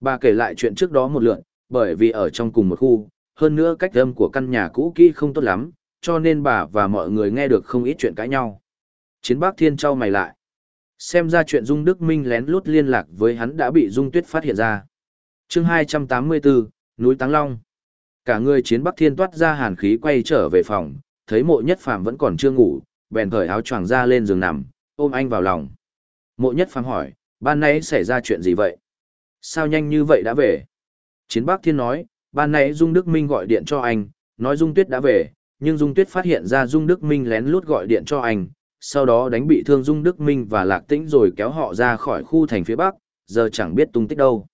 Bà kể lại chuyện trước đó một lượn, bởi vì ở trong cùng một khu, hơn nữa cách âm của căn nhà cũ kỹ không tốt lắm, cho nên bà và mọi người nghe được không ít chuyện cãi nhau. Chiến Bắc Thiên trao mày lại. Xem ra chuyện Dung Đức Minh lén lút liên lạc với hắn đã bị Dung Tuyết phát hiện ra. chương 284, Núi Táng Long. Cả người Chiến Bắc Thiên toát ra hàn khí quay trở về phòng, thấy mộ nhất phàm vẫn còn chưa ngủ, bèn cởi áo choàng ra lên giường nằm, ôm anh vào lòng. Mộ nhất phàm hỏi, ban nãy xảy ra chuyện gì vậy? Sao nhanh như vậy đã về? Chiến Bắc Thiên nói, ban nãy Dung Đức Minh gọi điện cho anh, nói Dung Tuyết đã về, nhưng Dung Tuyết phát hiện ra Dung Đức Minh lén lút gọi điện cho anh, sau đó đánh bị thương Dung Đức Minh và Lạc Tĩnh rồi kéo họ ra khỏi khu thành phía Bắc, giờ chẳng biết tung tích đâu.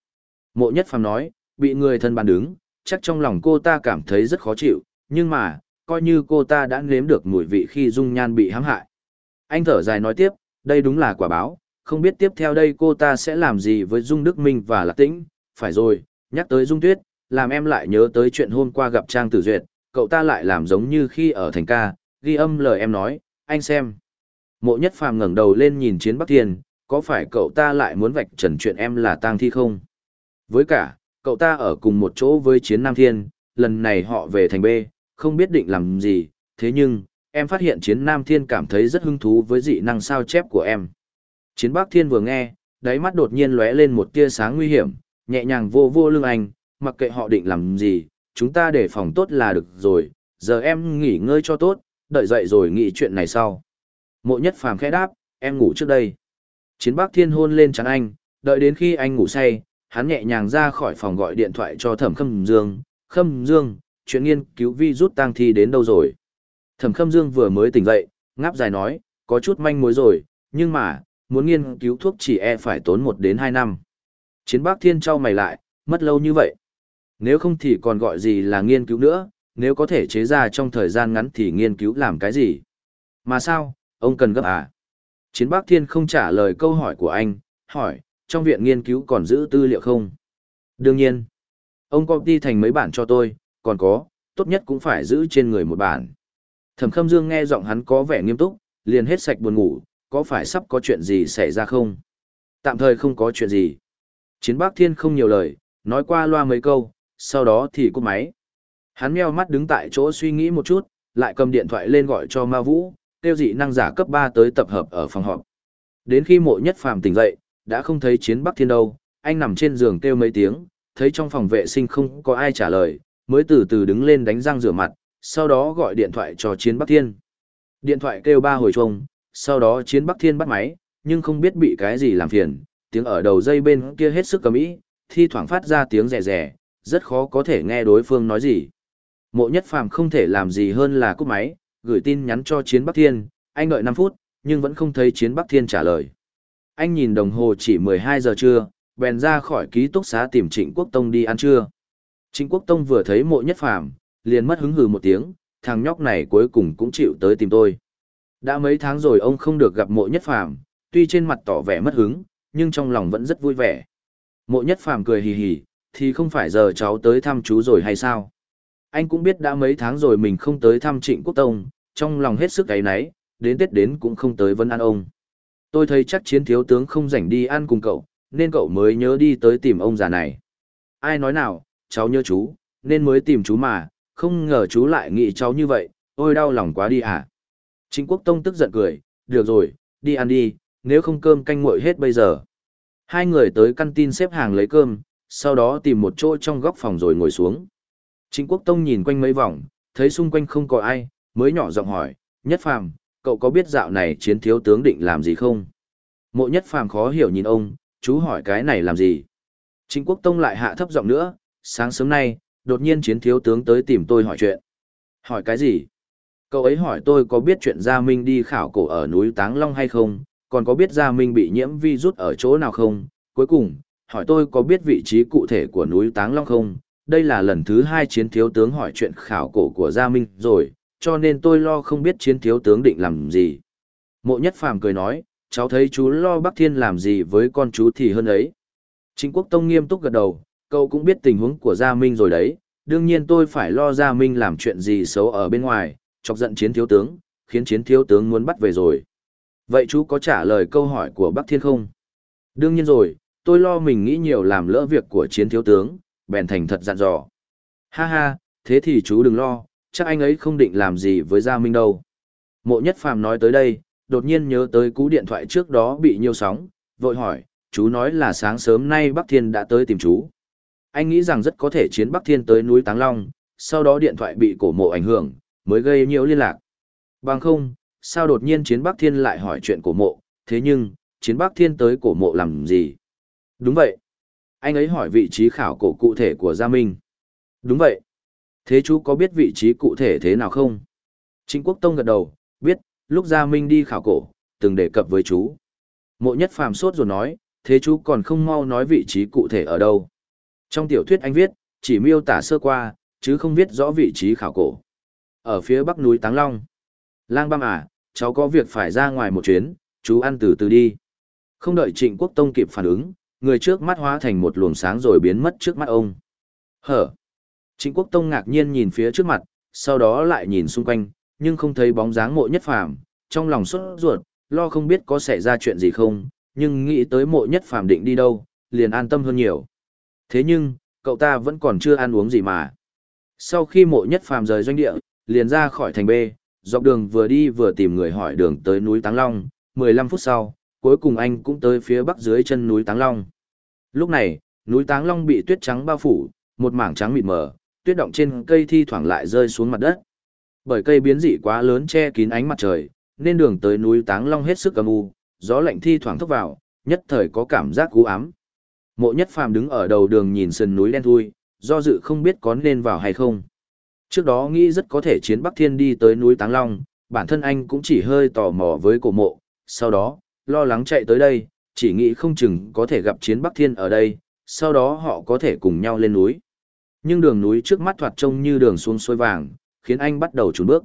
Mộ Nhất Phàm nói, bị người thân bàn đứng, chắc trong lòng cô ta cảm thấy rất khó chịu, nhưng mà, coi như cô ta đã nếm được mùi vị khi Dung Nhan bị hãm hại. Anh thở dài nói tiếp, đây đúng là quả báo, không biết tiếp theo đây cô ta sẽ làm gì với Dung Đức Minh và Lạc Tĩnh, phải rồi, nhắc tới Dung Tuyết, làm em lại nhớ tới chuyện hôm qua gặp Trang Tử Duyệt, cậu ta lại làm giống như khi ở thành ca, ghi âm lời em nói, anh xem. Mộ nhất phàm ngẩng đầu lên nhìn chiến Bắc Thiên, có phải cậu ta lại muốn vạch trần chuyện em là tang thi không? Với cả, cậu ta ở cùng một chỗ với chiến Nam Thiên, lần này họ về thành B, không biết định làm gì, thế nhưng, em phát hiện chiến Nam Thiên cảm thấy rất hứng thú với dị năng sao chép của em. Chiến Bắc Thiên vừa nghe, đáy mắt đột nhiên lóe lên một tia sáng nguy hiểm, nhẹ nhàng vô vô lưng anh, mặc kệ họ định làm gì, chúng ta để phòng tốt là được rồi, giờ em nghỉ ngơi cho tốt, đợi dậy rồi nghĩ chuyện này sau. Mộ nhất phàm khẽ đáp, em ngủ trước đây. Chiến Bắc Thiên hôn lên trắng anh, đợi đến khi anh ngủ say, hắn nhẹ nhàng ra khỏi phòng gọi điện thoại cho Thẩm Khâm Dương. Khâm Dương, chuyện nghiên cứu vi rút tang thi đến đâu rồi? Thẩm Khâm Dương vừa mới tỉnh dậy, ngáp dài nói, có chút manh mối rồi, nhưng mà, muốn nghiên cứu thuốc chỉ e phải tốn một đến hai năm. Chiến Bác Thiên trao mày lại, mất lâu như vậy. Nếu không thì còn gọi gì là nghiên cứu nữa, nếu có thể chế ra trong thời gian ngắn thì nghiên cứu làm cái gì? Mà sao, ông cần gấp à? Chiến Bác Thiên không trả lời câu hỏi của anh, hỏi, trong viện nghiên cứu còn giữ tư liệu không? Đương nhiên. Ông copy thành mấy bản cho tôi, còn có, tốt nhất cũng phải giữ trên người một bản. Thẩm Khâm Dương nghe giọng hắn có vẻ nghiêm túc, liền hết sạch buồn ngủ, có phải sắp có chuyện gì xảy ra không? Tạm thời không có chuyện gì. Chiến Bắc Thiên không nhiều lời, nói qua loa mấy câu, sau đó thì cúp máy. Hắn meo mắt đứng tại chỗ suy nghĩ một chút, lại cầm điện thoại lên gọi cho Ma Vũ, tiêu dị năng giả cấp 3 tới tập hợp ở phòng họp. Đến khi mộ nhất phàm tỉnh dậy, đã không thấy chiến Bắc Thiên đâu, anh nằm trên giường kêu mấy tiếng, thấy trong phòng vệ sinh không có ai trả lời, mới từ từ đứng lên đánh răng rửa mặt, sau đó gọi điện thoại cho chiến Bắc Thiên. Điện thoại kêu ba hồi chuông, sau đó chiến Bắc Thiên bắt máy, nhưng không biết bị cái gì làm phiền, tiếng ở đầu dây bên kia hết sức cầm ý, thi thoảng phát ra tiếng rẻ rẻ, rất khó có thể nghe đối phương nói gì. Mộ nhất phàm không thể làm gì hơn là cúp máy, gửi tin nhắn cho Chiến Bắc Thiên, anh đợi 5 phút, nhưng vẫn không thấy Chiến Bắc Thiên trả lời. Anh nhìn đồng hồ chỉ 12 giờ trưa, bèn ra khỏi ký túc xá tìm Trịnh Quốc Tông đi ăn trưa. Trịnh Quốc Tông vừa thấy mộ nhất phàm, liền mất hứng hừ một tiếng, thằng nhóc này cuối cùng cũng chịu tới tìm tôi. Đã mấy tháng rồi ông không được gặp mộ nhất phàm, tuy trên mặt tỏ vẻ mất hứng, nhưng trong lòng vẫn rất vui vẻ. Mộ nhất phàm cười hì hì, thì không phải giờ cháu tới thăm chú rồi hay sao? Anh cũng biết đã mấy tháng rồi mình không tới thăm trịnh quốc tông, trong lòng hết sức ấy náy, đến Tết đến cũng không tới vân ăn ông. Tôi thấy chắc chiến thiếu tướng không rảnh đi ăn cùng cậu, nên cậu mới nhớ đi tới tìm ông già này. Ai nói nào, cháu nhớ chú, nên mới tìm chú mà, không ngờ chú lại nghĩ cháu như vậy, ôi đau lòng quá đi à. Trịnh Quốc Tông tức giận cười, được rồi, đi ăn đi, nếu không cơm canh nguội hết bây giờ. Hai người tới căn tin xếp hàng lấy cơm, sau đó tìm một chỗ trong góc phòng rồi ngồi xuống. Trịnh Quốc Tông nhìn quanh mấy vòng, thấy xung quanh không có ai, mới nhỏ giọng hỏi, Nhất Phàm, cậu có biết dạo này chiến thiếu tướng định làm gì không? Mộ Nhất Phàm khó hiểu nhìn ông, chú hỏi cái này làm gì? Trịnh Quốc Tông lại hạ thấp giọng nữa, sáng sớm nay, đột nhiên chiến thiếu tướng tới tìm tôi hỏi chuyện. Hỏi cái gì? Cậu ấy hỏi tôi có biết chuyện Gia Minh đi khảo cổ ở núi Táng Long hay không, còn có biết Gia Minh bị nhiễm virus ở chỗ nào không? Cuối cùng, hỏi tôi có biết vị trí cụ thể của núi Táng Long không? Đây là lần thứ hai chiến thiếu tướng hỏi chuyện khảo cổ của Gia Minh rồi, cho nên tôi lo không biết chiến thiếu tướng định làm gì. Mộ Nhất Phàm cười nói, cháu thấy chú lo Bắc Thiên làm gì với con chú thì hơn ấy. Chính Quốc Tông nghiêm túc gật đầu, cậu cũng biết tình huống của Gia Minh rồi đấy, đương nhiên tôi phải lo Gia Minh làm chuyện gì xấu ở bên ngoài, chọc giận chiến thiếu tướng, khiến chiến thiếu tướng muốn bắt về rồi. Vậy chú có trả lời câu hỏi của Bắc Thiên không? Đương nhiên rồi, tôi lo mình nghĩ nhiều làm lỡ việc của chiến thiếu tướng, bèn thành thật dặn dò. Ha ha, thế thì chú đừng lo, chắc anh ấy không định làm gì với Gia Minh đâu. Mộ Nhất Phàm nói tới đây, đột nhiên nhớ tới cú điện thoại trước đó bị nhiều sóng, vội hỏi, chú nói là sáng sớm nay Bắc Thiên đã tới tìm chú. Anh nghĩ rằng rất có thể chiến Bắc Thiên tới núi Táng Long, sau đó điện thoại bị cổ mộ ảnh hưởng, mới gây nhiều liên lạc. Bằng không, sao đột nhiên chiến Bắc Thiên lại hỏi chuyện cổ mộ, thế nhưng, chiến Bắc Thiên tới cổ mộ làm gì? Đúng vậy. Anh ấy hỏi vị trí khảo cổ cụ thể của Gia Minh. Đúng vậy. Thế chú có biết vị trí cụ thể thế nào không? Trịnh Quốc Tông gật đầu, biết, lúc Gia Minh đi khảo cổ, từng đề cập với chú. Mộ nhất phàm sốt rồi nói, thế chú còn không mau nói vị trí cụ thể ở đâu. Trong tiểu thuyết anh viết, chỉ miêu tả sơ qua, chứ không viết rõ vị trí khảo cổ. Ở phía bắc núi Táng Long. Lang băm à, cháu có việc phải ra ngoài một chuyến, chú ăn từ từ đi. Không đợi trịnh quốc tông kịp phản ứng, người trước mắt hóa thành một luồng sáng rồi biến mất trước mắt ông. Hở! Trịnh quốc tông ngạc nhiên nhìn phía trước mặt, sau đó lại nhìn xung quanh, nhưng không thấy bóng dáng mộ nhất phàm, trong lòng sốt ruột, lo không biết có xảy ra chuyện gì không, nhưng nghĩ tới mộ nhất phàm định đi đâu, liền an tâm hơn nhiều. Thế nhưng, cậu ta vẫn còn chưa ăn uống gì mà. Sau khi mộ nhất phàm rời doanh địa, liền ra khỏi thành B, dọc đường vừa đi vừa tìm người hỏi đường tới núi Táng Long, 15 phút sau, cuối cùng anh cũng tới phía bắc dưới chân núi Táng Long. Lúc này, núi Táng Long bị tuyết trắng bao phủ, một mảng trắng mịt mờ, tuyết động trên cây thi thoảng lại rơi xuống mặt đất. Bởi cây biến dị quá lớn che kín ánh mặt trời, nên đường tới núi Táng Long hết sức âm u, gió lạnh thi thoảng thốc vào, nhất thời có cảm giác cú ám. Mộ Nhất Phàm đứng ở đầu đường nhìn sườn núi đen thui, do dự không biết có nên vào hay không. Trước đó nghĩ rất có thể chiến Bắc Thiên đi tới núi Táng Long, bản thân anh cũng chỉ hơi tò mò với cổ mộ, sau đó, lo lắng chạy tới đây, chỉ nghĩ không chừng có thể gặp chiến Bắc Thiên ở đây, sau đó họ có thể cùng nhau lên núi. Nhưng đường núi trước mắt thoạt trông như đường xuống suối vàng, khiến anh bắt đầu trốn bước.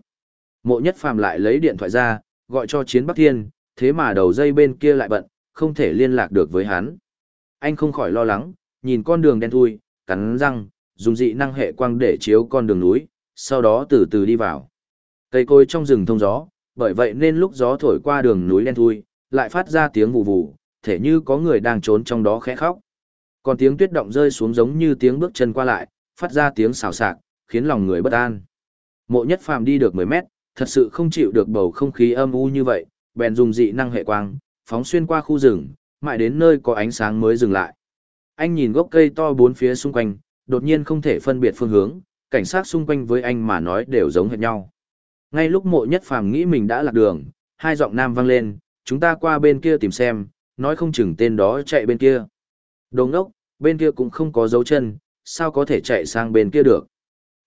Mộ nhất phàm lại lấy điện thoại ra, gọi cho chiến Bắc Thiên, thế mà đầu dây bên kia lại bận, không thể liên lạc được với hắn. Anh không khỏi lo lắng, nhìn con đường đen thui, cắn răng, dùng dị năng hệ quang để chiếu con đường núi, sau đó từ từ đi vào. Cây cối trong rừng thông gió, bởi vậy nên lúc gió thổi qua đường núi đen thui, lại phát ra tiếng vù vù, thể như có người đang trốn trong đó khẽ khóc. Còn tiếng tuyết động rơi xuống giống như tiếng bước chân qua lại, phát ra tiếng xào xạc, khiến lòng người bất an. Mộ nhất phàm đi được 10 mét, thật sự không chịu được bầu không khí âm u như vậy, bèn dùng dị năng hệ quang, phóng xuyên qua khu rừng, mãi đến nơi có ánh sáng mới dừng lại. Anh nhìn gốc cây to bốn phía xung quanh, đột nhiên không thể phân biệt phương hướng, cảnh sát xung quanh với anh mà nói đều giống hệt nhau. Ngay lúc mộ nhất phàm nghĩ mình đã lạc đường, hai giọng nam vang lên, chúng ta qua bên kia tìm xem, nói không chừng tên đó chạy bên kia. Đồ ngốc, bên kia cũng không có dấu chân, sao có thể chạy sang bên kia được.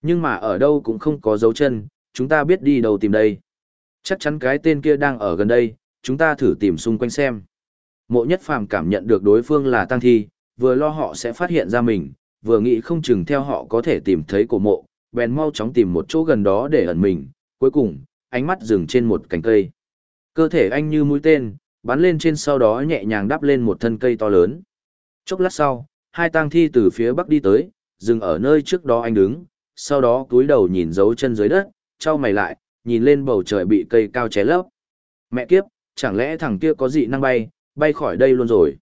Nhưng mà ở đâu cũng không có dấu chân, chúng ta biết đi đâu tìm đây. Chắc chắn cái tên kia đang ở gần đây, chúng ta thử tìm xung quanh xem. Mộ nhất phàm cảm nhận được đối phương là tăng thi, vừa lo họ sẽ phát hiện ra mình, vừa nghĩ không chừng theo họ có thể tìm thấy cổ mộ, bèn mau chóng tìm một chỗ gần đó để ẩn mình, cuối cùng, ánh mắt dừng trên một cành cây. Cơ thể anh như mũi tên, bắn lên trên sau đó nhẹ nhàng đắp lên một thân cây to lớn. Chốc lát sau, hai tang thi từ phía bắc đi tới, dừng ở nơi trước đó anh đứng, sau đó cúi đầu nhìn dấu chân dưới đất, trao mày lại, nhìn lên bầu trời bị cây cao ché lấp. Mẹ kiếp, chẳng lẽ thằng kia có dị năng bay, bay khỏi đây luôn rồi.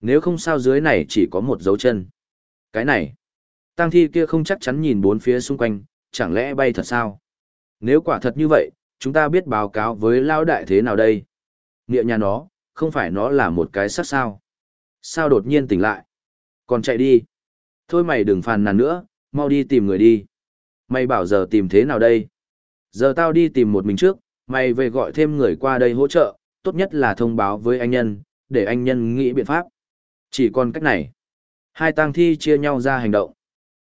Nếu không sao dưới này chỉ có một dấu chân. Cái này, tang thi kia không chắc chắn nhìn bốn phía xung quanh, chẳng lẽ bay thật sao? Nếu quả thật như vậy, chúng ta biết báo cáo với lao đại thế nào đây? Nghĩa nhà nó, không phải nó là một cái sắc sao? Sao đột nhiên tỉnh lại? Còn chạy đi. Thôi mày đừng phàn nàn nữa, mau đi tìm người đi. Mày bảo giờ tìm thế nào đây? Giờ tao đi tìm một mình trước, mày về gọi thêm người qua đây hỗ trợ, tốt nhất là thông báo với anh nhân, để anh nhân nghĩ biện pháp. Chỉ còn cách này. Hai tang thi chia nhau ra hành động.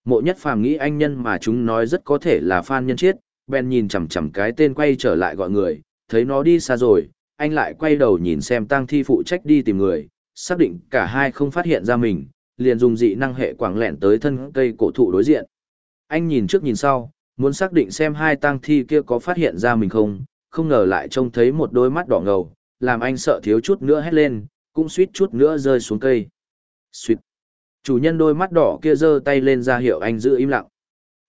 Mộ nhất phàm nghĩ anh nhân mà chúng nói rất có thể là Phan Nhân Chiết, Ben nhìn chằm chằm cái tên quay trở lại gọi người, thấy nó đi xa rồi, anh lại quay đầu nhìn xem tang thi phụ trách đi tìm người, xác định cả hai không phát hiện ra mình, liền dùng dị năng hệ quảng lẹn tới thân cây cổ thụ đối diện. Anh nhìn trước nhìn sau, muốn xác định xem hai tang thi kia có phát hiện ra mình không, không ngờ lại trông thấy một đôi mắt đỏ ngầu, làm anh sợ thiếu chút nữa hét lên, cũng suýt chút nữa rơi xuống cây. Suýt. Chủ nhân đôi mắt đỏ kia giơ tay lên ra hiệu anh giữ im lặng.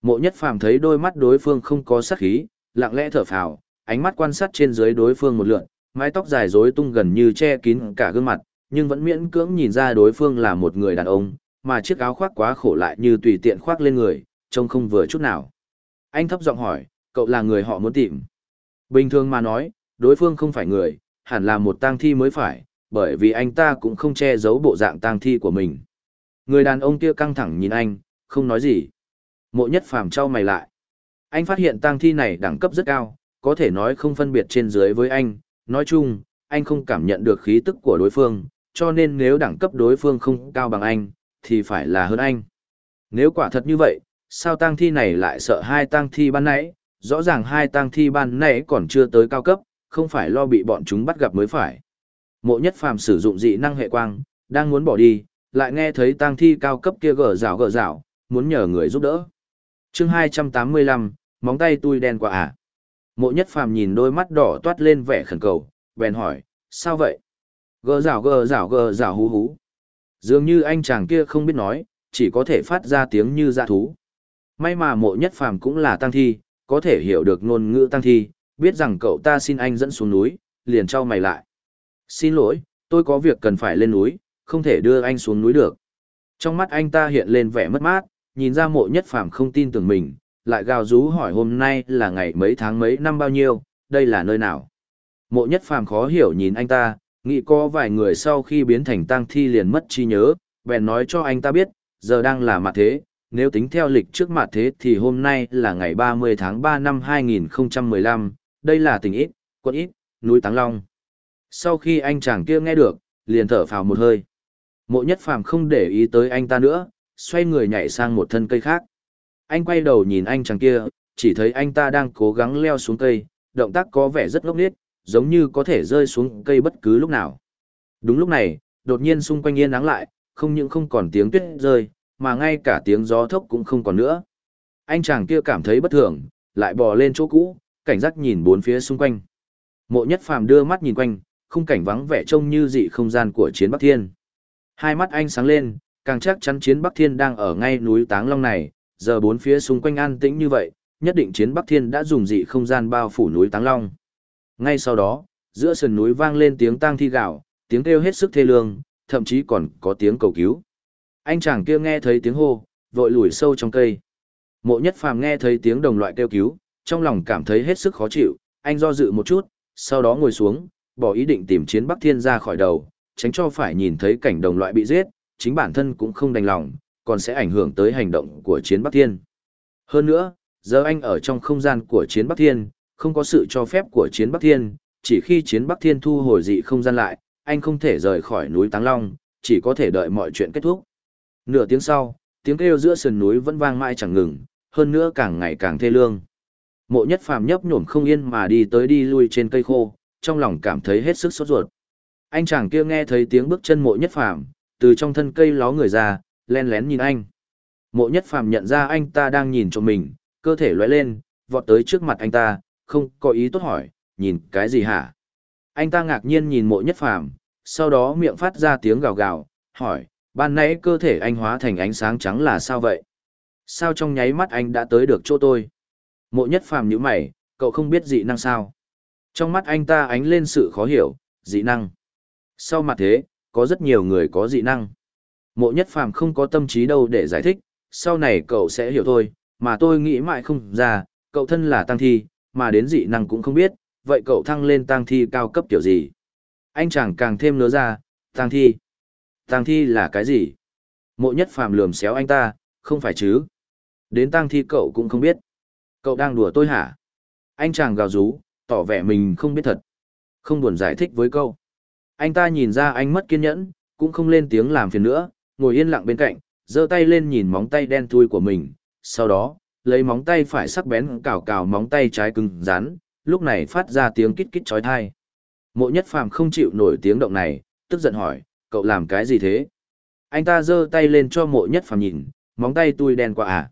Mộ nhất phàm thấy đôi mắt đối phương không có sát khí, lặng lẽ thở phào, ánh mắt quan sát trên dưới đối phương một lượn, mái tóc dài rối tung gần như che kín cả gương mặt, nhưng vẫn miễn cưỡng nhìn ra đối phương là một người đàn ông, mà chiếc áo khoác quá khổ lại như tùy tiện khoác lên người, trông không vừa chút nào. Anh thấp giọng hỏi, cậu là người họ muốn tìm. Bình thường mà nói, đối phương không phải người, hẳn là một tang thi mới phải, bởi vì anh ta cũng không che giấu bộ dạng tang thi của mình. Người đàn ông kia căng thẳng nhìn anh, không nói gì. Mộ nhất phàm trao mày lại. Anh phát hiện tang thi này đẳng cấp rất cao, có thể nói không phân biệt trên dưới với anh. Nói chung, anh không cảm nhận được khí tức của đối phương, cho nên nếu đẳng cấp đối phương không cao bằng anh, thì phải là hơn anh. Nếu quả thật như vậy, sao tang thi này lại sợ hai tang thi ban nãy? Rõ ràng hai tang thi ban nãy còn chưa tới cao cấp, không phải lo bị bọn chúng bắt gặp mới phải. Mộ nhất phàm sử dụng dị năng hệ quang, đang muốn bỏ đi, lại nghe thấy tang thi cao cấp kia gở rào gở rào, muốn nhờ người giúp đỡ. chương 285, móng tay tui đen quả à. Mộ nhất phàm nhìn đôi mắt đỏ toát lên vẻ khẩn cầu, bèn hỏi, sao vậy? gờ rào gờ rào gờ rào hú hú. Dường như anh chàng kia không biết nói, chỉ có thể phát ra tiếng như dạ thú. May mà mộ nhất phàm cũng là tăng thi, có thể hiểu được ngôn ngữ tăng thi, biết rằng cậu ta xin anh dẫn xuống núi, liền trao mày lại. Xin lỗi, tôi có việc cần phải lên núi, không thể đưa anh xuống núi được. Trong mắt anh ta hiện lên vẻ mất mát, nhìn ra mộ nhất phàm không tin tưởng mình, lại gào rú hỏi hôm nay là ngày mấy tháng mấy năm bao nhiêu, đây là nơi nào. Mộ nhất phàm khó hiểu nhìn anh ta, nghĩ có vài người sau khi biến thành tang thi liền mất trí nhớ, bèn nói cho anh ta biết, giờ đang là mặt thế, nếu tính theo lịch trước mặt thế thì hôm nay là ngày 30 tháng 3 năm 2015, đây là tỉnh ít, quận ít, núi Táng Long. Sau khi anh chàng kia nghe được, liền thở phào một hơi. Mộ nhất phàm không để ý tới anh ta nữa, xoay người nhảy sang một thân cây khác. Anh quay đầu nhìn anh chàng kia, chỉ thấy anh ta đang cố gắng leo xuống cây, động tác có vẻ rất ngốc nghếch, giống như có thể rơi xuống cây bất cứ lúc nào. Đúng lúc này, đột nhiên xung quanh yên nắng lại, không những không còn tiếng tuyết rơi, mà ngay cả tiếng gió thốc cũng không còn nữa. Anh chàng kia cảm thấy bất thường, lại bò lên chỗ cũ, cảnh giác nhìn bốn phía xung quanh. Mộ nhất phàm đưa mắt nhìn quanh, khung cảnh vắng vẻ trông như dị không gian của chiến Bắc Thiên. Hai mắt anh sáng lên, càng chắc chắn chiến Bắc Thiên đang ở ngay núi Táng Long này, giờ bốn phía xung quanh an tĩnh như vậy, nhất định chiến Bắc Thiên đã dùng dị không gian bao phủ núi Táng Long. Ngay sau đó, giữa sườn núi vang lên tiếng tang thi gạo, tiếng kêu hết sức thê lương, thậm chí còn có tiếng cầu cứu. Anh chàng kia nghe thấy tiếng hô, vội lùi sâu trong cây. Mộ nhất phàm nghe thấy tiếng đồng loại kêu cứu, trong lòng cảm thấy hết sức khó chịu, anh do dự một chút, sau đó ngồi xuống, bỏ ý định tìm chiến Bắc Thiên ra khỏi đầu, tránh cho phải nhìn thấy cảnh đồng loại bị giết, chính bản thân cũng không đành lòng, còn sẽ ảnh hưởng tới hành động của chiến Bắc Thiên. Hơn nữa, giờ anh ở trong không gian của chiến Bắc Thiên, không có sự cho phép của chiến Bắc Thiên, chỉ khi chiến Bắc Thiên thu hồi dị không gian lại, anh không thể rời khỏi núi Táng Long, chỉ có thể đợi mọi chuyện kết thúc. Nửa tiếng sau, tiếng kêu giữa sườn núi vẫn vang mãi chẳng ngừng, hơn nữa càng ngày càng thê lương. Mộ nhất phàm nhấp nhổm không yên mà đi tới đi lui trên cây khô, trong lòng cảm thấy hết sức sốt ruột. Anh chàng kia nghe thấy tiếng bước chân mộ nhất phàm, từ trong thân cây ló người ra, len lén nhìn anh. Mộ nhất phàm nhận ra anh ta đang nhìn cho mình, cơ thể lóe lên, vọt tới trước mặt anh ta, không có ý tốt hỏi, nhìn cái gì hả? Anh ta ngạc nhiên nhìn mộ nhất phàm, sau đó miệng phát ra tiếng gào gào, hỏi, ban nãy cơ thể anh hóa thành ánh sáng trắng là sao vậy? Sao trong nháy mắt anh đã tới được chỗ tôi? Mộ nhất phàm như mày, cậu không biết dị năng sao? Trong mắt anh ta ánh lên sự khó hiểu, dị năng. Sau mặt thế, có rất nhiều người có dị năng. Mộ nhất phàm không có tâm trí đâu để giải thích, sau này cậu sẽ hiểu thôi, mà tôi nghĩ mãi không ra, cậu thân là tăng thi, mà đến dị năng cũng không biết, vậy cậu thăng lên tăng thi cao cấp kiểu gì? Anh chàng càng thêm nỡ ra, tăng thi. Tăng thi là cái gì? Mộ nhất phàm lườm xéo anh ta, không phải chứ? Đến tăng thi cậu cũng không biết. Cậu đang đùa tôi hả? Anh chàng gào rú, tỏ vẻ mình không biết thật. Không buồn giải thích với câu. Anh ta nhìn ra anh mất kiên nhẫn, cũng không lên tiếng làm phiền nữa, ngồi yên lặng bên cạnh, giơ tay lên nhìn móng tay đen thui của mình. Sau đó, lấy móng tay phải sắc bén cào cào móng tay trái cứng rắn, lúc này phát ra tiếng kít kít chói tai. Mộ Nhất Phàm không chịu nổi tiếng động này, tức giận hỏi, cậu làm cái gì thế? Anh ta giơ tay lên cho Mộ Nhất Phàm nhìn, móng tay tui đen quá à?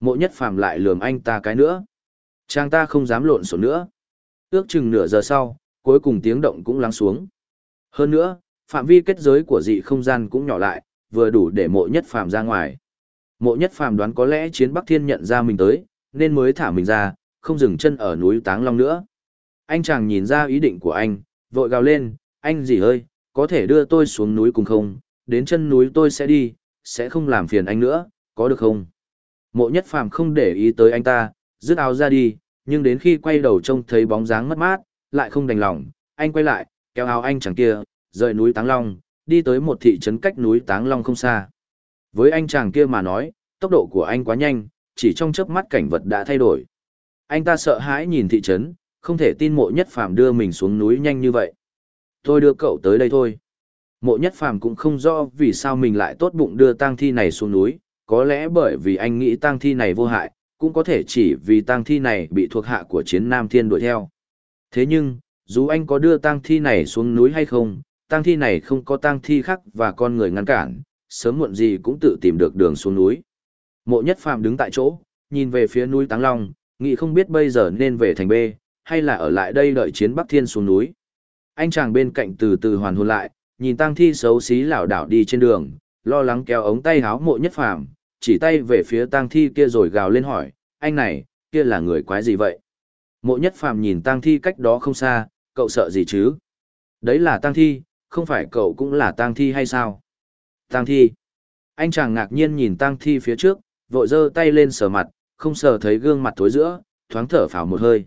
Mộ Nhất Phàm lại lườm anh ta cái nữa. Chàng ta không dám lộn xộn nữa. Ước chừng nửa giờ sau, cuối cùng tiếng động cũng lắng xuống. Hơn nữa, phạm vi kết giới của dị không gian cũng nhỏ lại, vừa đủ để Mộ Nhất Phàm ra ngoài. Mộ nhất phàm đoán có lẽ chiến Bắc Thiên nhận ra mình tới, nên mới thả mình ra, không dừng chân ở núi Táng Long nữa. Anh chàng nhìn ra ý định của anh, vội gào lên, anh gì ơi, có thể đưa tôi xuống núi cùng không, đến chân núi tôi sẽ đi, sẽ không làm phiền anh nữa, có được không? Mộ nhất phàm không để ý tới anh ta, dứt áo ra đi, nhưng đến khi quay đầu trông thấy bóng dáng mất mát, lại không đành lòng, anh quay lại, kéo áo anh chàng kia, rời núi Táng Long, đi tới một thị trấn cách núi Táng Long không xa. Với anh chàng kia mà nói, tốc độ của anh quá nhanh, chỉ trong chớp mắt cảnh vật đã thay đổi. Anh ta sợ hãi nhìn thị trấn, không thể tin mộ nhất phàm đưa mình xuống núi nhanh như vậy. Tôi đưa cậu tới đây thôi. Mộ nhất phàm cũng không rõ vì sao mình lại tốt bụng đưa tang thi này xuống núi, có lẽ bởi vì anh nghĩ tang thi này vô hại, cũng có thể chỉ vì tang thi này bị thuộc hạ của chiến nam thiên đuổi theo. Thế nhưng, dù anh có đưa tang thi này xuống núi hay không, tang thi này không có tang thi khác và con người ngăn cản, sớm muộn gì cũng tự tìm được đường xuống núi. Mộ nhất phàm đứng tại chỗ, nhìn về phía núi Táng Long, nghĩ không biết bây giờ nên về thành B, hay là ở lại đây đợi chiến Bắc Thiên xuống núi. Anh chàng bên cạnh từ từ hoàn hồn lại, nhìn tang thi xấu xí lảo đảo đi trên đường, lo lắng kéo ống tay háo mộ nhất phàm, chỉ tay về phía tang thi kia rồi gào lên hỏi, anh này, kia là người quái gì vậy? Mộ nhất phàm nhìn tang thi cách đó không xa, cậu sợ gì chứ? Đấy là tang thi, không phải cậu cũng là tang thi hay sao? Tang thi. Anh chàng ngạc nhiên nhìn tang thi phía trước, vội giơ tay lên sờ mặt, không sờ thấy gương mặt thối giữa, thoáng thở phào một hơi.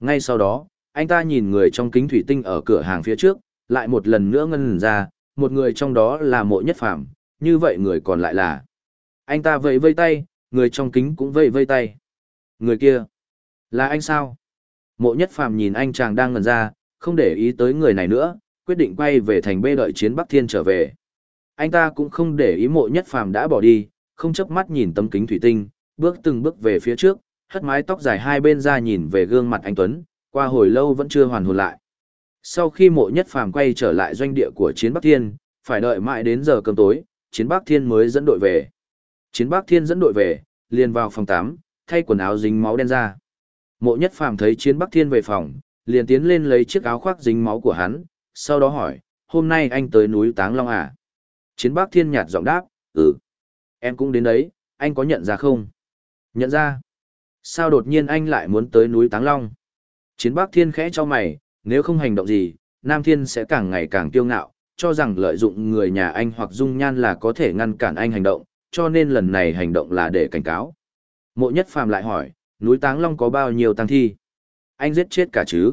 Ngay sau đó, anh ta nhìn người trong kính thủy tinh ở cửa hàng phía trước, lại một lần nữa ngân ra, một người trong đó là mộ nhất phàm, như vậy người còn lại là. Anh ta vẫy vây tay, người trong kính cũng vẫy vây tay. Người kia, là anh sao? Mộ nhất phàm nhìn anh chàng đang ngần ra, không để ý tới người này nữa, quyết định quay về thành bê đợi chiến Bắc Thiên trở về. Anh ta cũng không để ý mộ nhất phàm đã bỏ đi, không chớp mắt nhìn tấm kính thủy tinh, bước từng bước về phía trước, hất mái tóc dài hai bên ra nhìn về gương mặt anh Tuấn, qua hồi lâu vẫn chưa hoàn hồn lại. Sau khi mộ nhất phàm quay trở lại doanh địa của chiến Bắc Thiên, phải đợi mãi đến giờ cơm tối, chiến Bắc Thiên mới dẫn đội về. Chiến Bắc Thiên dẫn đội về, liền vào phòng 8, thay quần áo dính máu đen ra. Mộ nhất phàm thấy chiến Bắc Thiên về phòng, liền tiến lên lấy chiếc áo khoác dính máu của hắn, sau đó hỏi, hôm nay anh tới núi Táng Long à? Chiến Bác Thiên nhạt giọng đáp, ừ. Em cũng đến đấy, anh có nhận ra không? Nhận ra. Sao đột nhiên anh lại muốn tới núi Táng Long? Chiến Bác Thiên khẽ cho mày, nếu không hành động gì, Nam Thiên sẽ càng ngày càng kiêu ngạo, cho rằng lợi dụng người nhà anh hoặc dung nhan là có thể ngăn cản anh hành động, cho nên lần này hành động là để cảnh cáo. Mộ Nhất Phàm lại hỏi, núi Táng Long có bao nhiêu tăng thi? Anh giết chết cả chứ?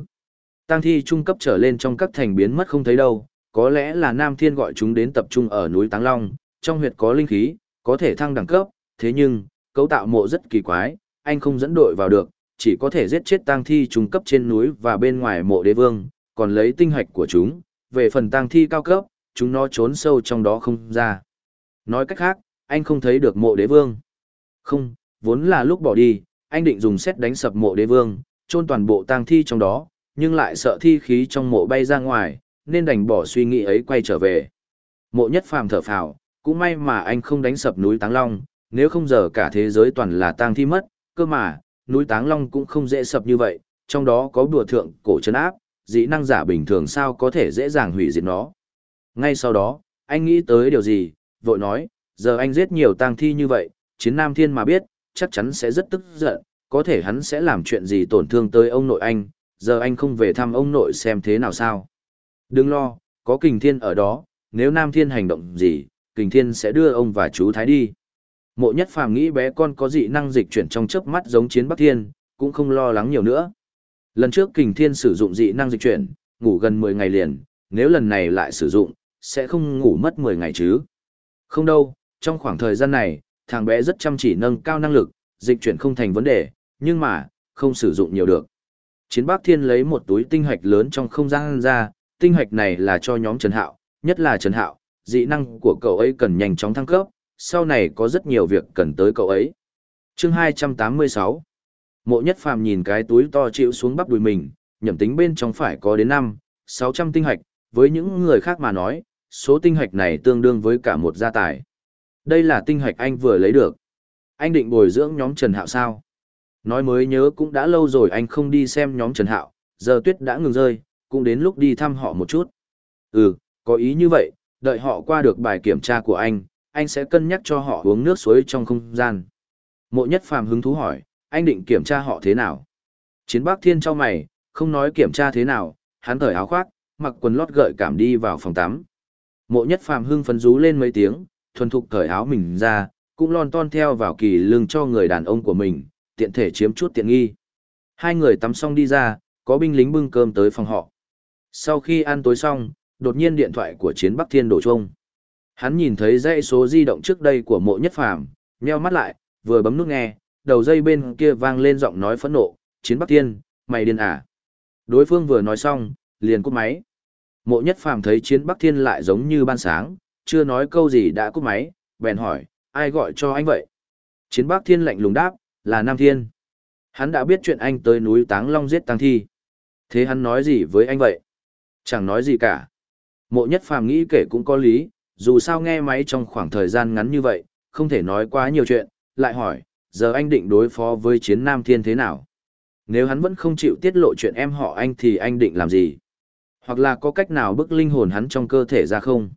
Tăng thi trung cấp trở lên trong các thành biến mất không thấy đâu, có lẽ là Nam Thiên gọi chúng đến tập trung ở núi Táng Long, trong huyệt có linh khí, có thể thăng đẳng cấp, thế nhưng, cấu tạo mộ rất kỳ quái, anh không dẫn đội vào được, chỉ có thể giết chết tang thi trung cấp trên núi và bên ngoài mộ đế vương, còn lấy tinh hạch của chúng, về phần tang thi cao cấp, chúng nó trốn sâu trong đó không ra. Nói cách khác, anh không thấy được mộ đế vương. Không, vốn là lúc bỏ đi, anh định dùng xét đánh sập mộ đế vương, chôn toàn bộ tang thi trong đó, nhưng lại sợ thi khí trong mộ bay ra ngoài, nên đành bỏ suy nghĩ ấy quay trở về. Mộ nhất phàm thở phào, cũng may mà anh không đánh sập núi Táng Long, nếu không giờ cả thế giới toàn là tang thi mất, cơ mà, núi Táng Long cũng không dễ sập như vậy, trong đó có đùa thượng cổ chân áp, dĩ năng giả bình thường sao có thể dễ dàng hủy diệt nó. Ngay sau đó, anh nghĩ tới điều gì, vội nói, giờ anh giết nhiều tang thi như vậy, chiến nam thiên mà biết, chắc chắn sẽ rất tức giận, có thể hắn sẽ làm chuyện gì tổn thương tới ông nội anh, giờ anh không về thăm ông nội xem thế nào sao. Đừng lo, có kình thiên ở đó, nếu nam thiên hành động gì, kình thiên sẽ đưa ông và chú Thái đi. Mộ nhất phàm nghĩ bé con có dị năng dịch chuyển trong chớp mắt giống chiến Bắc Thiên, cũng không lo lắng nhiều nữa. Lần trước kình thiên sử dụng dị năng dịch chuyển, ngủ gần 10 ngày liền, nếu lần này lại sử dụng, sẽ không ngủ mất 10 ngày chứ. Không đâu, trong khoảng thời gian này, thằng bé rất chăm chỉ nâng cao năng lực, dịch chuyển không thành vấn đề, nhưng mà, không sử dụng nhiều được. Chiến Bắc Thiên lấy một túi tinh hạch lớn trong không gian ra, tinh hạch này là cho nhóm Trần Hạo, nhất là Trần Hạo, dị năng của cậu ấy cần nhanh chóng thăng cấp, sau này có rất nhiều việc cần tới cậu ấy. chương 286 Mộ nhất phàm nhìn cái túi to chịu xuống bắp đùi mình, nhẩm tính bên trong phải có đến 5, 600 tinh hạch, với những người khác mà nói, số tinh hạch này tương đương với cả một gia tài. Đây là tinh hạch anh vừa lấy được. Anh định bồi dưỡng nhóm Trần Hạo sao? Nói mới nhớ cũng đã lâu rồi anh không đi xem nhóm Trần Hạo, giờ tuyết đã ngừng rơi, cũng đến lúc đi thăm họ một chút. Ừ, có ý như vậy, đợi họ qua được bài kiểm tra của anh, anh sẽ cân nhắc cho họ uống nước suối trong không gian. Mộ nhất phàm hứng thú hỏi, anh định kiểm tra họ thế nào? Chiến bác thiên cho mày, không nói kiểm tra thế nào, hắn thởi áo khoác, mặc quần lót gợi cảm đi vào phòng tắm. Mộ nhất phàm hưng phấn rú lên mấy tiếng, thuần thục cởi áo mình ra, cũng lon ton theo vào kỳ lưng cho người đàn ông của mình, tiện thể chiếm chút tiện nghi. Hai người tắm xong đi ra, có binh lính bưng cơm tới phòng họ. Sau khi ăn tối xong, đột nhiên điện thoại của chiến Bắc Thiên đổ chuông. Hắn nhìn thấy dãy số di động trước đây của mộ nhất phàm, nheo mắt lại, vừa bấm nút nghe, đầu dây bên kia vang lên giọng nói phẫn nộ, chiến Bắc Thiên, mày điên à. Đối phương vừa nói xong, liền cúp máy. Mộ nhất phàm thấy chiến Bắc Thiên lại giống như ban sáng, chưa nói câu gì đã cúp máy, bèn hỏi, ai gọi cho anh vậy? Chiến Bắc Thiên lạnh lùng đáp, là Nam Thiên. Hắn đã biết chuyện anh tới núi Táng Long giết Tăng Thi. Thế hắn nói gì với anh vậy? Chẳng nói gì cả. Mộ nhất phàm nghĩ kể cũng có lý, dù sao nghe máy trong khoảng thời gian ngắn như vậy, không thể nói quá nhiều chuyện, lại hỏi, giờ anh định đối phó với chiến Nam Thiên thế nào? Nếu hắn vẫn không chịu tiết lộ chuyện em họ anh thì anh định làm gì? Hoặc là có cách nào bức linh hồn hắn trong cơ thể ra không?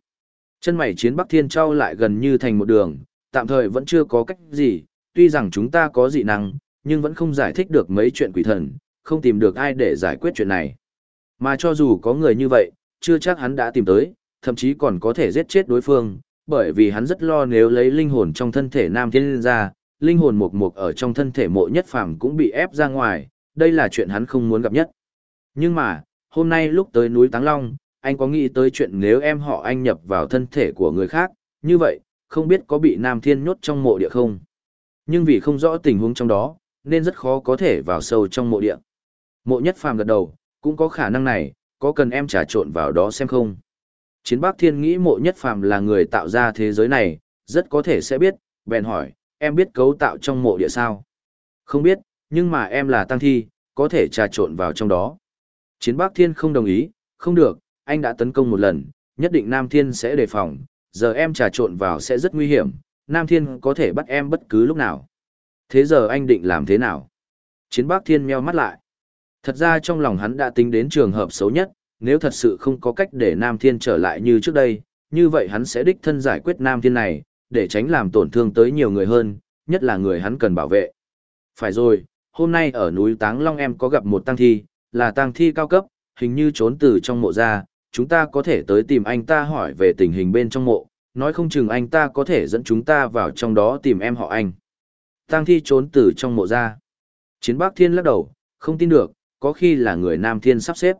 Chân mày chiến Bắc Thiên Châu lại gần như thành một đường, tạm thời vẫn chưa có cách gì, tuy rằng chúng ta có dị năng, nhưng vẫn không giải thích được mấy chuyện quỷ thần, không tìm được ai để giải quyết chuyện này. Mà cho dù có người như vậy, chưa chắc hắn đã tìm tới, thậm chí còn có thể giết chết đối phương, bởi vì hắn rất lo nếu lấy linh hồn trong thân thể nam thiên ra, linh hồn mục mục ở trong thân thể mộ nhất phàm cũng bị ép ra ngoài, đây là chuyện hắn không muốn gặp nhất. Nhưng mà, hôm nay lúc tới núi Táng Long, anh có nghĩ tới chuyện nếu em họ anh nhập vào thân thể của người khác, như vậy, không biết có bị Nam Thiên nhốt trong mộ địa không? Nhưng vì không rõ tình huống trong đó, nên rất khó có thể vào sâu trong mộ địa. Mộ nhất phàm gật đầu, cũng có khả năng này, có cần em trà trộn vào đó xem không? Chiến Bắc Thiên nghĩ mộ nhất phàm là người tạo ra thế giới này, rất có thể sẽ biết, bèn hỏi, em biết cấu tạo trong mộ địa sao? Không biết, nhưng mà em là tăng thi, có thể trà trộn vào trong đó. Chiến Bắc Thiên không đồng ý, không được, anh đã tấn công một lần, nhất định Nam Thiên sẽ đề phòng, giờ em trà trộn vào sẽ rất nguy hiểm, Nam Thiên có thể bắt em bất cứ lúc nào. Thế giờ anh định làm thế nào? Chiến Bắc Thiên meo mắt lại. Thật ra trong lòng hắn đã tính đến trường hợp xấu nhất, nếu thật sự không có cách để Nam Thiên trở lại như trước đây, như vậy hắn sẽ đích thân giải quyết Nam Thiên này, để tránh làm tổn thương tới nhiều người hơn, nhất là người hắn cần bảo vệ. Phải rồi, hôm nay ở núi Táng Long em có gặp một tăng thi, là tăng thi cao cấp, hình như trốn từ trong mộ ra, chúng ta có thể tới tìm anh ta hỏi về tình hình bên trong mộ, nói không chừng anh ta có thể dẫn chúng ta vào trong đó tìm em họ anh. Tăng thi trốn từ trong mộ ra. Chiến Bắc Thiên lắc đầu, không tin được, có khi là người Nam Thiên sắp xếp.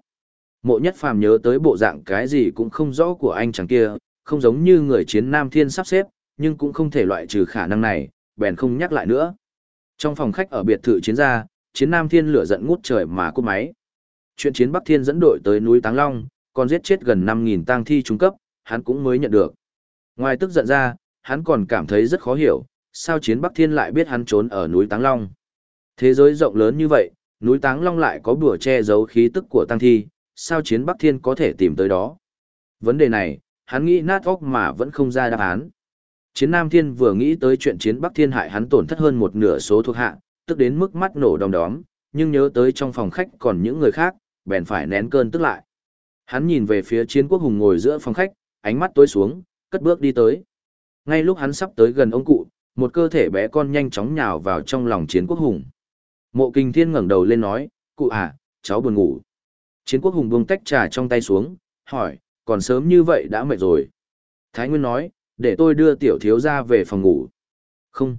Mộ nhất phàm nhớ tới bộ dạng cái gì cũng không rõ của anh chàng kia, không giống như người chiến Nam Thiên sắp xếp, nhưng cũng không thể loại trừ khả năng này, bèn không nhắc lại nữa. Trong phòng khách ở biệt thự chiến gia, chiến Nam Thiên lửa giận ngút trời mà cúp máy. Chuyện chiến Bắc Thiên dẫn đội tới núi Táng Long, còn giết chết gần 5.000 tang thi trung cấp, hắn cũng mới nhận được. Ngoài tức giận ra, hắn còn cảm thấy rất khó hiểu, sao chiến Bắc Thiên lại biết hắn trốn ở núi Táng Long. Thế giới rộng lớn như vậy, núi Táng Long lại có bùa che giấu khí tức của tăng thi, sao chiến Bắc Thiên có thể tìm tới đó? Vấn đề này, hắn nghĩ nát óc mà vẫn không ra đáp án. Chiến Nam Thiên vừa nghĩ tới chuyện chiến Bắc Thiên hại hắn tổn thất hơn một nửa số thuộc hạ, tức đến mức mắt nổ đom đóm, nhưng nhớ tới trong phòng khách còn những người khác, bèn phải nén cơn tức lại. Hắn nhìn về phía chiến quốc hùng ngồi giữa phòng khách, ánh mắt tối xuống, cất bước đi tới. Ngay lúc hắn sắp tới gần ông cụ, một cơ thể bé con nhanh chóng nhào vào trong lòng chiến quốc hùng. Mộ kinh thiên ngẩng đầu lên nói, cụ à, cháu buồn ngủ. Chiến quốc hùng buông tách trà trong tay xuống, hỏi, còn sớm như vậy đã mệt rồi. Thái Nguyên nói, để tôi đưa tiểu thiếu ra về phòng ngủ. Không.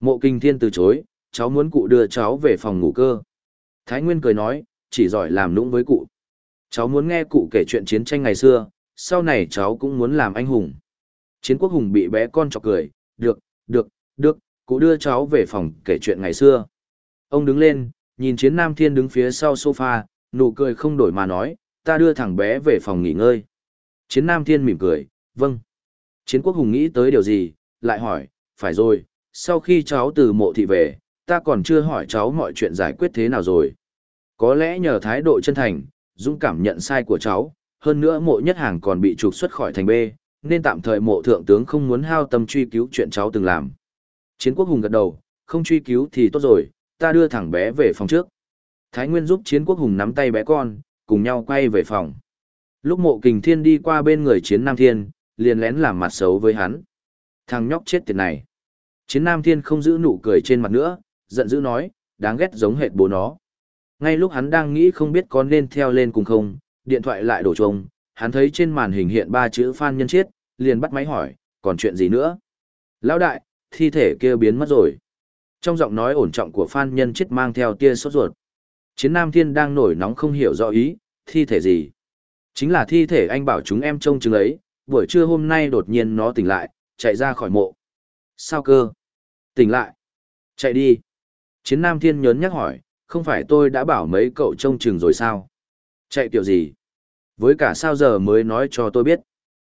Mộ kinh thiên từ chối, cháu muốn cụ đưa cháu về phòng ngủ cơ. Thái Nguyên cười nói, chỉ giỏi làm nũng với cụ. Cháu muốn nghe cụ kể chuyện chiến tranh ngày xưa, sau này cháu cũng muốn làm anh hùng. Chiến quốc hùng bị bé con chọc cười, được, được, được, cụ đưa cháu về phòng kể chuyện ngày xưa. Ông đứng lên, nhìn chiến nam thiên đứng phía sau sofa, nụ cười không đổi mà nói, ta đưa thằng bé về phòng nghỉ ngơi. Chiến nam thiên mỉm cười, vâng. Chiến quốc hùng nghĩ tới điều gì, lại hỏi, phải rồi, sau khi cháu từ mộ thị về, ta còn chưa hỏi cháu mọi chuyện giải quyết thế nào rồi. Có lẽ nhờ thái độ chân thành, dũng cảm nhận sai của cháu, hơn nữa mộ nhất hàng còn bị trục xuất khỏi thành B, nên tạm thời mộ thượng tướng không muốn hao tâm truy cứu chuyện cháu từng làm. Chiến quốc hùng gật đầu, không truy cứu thì tốt rồi, ta đưa thằng bé về phòng trước. Thái Nguyên giúp chiến quốc hùng nắm tay bé con, cùng nhau quay về phòng. Lúc mộ kình thiên đi qua bên người chiến nam thiên, liền lén làm mặt xấu với hắn. Thằng nhóc chết tiệt này. Chiến nam thiên không giữ nụ cười trên mặt nữa, giận dữ nói, đáng ghét giống hệt bố nó. Ngay lúc hắn đang nghĩ không biết có nên theo lên cùng không, Điện thoại lại đổ chuông, hắn thấy trên màn hình hiện ba chữ Phan Nhân Chiết, liền bắt máy hỏi, còn chuyện gì nữa? Lão đại, thi thể kia biến mất rồi. Trong giọng nói ổn trọng của Phan Nhân Chiết mang theo tia sốt ruột. Chiến Nam Thiên đang nổi nóng không hiểu rõ ý, thi thể gì? Chính là thi thể anh bảo chúng em trông chừng ấy, buổi trưa hôm nay đột nhiên nó tỉnh lại, chạy ra khỏi mộ. Sao cơ? Tỉnh lại. Chạy đi. Chiến Nam Thiên nhớn nhắc hỏi, không phải tôi đã bảo mấy cậu trông chừng rồi sao? Chạy kiểu gì? Với cả sao giờ mới nói cho tôi biết.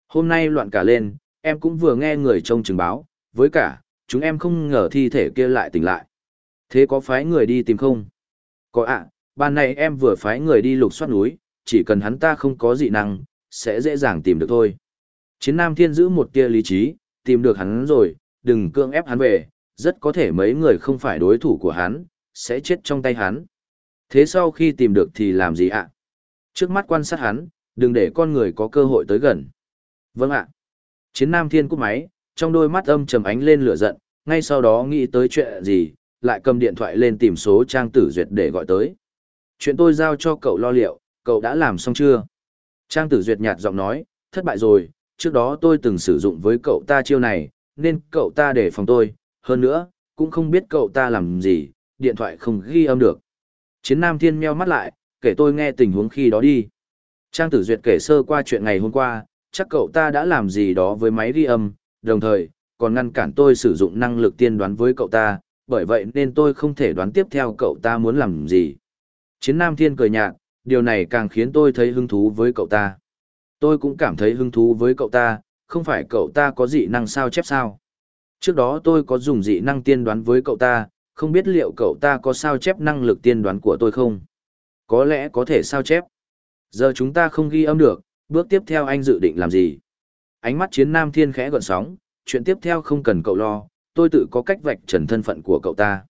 Hôm nay loạn cả lên, em cũng vừa nghe người trông chừng báo, với cả, chúng em không ngờ thi thể kia lại tỉnh lại. Thế có phái người đi tìm không? Có ạ, ban này em vừa phái người đi lục soát núi, chỉ cần hắn ta không có dị năng, sẽ dễ dàng tìm được thôi. Chiến Nam Thiên giữ một tia lý trí, tìm được hắn rồi, đừng cưỡng ép hắn về, rất có thể mấy người không phải đối thủ của hắn, sẽ chết trong tay hắn. Thế sau khi tìm được thì làm gì ạ? Trước mắt quan sát hắn, đừng để con người có cơ hội tới gần. Vâng ạ. Chiến Nam Thiên cúp máy, trong đôi mắt âm trầm ánh lên lửa giận, ngay sau đó nghĩ tới chuyện gì, lại cầm điện thoại lên tìm số Trang Tử Duyệt để gọi tới. Chuyện tôi giao cho cậu lo liệu, cậu đã làm xong chưa? Trang Tử Duyệt nhạt giọng nói, thất bại rồi, trước đó tôi từng sử dụng với cậu ta chiêu này, nên cậu ta để phòng tôi, hơn nữa, cũng không biết cậu ta làm gì, điện thoại không ghi âm được. Chiến Nam Thiên meo mắt lại, kể tôi nghe tình huống khi đó đi. Trang Tử Duyệt kể sơ qua chuyện ngày hôm qua, chắc cậu ta đã làm gì đó với máy ghi âm, đồng thời, còn ngăn cản tôi sử dụng năng lực tiên đoán với cậu ta, bởi vậy nên tôi không thể đoán tiếp theo cậu ta muốn làm gì. Chiến Nam Thiên cười nhạt, điều này càng khiến tôi thấy hứng thú với cậu ta. Tôi cũng cảm thấy hứng thú với cậu ta, không phải cậu ta có dị năng sao chép sao. Trước đó tôi có dùng dị năng tiên đoán với cậu ta, không biết liệu cậu ta có sao chép năng lực tiên đoán của tôi không? Có lẽ có thể sao chép. Giờ chúng ta không ghi âm được, bước tiếp theo anh dự định làm gì? Ánh mắt chiến nam thiên khẽ gọn sóng, chuyện tiếp theo không cần cậu lo, tôi tự có cách vạch trần thân phận của cậu ta.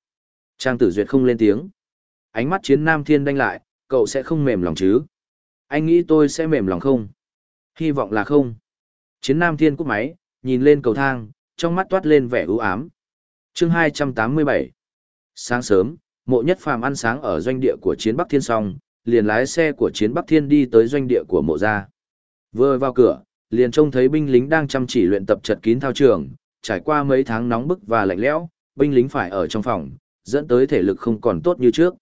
Trang tử duyệt không lên tiếng. Ánh mắt chiến nam thiên đanh lại, cậu sẽ không mềm lòng chứ? Anh nghĩ tôi sẽ mềm lòng không? Hy vọng là không. Chiến nam thiên cúp máy, nhìn lên cầu thang, trong mắt toát lên vẻ ưu ám. chương 287 Sáng sớm, mộ nhất phàm ăn sáng ở doanh địa của chiến Bắc Thiên xong, liền lái xe của chiến Bắc Thiên đi tới doanh địa của mộ gia. Vừa vào cửa, liền trông thấy binh lính đang chăm chỉ luyện tập chật kín thao trường, trải qua mấy tháng nóng bức và lạnh lẽo, binh lính phải ở trong phòng, dẫn tới thể lực không còn tốt như trước.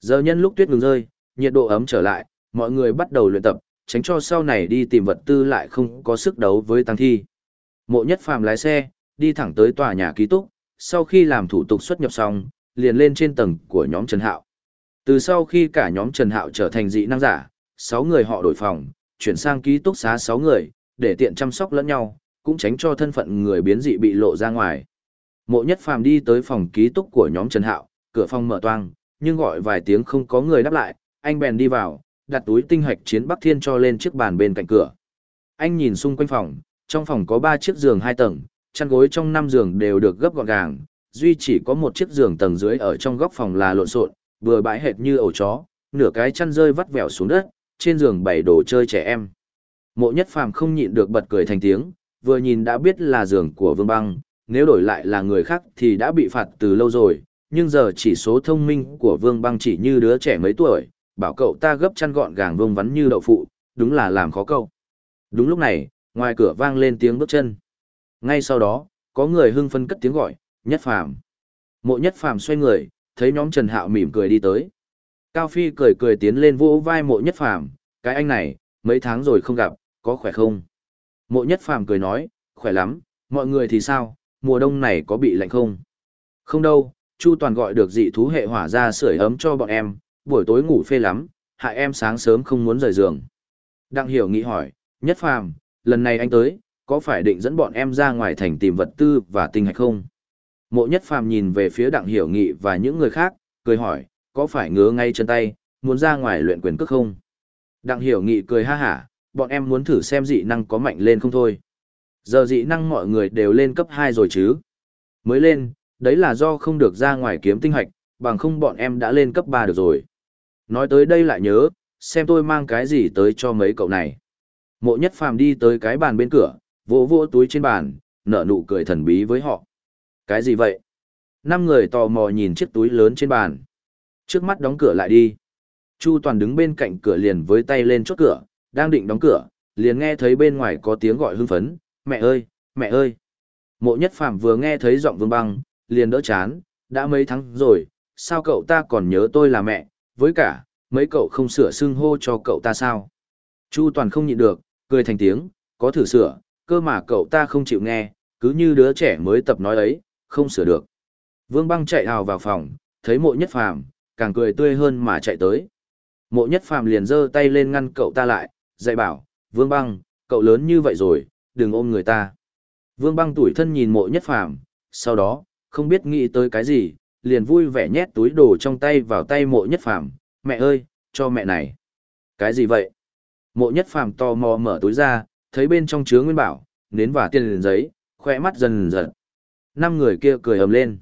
Giờ nhân lúc tuyết ngừng rơi, nhiệt độ ấm trở lại, mọi người bắt đầu luyện tập, tránh cho sau này đi tìm vật tư lại không có sức đấu với tăng thi. Mộ nhất phàm lái xe, đi thẳng tới tòa nhà ký túc, sau khi làm thủ tục xuất nhập xong, liền lên trên tầng của nhóm Trần Hạo. Từ sau khi cả nhóm Trần Hạo trở thành dị năng giả, 6 người họ đổi phòng, chuyển sang ký túc xá 6 người, để tiện chăm sóc lẫn nhau, cũng tránh cho thân phận người biến dị bị lộ ra ngoài. Mộ Nhất Phàm đi tới phòng ký túc của nhóm Trần Hạo, cửa phòng mở toang, nhưng gọi vài tiếng không có người đáp lại, anh bèn đi vào, đặt túi tinh hạch chiến Bắc Thiên cho lên chiếc bàn bên cạnh cửa. Anh nhìn xung quanh phòng, trong phòng có 3 chiếc giường 2 tầng, chăn gối trong 5 giường đều được gấp gọn gàng, duy chỉ có một chiếc giường tầng dưới ở trong góc phòng là lộn xộn, vừa bãi hệt như ổ chó, nửa cái chăn rơi vắt vẻo xuống đất, trên giường bày đồ chơi trẻ em. Mộ Nhất Phàm không nhịn được bật cười thành tiếng, vừa nhìn đã biết là giường của Vương Băng, nếu đổi lại là người khác thì đã bị phạt từ lâu rồi, nhưng giờ chỉ số thông minh của Vương Băng chỉ như đứa trẻ mấy tuổi, bảo cậu ta gấp chăn gọn gàng vương vắn như đậu phụ, đúng là làm khó cậu. Đúng lúc này, ngoài cửa vang lên tiếng bước chân. Ngay sau đó, có người hưng phân cất tiếng gọi, Nhất Phàm. Mộ Nhất Phàm xoay người, thấy nhóm Trần Hạo mỉm cười đi tới. Cao Phi cười cười tiến lên vỗ vai Mộ Nhất Phàm, cái anh này, mấy tháng rồi không gặp, có khỏe không? Mộ Nhất Phàm cười nói, khỏe lắm, mọi người thì sao, mùa đông này có bị lạnh không? Không đâu, Chu Toàn gọi được dị thú hệ hỏa ra sưởi ấm cho bọn em, buổi tối ngủ phê lắm, hại em sáng sớm không muốn rời giường. Đặng Hiểu nghĩ hỏi, Nhất Phàm, lần này anh tới, có phải định dẫn bọn em ra ngoài thành tìm vật tư và tinh hạch không? Mộ Nhất Phàm nhìn về phía Đặng Hiểu Nghị và những người khác, cười hỏi, có phải ngứa ngay chân tay, muốn ra ngoài luyện quyền cước không? Đặng Hiểu Nghị cười ha hả, bọn em muốn thử xem dị năng có mạnh lên không thôi. Giờ dị năng mọi người đều lên cấp 2 rồi chứ. Mới lên, đấy là do không được ra ngoài kiếm tinh hoạch, bằng không bọn em đã lên cấp 3 được rồi. Nói tới đây lại nhớ, xem tôi mang cái gì tới cho mấy cậu này. Mộ nhất phàm đi tới cái bàn bên cửa, vỗ vỗ túi trên bàn, nở nụ cười thần bí với họ. Cái gì vậy? Năm người tò mò nhìn chiếc túi lớn trên bàn. Trước mắt đóng cửa lại đi. Chu Toàn đứng bên cạnh cửa liền với tay lên chốt cửa, đang định đóng cửa, liền nghe thấy bên ngoài có tiếng gọi hưng phấn, mẹ ơi, mẹ ơi. Mộ nhất phàm vừa nghe thấy giọng vương băng, liền đỡ chán, đã mấy tháng rồi, sao cậu ta còn nhớ tôi là mẹ, với cả, mấy cậu không sửa xưng hô cho cậu ta sao? Chu Toàn không nhịn được, cười thành tiếng, có thử sửa, cơ mà cậu ta không chịu nghe, cứ như đứa trẻ mới tập nói ấy, không sửa được. Vương băng chạy hào vào phòng, thấy mộ nhất phàm, càng cười tươi hơn mà chạy tới. Mộ nhất phàm liền giơ tay lên ngăn cậu ta lại, dạy bảo, Vương băng, cậu lớn như vậy rồi, đừng ôm người ta. Vương băng tủi thân nhìn mộ nhất phàm, sau đó, không biết nghĩ tới cái gì, liền vui vẻ nhét túi đồ trong tay vào tay mộ nhất phàm, mẹ ơi, cho mẹ này. Cái gì vậy? Mộ nhất phàm tò mò mở túi ra, thấy bên trong chứa nguyên bảo, nến và tiền liền giấy, khỏe mắt dần dần. Năm người kia cười ầm lên.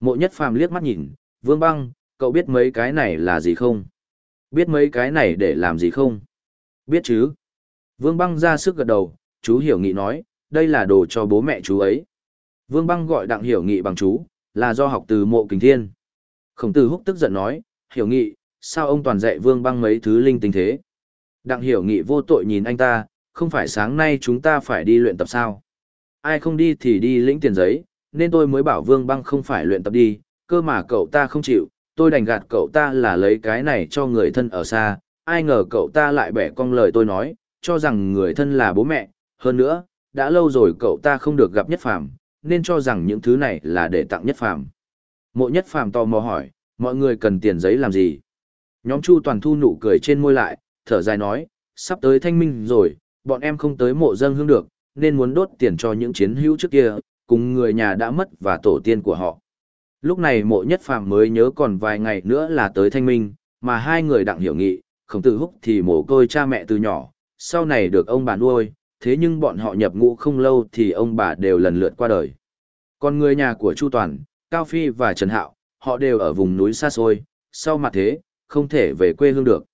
Mộ nhất phàm liếc mắt nhìn, vương băng, cậu biết mấy cái này là gì không? Biết mấy cái này để làm gì không? Biết chứ? Vương băng ra sức gật đầu, chú hiểu nghị nói, đây là đồ cho bố mẹ chú ấy. Vương băng gọi đặng hiểu nghị bằng chú, là do học từ mộ kình thiên. Khổng tử húc tức giận nói, hiểu nghị, sao ông toàn dạy vương băng mấy thứ linh tinh thế? Đặng hiểu nghị vô tội nhìn anh ta, không phải sáng nay chúng ta phải đi luyện tập sao? Ai không đi thì đi lĩnh tiền giấy, nên tôi mới bảo vương băng không phải luyện tập đi, cơ mà cậu ta không chịu, tôi đành gạt cậu ta là lấy cái này cho người thân ở xa, ai ngờ cậu ta lại bẻ cong lời tôi nói, cho rằng người thân là bố mẹ, hơn nữa, đã lâu rồi cậu ta không được gặp nhất phàm, nên cho rằng những thứ này là để tặng nhất phàm. Mộ nhất phàm tò mò hỏi, mọi người cần tiền giấy làm gì? Nhóm Chu Toàn Thu nụ cười trên môi lại, thở dài nói, sắp tới thanh minh rồi, bọn em không tới mộ dân hương được, nên muốn đốt tiền cho những chiến hữu trước kia, cùng người nhà đã mất và tổ tiên của họ. Lúc này mộ nhất phàm mới nhớ còn vài ngày nữa là tới thanh minh, mà hai người đặng hiểu nghị, không tự húc thì mồ côi cha mẹ từ nhỏ, sau này được ông bà nuôi, thế nhưng bọn họ nhập ngũ không lâu thì ông bà đều lần lượt qua đời. Còn người nhà của Chu Toàn, Cao Phi và Trần Hạo, họ đều ở vùng núi xa xôi, sau mặt thế, không thể về quê hương được.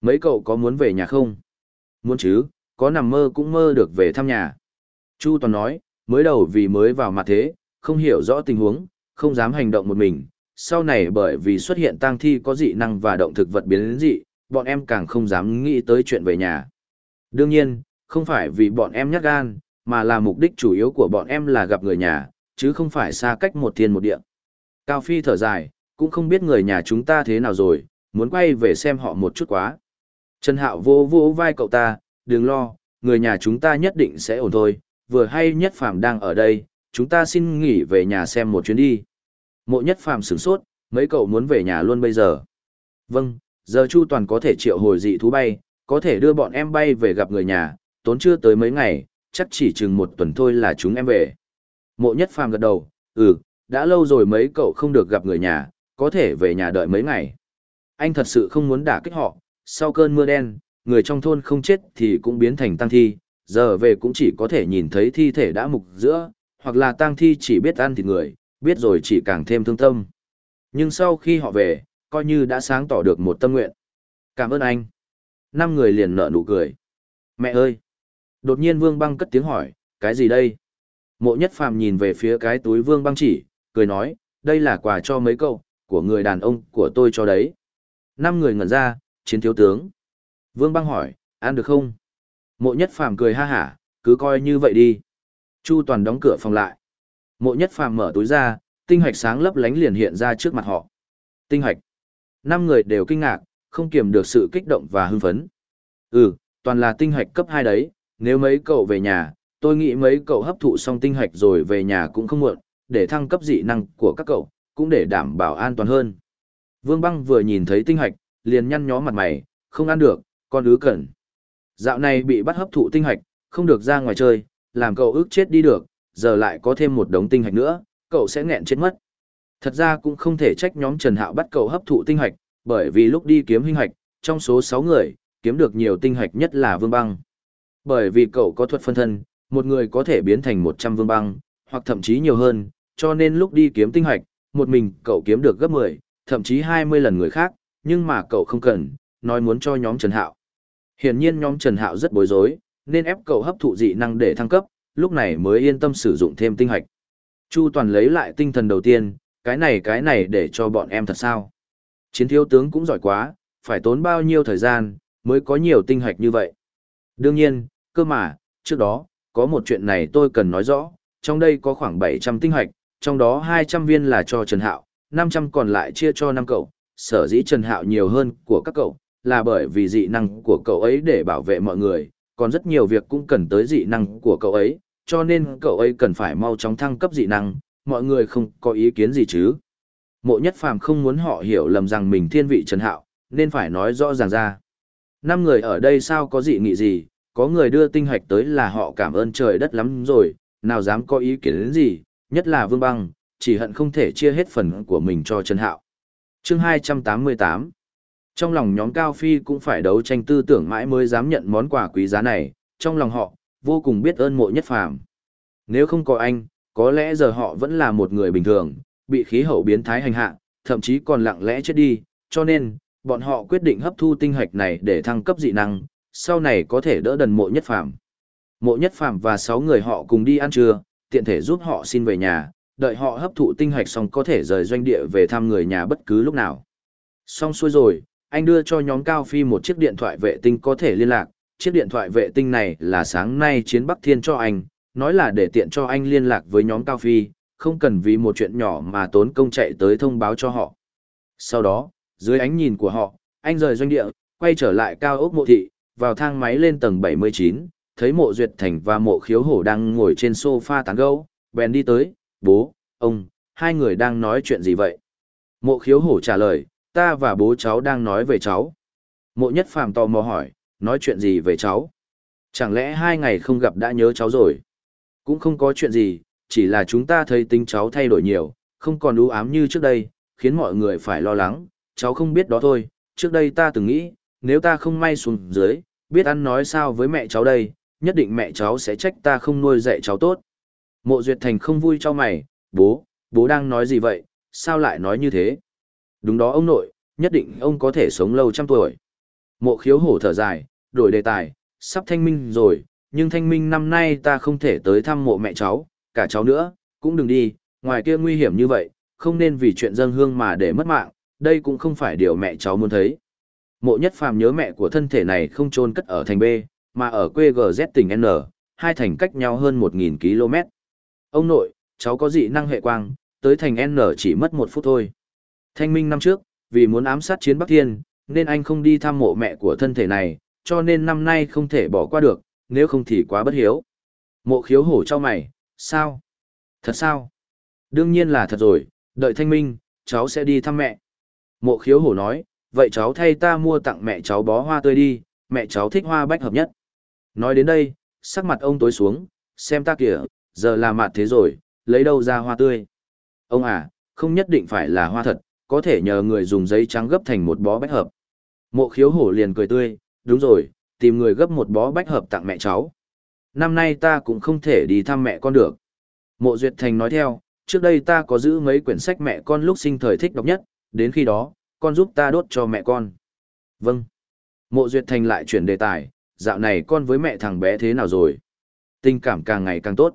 Mấy cậu có muốn về nhà không? Muốn chứ, có nằm mơ cũng mơ được về thăm nhà. Chu Toàn nói, mới đầu vì mới vào mặt thế, không hiểu rõ tình huống, không dám hành động một mình. Sau này bởi vì xuất hiện tang thi có dị năng và động thực vật biến dị, bọn em càng không dám nghĩ tới chuyện về nhà. Đương nhiên, không phải vì bọn em nhát gan, mà là mục đích chủ yếu của bọn em là gặp người nhà, chứ không phải xa cách một thiên một địa. Cao Phi thở dài, cũng không biết người nhà chúng ta thế nào rồi, muốn quay về xem họ một chút quá. Trần Hạo vô vô vai cậu ta, đừng lo, người nhà chúng ta nhất định sẽ ổn thôi, vừa hay Nhất Phàm đang ở đây, chúng ta xin nghỉ về nhà xem một chuyến đi. Mộ Nhất Phàm sửng sốt, mấy cậu muốn về nhà luôn bây giờ. Vâng, giờ Chu Toàn có thể triệu hồi dị thú bay, có thể đưa bọn em bay về gặp người nhà, tốn chưa tới mấy ngày, chắc chỉ chừng một tuần thôi là chúng em về. Mộ Nhất Phàm gật đầu, ừ, đã lâu rồi mấy cậu không được gặp người nhà, có thể về nhà đợi mấy ngày. Anh thật sự không muốn đả kích họ, sau cơn mưa đen, người trong thôn không chết thì cũng biến thành tăng thi, giờ về cũng chỉ có thể nhìn thấy thi thể đã mục giữa, hoặc là tang thi chỉ biết ăn thịt người, biết rồi chỉ càng thêm thương tâm. Nhưng sau khi họ về, coi như đã sáng tỏ được một tâm nguyện. Cảm ơn anh. Năm người liền nở nụ cười. Mẹ ơi! Đột nhiên Vương Băng cất tiếng hỏi, cái gì đây? Mộ nhất phàm nhìn về phía cái túi Vương Băng chỉ, cười nói, đây là quà cho mấy cậu, của người đàn ông của tôi cho đấy. Năm người ngẩn ra, chiến thiếu tướng. Vương Băng hỏi, ăn được không? Mộ nhất phàm cười ha hả, cứ coi như vậy đi. Chu Toàn đóng cửa phòng lại. Mộ nhất phàm mở túi ra, tinh hạch sáng lấp lánh liền hiện ra trước mặt họ. Tinh hạch. Năm người đều kinh ngạc, không kiềm được sự kích động và hưng phấn. Ừ, toàn là tinh hạch cấp 2 đấy, nếu mấy cậu về nhà, tôi nghĩ mấy cậu hấp thụ xong tinh hạch rồi về nhà cũng không muộn, để thăng cấp dị năng của các cậu, cũng để đảm bảo an toàn hơn. Vương Băng vừa nhìn thấy tinh hạch, liền nhăn nhó mặt mày, không ăn được, con ứ cẩn. Dạo này bị bắt hấp thụ tinh hạch, không được ra ngoài chơi, làm cậu ước chết đi được, giờ lại có thêm một đống tinh hạch nữa, cậu sẽ nghẹn chết mất. Thật ra cũng không thể trách nhóm Trần Hạo bắt cậu hấp thụ tinh hạch, bởi vì lúc đi kiếm hình hạch, trong số 6 người, kiếm được nhiều tinh hạch nhất là Vương Băng. Bởi vì cậu có thuật phân thân, một người có thể biến thành 100 Vương Băng, hoặc thậm chí nhiều hơn, cho nên lúc đi kiếm tinh hạch, một mình cậu kiếm được gấp 10, thậm chí 20 lần người khác, nhưng mà cậu không cần, nói muốn cho nhóm Trần Hạo. Hiển nhiên nhóm Trần Hạo rất bối rối, nên ép cậu hấp thụ dị năng để thăng cấp, lúc này mới yên tâm sử dụng thêm tinh hạch. Chu Toàn lấy lại tinh thần đầu tiên, cái này cái này để cho bọn em thật sao. Chiến thiếu tướng cũng giỏi quá, phải tốn bao nhiêu thời gian, mới có nhiều tinh hạch như vậy. Đương nhiên, cơ mà, trước đó, có một chuyện này tôi cần nói rõ, trong đây có khoảng 700 tinh hạch, trong đó 200 viên là cho Trần Hạo, 500 còn lại chia cho 5 cậu, sở dĩ Trần Hạo nhiều hơn của các cậu, là bởi vì dị năng của cậu ấy để bảo vệ mọi người, còn rất nhiều việc cũng cần tới dị năng của cậu ấy, cho nên cậu ấy cần phải mau chóng thăng cấp dị năng, mọi người không có ý kiến gì chứ. Mộ nhất phàm không muốn họ hiểu lầm rằng mình thiên vị Trần Hạo, nên phải nói rõ ràng ra. Năm người ở đây sao có dị nghị gì, có người đưa tinh hạch tới là họ cảm ơn trời đất lắm rồi, nào dám có ý kiến đến gì, nhất là Vương Băng, chỉ hận không thể chia hết phần của mình cho Trần Hạo. Chương 288 trong lòng nhóm Cao Phi cũng phải đấu tranh tư tưởng mãi mới dám nhận món quà quý giá này, trong lòng họ, vô cùng biết ơn mộ nhất phàm. Nếu không có anh, có lẽ giờ họ vẫn là một người bình thường, bị khí hậu biến thái hành hạ, thậm chí còn lặng lẽ chết đi, cho nên, bọn họ quyết định hấp thu tinh hạch này để thăng cấp dị năng, sau này có thể đỡ đần mộ nhất phàm. Mộ nhất phàm và sáu người họ cùng đi ăn trưa, tiện thể giúp họ xin về nhà, đợi họ hấp thụ tinh hạch xong có thể rời doanh địa về thăm người nhà bất cứ lúc nào. Xong xuôi rồi, anh đưa cho nhóm Cao Phi một chiếc điện thoại vệ tinh có thể liên lạc, chiếc điện thoại vệ tinh này là sáng nay chiến Bắc Thiên cho anh, nói là để tiện cho anh liên lạc với nhóm Cao Phi, không cần vì một chuyện nhỏ mà tốn công chạy tới thông báo cho họ. Sau đó, dưới ánh nhìn của họ, anh rời doanh địa, quay trở lại cao ốc mộ thị, vào thang máy lên tầng 79, thấy mộ duyệt thành và mộ khiếu hổ đang ngồi trên sofa tán gẫu, bèn đi tới, bố, ông, hai người đang nói chuyện gì vậy? Mộ khiếu hổ trả lời, ta và bố cháu đang nói về cháu. Mộ nhất phàm tò mò hỏi, nói chuyện gì về cháu? Chẳng lẽ hai ngày không gặp đã nhớ cháu rồi? Cũng không có chuyện gì, chỉ là chúng ta thấy tính cháu thay đổi nhiều, không còn u ám như trước đây, khiến mọi người phải lo lắng, cháu không biết đó thôi, trước đây ta từng nghĩ, nếu ta không may xuống dưới, biết ăn nói sao với mẹ cháu đây, nhất định mẹ cháu sẽ trách ta không nuôi dạy cháu tốt. Mộ Duyệt Thành không vui cho mày, bố, bố đang nói gì vậy, sao lại nói như thế? Đúng đó ông nội, nhất định ông có thể sống lâu trăm tuổi. Mộ khiếu hổ thở dài, đổi đề tài, sắp thanh minh rồi, nhưng thanh minh năm nay ta không thể tới thăm mộ mẹ cháu, cả cháu nữa, cũng đừng đi, ngoài kia nguy hiểm như vậy, không nên vì chuyện dân hương mà để mất mạng, đây cũng không phải điều mẹ cháu muốn thấy. Mộ nhất phàm nhớ mẹ của thân thể này không chôn cất ở thành B, mà ở quê GZ tỉnh N, hai thành cách nhau hơn 1.000 km. Ông nội, cháu có dị năng hệ quang, tới thành N chỉ mất một phút thôi. Thanh minh năm trước, vì muốn ám sát chiến Bắc Thiên, nên anh không đi thăm mộ mẹ của thân thể này, cho nên năm nay không thể bỏ qua được, nếu không thì quá bất hiếu. Mộ khiếu hổ cho mày, sao? Thật sao? Đương nhiên là thật rồi, đợi thanh minh, cháu sẽ đi thăm mẹ. Mộ khiếu hổ nói, vậy cháu thay ta mua tặng mẹ cháu bó hoa tươi đi, mẹ cháu thích hoa bách hợp nhất. Nói đến đây, sắc mặt ông tối xuống, xem ta kìa, giờ là mặt thế rồi, lấy đâu ra hoa tươi. Ông à, không nhất định phải là hoa thật, có thể nhờ người dùng giấy trắng gấp thành một bó bách hợp. Mộ khiếu hổ liền cười tươi, đúng rồi, tìm người gấp một bó bách hợp tặng mẹ cháu. Năm nay ta cũng không thể đi thăm mẹ con được. Mộ Duyệt Thành nói theo, trước đây ta có giữ mấy quyển sách mẹ con lúc sinh thời thích đọc nhất, đến khi đó, con giúp ta đốt cho mẹ con. Vâng. Mộ Duyệt Thành lại chuyển đề tài, dạo này con với mẹ thằng bé thế nào rồi? Tình cảm càng ngày càng tốt.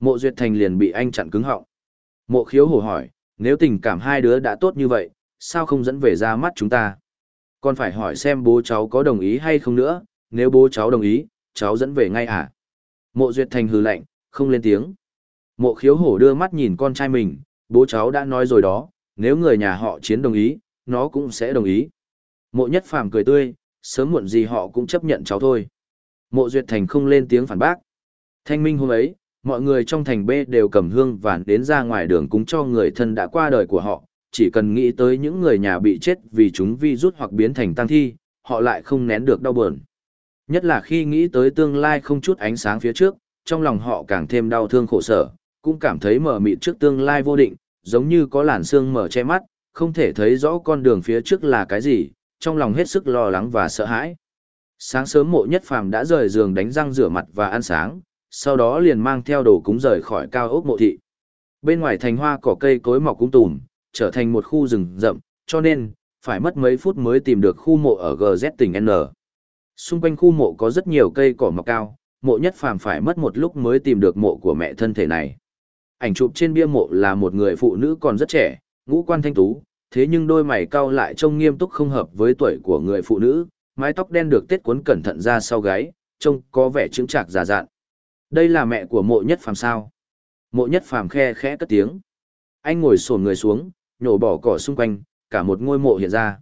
Mộ Duyệt Thành liền bị anh chặn cứng họng. Mộ khiếu hổ hỏi, nếu tình cảm hai đứa đã tốt như vậy, sao không dẫn về ra mắt chúng ta? còn phải hỏi xem bố cháu có đồng ý hay không nữa, nếu bố cháu đồng ý, cháu dẫn về ngay à? Mộ Duyệt Thành hừ lạnh, không lên tiếng. Mộ khiếu hổ đưa mắt nhìn con trai mình, bố cháu đã nói rồi đó, nếu người nhà họ chiến đồng ý, nó cũng sẽ đồng ý. Mộ nhất phàm cười tươi, sớm muộn gì họ cũng chấp nhận cháu thôi. Mộ Duyệt Thành không lên tiếng phản bác. Thanh minh hôm ấy, mọi người trong thành B đều cầm hương và đến ra ngoài đường cúng cho người thân đã qua đời của họ, chỉ cần nghĩ tới những người nhà bị chết vì chúng vi rút hoặc biến thành tăng thi, họ lại không nén được đau buồn. Nhất là khi nghĩ tới tương lai không chút ánh sáng phía trước, trong lòng họ càng thêm đau thương khổ sở, cũng cảm thấy mờ mịt trước tương lai vô định, giống như có làn sương mở che mắt, không thể thấy rõ con đường phía trước là cái gì, trong lòng hết sức lo lắng và sợ hãi. Sáng sớm mộ nhất phàm đã rời giường đánh răng rửa mặt và ăn sáng, sau đó liền mang theo đồ cúng rời khỏi cao ốc mộ thị. Bên ngoài thành hoa cỏ cây cối mọc cũng tùm, trở thành một khu rừng rậm, cho nên, phải mất mấy phút mới tìm được khu mộ ở GZ tỉnh N. Xung quanh khu mộ có rất nhiều cây cỏ mọc cao, mộ nhất phàm phải mất một lúc mới tìm được mộ của mẹ thân thể này. Ảnh chụp trên bia mộ là một người phụ nữ còn rất trẻ, ngũ quan thanh tú, thế nhưng đôi mày cau lại trông nghiêm túc không hợp với tuổi của người phụ nữ, mái tóc đen được tết cuốn cẩn thận ra sau gáy, trông có vẻ trứng trạc già dạn. Đây là mẹ của mộ nhất phàm sao. Mộ nhất phàm khe khẽ cất tiếng. Anh ngồi sổn người xuống, nhổ bỏ cỏ xung quanh, cả một ngôi mộ hiện ra.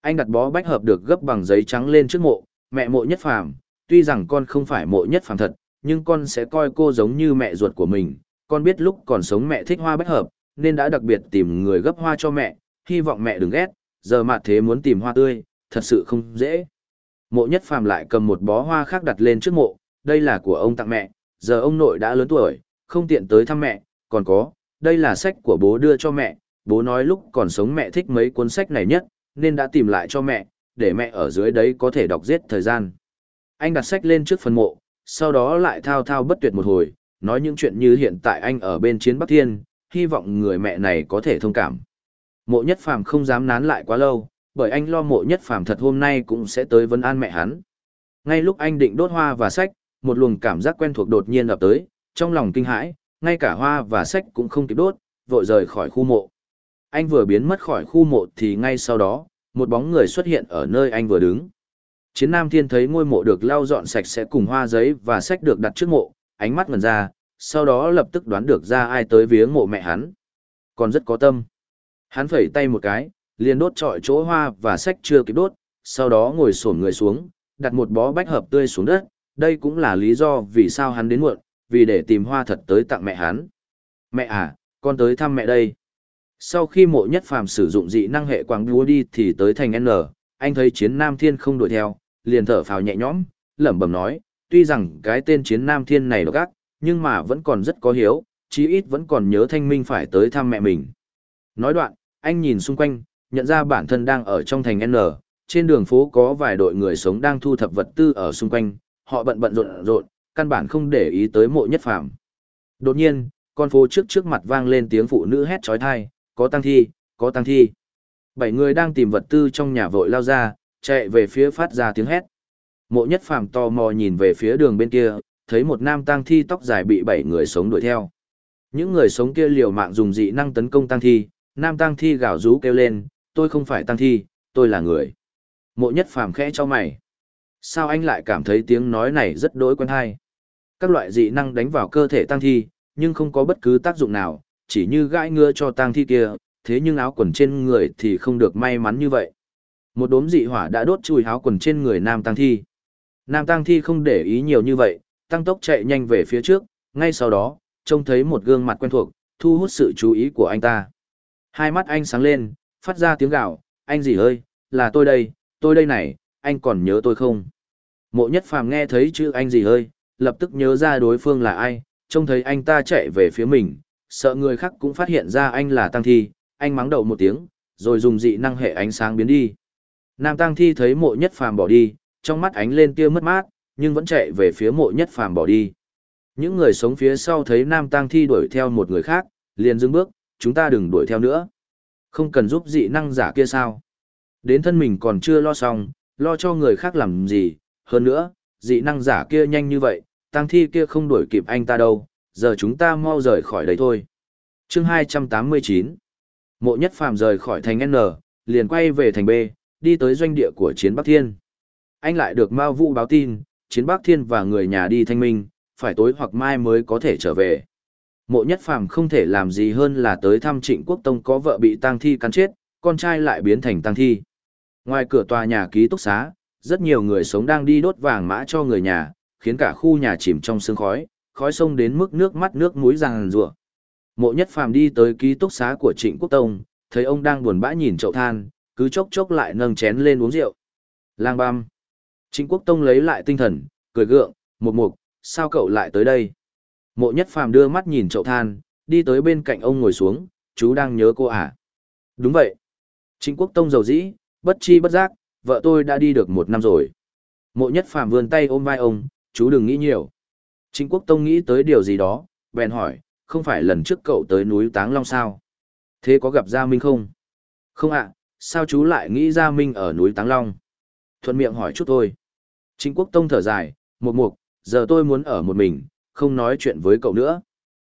Anh đặt bó bách hợp được gấp bằng giấy trắng lên trước mộ, mẹ mộ nhất phàm, tuy rằng con không phải mộ nhất phàm thật, nhưng con sẽ coi cô giống như mẹ ruột của mình. Con biết lúc còn sống mẹ thích hoa bách hợp, nên đã đặc biệt tìm người gấp hoa cho mẹ, hy vọng mẹ đừng ghét, giờ mà thế muốn tìm hoa tươi, thật sự không dễ. Mộ nhất phàm lại cầm một bó hoa khác đặt lên trước mộ, đây là của ông tặng mẹ, giờ ông nội đã lớn tuổi, không tiện tới thăm mẹ, còn có, đây là sách của bố đưa cho mẹ, bố nói lúc còn sống mẹ thích mấy cuốn sách này nhất, nên đã tìm lại cho mẹ, để mẹ ở dưới đấy có thể đọc giết thời gian. Anh đặt sách lên trước phần mộ, sau đó lại thao thao bất tuyệt một hồi, nói những chuyện như hiện tại anh ở bên chiến Bắc Thiên, hy vọng người mẹ này có thể thông cảm. Mộ nhất phàm không dám nán lại quá lâu, bởi anh lo mộ nhất phàm thật hôm nay cũng sẽ tới vấn an mẹ hắn. Ngay lúc anh định đốt hoa và sách, một luồng cảm giác quen thuộc đột nhiên ập tới, trong lòng kinh hãi, ngay cả hoa và sách cũng không kịp đốt, vội rời khỏi khu mộ. Anh vừa biến mất khỏi khu mộ thì ngay sau đó, một bóng người xuất hiện ở nơi anh vừa đứng. Chiến Nam Thiên thấy ngôi mộ được lau dọn sạch sẽ cùng hoa giấy và sách được đặt trước mộ, ánh mắt ngần ra, sau đó lập tức đoán được ra ai tới viếng mộ mẹ hắn. Còn rất có tâm. Hắn phẩy tay một cái, liền đốt trọi chỗ hoa và sách chưa kịp đốt, sau đó ngồi xổm người xuống, đặt một bó bách hợp tươi xuống đất, đây cũng là lý do vì sao hắn đến muộn, vì để tìm hoa thật tới tặng mẹ hắn. Mẹ à, con tới thăm mẹ đây. Sau khi mộ nhất phàm sử dụng dị năng hệ quang đúa đi thì tới thành N, anh thấy chiến Nam Thiên không đuổi theo, liền thở phào nhẹ nhõm, lẩm bẩm nói, tuy rằng cái tên chiến Nam Thiên này độc ác, nhưng mà vẫn còn rất có hiếu, chí ít vẫn còn nhớ thanh minh phải tới thăm mẹ mình. Nói đoạn, anh nhìn xung quanh, nhận ra bản thân đang ở trong thành N, trên đường phố có vài đội người sống đang thu thập vật tư ở xung quanh, họ bận bận rộn rộn, căn bản không để ý tới mộ nhất phàm. Đột nhiên, con phố trước trước mặt vang lên tiếng phụ nữ hét trói thai, có tăng thi, có tăng thi. Bảy người đang tìm vật tư trong nhà vội lao ra, chạy về phía phát ra tiếng hét. Mộ nhất phàm tò mò nhìn về phía đường bên kia, thấy một nam tăng thi tóc dài bị bảy người sống đuổi theo. Những người sống kia liều mạng dùng dị năng tấn công tăng thi, nam tăng thi gào rú kêu lên, tôi không phải tăng thi, tôi là người. Mộ nhất phàm khẽ cho mày. Sao anh lại cảm thấy tiếng nói này rất đối quen hay? Các loại dị năng đánh vào cơ thể tăng thi, nhưng không có bất cứ tác dụng nào, chỉ như gãi ngứa cho tăng thi kia, thế nhưng áo quần trên người thì không được may mắn như vậy. Một đốm dị hỏa đã đốt chùi áo quần trên người nam tăng thi. Nam tăng thi không để ý nhiều như vậy, tăng tốc chạy nhanh về phía trước, ngay sau đó, trông thấy một gương mặt quen thuộc, thu hút sự chú ý của anh ta. Hai mắt anh sáng lên, phát ra tiếng gạo, anh gì ơi, là tôi đây, tôi đây này, anh còn nhớ tôi không? Mộ nhất phàm nghe thấy chữ anh gì hơi, lập tức nhớ ra đối phương là ai, trông thấy anh ta chạy về phía mình, sợ người khác cũng phát hiện ra anh là tăng thi, anh mắng đầu một tiếng, rồi dùng dị năng hệ ánh sáng biến đi. Nam tăng thi thấy mộ nhất phàm bỏ đi, trong mắt ánh lên tia mất mát, nhưng vẫn chạy về phía mộ nhất phàm bỏ đi. Những người sống phía sau thấy nam tăng thi đuổi theo một người khác, liền dừng bước, chúng ta đừng đuổi theo nữa. Không cần giúp dị năng giả kia sao? Đến thân mình còn chưa lo xong, lo cho người khác làm gì, hơn nữa, dị năng giả kia nhanh như vậy, tăng thi kia không đuổi kịp anh ta đâu, giờ chúng ta mau rời khỏi đây thôi. chương 289 Mộ nhất phàm rời khỏi thành N, liền quay về thành B, đi tới doanh địa của Chiến Bắc Thiên. Anh lại được Mao Vũ báo tin, Chiến Bắc Thiên và người nhà đi thanh minh, phải tối hoặc mai mới có thể trở về. Mộ nhất phàm không thể làm gì hơn là tới thăm trịnh quốc tông có vợ bị tang thi cắn chết, con trai lại biến thành tang thi. Ngoài cửa tòa nhà ký túc xá, rất nhiều người sống đang đi đốt vàng mã cho người nhà, khiến cả khu nhà chìm trong sương khói, khói sông đến mức nước mắt nước mũi ràng rùa. Mộ nhất phàm đi tới ký túc xá của trịnh quốc tông, thấy ông đang buồn bã nhìn chậu than, cứ chốc chốc lại nâng chén lên uống rượu. Lang băm. Trịnh quốc tông lấy lại tinh thần, cười gượng, một mục, sao cậu lại tới đây? Mộ nhất phàm đưa mắt nhìn chậu than, đi tới bên cạnh ông ngồi xuống, chú đang nhớ cô à? Đúng vậy. Trịnh quốc tông dầu dĩ, bất chi bất giác, vợ tôi đã đi được một năm rồi. Mộ nhất phàm vươn tay ôm vai ông, chú đừng nghĩ nhiều. Trịnh quốc tông nghĩ tới điều gì đó, bèn hỏi, không phải lần trước cậu tới núi Táng Long sao? Thế có gặp Gia Minh không? Không ạ, sao chú lại nghĩ Gia Minh ở núi Táng Long? Thuận miệng hỏi chút thôi. Trịnh quốc tông thở dài, một mục, giờ tôi muốn ở một mình, không nói chuyện với cậu nữa.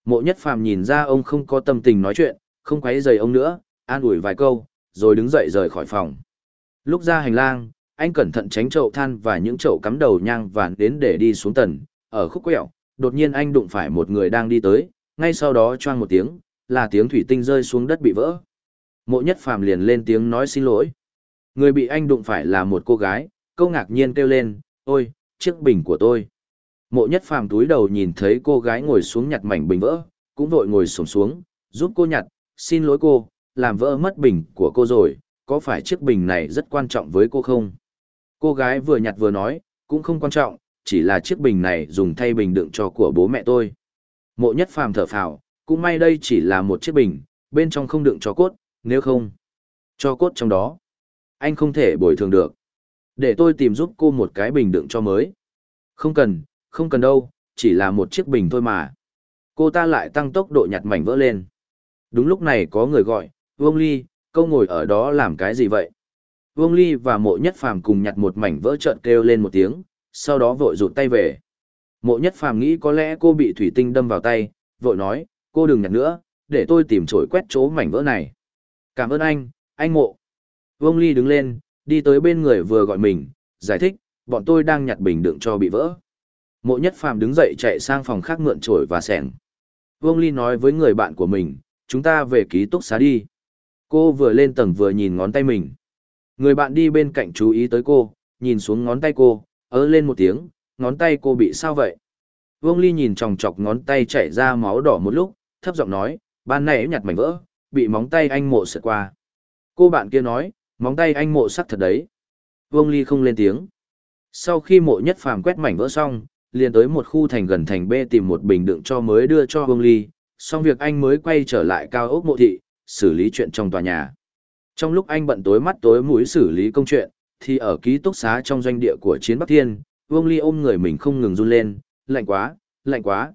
Mộ nhất phàm nhìn ra ông không có tâm tình nói chuyện, không quấy rầy ông nữa, an ủi vài câu, rồi đứng dậy rời khỏi phòng. Lúc ra hành lang, anh cẩn thận tránh chậu than và những chậu cắm đầu nhang và đến để đi xuống tầng, ở khúc quẹo, đột nhiên anh đụng phải một người đang đi tới, ngay sau đó choang một tiếng, là tiếng thủy tinh rơi xuống đất bị vỡ. Mộ nhất phàm liền lên tiếng nói xin lỗi. Người bị anh đụng phải là một cô gái, câu ngạc nhiên kêu lên, ôi, chiếc bình của tôi. Mộ nhất phàm túi đầu nhìn thấy cô gái ngồi xuống nhặt mảnh bình vỡ, cũng vội ngồi sổng xuống, giúp cô nhặt, xin lỗi cô, làm vỡ mất bình của cô rồi, có phải chiếc bình này rất quan trọng với cô không? Cô gái vừa nhặt vừa nói, cũng không quan trọng, chỉ là chiếc bình này dùng thay bình đựng cho của bố mẹ tôi. Mộ nhất phàm thở phào, cũng may đây chỉ là một chiếc bình, bên trong không đựng cho cốt, nếu không, cho cốt trong đó. Anh không thể bồi thường được. Để tôi tìm giúp cô một cái bình đựng cho mới. Không cần, không cần đâu, chỉ là một chiếc bình thôi mà. Cô ta lại tăng tốc độ nhặt mảnh vỡ lên. Đúng lúc này có người gọi, Vương Ly, câu ngồi ở đó làm cái gì vậy? Vương Ly và mộ nhất phàm cùng nhặt một mảnh vỡ trợn kêu lên một tiếng, sau đó vội rụt tay về. Mộ nhất phàm nghĩ có lẽ cô bị thủy tinh đâm vào tay, vội nói, cô đừng nhặt nữa, để tôi tìm chổi quét chỗ mảnh vỡ này. Cảm ơn anh, anh mộ. Vương Ly đứng lên, đi tới bên người vừa gọi mình, giải thích, bọn tôi đang nhặt bình đựng cho bị vỡ. Mộ nhất phàm đứng dậy chạy sang phòng khác mượn chổi và sẻng. Vương Ly nói với người bạn của mình, chúng ta về ký túc xá đi. Cô vừa lên tầng vừa nhìn ngón tay mình. Người bạn đi bên cạnh chú ý tới cô, nhìn xuống ngón tay cô, ớ lên một tiếng, ngón tay cô bị sao vậy? Vương Ly nhìn chòng chọc ngón tay chảy ra máu đỏ một lúc, thấp giọng nói, ban nãy nhặt mảnh vỡ, bị móng tay anh mộ sượt qua. Cô bạn kia nói, móng tay anh mộ sắc thật đấy. Vương Ly không lên tiếng. Sau khi mộ nhất phàm quét mảnh vỡ xong, liền tới một khu thành gần thành B tìm một bình đựng cho mới đưa cho Vương Ly, xong việc anh mới quay trở lại cao ốc mộ thị, xử lý chuyện trong tòa nhà. Trong lúc anh bận tối mắt tối mũi xử lý công chuyện, thì ở ký túc xá trong doanh địa của Chiến Bắc Thiên, Vương Ly ôm người mình không ngừng run lên, lạnh quá, lạnh quá.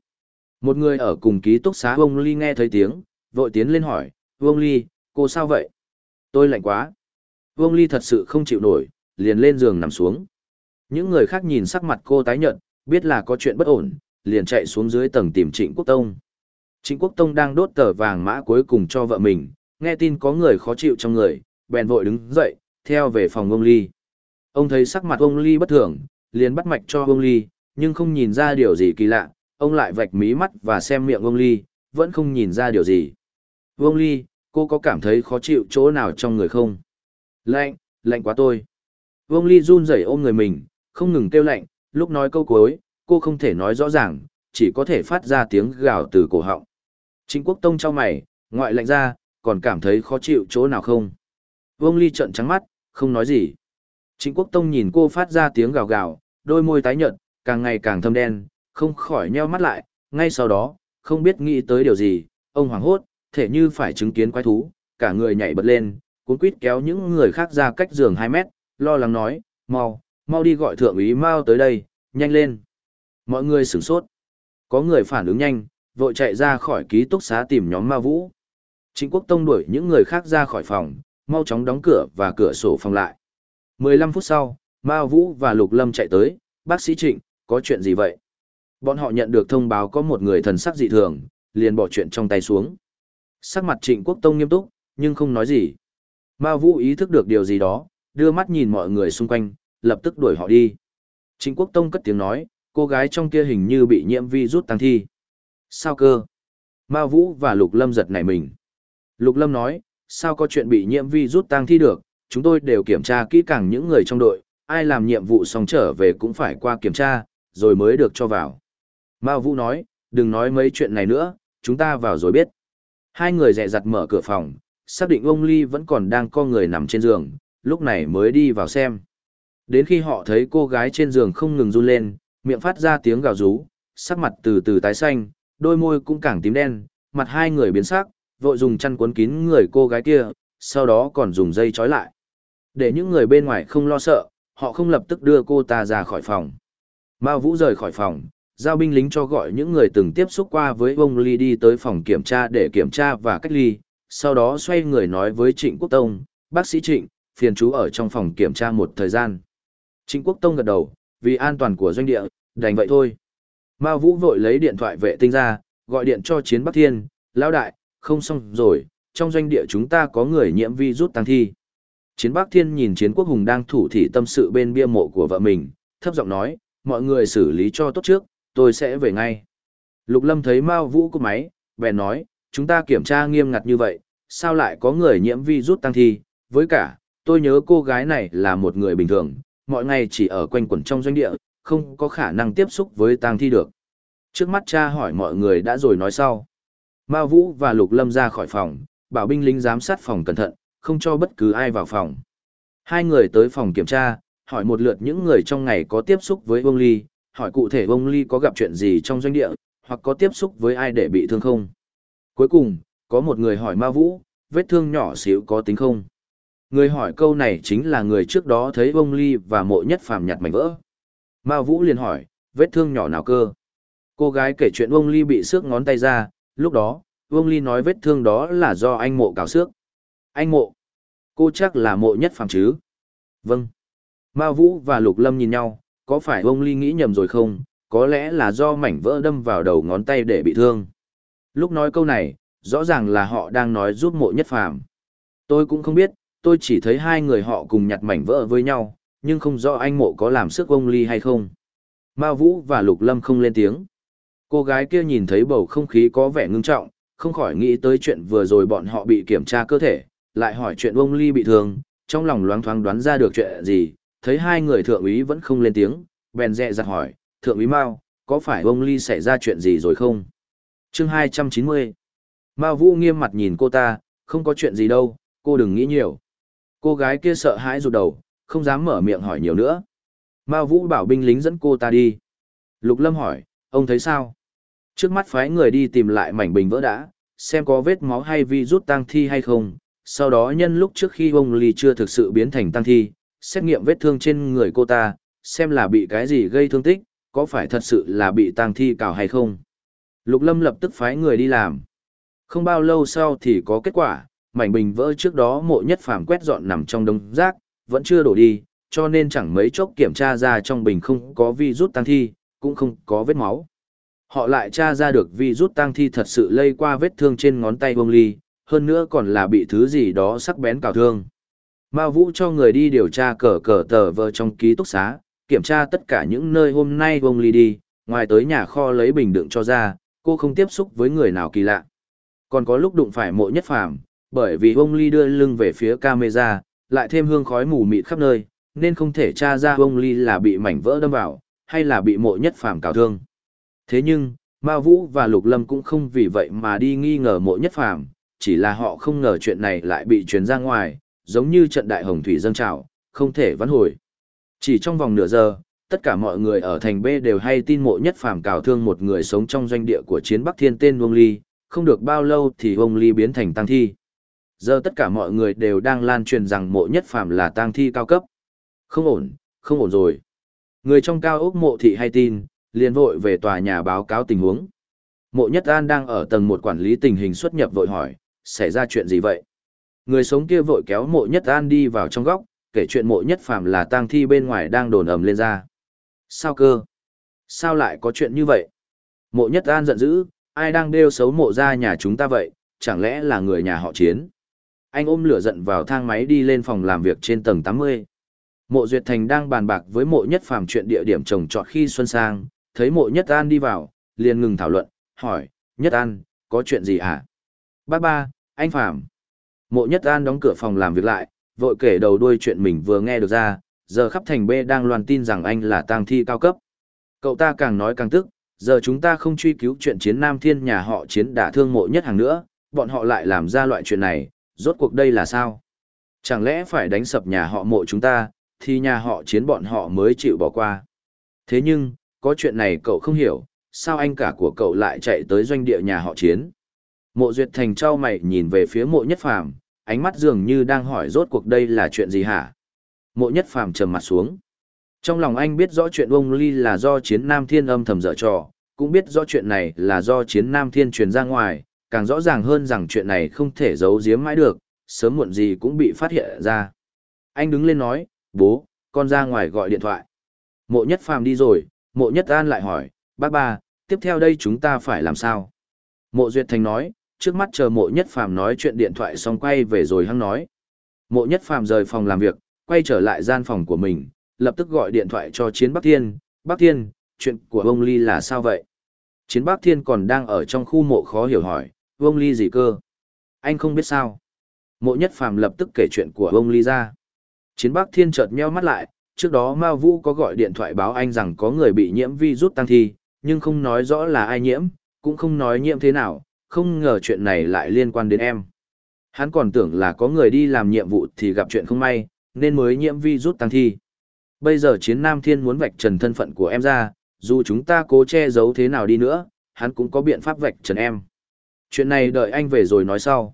Một người ở cùng ký túc xá Vương Ly nghe thấy tiếng, vội tiến lên hỏi, Vương Ly, cô sao vậy? Tôi lạnh quá. Vương Ly thật sự không chịu nổi, liền lên giường nằm xuống. Những người khác nhìn sắc mặt cô tái nhợt, biết là có chuyện bất ổn, liền chạy xuống dưới tầng tìm Trịnh Quốc Tông. Trịnh Quốc Tông đang đốt tờ vàng mã cuối cùng cho vợ mình, nghe tin có người khó chịu trong người, bèn vội đứng dậy, theo về phòng ông Ly. Ông thấy sắc mặt ông Ly bất thường, liền bắt mạch cho ông Ly, nhưng không nhìn ra điều gì kỳ lạ, ông lại vạch mí mắt và xem miệng ông Ly, vẫn không nhìn ra điều gì. Vương Ly, cô có cảm thấy khó chịu chỗ nào trong người không? Lạnh, lạnh quá tôi. Vương Ly run rẩy ôm người mình, không ngừng kêu lạnh, lúc nói câu cuối, cô không thể nói rõ ràng, chỉ có thể phát ra tiếng gào từ cổ họng. Trịnh Quốc Tông cho mày, ngoại lạnh ra, còn cảm thấy khó chịu chỗ nào không? Vương Ly trợn trắng mắt, không nói gì. Trịnh Quốc Tông nhìn cô phát ra tiếng gào gào, đôi môi tái nhợt, càng ngày càng thâm đen, không khỏi nheo mắt lại, ngay sau đó, không biết nghĩ tới điều gì, ông hoảng hốt, thể như phải chứng kiến quái thú, cả người nhảy bật lên, cuốn quýt kéo những người khác ra cách giường 2 mét, lo lắng nói, mau, mau đi gọi thượng úy mau tới đây, nhanh lên. Mọi người sửng sốt. Có người phản ứng nhanh, vội chạy ra khỏi ký túc xá tìm nhóm Ma Vũ. Trịnh Quốc Tông đuổi những người khác ra khỏi phòng, mau chóng đóng cửa và cửa sổ phòng lại. 15 phút sau, Ma Vũ và Lục Lâm chạy tới, bác sĩ Trịnh, có chuyện gì vậy? Bọn họ nhận được thông báo có một người thần sắc dị thường, liền bỏ chuyện trong tay xuống. Sắc mặt Trịnh Quốc Tông nghiêm túc, nhưng không nói gì. Ma Vũ ý thức được điều gì đó, đưa mắt nhìn mọi người xung quanh, lập tức đuổi họ đi. Trịnh Quốc Tông cất tiếng nói, cô gái trong kia hình như bị nhiễm vi rút tăng thi. Sao cơ? Ma Vũ và Lục Lâm giật nảy mình. Lục Lâm nói, sao có chuyện bị nhiễm vi rút tăng thi được, chúng tôi đều kiểm tra kỹ càng những người trong đội, ai làm nhiệm vụ xong trở về cũng phải qua kiểm tra, rồi mới được cho vào. Ma Vũ nói, đừng nói mấy chuyện này nữa, chúng ta vào rồi biết. Hai người dẹ dặt mở cửa phòng, xác định ông Ly vẫn còn đang co người nằm trên giường, lúc này mới đi vào xem. Đến khi họ thấy cô gái trên giường không ngừng run lên, miệng phát ra tiếng gào rú, sắc mặt từ từ tái xanh, đôi môi cũng càng tím đen, mặt hai người biến sắc, vội dùng chăn cuốn kín người cô gái kia, sau đó còn dùng dây trói lại. Để những người bên ngoài không lo sợ, họ không lập tức đưa cô ta ra khỏi phòng. Mao Vũ rời khỏi phòng, giao binh lính cho gọi những người từng tiếp xúc qua với ông Ly đi tới phòng kiểm tra để kiểm tra và cách ly, sau đó xoay người nói với Trịnh Quốc Tông, bác sĩ Trịnh, phiền chú ở trong phòng kiểm tra một thời gian. Trịnh Quốc Tông gật đầu, vì an toàn của doanh địa, đành vậy thôi. Mao Vũ vội lấy điện thoại vệ tinh ra, gọi điện cho Chiến Bắc Thiên, lão đại, không xong rồi, trong doanh địa chúng ta có người nhiễm virus tăng thi. Chiến Bắc Thiên nhìn chiến quốc hùng đang thủ thị tâm sự bên bia mộ của vợ mình, thấp giọng nói, mọi người xử lý cho tốt trước, tôi sẽ về ngay. Lục Lâm thấy Mao Vũ cúp máy, bèn nói, chúng ta kiểm tra nghiêm ngặt như vậy, sao lại có người nhiễm virus tăng thi, với cả, tôi nhớ cô gái này là một người bình thường, mọi ngày chỉ ở quanh quẩn trong doanh địa, không có khả năng tiếp xúc với tang thi được. Trước mắt cha hỏi mọi người đã rồi nói sau. Mao Vũ và Lục Lâm ra khỏi phòng, bảo binh lính giám sát phòng cẩn thận, không cho bất cứ ai vào phòng. Hai người tới phòng kiểm tra, hỏi một lượt những người trong ngày có tiếp xúc với Vương Ly, hỏi cụ thể Vương Ly có gặp chuyện gì trong doanh địa, hoặc có tiếp xúc với ai để bị thương không. Cuối cùng, có một người hỏi Ma Vũ, vết thương nhỏ xíu có tính không? Người hỏi câu này chính là người trước đó thấy bông Ly và mộ nhất phàm nhặt mảnh vỡ. Ma Vũ liền hỏi, vết thương nhỏ nào cơ? Cô gái kể chuyện bông Ly bị xước ngón tay ra, lúc đó, bông Ly nói vết thương đó là do anh mộ cào xước. Anh mộ? Cô chắc là mộ nhất phàm chứ? Vâng. Ma Vũ và Lục Lâm nhìn nhau, có phải bông Ly nghĩ nhầm rồi không? Có lẽ là do mảnh vỡ đâm vào đầu ngón tay để bị thương. Lúc nói câu này, rõ ràng là họ đang nói giúp mộ nhất phàm. Tôi cũng không biết, tôi chỉ thấy hai người họ cùng nhặt mảnh vỡ với nhau, nhưng không rõ anh mộ có làm sức ông Ly hay không. Ma Vũ và Lục Lâm không lên tiếng. Cô gái kia nhìn thấy bầu không khí có vẻ ngưng trọng, không khỏi nghĩ tới chuyện vừa rồi bọn họ bị kiểm tra cơ thể, lại hỏi chuyện ông Ly bị thương, trong lòng loáng thoáng đoán ra được chuyện gì, thấy hai người thượng úy vẫn không lên tiếng, bèn dẹ dặt hỏi, thượng úy Mao, có phải ông Ly xảy ra chuyện gì rồi không? chương 290 Mao Vũ nghiêm mặt nhìn cô ta, không có chuyện gì đâu, cô đừng nghĩ nhiều. Cô gái kia sợ hãi rụt đầu, không dám mở miệng hỏi nhiều nữa. Mao Vũ bảo binh lính dẫn cô ta đi. Lục Lâm hỏi, ông thấy sao? Trước mắt phái người đi tìm lại mảnh bình vỡ đã, xem có vết máu hay vi rút tang thi hay không. Sau đó nhân lúc trước khi ông Ly chưa thực sự biến thành tang thi, xét nghiệm vết thương trên người cô ta, xem là bị cái gì gây thương tích, có phải thật sự là bị tang thi cào hay không. Lục Lâm lập tức phái người đi làm. Không bao lâu sau thì có kết quả, mảnh bình vỡ trước đó mộ nhất phàm quét dọn nằm trong đống rác, vẫn chưa đổ đi, cho nên chẳng mấy chốc kiểm tra ra trong bình không có vi rút tăng thi, cũng không có vết máu. Họ lại tra ra được vi rút tăng thi thật sự lây qua vết thương trên ngón tay bông ly, hơn nữa còn là bị thứ gì đó sắc bén cào thương. Mao Vũ cho người đi điều tra cờ cờ tờ vờ trong ký túc xá, kiểm tra tất cả những nơi hôm nay bông ly đi, ngoài tới nhà kho lấy bình đựng cho ra, cô không tiếp xúc với người nào kỳ lạ. Còn có lúc đụng phải mộ nhất phàm, bởi vì ông Ly đưa lưng về phía camera, lại thêm hương khói mù mịt khắp nơi, nên không thể tra ra ông Ly là bị mảnh vỡ đâm vào, hay là bị mộ nhất phàm cào thương. Thế nhưng, Ma Vũ và Lục Lâm cũng không vì vậy mà đi nghi ngờ mộ nhất phàm, chỉ là họ không ngờ chuyện này lại bị truyền ra ngoài, giống như trận đại hồng thủy dâng trào, không thể vãn hồi. Chỉ trong vòng nửa giờ, tất cả mọi người ở thành B đều hay tin mộ nhất phàm cào thương một người sống trong doanh địa của chiến Bắc Thiên tên Vương Ly, không được bao lâu thì Vương Ly biến thành tăng thi. Giờ tất cả mọi người đều đang lan truyền rằng mộ nhất phàm là tang thi cao cấp. Không ổn, không ổn rồi. Người trong cao ốc mộ thị hay tin, liền vội về tòa nhà báo cáo tình huống. Mộ nhất an đang ở tầng một quản lý tình hình xuất nhập vội hỏi, xảy ra chuyện gì vậy? Người sống kia vội kéo mộ nhất an đi vào trong góc, kể chuyện mộ nhất phàm là tang thi bên ngoài đang đồn ầm lên ra. Sao cơ? Sao lại có chuyện như vậy? Mộ nhất an giận dữ, ai đang đeo xấu mộ ra nhà chúng ta vậy, chẳng lẽ là người nhà họ chiến? Anh ôm lửa giận vào thang máy đi lên phòng làm việc trên tầng 80. Mộ Duyệt Thành đang bàn bạc với mộ nhất phàm chuyện địa điểm trồng trọt khi Xuân Sang, thấy mộ nhất an đi vào, liền ngừng thảo luận, hỏi, nhất an, có chuyện gì hả? Ba ba, anh phàm. Mộ nhất an đóng cửa phòng làm việc lại, vội kể đầu đuôi chuyện mình vừa nghe được ra, giờ khắp thành B đang loan tin rằng anh là tang thi cao cấp. Cậu ta càng nói càng tức, giờ chúng ta không truy cứu chuyện chiến Nam Thiên nhà họ chiến đả thương mộ nhất hàng nữa, bọn họ lại làm ra loại chuyện này, rốt cuộc đây là sao? Chẳng lẽ phải đánh sập nhà họ mộ chúng ta, thì nhà họ chiến bọn họ mới chịu bỏ qua. Thế nhưng, có chuyện này cậu không hiểu, sao anh cả của cậu lại chạy tới doanh địa nhà họ chiến? Mộ Duyệt Thành trao mày nhìn về phía mộ nhất phàm, ánh mắt dường như đang hỏi rốt cuộc đây là chuyện gì hả? Mộ nhất phàm trầm mặt xuống. Trong lòng anh biết rõ chuyện ông Ly là do chiến Nam Thiên âm thầm dở trò, cũng biết rõ chuyện này là do chiến Nam Thiên truyền ra ngoài, càng rõ ràng hơn rằng chuyện này không thể giấu giếm mãi được, sớm muộn gì cũng bị phát hiện ra. Anh đứng lên nói, bố, con ra ngoài gọi điện thoại. Mộ nhất phàm đi rồi, mộ nhất an lại hỏi, bác ba, tiếp theo đây chúng ta phải làm sao? Mộ Duyệt Thành nói, trước mắt chờ mộ nhất phàm nói chuyện điện thoại xong quay về rồi hăng nói. Mộ nhất phàm rời phòng làm việc, quay trở lại gian phòng của mình, lập tức gọi điện thoại cho Chiến Bắc Thiên. Bắc Thiên, chuyện của ông Ly là sao vậy? Chiến Bắc Thiên còn đang ở trong khu mộ khó hiểu hỏi, Vương Ly gì cơ? Anh không biết sao? Mộ nhất phàm lập tức kể chuyện của Vương Ly ra. Chiến Bắc Thiên chợt meo mắt lại, trước đó Mao Vũ có gọi điện thoại báo anh rằng có người bị nhiễm virus tăng thi, nhưng không nói rõ là ai nhiễm, cũng không nói nhiễm thế nào, không ngờ chuyện này lại liên quan đến em. Hắn còn tưởng là có người đi làm nhiệm vụ thì gặp chuyện không may, nên mới nhiễm virus tăng thi. Bây giờ chiến Nam Thiên muốn vạch trần thân phận của em ra, dù chúng ta cố che giấu thế nào đi nữa, hắn cũng có biện pháp vạch trần em. Chuyện này đợi anh về rồi nói sau.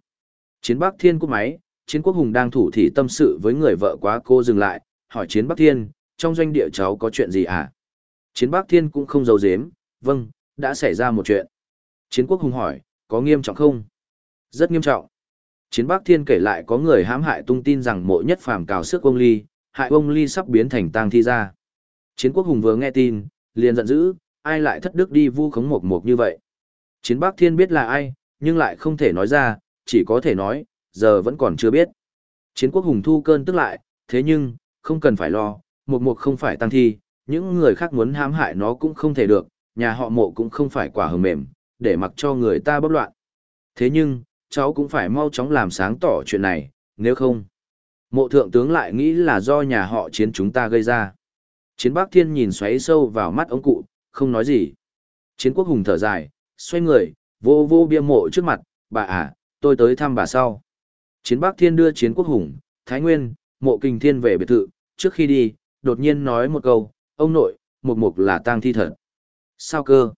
Chiến Bắc Thiên cúp máy, Chiến Quốc Hùng đang thủ thị tâm sự với người vợ quá cô dừng lại, hỏi Chiến Bắc Thiên, trong doanh địa cháu có chuyện gì à? Chiến Bắc Thiên cũng không giấu giếm, vâng, đã xảy ra một chuyện. Chiến Quốc Hùng hỏi, có nghiêm trọng không? Rất nghiêm trọng. Chiến Bắc Thiên kể lại có người hãm hại tung tin rằng mộ nhất phàm cào sức ông Ly, hại ông Ly sắp biến thành tang thi ra. Chiến Quốc Hùng vừa nghe tin, liền giận dữ, ai lại thất đức đi vu khống một một như vậy. Chiến Bắc Thiên biết là ai, nhưng lại không thể nói ra, chỉ có thể nói, giờ vẫn còn chưa biết. Chiến Quốc Hùng thu cơn tức lại, thế nhưng, không cần phải lo, một một không phải tăng thi, những người khác muốn hãm hại nó cũng không thể được, nhà họ mộ cũng không phải quả hờ mềm, để mặc cho người ta bốc loạn. Thế nhưng, cháu cũng phải mau chóng làm sáng tỏ chuyện này, nếu không. Mộ thượng tướng lại nghĩ là do nhà họ chiến chúng ta gây ra. Chiến Bắc Thiên nhìn xoáy sâu vào mắt ông cụ, không nói gì. Chiến quốc hùng thở dài, xoay người, vô vô bia mộ trước mặt, bà à, tôi tới thăm bà sau. Chiến Bắc Thiên đưa chiến quốc hùng, Thái Nguyên, mộ kinh thiên về biệt thự, trước khi đi, đột nhiên nói một câu, ông nội, mục mục là tang thi thật. Sao cơ?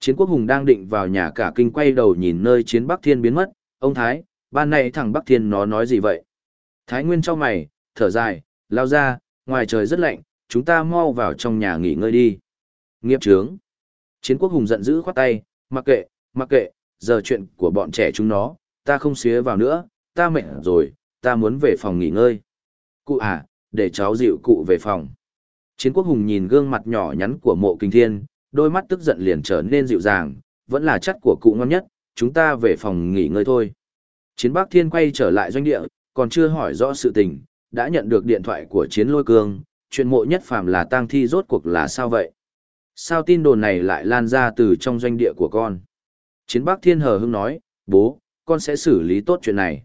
Chiến quốc hùng đang định vào nhà cả kinh quay đầu nhìn nơi chiến Bắc Thiên biến mất, ông Thái, ban này thằng Bắc Thiên nó nói gì vậy? Thái Nguyên cho mày, thở dài, lao ra, ngoài trời rất lạnh, chúng ta mau vào trong nhà nghỉ ngơi đi. Nghiệp trướng. Chiến quốc hùng giận dữ khoát tay, mặc kệ, mặc kệ, giờ chuyện của bọn trẻ chúng nó, ta không xía vào nữa, ta mệt rồi, ta muốn về phòng nghỉ ngơi. Cụ à, để cháu dịu cụ về phòng. Chiến quốc hùng nhìn gương mặt nhỏ nhắn của mộ kinh thiên, đôi mắt tức giận liền trở nên dịu dàng, vẫn là chất của cụ ngon nhất, chúng ta về phòng nghỉ ngơi thôi. Chiến Bắc Thiên quay trở lại doanh địa, còn chưa hỏi rõ sự tình, đã nhận được điện thoại của Chiến Lôi Cương, chuyện mộ nhất phàm là tang thi rốt cuộc là sao vậy? Sao tin đồn này lại lan ra từ trong doanh địa của con? Chiến Bắc Thiên hờ hững nói, bố, con sẽ xử lý tốt chuyện này.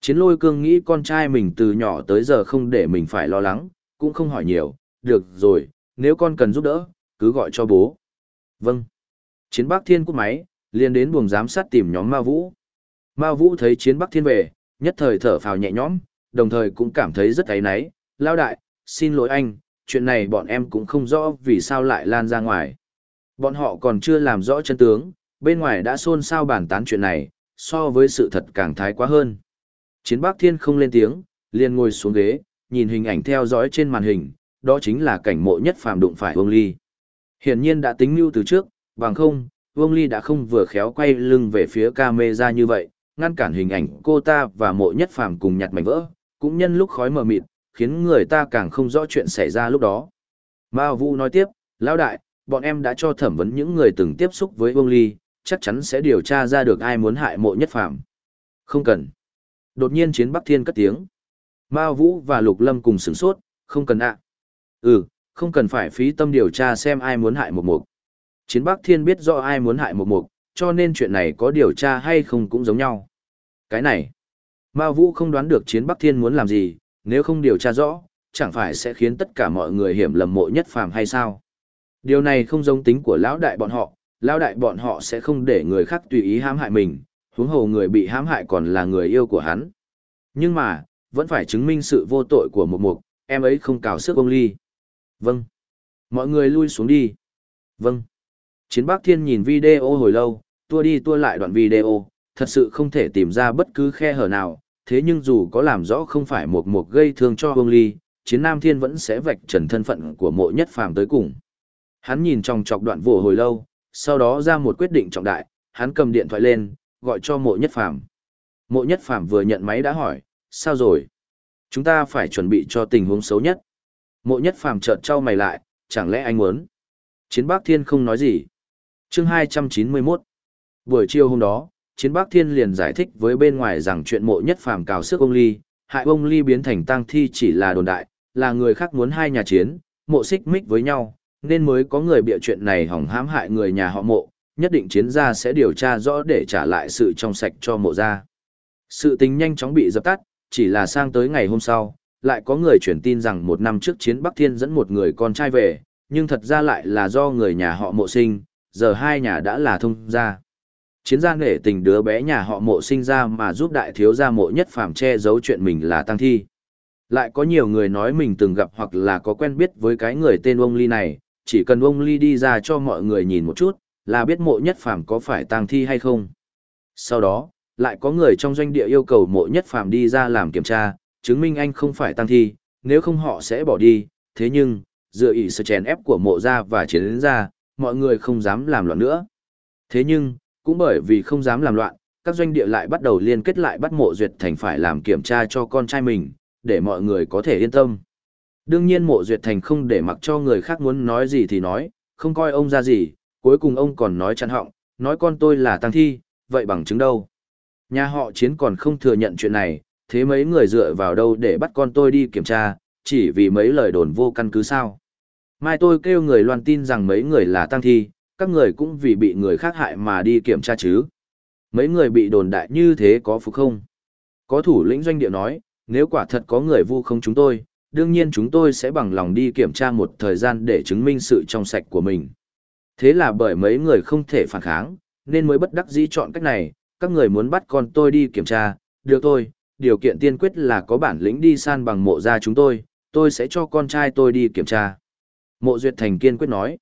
Chiến Lôi Cương nghĩ con trai mình từ nhỏ tới giờ không để mình phải lo lắng, cũng không hỏi nhiều, được rồi, nếu con cần giúp đỡ, cứ gọi cho bố. Vâng. Chiến Bắc Thiên cúp máy, liền đến buồng giám sát tìm nhóm Ma Vũ. Ma Vũ thấy Chiến Bắc Thiên về, nhất thời thở phào nhẹ nhõm, đồng thời cũng cảm thấy rất áy náy. Lao đại, xin lỗi anh, chuyện này bọn em cũng không rõ vì sao lại lan ra ngoài. Bọn họ còn chưa làm rõ chân tướng, bên ngoài đã xôn xao bàn tán chuyện này, so với sự thật càng thái quá hơn. Chiến Bắc Thiên không lên tiếng, liền ngồi xuống ghế, nhìn hình ảnh theo dõi trên màn hình, đó chính là cảnh mộ nhất phàm đụng phải Vương Ly. Hiển nhiên đã tính mưu từ trước, bằng không, Vương Ly đã không vừa khéo quay lưng về phía camera như vậy, ngăn cản hình ảnh cô ta và mộ nhất phàm cùng nhặt mảnh vỡ, cũng nhân lúc khói mờ mịt, khiến người ta càng không rõ chuyện xảy ra lúc đó. Mao Vũ nói tiếp, lão đại, bọn em đã cho thẩm vấn những người từng tiếp xúc với Vương Ly, chắc chắn sẽ điều tra ra được ai muốn hại mộ nhất phàm. Không cần. Đột nhiên chiến Bắc Thiên cất tiếng. Mao Vũ và Lục Lâm cùng sửng sốt, không cần ạ. Ừ, không cần phải phí tâm điều tra xem ai muốn hại một mục. Chiến Bắc Thiên biết rõ ai muốn hại một mục, cho nên chuyện này có điều tra hay không cũng giống nhau. Cái này, Mao Vũ không đoán được Chiến Bắc Thiên muốn làm gì, nếu không điều tra rõ, chẳng phải sẽ khiến tất cả mọi người hiểm lầm mộ nhất phàm hay sao? Điều này không giống tính của lão đại bọn họ, lão đại bọn họ sẽ không để người khác tùy ý hãm hại mình, huống hồ người bị hãm hại còn là người yêu của hắn. Nhưng mà, vẫn phải chứng minh sự vô tội của một mục, em ấy không cào sức ông ly. Vâng. Mọi người lui xuống đi. Vâng. Chiến Bắc Thiên nhìn video hồi lâu, tua đi tua lại đoạn video, thật sự không thể tìm ra bất cứ khe hở nào, thế nhưng dù có làm rõ không phải một một gây thương cho Vương Ly, Chiến Nam Thiên vẫn sẽ vạch trần thân phận của mộ nhất phàm tới cùng. Hắn nhìn trong chọc đoạn vụ hồi lâu, sau đó ra một quyết định trọng đại, hắn cầm điện thoại lên, gọi cho mộ nhất phàm. Mộ nhất phàm vừa nhận máy đã hỏi, sao rồi? Chúng ta phải chuẩn bị cho tình huống xấu nhất. Mộ nhất phàm chợt trao mày lại, chẳng lẽ anh muốn? Chiến Bắc Thiên không nói gì. Chương 291 Buổi chiều hôm đó, Chiến Bắc Thiên liền giải thích với bên ngoài rằng chuyện mộ nhất phàm cào sức ông Ly, hại ông Ly biến thành tang thi chỉ là đồn đại, là người khác muốn hai nhà chiến, mộ xích mích với nhau, nên mới có người bịa chuyện này hỏng hãm hại người nhà họ mộ, nhất định chiến gia sẽ điều tra rõ để trả lại sự trong sạch cho mộ gia. Sự tình nhanh chóng bị dập tắt, chỉ là sang tới ngày hôm sau, lại có người truyền tin rằng một năm trước chiến Bắc Thiên dẫn một người con trai về, nhưng thật ra lại là do người nhà họ mộ sinh, giờ hai nhà đã là thông gia. Chiến gia nghệ tình đứa bé nhà họ mộ sinh ra mà giúp đại thiếu gia mộ nhất phàm che giấu chuyện mình là tăng thi. Lại có nhiều người nói mình từng gặp hoặc là có quen biết với cái người tên ông Ly này, chỉ cần ông Ly đi ra cho mọi người nhìn một chút, là biết mộ nhất phàm có phải tang thi hay không. Sau đó, lại có người trong doanh địa yêu cầu mộ nhất phàm đi ra làm kiểm tra, chứng minh anh không phải tăng thi, nếu không họ sẽ bỏ đi, thế nhưng, dựa ý sự chèn ép của mộ gia và chiến gia, mọi người không dám làm loạn nữa. Thế nhưng, cũng bởi vì không dám làm loạn, các doanh địa lại bắt đầu liên kết lại bắt mộ duyệt thành phải làm kiểm tra cho con trai mình, để mọi người có thể yên tâm. Đương nhiên mộ duyệt thành không để mặc cho người khác muốn nói gì thì nói, không coi ông ra gì, cuối cùng ông còn nói chăn họng, nói con tôi là tăng thi, vậy bằng chứng đâu. Nhà họ chiến còn không thừa nhận chuyện này, thế mấy người dựa vào đâu để bắt con tôi đi kiểm tra, chỉ vì mấy lời đồn vô căn cứ sao. Mai tôi kêu người loan tin rằng mấy người là tăng thi, các người cũng vì bị người khác hại mà đi kiểm tra chứ. Mấy người bị đồn đại như thế có phục không? Có thủ lĩnh doanh địa nói, nếu quả thật có người vu không chúng tôi, đương nhiên chúng tôi sẽ bằng lòng đi kiểm tra một thời gian để chứng minh sự trong sạch của mình. Thế là bởi mấy người không thể phản kháng, nên mới bất đắc dĩ chọn cách này, các người muốn bắt con tôi đi kiểm tra, được thôi, điều kiện tiên quyết là có bản lĩnh đi san bằng mộ ra chúng tôi, tôi sẽ cho con trai tôi đi kiểm tra. Mộ Duyệt Thành kiên quyết nói,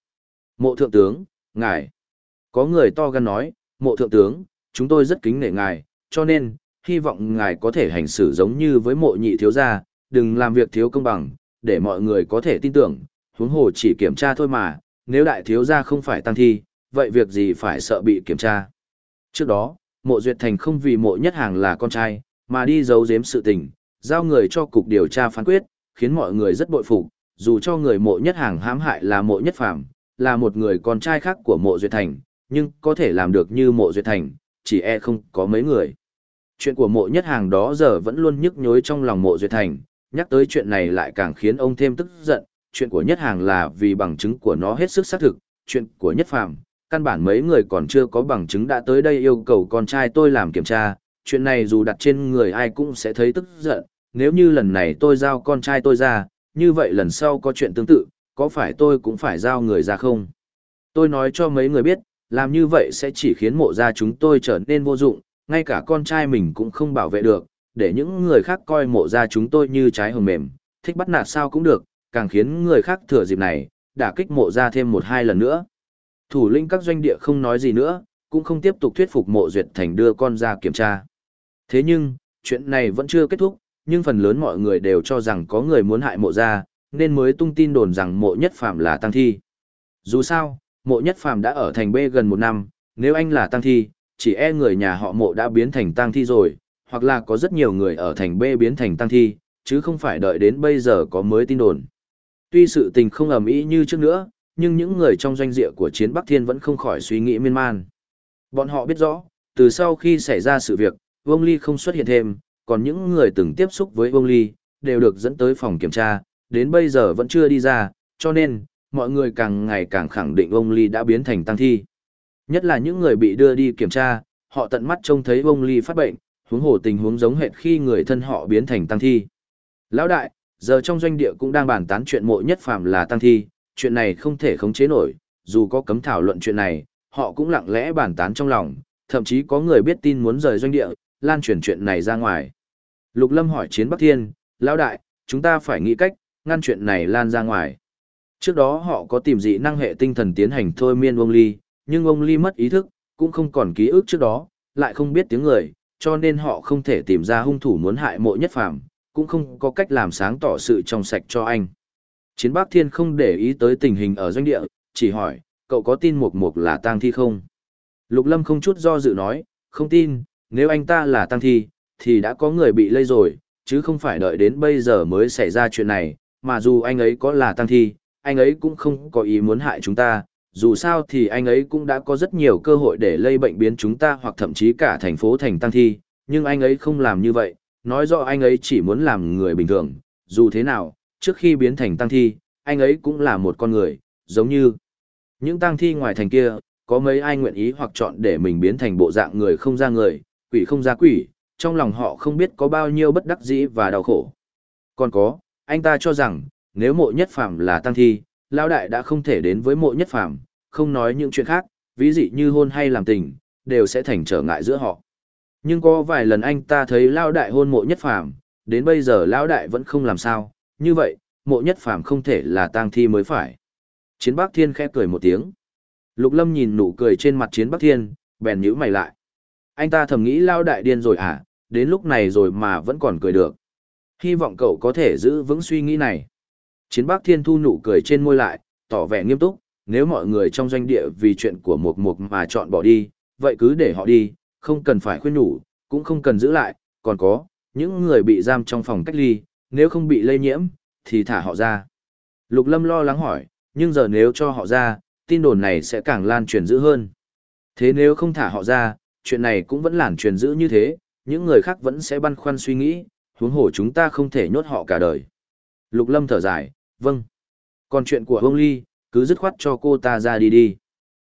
mộ thượng tướng, ngài. Có người to gan nói, mộ thượng tướng, chúng tôi rất kính nể ngài, cho nên, hy vọng ngài có thể hành xử giống như với mộ nhị thiếu gia, đừng làm việc thiếu công bằng, để mọi người có thể tin tưởng, huống hồ chỉ kiểm tra thôi mà, nếu đại thiếu gia không phải tăng thi, vậy việc gì phải sợ bị kiểm tra. Trước đó, mộ duyệt thành không vì mộ nhất hàng là con trai, mà đi giấu giếm sự tình, giao người cho cục điều tra phán quyết, khiến mọi người rất bội phục, dù cho người mộ nhất hàng hãm hại là mộ nhất phàm, là một người con trai khác của mộ duyệt thành, nhưng có thể làm được như mộ duyệt thành, chỉ e không có mấy người. Chuyện của mộ nhất hàng đó giờ vẫn luôn nhức nhối trong lòng mộ duyệt thành, nhắc tới chuyện này lại càng khiến ông thêm tức giận, chuyện của nhất hàng là vì bằng chứng của nó hết sức xác thực, chuyện của nhất phàm, căn bản mấy người còn chưa có bằng chứng đã tới đây yêu cầu con trai tôi làm kiểm tra, chuyện này dù đặt trên người ai cũng sẽ thấy tức giận, nếu như lần này tôi giao con trai tôi ra, như vậy lần sau có chuyện tương tự, có phải tôi cũng phải giao người ra không? Tôi nói cho mấy người biết, làm như vậy sẽ chỉ khiến mộ gia chúng tôi trở nên vô dụng, ngay cả con trai mình cũng không bảo vệ được, để những người khác coi mộ gia chúng tôi như trái hồng mềm, thích bắt nạt sao cũng được, càng khiến người khác thừa dịp này, đả kích mộ gia thêm một hai lần nữa. Thủ lĩnh các doanh địa không nói gì nữa, cũng không tiếp tục thuyết phục mộ duyệt thành đưa con ra kiểm tra. Thế nhưng, chuyện này vẫn chưa kết thúc, nhưng phần lớn mọi người đều cho rằng có người muốn hại mộ gia, nên mới tung tin đồn rằng mộ nhất phạm là tăng thi. Dù sao, mộ nhất phạm đã ở thành B gần một năm, nếu anh là tăng thi, chỉ e người nhà họ mộ đã biến thành tăng thi rồi, hoặc là có rất nhiều người ở thành B biến thành tăng thi, chứ không phải đợi đến bây giờ có mới tin đồn. Tuy sự tình không ầm ĩ như trước nữa, nhưng những người trong doanh địa của chiến Bắc Thiên vẫn không khỏi suy nghĩ miên man. Bọn họ biết rõ, từ sau khi xảy ra sự việc, Vương Ly không xuất hiện thêm, còn những người từng tiếp xúc với Vương Ly, đều được dẫn tới phòng kiểm tra, đến bây giờ vẫn chưa đi ra, cho nên, mọi người càng ngày càng khẳng định Vương Ly đã biến thành tăng thi. Nhất là những người bị đưa đi kiểm tra, họ tận mắt trông thấy Vương Ly phát bệnh, huống hồ tình huống giống hệt khi người thân họ biến thành tăng thi. Lão đại, giờ trong doanh địa cũng đang bàn tán chuyện mộ nhất phàm là tăng thi, chuyện này không thể khống chế nổi, dù có cấm thảo luận chuyện này, họ cũng lặng lẽ bàn tán trong lòng, thậm chí có người biết tin muốn rời doanh địa, lan truyền chuyện này ra ngoài. Lục Lâm hỏi Chiến Bắc Thiên, lão đại, chúng ta phải nghĩ cách, ngăn chuyện này lan ra ngoài. Trước đó họ có tìm dị năng hệ tinh thần tiến hành thôi miên ông Ly, nhưng ông Ly mất ý thức, cũng không còn ký ức trước đó, lại không biết tiếng người, cho nên họ không thể tìm ra hung thủ muốn hại mộ nhất phàm, cũng không có cách làm sáng tỏ sự trong sạch cho anh. Chiến Bác Thiên không để ý tới tình hình ở doanh địa, chỉ hỏi, cậu có tin Mục Mục là tang thi không? Lục Lâm không chút do dự nói, không tin, nếu anh ta là tang thi, thì đã có người bị lây rồi, chứ không phải đợi đến bây giờ mới xảy ra chuyện này, mà dù anh ấy có là tang thi, anh ấy cũng không có ý muốn hại chúng ta, dù sao thì anh ấy cũng đã có rất nhiều cơ hội để lây bệnh biến chúng ta hoặc thậm chí cả thành phố thành tăng thi, nhưng anh ấy không làm như vậy, nói rõ anh ấy chỉ muốn làm người bình thường, dù thế nào, trước khi biến thành tăng thi, anh ấy cũng là một con người, giống như những tăng thi ngoài thành kia, có mấy ai nguyện ý hoặc chọn để mình biến thành bộ dạng người không ra người, quỷ không ra quỷ, trong lòng họ không biết có bao nhiêu bất đắc dĩ và đau khổ. Còn có, anh ta cho rằng, nếu mộ nhất phàm là tăng thi, Lão Đại đã không thể đến với mộ nhất phàm, không nói những chuyện khác, ví dụ như hôn hay làm tình, đều sẽ thành trở ngại giữa họ. Nhưng có vài lần anh ta thấy Lão Đại hôn mộ nhất phàm, đến bây giờ Lão Đại vẫn không làm sao, như vậy, mộ nhất phàm không thể là tang thi mới phải. Chiến Bắc Thiên khẽ cười một tiếng. Lục Lâm nhìn nụ cười trên mặt Chiến Bắc Thiên, bèn nhíu mày lại. Anh ta thầm nghĩ Lão Đại điên rồi à, đến lúc này rồi mà vẫn còn cười được. Hy vọng cậu có thể giữ vững suy nghĩ này. Chiến Bắc Thiên thu nụ cười trên môi lại, tỏ vẻ nghiêm túc, nếu mọi người trong doanh địa vì chuyện của Mục Mục mà chọn bỏ đi, vậy cứ để họ đi, không cần phải khuyên nhủ, cũng không cần giữ lại, còn có, những người bị giam trong phòng cách ly, nếu không bị lây nhiễm, thì thả họ ra. Lục Lâm lo lắng hỏi, nhưng giờ nếu cho họ ra, tin đồn này sẽ càng lan truyền dữ hơn. Thế nếu không thả họ ra, chuyện này cũng vẫn làn truyền dữ như thế, những người khác vẫn sẽ băn khoăn suy nghĩ, huống hồ chúng ta không thể nhốt họ cả đời. Lục Lâm thở dài, vâng. Còn chuyện của Vương Ly, cứ dứt khoát cho cô ta ra đi đi.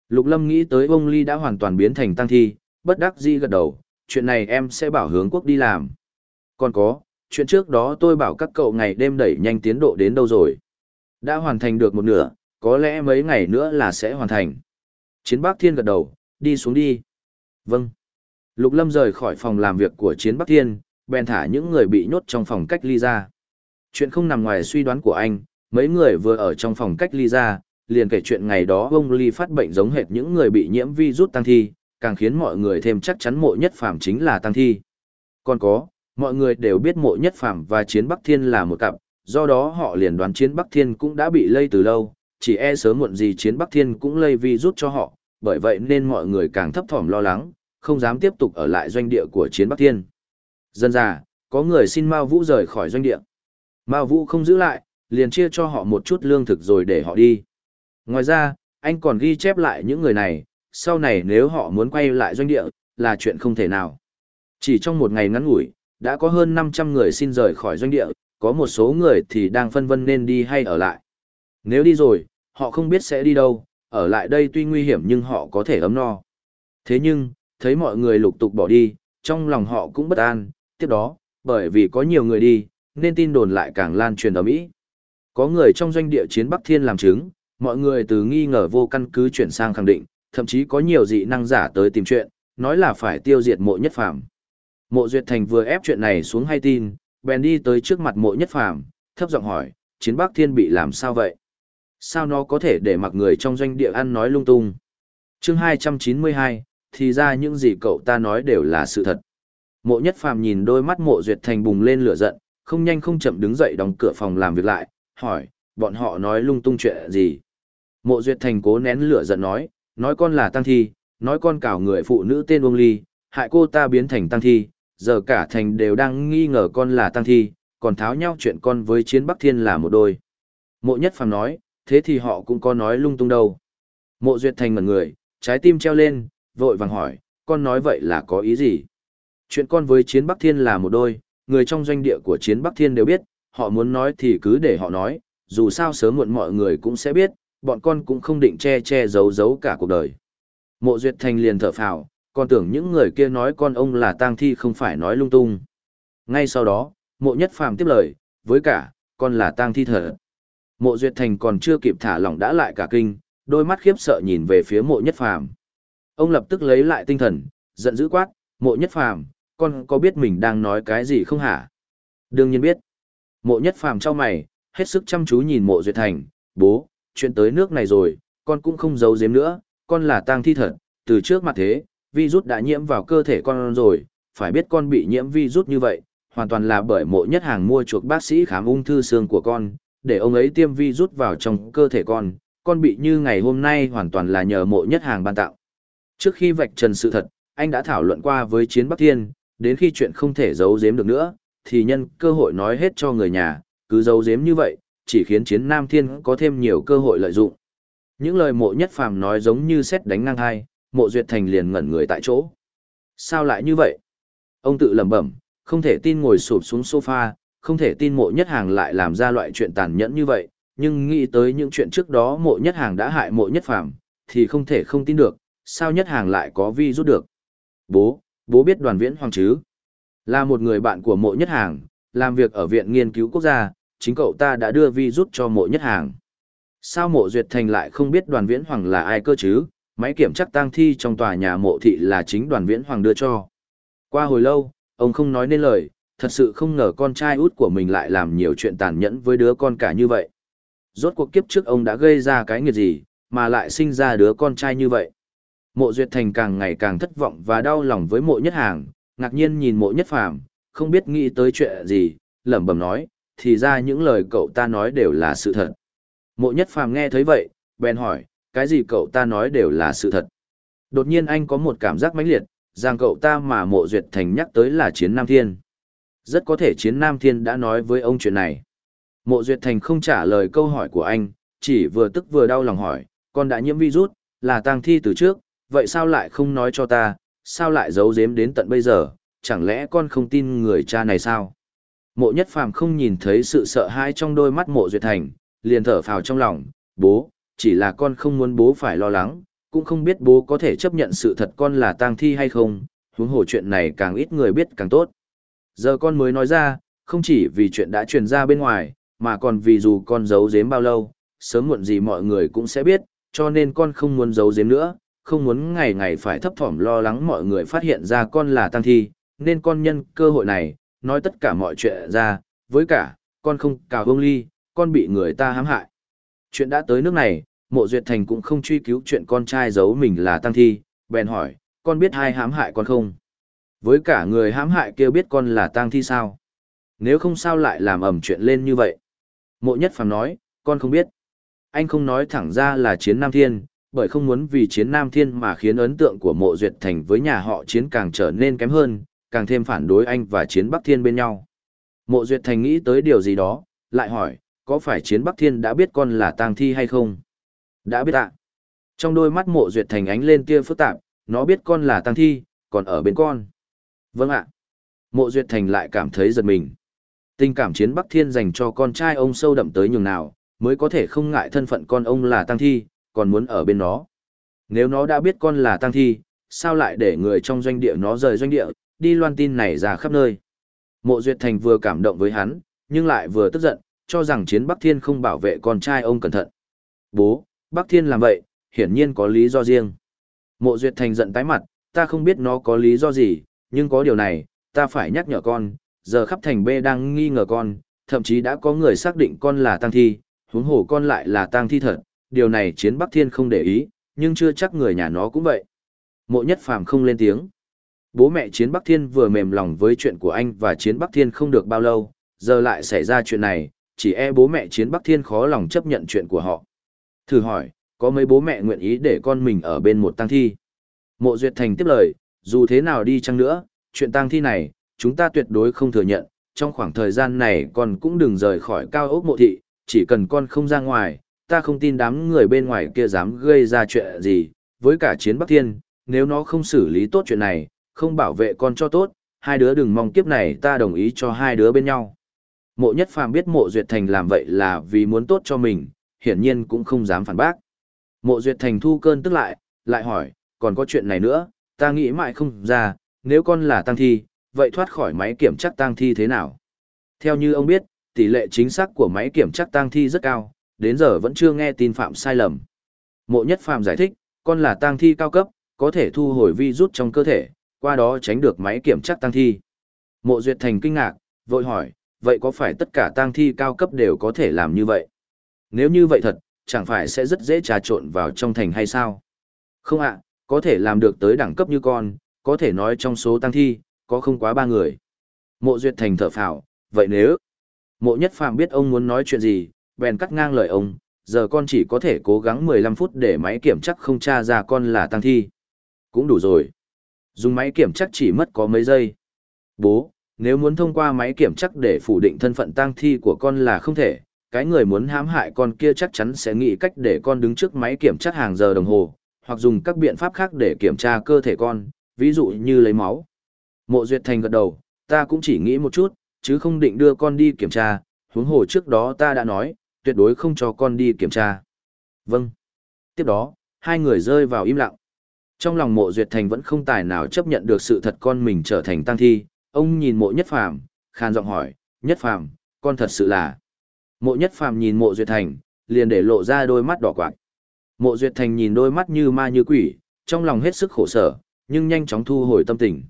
Lục Lâm nghĩ tới ông Ly đã hoàn toàn biến thành tăng thi, bất đắc dĩ gật đầu, chuyện này em sẽ bảo hướng quốc đi làm. Còn có, chuyện trước đó tôi bảo các cậu ngày đêm đẩy nhanh tiến độ đến đâu rồi. Đã hoàn thành được một nửa, có lẽ mấy ngày nữa là sẽ hoàn thành. Chiến Bắc Thiên gật đầu, đi xuống đi. Vâng. Lục Lâm rời khỏi phòng làm việc của Chiến Bắc Thiên, bèn thả những người bị nhốt trong phòng cách ly ra. Chuyện không nằm ngoài suy đoán của anh, mấy người vừa ở trong phòng cách ly ra, liền kể chuyện ngày đó ông Ly phát bệnh giống hệt những người bị nhiễm virus tăng thi, càng khiến mọi người thêm chắc chắn mộ nhất phàm chính là tăng thi. Còn có, mọi người đều biết mộ nhất phàm và chiến Bắc Thiên là một cặp, do đó họ liền đoán chiến Bắc Thiên cũng đã bị lây từ lâu, chỉ e sớm muộn gì chiến Bắc Thiên cũng lây virus cho họ, bởi vậy nên mọi người càng thấp thỏm lo lắng, không dám tiếp tục ở lại doanh địa của chiến Bắc Thiên. Dân già, có người xin Mao Vũ rời khỏi doanh địa. Mao Vũ không giữ lại, liền chia cho họ một chút lương thực rồi để họ đi. Ngoài ra, anh còn ghi chép lại những người này, sau này nếu họ muốn quay lại doanh địa, là chuyện không thể nào. Chỉ trong một ngày ngắn ngủi, đã có hơn 500 người xin rời khỏi doanh địa, có một số người thì đang phân vân nên đi hay ở lại. Nếu đi rồi, họ không biết sẽ đi đâu, ở lại đây tuy nguy hiểm nhưng họ có thể ấm no. Thế nhưng, thấy mọi người lục tục bỏ đi, trong lòng họ cũng bất an, tiếp đó, bởi vì có nhiều người đi, nên tin đồn lại càng lan truyền ở Mỹ. Có người trong doanh địa chiến Bắc Thiên làm chứng, mọi người từ nghi ngờ vô căn cứ chuyển sang khẳng định, thậm chí có nhiều dị năng giả tới tìm chuyện, nói là phải tiêu diệt mộ nhất phàm. Mộ Duyệt Thành vừa ép chuyện này xuống hay tin, bèn đi tới trước mặt mộ nhất phàm, thấp giọng hỏi, chiến Bắc Thiên bị làm sao vậy? Sao nó có thể để mặc người trong doanh địa ăn nói lung tung? chương 292, thì ra những gì cậu ta nói đều là sự thật. Mộ nhất phàm nhìn đôi mắt mộ Duyệt Thành bùng lên lửa giận, không nhanh không chậm đứng dậy đóng cửa phòng làm việc lại, hỏi, bọn họ nói lung tung chuyện gì? Mộ Duyệt Thành cố nén lửa giận nói, nói con là tăng thi, nói con cảo người phụ nữ tên Uông Ly, hại cô ta biến thành tăng thi, giờ cả thành đều đang nghi ngờ con là tăng thi, còn tháo nhau chuyện con với chiến Bắc Thiên là một đôi. Mộ Nhất Phàm nói, thế thì họ cũng có nói lung tung đâu. Mộ Duyệt Thành ngẩn người, trái tim treo lên, vội vàng hỏi, con nói vậy là có ý gì? Chuyện con với chiến Bắc Thiên là một đôi, người trong doanh địa của chiến Bắc Thiên đều biết, họ muốn nói thì cứ để họ nói, dù sao sớm muộn mọi người cũng sẽ biết, bọn con cũng không định che che giấu giấu cả cuộc đời. Mộ Duyệt Thành liền thở phào, còn tưởng những người kia nói con ông là tang thi không phải nói lung tung. Ngay sau đó, mộ nhất phàm tiếp lời, với cả, con là tang thi thở. Mộ Duyệt Thành còn chưa kịp thả lỏng đã lại cả kinh, đôi mắt khiếp sợ nhìn về phía mộ nhất phàm. Ông lập tức lấy lại tinh thần, giận dữ quát, mộ nhất phàm, con có biết mình đang nói cái gì không hả? Đương nhiên biết. Mộ nhất phàm cho mày, hết sức chăm chú nhìn mộ Duyệt Thành, bố, chuyện tới nước này rồi, con cũng không giấu giếm nữa, con là tang thi thật, từ trước mặt thế, virus đã nhiễm vào cơ thể con rồi, phải biết con bị nhiễm virus như vậy, hoàn toàn là bởi mộ nhất hàng mua chuộc bác sĩ khám ung thư xương của con, để ông ấy tiêm virus vào trong cơ thể con, con bị như ngày hôm nay hoàn toàn là nhờ mộ nhất hàng ban tạo. Trước khi vạch trần sự thật, anh đã thảo luận qua với chiến Bắc Thiên, đến khi chuyện không thể giấu giếm được nữa, thì nhân cơ hội nói hết cho người nhà, cứ giấu giếm như vậy, chỉ khiến chiến Nam Thiên có thêm nhiều cơ hội lợi dụng. Những lời mộ nhất phàm nói giống như xét đánh ngang hai, mộ duyệt thành liền ngẩn người tại chỗ. Sao lại như vậy? Ông tự lẩm bẩm, không thể tin ngồi sụp xuống sofa, không thể tin mộ nhất hàng lại làm ra loại chuyện tàn nhẫn như vậy, nhưng nghĩ tới những chuyện trước đó mộ nhất hàng đã hại mộ nhất phàm, thì không thể không tin được, sao nhất hàng lại có vi rút được. Bố, bố biết đoàn viễn hoàng chứ? Là một người bạn của mộ nhất hàng, làm việc ở Viện Nghiên cứu Quốc gia, chính cậu ta đã đưa vi rút cho mộ nhất hàng. Sao mộ duyệt thành lại không biết đoàn viễn hoàng là ai cơ chứ? Máy kiểm chắc tang thi trong tòa nhà mộ thị là chính đoàn viễn hoàng đưa cho. Qua hồi lâu, ông không nói nên lời, thật sự không ngờ con trai út của mình lại làm nhiều chuyện tàn nhẫn với đứa con cả như vậy. Rốt cuộc kiếp trước ông đã gây ra cái nghiệt gì, mà lại sinh ra đứa con trai như vậy. Mộ Duyệt Thành càng ngày càng thất vọng và đau lòng với mộ nhất hàng, ngạc nhiên nhìn mộ nhất phàm, không biết nghĩ tới chuyện gì, lẩm bẩm nói, thì ra những lời cậu ta nói đều là sự thật. Mộ nhất phàm nghe thấy vậy, bèn hỏi, cái gì cậu ta nói đều là sự thật. Đột nhiên anh có một cảm giác mãnh liệt, rằng cậu ta mà mộ duyệt thành nhắc tới là chiến Nam Thiên. Rất có thể chiến Nam Thiên đã nói với ông chuyện này. Mộ duyệt thành không trả lời câu hỏi của anh, chỉ vừa tức vừa đau lòng hỏi, con đã nhiễm virus, là tang thi từ trước, vậy sao lại không nói cho ta, sao lại giấu giếm đến tận bây giờ, chẳng lẽ con không tin người cha này sao? Mộ nhất phàm không nhìn thấy sự sợ hãi trong đôi mắt mộ duyệt thành, liền thở phào trong lòng, bố, chỉ là con không muốn bố phải lo lắng, cũng không biết bố có thể chấp nhận sự thật con là tang thi hay không, huống hồ chuyện này càng ít người biết càng tốt. Giờ con mới nói ra, không chỉ vì chuyện đã truyền ra bên ngoài, mà còn vì dù con giấu giếm bao lâu, sớm muộn gì mọi người cũng sẽ biết, cho nên con không muốn giấu giếm nữa, không muốn ngày ngày phải thấp thỏm lo lắng mọi người phát hiện ra con là tăng thi, nên con nhân cơ hội này, nói tất cả mọi chuyện ra, với cả, con không cào bông ly, con bị người ta hãm hại. Chuyện đã tới nước này, mộ duyệt thành cũng không truy cứu chuyện con trai giấu mình là tăng thi, bèn hỏi, con biết ai hãm hại con không? Với cả người hãm hại kêu biết con là tăng thi sao? Nếu không sao lại làm ẩm chuyện lên như vậy? Mộ nhất phàm nói, con không biết. Anh không nói thẳng ra là chiến Nam Thiên, bởi không muốn vì chiến Nam Thiên mà khiến ấn tượng của mộ duyệt thành với nhà họ chiến càng trở nên kém hơn, càng thêm phản đối anh và chiến Bắc Thiên bên nhau. Mộ duyệt thành nghĩ tới điều gì đó, lại hỏi, có phải chiến Bắc Thiên đã biết con là tang thi hay không? Đã biết ạ. Trong đôi mắt mộ duyệt thành ánh lên tia phức tạp, nó biết con là tang thi, còn ở bên con. Vâng ạ. Mộ duyệt thành lại cảm thấy giật mình. Tình cảm chiến Bắc Thiên dành cho con trai ông sâu đậm tới nhường nào, mới có thể không ngại thân phận con ông là tang thi, còn muốn ở bên nó. Nếu nó đã biết con là tang thi, sao lại để người trong doanh địa nó rời doanh địa, đi loan tin này ra khắp nơi. Mộ Duyệt Thành vừa cảm động với hắn, nhưng lại vừa tức giận, cho rằng chiến Bắc Thiên không bảo vệ con trai ông cẩn thận. Bố, Bắc Thiên làm vậy, hiển nhiên có lý do riêng. Mộ Duyệt Thành giận tái mặt, ta không biết nó có lý do gì, nhưng có điều này, ta phải nhắc nhở con, giờ khắp thành B đang nghi ngờ con, thậm chí đã có người xác định con là tang thi, huống hồ con lại là tang thi thật, điều này chiến Bắc Thiên không để ý, nhưng chưa chắc người nhà nó cũng vậy. Mộ nhất phàm không lên tiếng. Bố mẹ chiến Bắc Thiên vừa mềm lòng với chuyện của anh và chiến Bắc Thiên không được bao lâu, giờ lại xảy ra chuyện này, chỉ e bố mẹ chiến Bắc Thiên khó lòng chấp nhận chuyện của họ. Thử hỏi, có mấy bố mẹ nguyện ý để con mình ở bên một tang thi? Mộ Duyệt Thành tiếp lời, dù thế nào đi chăng nữa, chuyện tang thi này, chúng ta tuyệt đối không thừa nhận, trong khoảng thời gian này con cũng đừng rời khỏi cao ốc mộ thị, chỉ cần con không ra ngoài, ta không tin đám người bên ngoài kia dám gây ra chuyện gì, với cả chiến Bắc Thiên, nếu nó không xử lý tốt chuyện này, không bảo vệ con cho tốt, hai đứa đừng mong kiếp này ta đồng ý cho hai đứa bên nhau. Mộ nhất phàm biết mộ duyệt thành làm vậy là vì muốn tốt cho mình, hiển nhiên cũng không dám phản bác. Mộ duyệt thành thu cơn tức lại, lại hỏi, còn có chuyện này nữa, ta nghĩ mãi không ra, nếu con là tăng thi, vậy thoát khỏi máy kiểm chắc tăng thi thế nào? Theo như ông biết, tỷ lệ chính xác của máy kiểm chắc tăng thi rất cao, đến giờ vẫn chưa nghe tin phạm sai lầm. Mộ nhất phạm giải thích, con là tăng thi cao cấp, có thể thu hồi vi rút trong cơ thể, qua đó tránh được máy kiểm tra tăng thi. Mộ duyệt thành kinh ngạc, vội hỏi, vậy có phải tất cả tăng thi cao cấp đều có thể làm như vậy? Nếu như vậy thật, chẳng phải sẽ rất dễ trà trộn vào trong thành hay sao? Không ạ, có thể làm được tới đẳng cấp như con, có thể nói trong số tăng thi, có không quá ba người. Mộ duyệt thành thở phào, vậy nếu... Mộ nhất phàm biết ông muốn nói chuyện gì, bèn cắt ngang lời ông, giờ con chỉ có thể cố gắng 15 phút để máy kiểm chắc không tra ra con là tăng thi. Cũng đủ rồi. Dùng máy kiểm chắc chỉ mất có mấy giây. Bố, nếu muốn thông qua máy kiểm chắc để phủ định thân phận tang thi của con là không thể, cái người muốn hãm hại con kia chắc chắn sẽ nghĩ cách để con đứng trước máy kiểm tra hàng giờ đồng hồ, hoặc dùng các biện pháp khác để kiểm tra cơ thể con, ví dụ như lấy máu. Mộ Duyệt Thành gật đầu, ta cũng chỉ nghĩ một chút, chứ không định đưa con đi kiểm tra, huống hồ trước đó ta đã nói, tuyệt đối không cho con đi kiểm tra. Vâng. Tiếp đó, hai người rơi vào im lặng. Trong lòng mộ duyệt thành vẫn không tài nào chấp nhận được sự thật con mình trở thành tăng thi, ông nhìn mộ nhất phàm, khan giọng hỏi, nhất phàm, con thật sự là. Mộ nhất phàm nhìn mộ duyệt thành, liền để lộ ra đôi mắt đỏ quạng. Mộ duyệt thành nhìn đôi mắt như ma như quỷ, trong lòng hết sức khổ sở, nhưng nhanh chóng thu hồi tâm tình.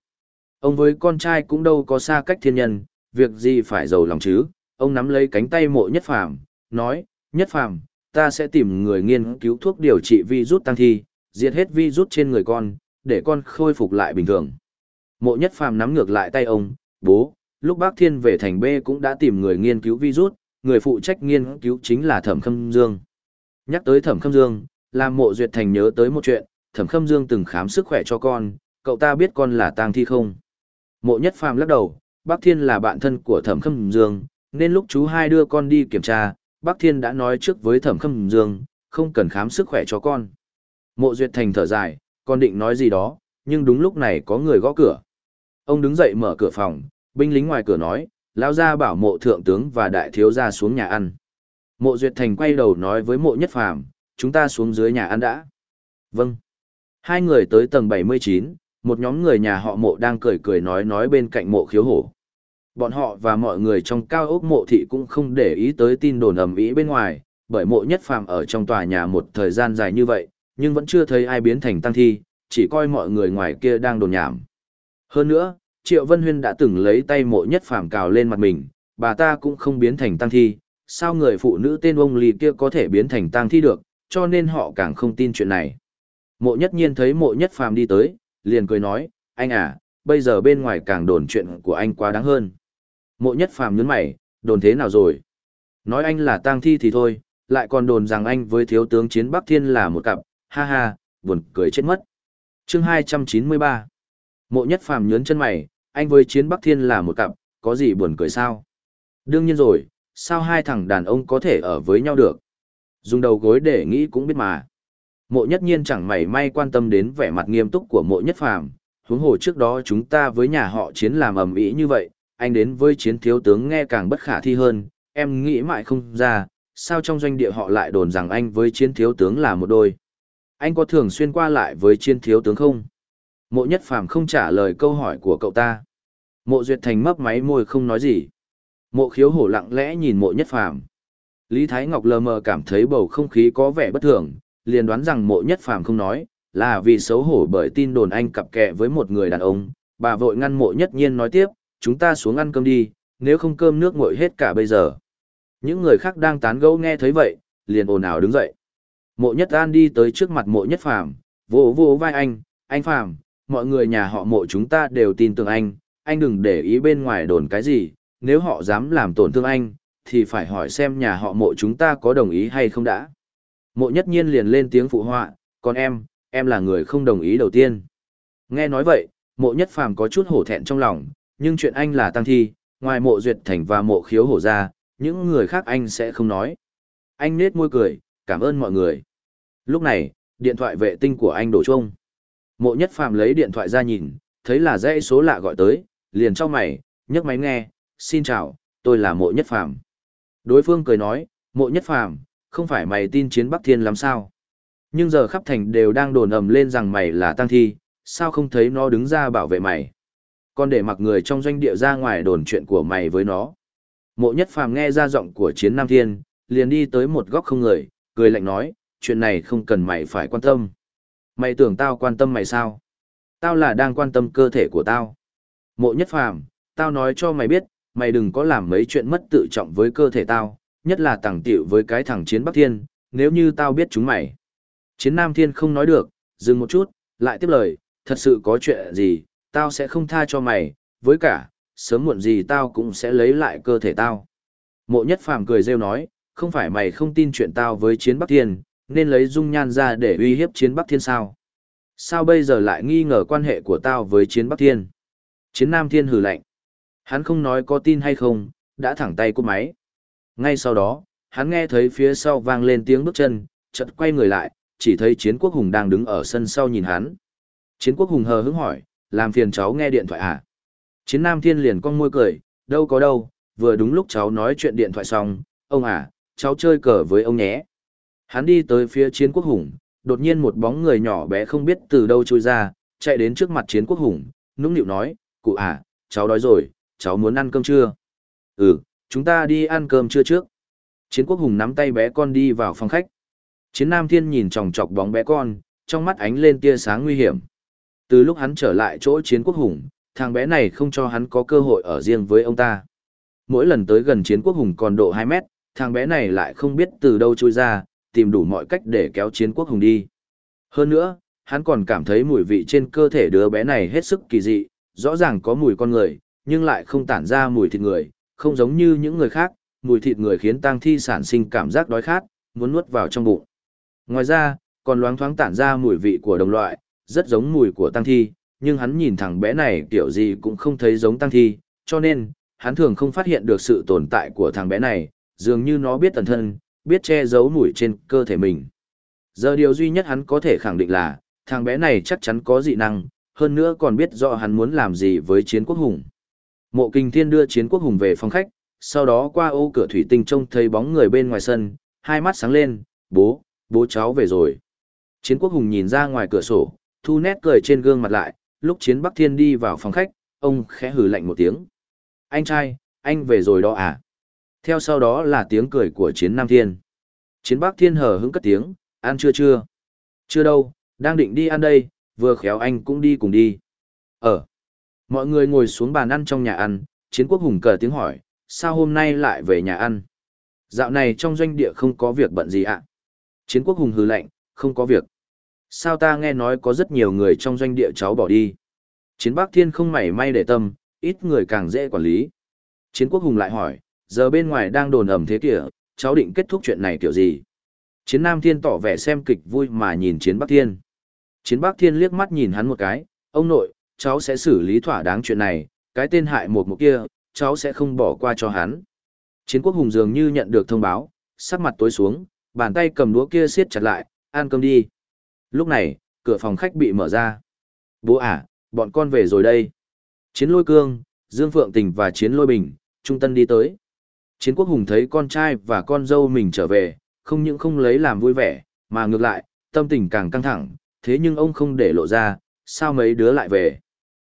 Ông với con trai cũng đâu có xa cách thiên nhân, việc gì phải giàu lòng chứ, ông nắm lấy cánh tay mộ nhất phàm, nói, nhất phàm, ta sẽ tìm người nghiên cứu thuốc điều trị virus tăng thi, diệt hết virus trên người con, để con khôi phục lại bình thường. Mộ nhất phàm nắm ngược lại tay ông, bố, lúc bác thiên về thành B cũng đã tìm người nghiên cứu virus, người phụ trách nghiên cứu chính là Thẩm Khâm Dương. Nhắc tới Thẩm Khâm Dương, làm mộ duyệt thành nhớ tới một chuyện, Thẩm Khâm Dương từng khám sức khỏe cho con, cậu ta biết con là tang thi không? Mộ nhất phàm lắc đầu, bác thiên là bạn thân của Thẩm Khâm Dương, nên lúc chú hai đưa con đi kiểm tra, bác thiên đã nói trước với Thẩm Khâm Dương, không cần khám sức khỏe cho con. Mộ Duyệt Thành thở dài, còn định nói gì đó, nhưng đúng lúc này có người gõ cửa. Ông đứng dậy mở cửa phòng, binh lính ngoài cửa nói, lao ra bảo mộ thượng tướng và đại thiếu gia xuống nhà ăn. Mộ Duyệt Thành quay đầu nói với mộ nhất phàm, chúng ta xuống dưới nhà ăn đã. Vâng. Hai người tới tầng 79, một nhóm người nhà họ mộ đang cười cười nói nói bên cạnh mộ khiếu hổ. Bọn họ và mọi người trong cao ốc mộ thị cũng không để ý tới tin đồn ầm ĩ bên ngoài, bởi mộ nhất phàm ở trong tòa nhà một thời gian dài như vậy, nhưng vẫn chưa thấy ai biến thành tăng thi, chỉ coi mọi người ngoài kia đang đồn nhảm. Hơn nữa, Triệu Vân Huyên đã từng lấy tay mộ nhất phàm cào lên mặt mình, bà ta cũng không biến thành tăng thi, sao người phụ nữ tên ông lì kia có thể biến thành tăng thi được, cho nên họ càng không tin chuyện này. Mộ nhất nhiên thấy mộ nhất phàm đi tới, liền cười nói, anh à, bây giờ bên ngoài càng đồn chuyện của anh quá đáng hơn. Mộ nhất phàm nhấn mày, đồn thế nào rồi? Nói anh là tang thi thì thôi, lại còn đồn rằng anh với thiếu tướng chiến Bắc Thiên là một cặp, ha ha, buồn cười chết mất. chương 293 Mộ nhất phàm nhớn chân mày, anh với chiến Bắc Thiên là một cặp, có gì buồn cười sao? Đương nhiên rồi, sao hai thằng đàn ông có thể ở với nhau được? Dùng đầu gối để nghĩ cũng biết mà. Mộ nhất nhiên chẳng mảy may quan tâm đến vẻ mặt nghiêm túc của mộ nhất phàm, huống hồ trước đó chúng ta với nhà họ chiến làm ầm ĩ như vậy, anh đến với chiến thiếu tướng nghe càng bất khả thi hơn, em nghĩ mãi không ra, sao trong doanh địa họ lại đồn rằng anh với chiến thiếu tướng là một đôi. Anh có thường xuyên qua lại với chiến thiếu tướng không? Mộ nhất phàm không trả lời câu hỏi của cậu ta. Mộ duyệt thành mấp máy môi không nói gì. Mộ khiếu hổ lặng lẽ nhìn mộ nhất phàm. Lý Thái Ngọc lờ mờ cảm thấy bầu không khí có vẻ bất thường, liền đoán rằng mộ nhất phàm không nói, là vì xấu hổ bởi tin đồn anh cặp kẹ với một người đàn ông. Bà vội ngăn mộ nhất nhiên nói tiếp, chúng ta xuống ăn cơm đi, nếu không cơm nước nguội hết cả bây giờ. Những người khác đang tán gẫu nghe thấy vậy, liền ồn ào đứng dậy. Mộ nhất an đi tới trước mặt mộ nhất phàm, vỗ vỗ vai anh, anh phàm, mọi người nhà họ mộ chúng ta đều tin tưởng anh, anh đừng để ý bên ngoài đồn cái gì, nếu họ dám làm tổn thương anh, thì phải hỏi xem nhà họ mộ chúng ta có đồng ý hay không đã. Mộ nhất nhiên liền lên tiếng phụ họa, còn em, em là người không đồng ý đầu tiên. Nghe nói vậy, mộ nhất phàm có chút hổ thẹn trong lòng, nhưng chuyện anh là tăng thi, ngoài mộ duyệt thành và mộ khiếu hổ ra, những người khác anh sẽ không nói. Anh nết môi cười, cảm ơn mọi người. Lúc này, điện thoại vệ tinh của anh đổ chuông. Mộ nhất phàm lấy điện thoại ra nhìn, thấy là dãy số lạ gọi tới, liền cho mày, nhấc máy nghe, xin chào, tôi là mộ nhất phàm. Đối phương cười nói, mộ nhất phàm, không phải mày tin chiến Bắc Thiên lắm sao? Nhưng giờ khắp thành đều đang đồn ầm lên rằng mày là tăng thi, sao không thấy nó đứng ra bảo vệ mày? Còn để mặc người trong doanh địa ra ngoài đồn chuyện của mày với nó. Mộ nhất phàm nghe ra giọng của chiến Nam Thiên, liền đi tới một góc không người, cười lạnh nói, chuyện này không cần mày phải quan tâm. Mày tưởng tao quan tâm mày sao? Tao là đang quan tâm cơ thể của tao. Mộ nhất phàm, tao nói cho mày biết, mày đừng có làm mấy chuyện mất tự trọng với cơ thể tao, nhất là tàng tiệu với cái thằng chiến Bắc Thiên, nếu như tao biết chúng mày. Chiến Nam Thiên không nói được, dừng một chút, lại tiếp lời, thật sự có chuyện gì, tao sẽ không tha cho mày, với cả, sớm muộn gì tao cũng sẽ lấy lại cơ thể tao. Mộ nhất phàm cười rêu nói, không phải mày không tin chuyện tao với chiến Bắc Thiên, nên lấy dung nhan ra để uy hiếp chiến Bắc Thiên sao? Sao bây giờ lại nghi ngờ quan hệ của tao với chiến Bắc Thiên? Chiến Nam Thiên hừ lạnh. Hắn không nói có tin hay không, đã thẳng tay cúp máy. Ngay sau đó, hắn nghe thấy phía sau vang lên tiếng bước chân, chợt quay người lại, chỉ thấy chiến quốc hùng đang đứng ở sân sau nhìn hắn. Chiến quốc hùng hờ hững hỏi, làm phiền cháu nghe điện thoại à? Chiến nam thiên liền cong môi cười, đâu có đâu, vừa đúng lúc cháu nói chuyện điện thoại xong, ông à, cháu chơi cờ với ông nhé. Hắn đi tới phía chiến quốc hùng, đột nhiên một bóng người nhỏ bé không biết từ đâu trôi ra, chạy đến trước mặt chiến quốc hùng, nũng nịu nói, cụ à, cháu đói rồi, cháu muốn ăn cơm trưa." Ừ, chúng ta đi ăn cơm trưa trước. Chiến quốc hùng nắm tay bé con đi vào phòng khách. Chiến nam thiên nhìn chòng chọc bóng bé con, trong mắt ánh lên tia sáng nguy hiểm. Từ lúc hắn trở lại chỗ chiến quốc hùng, thằng bé này không cho hắn có cơ hội ở riêng với ông ta. Mỗi lần tới gần chiến quốc hùng còn độ 2 mét, thằng bé này lại không biết từ đâu trôi ra, tìm đủ mọi cách để kéo chiến quốc hùng đi. Hơn nữa, hắn còn cảm thấy mùi vị trên cơ thể đứa bé này hết sức kỳ dị, rõ ràng có mùi con người, nhưng lại không tản ra mùi thịt người, không giống như những người khác, mùi thịt người khiến tang thi sản sinh cảm giác đói khát, muốn nuốt vào trong bụng. Ngoài ra, còn loáng thoáng tản ra mùi vị của đồng loại, rất giống mùi của tang thi, nhưng hắn nhìn thằng bé này kiểu gì cũng không thấy giống tang thi, cho nên, hắn thường không phát hiện được sự tồn tại của thằng bé này, dường như nó biết tần thân, biết che giấu mùi trên cơ thể mình. Giờ điều duy nhất hắn có thể khẳng định là, thằng bé này chắc chắn có dị năng, hơn nữa còn biết rõ hắn muốn làm gì với chiến quốc hùng. Mộ kinh thiên đưa chiến quốc hùng về phòng khách, sau đó qua ô cửa thủy tinh trông thấy bóng người bên ngoài sân, hai mắt sáng lên, bố, bố cháu về rồi. Chiến quốc hùng nhìn ra ngoài cửa sổ, thu nét cười trên gương mặt lại, lúc chiến bắc thiên đi vào phòng khách, ông khẽ hừ lạnh một tiếng. Anh trai, anh về rồi đó à? Theo sau đó là tiếng cười của chiến nam thiên. Chiến bắc thiên hờ hững cất tiếng, ăn chưa chưa? Chưa đâu, đang định đi ăn đây, vừa khéo anh cũng đi cùng đi. Ờ. Mọi người ngồi xuống bàn ăn trong nhà ăn, chiến quốc hùng cờ tiếng hỏi, sao hôm nay lại về nhà ăn? Dạo này trong doanh địa không có việc bận gì ạ? Chiến quốc hùng hừ lạnh, không có việc. Sao ta nghe nói có rất nhiều người trong doanh địa cháu bỏ đi? Chiến Bắc Thiên không mảy may để tâm, ít người càng dễ quản lý. Chiến quốc hùng lại hỏi, giờ bên ngoài đang đồn ẩm thế kìa, cháu định kết thúc chuyện này kiểu gì? Chiến Nam Thiên tỏ vẻ xem kịch vui mà nhìn Chiến Bắc Thiên. Chiến Bắc Thiên liếc mắt nhìn hắn một cái, ông nội, cháu sẽ xử lý thỏa đáng chuyện này, cái tên hại một một kia, cháu sẽ không bỏ qua cho hắn. Chiến quốc hùng dường như nhận được thông báo, sắc mặt tối xuống, bàn tay cầm đũa kia siết chặt lại, ăn cơm đi. Lúc này, cửa phòng khách bị mở ra. Bố à, bọn con về rồi đây. Chiến lôi cương, Dương Phượng Tình và Chiến lôi bình, trung tân đi tới. Chiến quốc hùng thấy con trai và con dâu mình trở về, không những không lấy làm vui vẻ, mà ngược lại, tâm tình càng căng thẳng, thế nhưng ông không để lộ ra, sao mấy đứa lại về.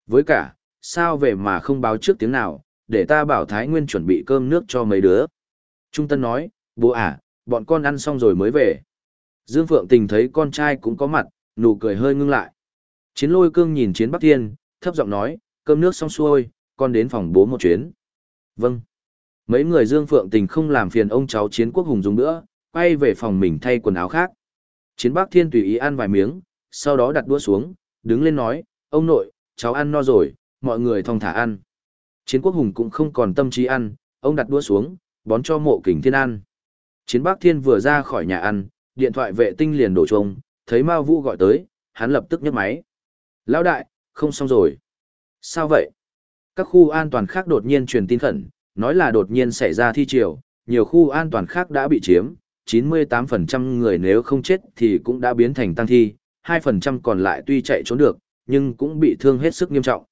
Với cả, sao về mà không báo trước tiếng nào, để ta bảo Thái Nguyên chuẩn bị cơm nước cho mấy đứa. Trung Tân nói, bố à, bọn con ăn xong rồi mới về. Dương Phượng Tình thấy con trai cũng có mặt, nụ cười hơi ngưng lại. Chiến lôi cương nhìn chiến Bắc Thiên, thấp giọng nói, cơm nước xong xuôi, con đến phòng bố một chuyến. Vâng. Mấy người Dương Phượng Tình không làm phiền ông cháu chiến quốc hùng dùng nữa, quay về phòng mình thay quần áo khác. Chiến Bắc Thiên tùy ý ăn vài miếng, sau đó đặt đũa xuống, đứng lên nói, ông nội, cháu ăn no rồi, mọi người thong thả ăn. Chiến quốc hùng cũng không còn tâm trí ăn, ông đặt đũa xuống, bón cho mộ kình thiên ăn. Chiến Bắc Thiên vừa ra khỏi nhà ăn, điện thoại vệ tinh liền đổ chuông, thấy Mao Vũ gọi tới, hắn lập tức nhấc máy. Lão đại, không xong rồi. Sao vậy? Các khu an toàn khác đột nhiên truyền tin khẩn, nói là đột nhiên xảy ra thi triều, nhiều khu an toàn khác đã bị chiếm, 98% người nếu không chết thì cũng đã biến thành tăng thi, 2% còn lại tuy chạy trốn được, nhưng cũng bị thương hết sức nghiêm trọng.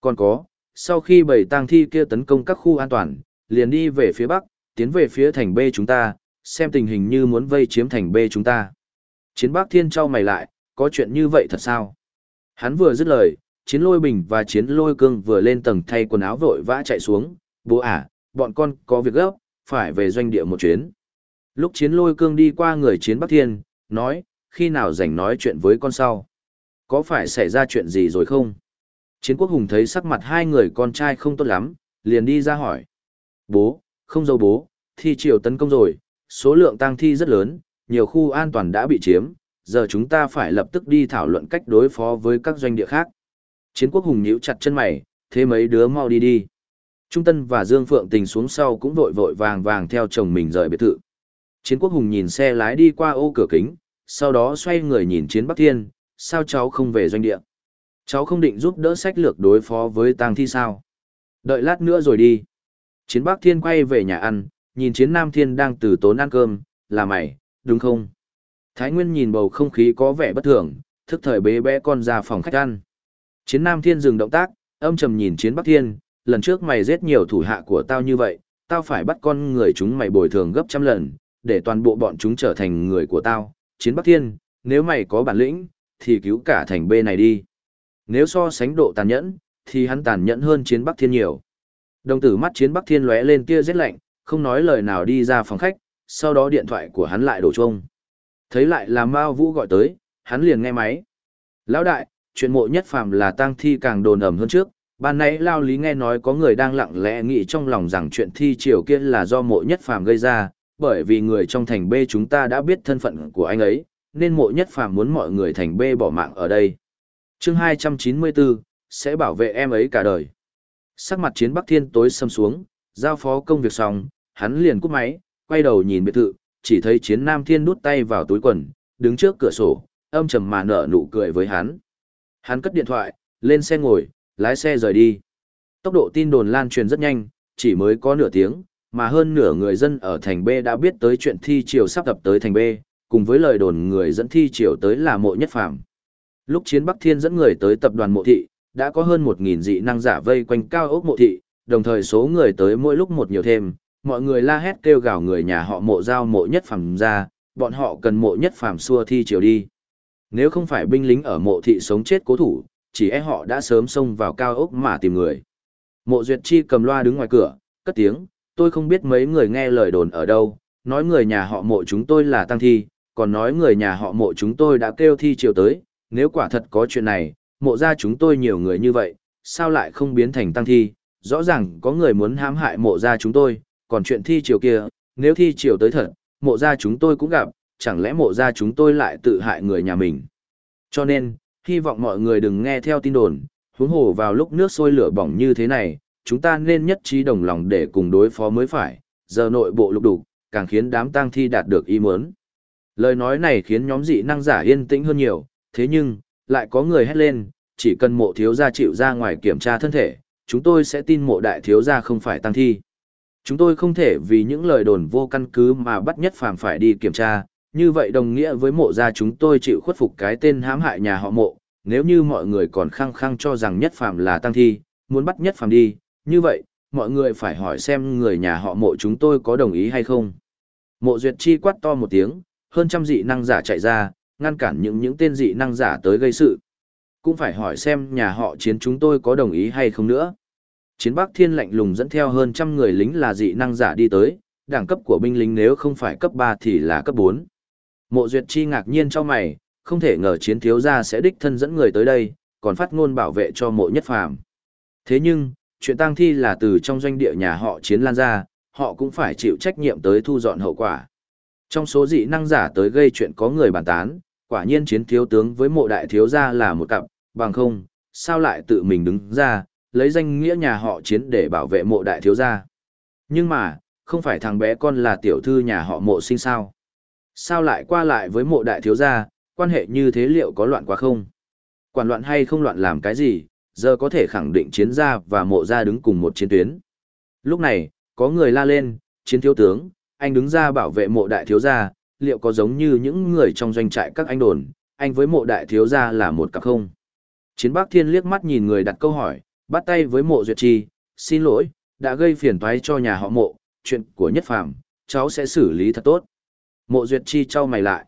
Còn có, sau khi bầy tang thi kia tấn công các khu an toàn, liền đi về phía bắc, tiến về phía thành B chúng ta, xem tình hình như muốn vây chiếm thành B chúng ta. Chiến Bắc Thiên trao mày lại, có chuyện như vậy thật sao? Hắn vừa dứt lời, chiến lôi bình và chiến lôi cương vừa lên tầng thay quần áo vội vã chạy xuống, bố à, bọn con có việc gấp, phải về doanh địa một chuyến. Lúc chiến lôi cương đi qua người chiến Bắc Thiên, nói, khi nào rảnh nói chuyện với con sau. Có phải xảy ra chuyện gì rồi không? Chiến quốc hùng thấy sắc mặt hai người con trai không tốt lắm, liền đi ra hỏi. Bố, không dâu bố, thi triều tấn công rồi, số lượng tang thi rất lớn, nhiều khu an toàn đã bị chiếm, giờ chúng ta phải lập tức đi thảo luận cách đối phó với các doanh địa khác. Chiến quốc hùng nhíu chặt chân mày, thế mấy đứa mau đi đi. Trung Tân và Dương Phượng Tình xuống sau cũng vội vội vàng vàng theo chồng mình rời biệt thự. Chiến quốc hùng nhìn xe lái đi qua ô cửa kính, sau đó xoay người nhìn chiến Bắc Thiên, sao cháu không về doanh địa? Cháu không định giúp đỡ sách lược đối phó với tang thi sao? Đợi lát nữa rồi đi. Chiến Bắc Thiên quay về nhà ăn, nhìn chiến Nam Thiên đang từ tốn ăn cơm, là mày, đúng không? Thái Nguyên nhìn bầu không khí có vẻ bất thường, thức thời bế bé con ra phòng khách ăn. Chiến Nam Thiên dừng động tác, âm trầm nhìn chiến Bắc Thiên, lần trước mày giết nhiều thủ hạ của tao như vậy, tao phải bắt con người chúng mày bồi thường gấp trăm lần, để toàn bộ bọn chúng trở thành người của tao. Chiến Bắc Thiên, nếu mày có bản lĩnh, thì cứu cả thành B này đi. Nếu so sánh độ tàn nhẫn, thì hắn tàn nhẫn hơn chiến Bắc Thiên nhiều. Đồng tử mắt chiến Bắc Thiên lóe lên tia rét lạnh, không nói lời nào đi ra phòng khách, sau đó điện thoại của hắn lại đổ chuông. Thấy lại là Mao Vũ gọi tới, hắn liền nghe máy. Lão đại, chuyện mộ nhất phàm là tang thi càng đồn ẩm hơn trước, ban nãy Lao Lý nghe nói có người đang lặng lẽ nghĩ trong lòng rằng chuyện thi triều kia là do mộ nhất phàm gây ra, bởi vì người trong thành B chúng ta đã biết thân phận của anh ấy, nên mộ nhất phàm muốn mọi người thành B bỏ mạng ở đây. chương 294, sẽ bảo vệ em ấy cả đời. Sắc mặt chiến Bắc Thiên tối xâm xuống, giao phó công việc xong, hắn liền cúp máy, quay đầu nhìn biệt thự, chỉ thấy chiến Nam Thiên đút tay vào túi quần, đứng trước cửa sổ, âm trầm mà nở nụ cười với hắn. Hắn cất điện thoại, lên xe ngồi, lái xe rời đi. Tốc độ tin đồn lan truyền rất nhanh, chỉ mới có nửa tiếng, mà hơn nửa người dân ở thành B đã biết tới chuyện thi triều sắp tập tới thành B, cùng với lời đồn người dẫn thi triều tới là mộ nhất phàm. Lúc chiến Bắc Thiên dẫn người tới tập đoàn mộ thị, đã có hơn 1.000 dị năng giả vây quanh cao ốc mộ thị, đồng thời số người tới mỗi lúc một nhiều thêm, mọi người la hét kêu gào người nhà họ mộ giao mộ nhất phàm ra, bọn họ cần mộ nhất phàm xua thi triều đi. Nếu không phải binh lính ở mộ thị sống chết cố thủ, chỉ e họ đã sớm xông vào cao ốc mà tìm người. Mộ Duyệt Chi cầm loa đứng ngoài cửa, cất tiếng, tôi không biết mấy người nghe lời đồn ở đâu, nói người nhà họ mộ chúng tôi là tăng thi, còn nói người nhà họ mộ chúng tôi đã kêu thi chiều tới, nếu quả thật có chuyện này, mộ ra chúng tôi nhiều người như vậy, sao lại không biến thành tăng thi, rõ ràng có người muốn hãm hại mộ ra chúng tôi, còn chuyện thi chiều kia, nếu thi chiều tới thật, mộ ra chúng tôi cũng gặp, chẳng lẽ mộ ra chúng tôi lại tự hại người nhà mình. Cho nên, hy vọng mọi người đừng nghe theo tin đồn, huống hồ vào lúc nước sôi lửa bỏng như thế này, chúng ta nên nhất trí đồng lòng để cùng đối phó mới phải, giờ nội bộ lục đục, càng khiến đám tang thi đạt được ý muốn. Lời nói này khiến nhóm dị năng giả yên tĩnh hơn nhiều, thế nhưng, lại có người hét lên, chỉ cần mộ thiếu gia chịu ra ngoài kiểm tra thân thể, chúng tôi sẽ tin mộ đại thiếu gia không phải tăng thi. Chúng tôi không thể vì những lời đồn vô căn cứ mà bắt nhất phàm phải đi kiểm tra, như vậy đồng nghĩa với mộ gia chúng tôi chịu khuất phục cái tên hãm hại nhà họ mộ, nếu như mọi người còn khăng khăng cho rằng nhất phàm là tăng thi, muốn bắt nhất phàm đi, như vậy, mọi người phải hỏi xem người nhà họ mộ chúng tôi có đồng ý hay không. Mộ duyệt chi quát to một tiếng, hơn trăm dị năng giả chạy ra, ngăn cản những những tên dị năng giả tới gây sự. Cũng phải hỏi xem nhà họ chiến chúng tôi có đồng ý hay không nữa. Chiến Bắc Thiên lạnh lùng dẫn theo hơn trăm người lính là dị năng giả đi tới, đẳng cấp của binh lính nếu không phải cấp 3 thì là cấp 4. Mộ Duyệt Chi ngạc nhiên cho mày, không thể ngờ chiến thiếu gia sẽ đích thân dẫn người tới đây, còn phát ngôn bảo vệ cho mộ nhất phàm. Thế nhưng, chuyện tang thi là từ trong doanh địa nhà họ chiến lan ra, họ cũng phải chịu trách nhiệm tới thu dọn hậu quả. Trong số dị năng giả tới gây chuyện có người bàn tán, quả nhiên chiến thiếu tướng với mộ đại thiếu gia là một cặp, bằng không, sao lại tự mình đứng ra, lấy danh nghĩa nhà họ chiến để bảo vệ mộ đại thiếu gia. Nhưng mà, không phải thằng bé con là tiểu thư nhà họ mộ sinh sao. Sao lại qua lại với mộ đại thiếu gia, quan hệ như thế liệu có loạn quá không? Quản loạn hay không loạn làm cái gì, giờ có thể khẳng định chiến gia và mộ gia đứng cùng một chiến tuyến. Lúc này, có người la lên, chiến thiếu tướng, anh đứng ra bảo vệ mộ đại thiếu gia, liệu có giống như những người trong doanh trại các anh đồn, anh với mộ đại thiếu gia là một cặp không? Chiến Bắc Thiên liếc mắt nhìn người đặt câu hỏi, bắt tay với mộ duyệt chi, xin lỗi, đã gây phiền toái cho nhà họ mộ, chuyện của nhất phàm, cháu sẽ xử lý thật tốt. Mộ duyệt chi trao mày lại.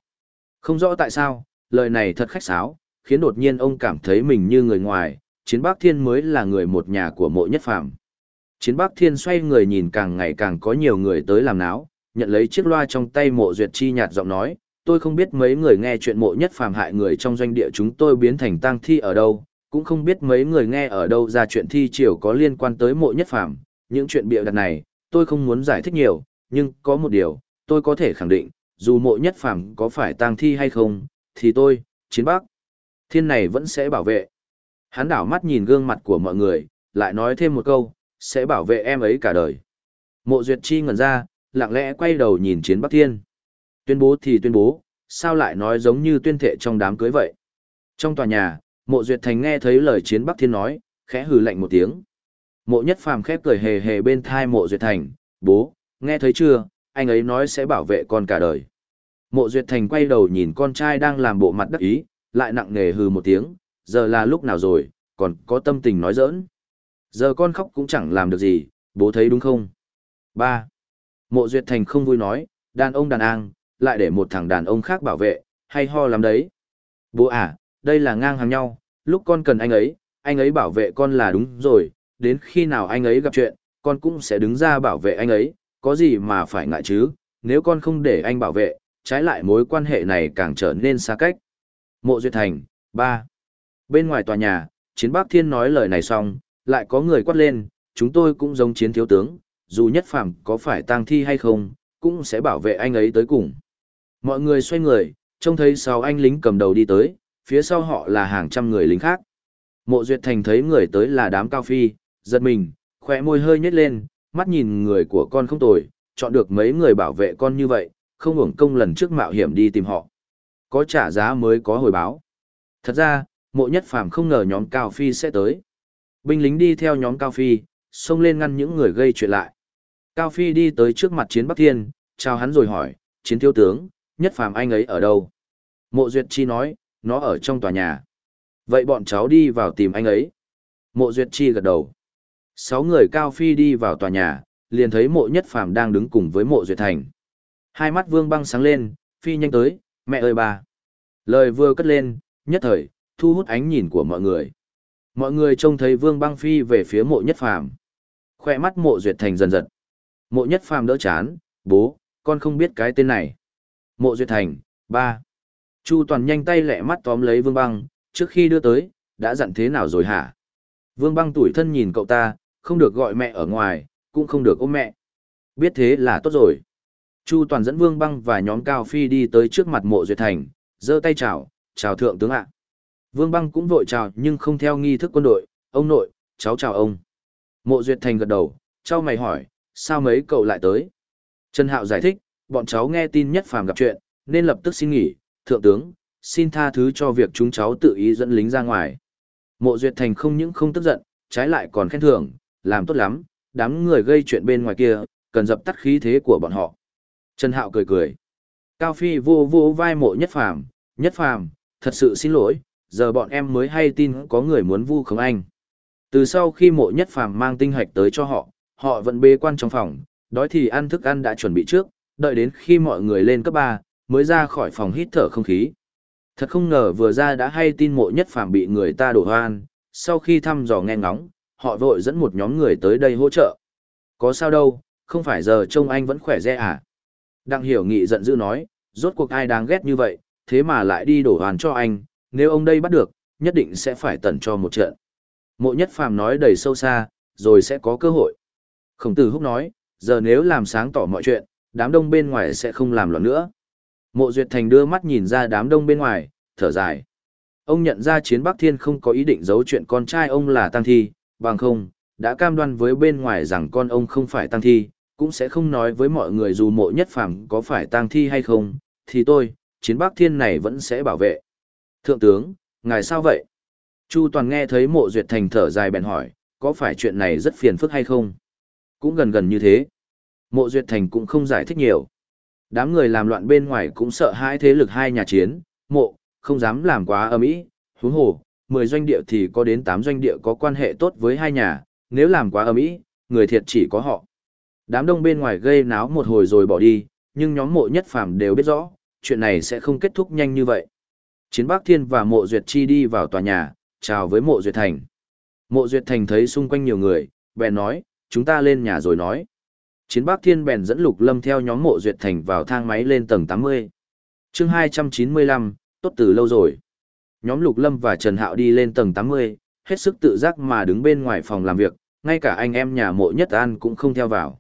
Không rõ tại sao, lời này thật khách sáo, khiến đột nhiên ông cảm thấy mình như người ngoài, chiến Bắc Thiên mới là người một nhà của mộ nhất phàm. Chiến Bắc Thiên xoay người nhìn càng ngày càng có nhiều người tới làm náo, nhận lấy chiếc loa trong tay mộ duyệt chi nhạt giọng nói, tôi không biết mấy người nghe chuyện mộ nhất phàm hại người trong doanh địa chúng tôi biến thành tang thi ở đâu, cũng không biết mấy người nghe ở đâu ra chuyện thi triều có liên quan tới mộ nhất phàm, những chuyện bịa đặt này, tôi không muốn giải thích nhiều, nhưng có một điều, tôi có thể khẳng định, dù mộ nhất phàm có phải tang thi hay không, thì tôi, chiến bắc, thiên này vẫn sẽ bảo vệ. Hắn đảo mắt nhìn gương mặt của mọi người, lại nói thêm một câu, sẽ bảo vệ em ấy cả đời. Mộ duyệt chi ngẩn ra, lặng lẽ quay đầu nhìn chiến bắc thiên. Tuyên bố thì tuyên bố, sao lại nói giống như tuyên thệ trong đám cưới vậy. Trong tòa nhà, mộ duyệt thành nghe thấy lời chiến bắc thiên nói, khẽ hừ lạnh một tiếng. Mộ nhất phàm khép cười hề hề bên thai mộ duyệt thành, bố, nghe thấy chưa, anh ấy nói sẽ bảo vệ con cả đời. Mộ Duyệt Thành quay đầu nhìn con trai đang làm bộ mặt đắc ý, lại nặng nề hừ một tiếng, giờ là lúc nào rồi, còn có tâm tình nói giỡn. Giờ con khóc cũng chẳng làm được gì, bố thấy đúng không? Ba. Mộ Duyệt Thành không vui nói, đàn ông đàn an, lại để một thằng đàn ông khác bảo vệ, hay ho lắm đấy. Bố à, đây là ngang hàng nhau, lúc con cần anh ấy, anh ấy bảo vệ con là đúng rồi, đến khi nào anh ấy gặp chuyện, con cũng sẽ đứng ra bảo vệ anh ấy, có gì mà phải ngại chứ, nếu con không để anh bảo vệ, trái lại mối quan hệ này càng trở nên xa cách. Mộ Duyệt Thành, ba. Bên ngoài tòa nhà, Chiến Bác Thiên nói lời này xong, lại có người quát lên, chúng tôi cũng giống chiến thiếu tướng, dù nhất phàm có phải tang thi hay không, cũng sẽ bảo vệ anh ấy tới cùng. Mọi người xoay người, trông thấy sáu anh lính cầm đầu đi tới, phía sau họ là hàng trăm người lính khác. Mộ Duyệt Thành thấy người tới là đám cao phi, giật mình, khỏe môi hơi nhếch lên, mắt nhìn người của con không tồi, chọn được mấy người bảo vệ con như vậy, không hưởng công lần trước mạo hiểm đi tìm họ. Có trả giá mới có hồi báo. Thật ra, mộ nhất phàm không ngờ nhóm Cao Phi sẽ tới. Binh lính đi theo nhóm Cao Phi, xông lên ngăn những người gây chuyện lại. Cao Phi đi tới trước mặt chiến Bắc Thiên, chào hắn rồi hỏi, chiến thiếu tướng, nhất phàm anh ấy ở đâu? Mộ Duyệt Chi nói, nó ở trong tòa nhà. Vậy bọn cháu đi vào tìm anh ấy. Mộ Duyệt Chi gật đầu. Sáu người Cao Phi đi vào tòa nhà, liền thấy mộ nhất phàm đang đứng cùng với mộ Duyệt Thành. Hai mắt vương băng sáng lên, Phi nhanh tới, mẹ ơi bà. Lời vừa cất lên, nhất thời, thu hút ánh nhìn của mọi người. Mọi người trông thấy Vương Băng Phi về phía mộ nhất phàm. Khoe mắt mộ duyệt thành dần dần. Mộ nhất phàm đỡ chán, bố, con không biết cái tên này. Mộ duyệt thành, ba. Chu toàn nhanh tay lẹ mắt tóm lấy Vương Băng, trước khi đưa tới, đã dặn thế nào rồi hả? Vương Băng tuổi thân nhìn cậu ta, không được gọi mẹ ở ngoài, cũng không được ôm mẹ. Biết thế là tốt rồi. Chu toàn dẫn Vương Băng và nhóm Cao Phi đi tới trước mặt mộ duyệt thành, giơ tay chào, chào thượng tướng ạ. Vương Băng cũng vội chào nhưng không theo nghi thức quân đội, ông nội, cháu chào ông. Mộ Duyệt Thành gật đầu, cháu mày hỏi, sao mấy cậu lại tới? Trần Hạo giải thích, bọn cháu nghe tin nhất phàm gặp chuyện, nên lập tức xin nghỉ, thượng tướng, xin tha thứ cho việc chúng cháu tự ý dẫn lính ra ngoài. Mộ Duyệt Thành không những không tức giận, trái lại còn khen thưởng, làm tốt lắm, đám người gây chuyện bên ngoài kia, cần dập tắt khí thế của bọn họ. Trần Hạo cười cười. Cao Phi vô vô vai mộ nhất phàm, nhất phàm, thật sự xin lỗi, giờ bọn em mới hay tin có người muốn vu khống anh. Từ sau khi mộ nhất phàm mang tinh hạch tới cho họ, họ vẫn bế quan trong phòng, đói thì ăn thức ăn đã chuẩn bị trước, đợi đến khi mọi người lên cấp 3, mới ra khỏi phòng hít thở không khí. Thật không ngờ vừa ra đã hay tin mộ nhất phàm bị người ta đổ hoan, sau khi thăm dò nghe ngóng, họ vội dẫn một nhóm người tới đây hỗ trợ. Có sao đâu, không phải giờ trông anh vẫn khỏe re à? Đặng hiểu nghị giận dữ nói, rốt cuộc ai đáng ghét như vậy, thế mà lại đi đổ hoàn cho anh, nếu ông đây bắt được, nhất định sẽ phải tẩn cho một trận. Mộ nhất phàm nói đầy sâu xa, rồi sẽ có cơ hội. Khổng tử húc nói, giờ nếu làm sáng tỏ mọi chuyện, đám đông bên ngoài sẽ không làm loạn nữa. Mộ Duyệt Thành đưa mắt nhìn ra đám đông bên ngoài, thở dài. Ông nhận ra chiến Bắc Thiên không có ý định giấu chuyện con trai ông là Tăng Thi, bằng không, đã cam đoan với bên ngoài rằng con ông không phải Tăng Thi, cũng sẽ không nói với mọi người dù mộ nhất phàm có phải Tăng Thi hay không, thì tôi, chiến Bắc Thiên này vẫn sẽ bảo vệ. Thượng tướng, ngài sao vậy? Chu Toàn nghe thấy mộ duyệt thành thở dài bèn hỏi, có phải chuyện này rất phiền phức hay không? Cũng gần gần như thế. Mộ duyệt thành cũng không giải thích nhiều. Đám người làm loạn bên ngoài cũng sợ hãi thế lực hai nhà chiến, mộ, không dám làm quá âm ý, huống hồ, 10 doanh địa thì có đến 8 doanh địa có quan hệ tốt với hai nhà, nếu làm quá ầm ĩ, người thiệt chỉ có họ. Đám đông bên ngoài gây náo một hồi rồi bỏ đi, nhưng nhóm mộ nhất phàm đều biết rõ, chuyện này sẽ không kết thúc nhanh như vậy. Chiến Bắc Thiên và Mộ Duyệt Chi đi vào tòa nhà, chào với Mộ Duyệt Thành. Mộ Duyệt Thành thấy xung quanh nhiều người, bèn nói, chúng ta lên nhà rồi nói. Chiến Bắc Thiên bèn dẫn Lục Lâm theo nhóm Mộ Duyệt Thành vào thang máy lên tầng 80. chương 295, tốt từ lâu rồi. Nhóm Lục Lâm và Trần Hạo đi lên tầng 80, hết sức tự giác mà đứng bên ngoài phòng làm việc, ngay cả anh em nhà Mộ Nhất An cũng không theo vào.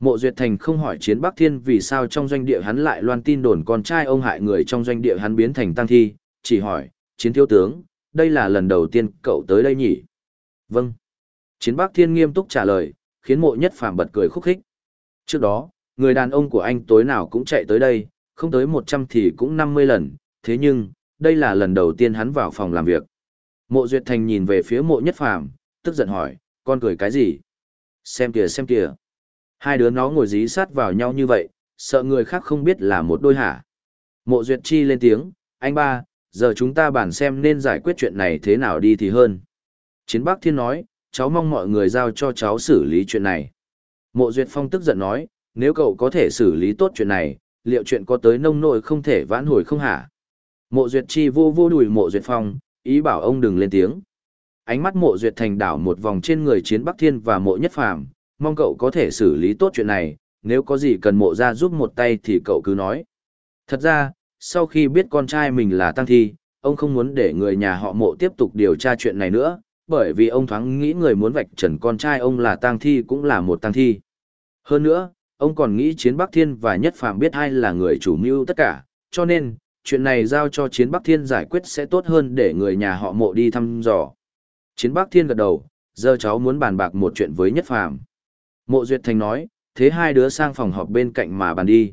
Mộ Duyệt Thành không hỏi Chiến Bắc Thiên vì sao trong doanh địa hắn lại loan tin đồn con trai ông hại người trong doanh địa hắn biến thành tăng thi, chỉ hỏi, Chiến Thiếu Tướng, đây là lần đầu tiên cậu tới đây nhỉ? Vâng. Chiến Bắc Thiên nghiêm túc trả lời, khiến mộ nhất phàm bật cười khúc khích. Trước đó, người đàn ông của anh tối nào cũng chạy tới đây, không tới 100 thì cũng 50 lần, thế nhưng, đây là lần đầu tiên hắn vào phòng làm việc. Mộ Duyệt Thành nhìn về phía mộ nhất phàm, tức giận hỏi, con cười cái gì? Xem kìa xem kìa. Hai đứa nó ngồi dí sát vào nhau như vậy, sợ người khác không biết là một đôi hả. Mộ Duyệt Chi lên tiếng, anh ba, giờ chúng ta bàn xem nên giải quyết chuyện này thế nào đi thì hơn. Chiến Bắc Thiên nói, cháu mong mọi người giao cho cháu xử lý chuyện này. Mộ Duyệt Phong tức giận nói, nếu cậu có thể xử lý tốt chuyện này, liệu chuyện có tới nông nỗi không thể vãn hồi không hả? Mộ Duyệt Chi vô vô đùi Mộ Duyệt Phong, ý bảo ông đừng lên tiếng. Ánh mắt Mộ Duyệt Thành đảo một vòng trên người Chiến Bắc Thiên và Mộ Nhất Phàm, mong cậu có thể xử lý tốt chuyện này, nếu có gì cần Mộ ra giúp một tay thì cậu cứ nói. Thật ra, sau khi biết con trai mình là Tăng Thi, ông không muốn để người nhà họ Mộ tiếp tục điều tra chuyện này nữa, bởi vì ông thoáng nghĩ người muốn vạch trần con trai ông là Tăng Thi cũng là một Tăng Thi. Hơn nữa, ông còn nghĩ Chiến Bắc Thiên và Nhất Phàm biết ai là người chủ mưu tất cả, cho nên, chuyện này giao cho Chiến Bắc Thiên giải quyết sẽ tốt hơn để người nhà họ mộ đi thăm dò. Chiến Bắc Thiên gật đầu, giờ cháu muốn bàn bạc một chuyện với Nhất Phàm. Mộ Duyệt Thành nói, thế hai đứa sang phòng họp bên cạnh mà bàn đi.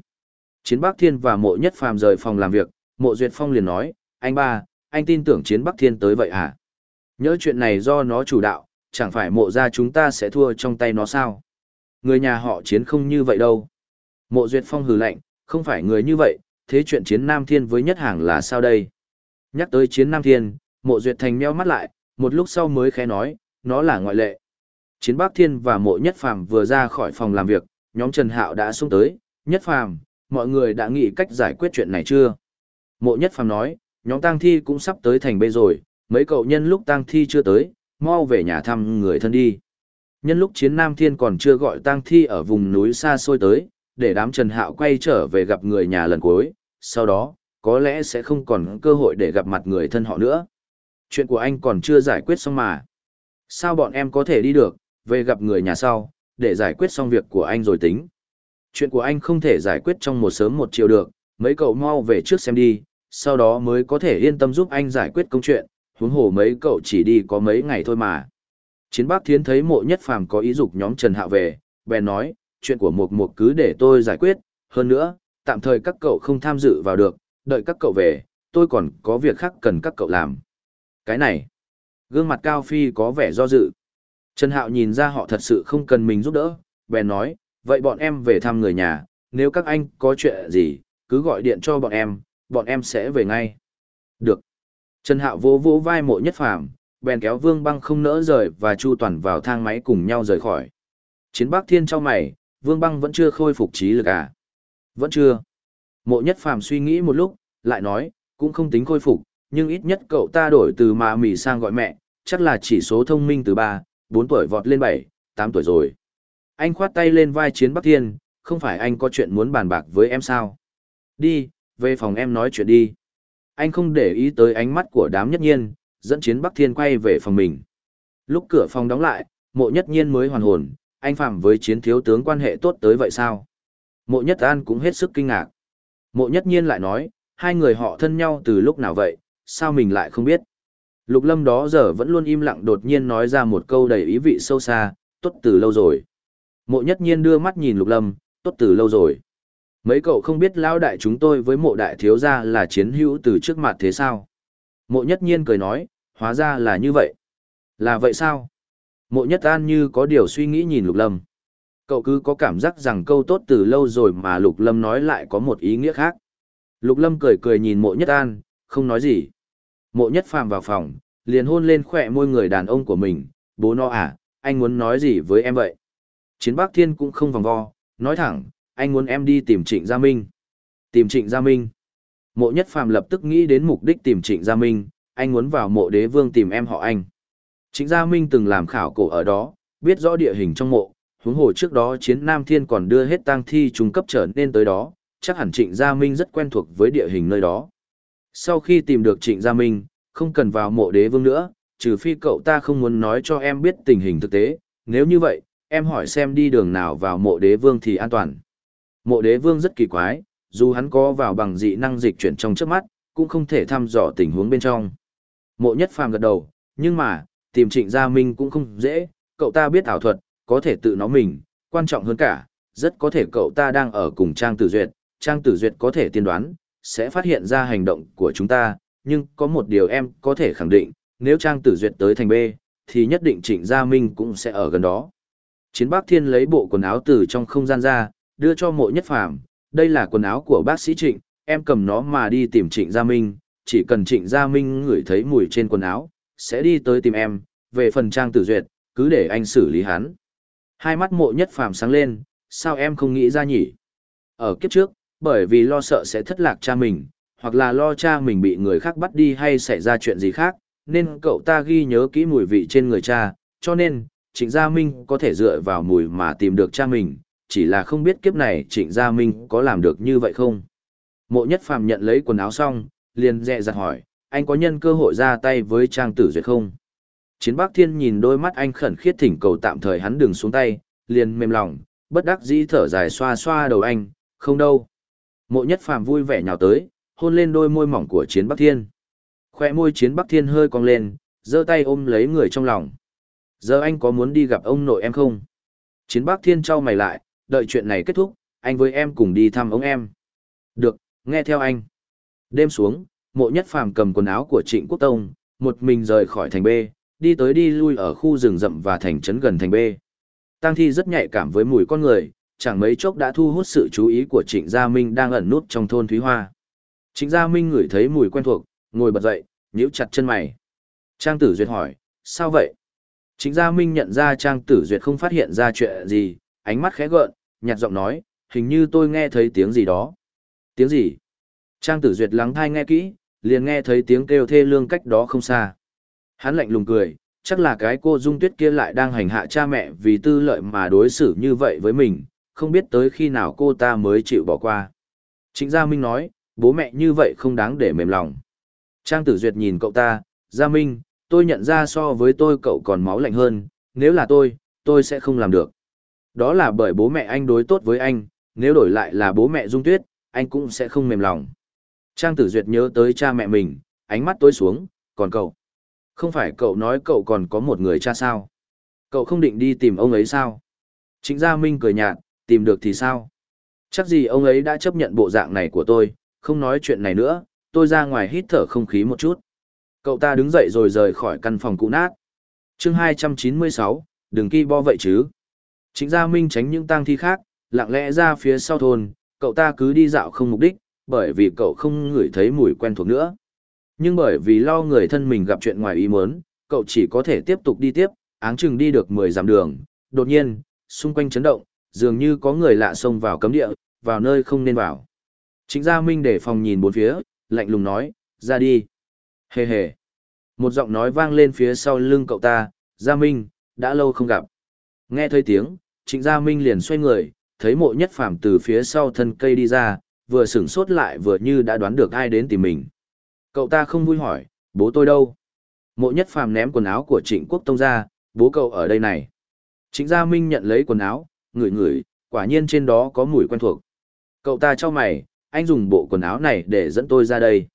Chiến Bắc Thiên và Mộ Nhất Phàm rời phòng làm việc, Mộ Duyệt Phong liền nói, anh ba, anh tin tưởng Chiến Bắc Thiên tới vậy à? Nhớ chuyện này do nó chủ đạo, chẳng phải mộ ra chúng ta sẽ thua trong tay nó sao? Người nhà họ chiến không như vậy đâu. Mộ Duyệt Phong hừ lạnh, không phải người như vậy, thế chuyện chiến Nam Thiên với nhất hàng là sao đây? Nhắc tới chiến Nam Thiên, mộ Duyệt Thành meo mắt lại, một lúc sau mới khẽ nói, nó là ngoại lệ. Chiến Bắc Thiên và mộ nhất phàm vừa ra khỏi phòng làm việc, nhóm Trần Hạo đã xuống tới, nhất phàm, mọi người đã nghĩ cách giải quyết chuyện này chưa? Mộ nhất phàm nói, nhóm tang thi cũng sắp tới thành bê rồi, mấy cậu nhân lúc tang thi chưa tới, mau về nhà thăm người thân đi. Nhân lúc chiến Nam Thiên còn chưa gọi tang thi ở vùng núi xa xôi tới, để đám Trần Hạo quay trở về gặp người nhà lần cuối, sau đó, có lẽ sẽ không còn cơ hội để gặp mặt người thân họ nữa. Chuyện của anh còn chưa giải quyết xong mà. Sao bọn em có thể đi được, về gặp người nhà sau, để giải quyết xong việc của anh rồi tính. Chuyện của anh không thể giải quyết trong một sớm một chiều được, mấy cậu mau về trước xem đi, sau đó mới có thể yên tâm giúp anh giải quyết công chuyện, huống hồ mấy cậu chỉ đi có mấy ngày thôi mà. Chiến Bác Thiến thấy mộ nhất phàm có ý dục nhóm Trần Hạo về, bèn nói, chuyện của Mục Mục cứ để tôi giải quyết, hơn nữa, tạm thời các cậu không tham dự vào được, đợi các cậu về, tôi còn có việc khác cần các cậu làm. Cái này, gương mặt Cao Phi có vẻ do dự. Trần Hạo nhìn ra họ thật sự không cần mình giúp đỡ, bèn nói, vậy bọn em về thăm người nhà, nếu các anh có chuyện gì, cứ gọi điện cho bọn em, bọn em sẽ về ngay. Được. Trần Hạo vỗ vỗ vai mộ nhất phàm, bèn kéo Vương Băng không nỡ rời và Chu Toàn vào thang máy cùng nhau rời khỏi. Chiến Bắc Thiên cho mày, Vương Băng vẫn chưa khôi phục trí lực à? Vẫn chưa. Mộ Nhất Phàm suy nghĩ một lúc, lại nói, cũng không tính khôi phục, nhưng ít nhất cậu ta đổi từ mà mỉ sang gọi mẹ, chắc là chỉ số thông minh từ 3, 4 tuổi vọt lên 7, 8 tuổi rồi. Anh khoát tay lên vai Chiến Bắc Thiên, không phải anh có chuyện muốn bàn bạc với em sao? Đi, về phòng em nói chuyện đi. Anh không để ý tới ánh mắt của đám nhất nhiên, dẫn chiến Bắc Thiên quay về phòng mình. Lúc cửa phòng đóng lại, mộ nhất nhiên mới hoàn hồn, anh Phạm với chiến thiếu tướng quan hệ tốt tới vậy sao? Mộ nhất an cũng hết sức kinh ngạc. Mộ nhất nhiên lại nói, hai người họ thân nhau từ lúc nào vậy, sao mình lại không biết? Lục lâm đó giờ vẫn luôn im lặng đột nhiên nói ra một câu đầy ý vị sâu xa, tốt từ lâu rồi. Mộ nhất nhiên đưa mắt nhìn lục lâm, tốt từ lâu rồi. Mấy cậu không biết lão đại chúng tôi với mộ đại thiếu gia là chiến hữu từ trước mặt thế sao? Mộ nhất nhiên cười nói, hóa ra là như vậy. Là vậy sao? Mộ nhất an như có điều suy nghĩ nhìn lục lâm. Cậu cứ có cảm giác rằng câu tốt từ lâu rồi mà lục lâm nói lại có một ý nghĩa khác. Lục lâm cười cười nhìn mộ nhất an, không nói gì. Mộ nhất phàm vào phòng, liền hôn lên khỏe môi người đàn ông của mình, bố nó à, anh muốn nói gì với em vậy? Chiến Bắc Thiên cũng không vòng vo, nói thẳng, anh muốn em đi tìm Trịnh Gia Minh. Tìm Trịnh Gia Minh. Mộ Nhất Phàm lập tức nghĩ đến mục đích tìm Trịnh Gia Minh, anh muốn vào mộ đế vương tìm em họ anh. Trịnh Gia Minh từng làm khảo cổ ở đó, biết rõ địa hình trong mộ, huống hồ trước đó chiến Nam Thiên còn đưa hết tang thi trung cấp trở nên tới đó, chắc hẳn Trịnh Gia Minh rất quen thuộc với địa hình nơi đó. Sau khi tìm được Trịnh Gia Minh, không cần vào mộ đế vương nữa, trừ phi cậu ta không muốn nói cho em biết tình hình thực tế, nếu như vậy, em hỏi xem đi đường nào vào mộ đế vương thì an toàn. Mộ đế vương rất kỳ quái, dù hắn có vào bằng dị năng dịch chuyển trong trước mắt, cũng không thể thăm dò tình huống bên trong. Mộ nhất phàm gật đầu, nhưng mà, tìm trịnh gia minh cũng không dễ, cậu ta biết ảo thuật, có thể tự nó mình, quan trọng hơn cả, rất có thể cậu ta đang ở cùng Trang Tử Duyệt, Trang Tử Duyệt có thể tiên đoán, sẽ phát hiện ra hành động của chúng ta, nhưng có một điều em có thể khẳng định, nếu Trang Tử Duyệt tới thành B, thì nhất định Trịnh Gia Minh cũng sẽ ở gần đó. Chiến bác Thiên lấy bộ quần áo từ trong không gian ra, đưa cho mộ nhất phàm, đây là quần áo của bác sĩ Trịnh, em cầm nó mà đi tìm Trịnh Gia Minh, chỉ cần Trịnh Gia Minh ngửi thấy mùi trên quần áo, sẽ đi tới tìm em, về phần trang tử duyệt, cứ để anh xử lý hắn. Hai mắt mộ nhất phàm sáng lên, sao em không nghĩ ra nhỉ? Ở kiếp trước, bởi vì lo sợ sẽ thất lạc cha mình, hoặc là lo cha mình bị người khác bắt đi hay xảy ra chuyện gì khác, nên cậu ta ghi nhớ kỹ mùi vị trên người cha, cho nên, Trịnh Gia Minh có thể dựa vào mùi mà tìm được cha mình, chỉ là không biết kiếp này Trịnh Gia Minh có làm được như vậy không. Mộ Nhất Phàm nhận lấy quần áo xong, liền dè dặt hỏi, anh có nhân cơ hội ra tay với Trang Tử Duyệt không? Chiến Bắc Thiên nhìn đôi mắt anh khẩn khiết thỉnh cầu tạm thời hắn đừng xuống tay, liền mềm lòng, bất đắc dĩ thở dài xoa xoa đầu anh, không đâu. Mộ Nhất Phàm vui vẻ nhào tới, hôn lên đôi môi mỏng của Chiến Bắc Thiên. Khoe môi Chiến Bắc Thiên hơi cong lên, giơ tay ôm lấy người trong lòng. Giờ anh có muốn đi gặp ông nội em không? Chiến Bắc Thiên trao mày lại, đợi chuyện này kết thúc, anh với em cùng đi thăm ông em. Được, nghe theo anh. Đêm xuống, mộ nhất phàm cầm quần áo của Trịnh Quốc Tông, một mình rời khỏi thành B, đi tới đi lui ở khu rừng rậm và thành trấn gần thành B. Tang thi rất nhạy cảm với mùi con người, chẳng mấy chốc đã thu hút sự chú ý của Trịnh Gia Minh đang ẩn nút trong thôn Thúy Hoa. Trịnh Gia Minh ngửi thấy mùi quen thuộc, ngồi bật dậy, nhíu chặt chân mày. Trang Tử Duyệt hỏi, sao vậy? Trịnh Gia Minh nhận ra Trang Tử Duyệt không phát hiện ra chuyện gì, ánh mắt khẽ gợn, nhạt giọng nói, hình như tôi nghe thấy tiếng gì đó. Tiếng gì? Trang Tử Duyệt lắng thai nghe kỹ, liền nghe thấy tiếng kêu thê lương cách đó không xa. Hắn lạnh lùng cười, chắc là cái cô Dung Tuyết kia lại đang hành hạ cha mẹ vì tư lợi mà đối xử như vậy với mình, không biết tới khi nào cô ta mới chịu bỏ qua. Trịnh Gia Minh nói, bố mẹ như vậy không đáng để mềm lòng. Trang Tử Duyệt nhìn cậu ta, Gia Minh, tôi nhận ra so với tôi cậu còn máu lạnh hơn, nếu là tôi, tôi sẽ không làm được. Đó là bởi bố mẹ anh đối tốt với anh, nếu đổi lại là bố mẹ Dung Tuyết, anh cũng sẽ không mềm lòng. Trang Tử Duyệt nhớ tới cha mẹ mình, ánh mắt tối xuống, còn cậu. Không phải cậu nói cậu còn có một người cha sao? Cậu không định đi tìm ông ấy sao? Trịnh Gia Minh cười nhạt, tìm được thì sao? Chắc gì ông ấy đã chấp nhận bộ dạng này của tôi, không nói chuyện này nữa, tôi ra ngoài hít thở không khí một chút. Cậu ta đứng dậy rồi rời khỏi căn phòng cũ nát. chương 296, đừng kỳ bo vậy chứ. Trịnh Gia Minh tránh những tang thi khác, lặng lẽ ra phía sau thôn, cậu ta cứ đi dạo không mục đích, bởi vì cậu không ngửi thấy mùi quen thuộc nữa. Nhưng bởi vì lo người thân mình gặp chuyện ngoài ý muốn, cậu chỉ có thể tiếp tục đi tiếp, áng chừng đi được 10 dặm đường. Đột nhiên, xung quanh chấn động, dường như có người lạ xông vào cấm địa, vào nơi không nên vào. Trịnh Gia Minh để phòng nhìn bốn phía, lạnh lùng nói, ra đi. Hề hề. Một giọng nói vang lên phía sau lưng cậu ta, Gia Minh, đã lâu không gặp. Nghe thấy tiếng, Trịnh Gia Minh liền xoay người, thấy mộ nhất phàm từ phía sau thân cây đi ra, vừa sửng sốt lại vừa như đã đoán được ai đến tìm mình. Cậu ta không vui hỏi, bố tôi đâu? Mộ nhất phàm ném quần áo của trịnh quốc tông ra, bố cậu ở đây này. Trịnh Gia Minh nhận lấy quần áo, ngửi ngửi, quả nhiên trên đó có mùi quen thuộc. Cậu ta cho mày, anh dùng bộ quần áo này để dẫn tôi ra đây.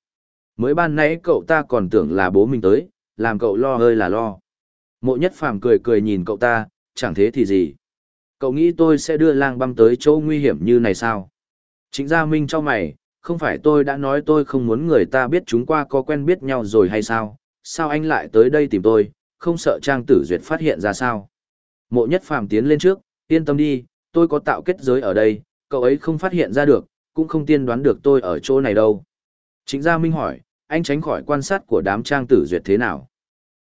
Mới ban nãy cậu ta còn tưởng là bố mình tới, làm cậu lo hơi là lo. Mộ nhất phàm cười cười nhìn cậu ta, chẳng thế thì gì. Cậu nghĩ tôi sẽ đưa lang băm tới chỗ nguy hiểm như này sao? Chính gia minh cho mày, không phải tôi đã nói tôi không muốn người ta biết chúng qua có quen biết nhau rồi hay sao? Sao anh lại tới đây tìm tôi, không sợ Trang Tử Duyệt phát hiện ra sao? Mộ nhất phàm tiến lên trước, yên tâm đi, tôi có tạo kết giới ở đây, cậu ấy không phát hiện ra được, cũng không tiên đoán được tôi ở chỗ này đâu. Chính gia minh hỏi, anh tránh khỏi quan sát của đám Trang Tử Duyệt thế nào?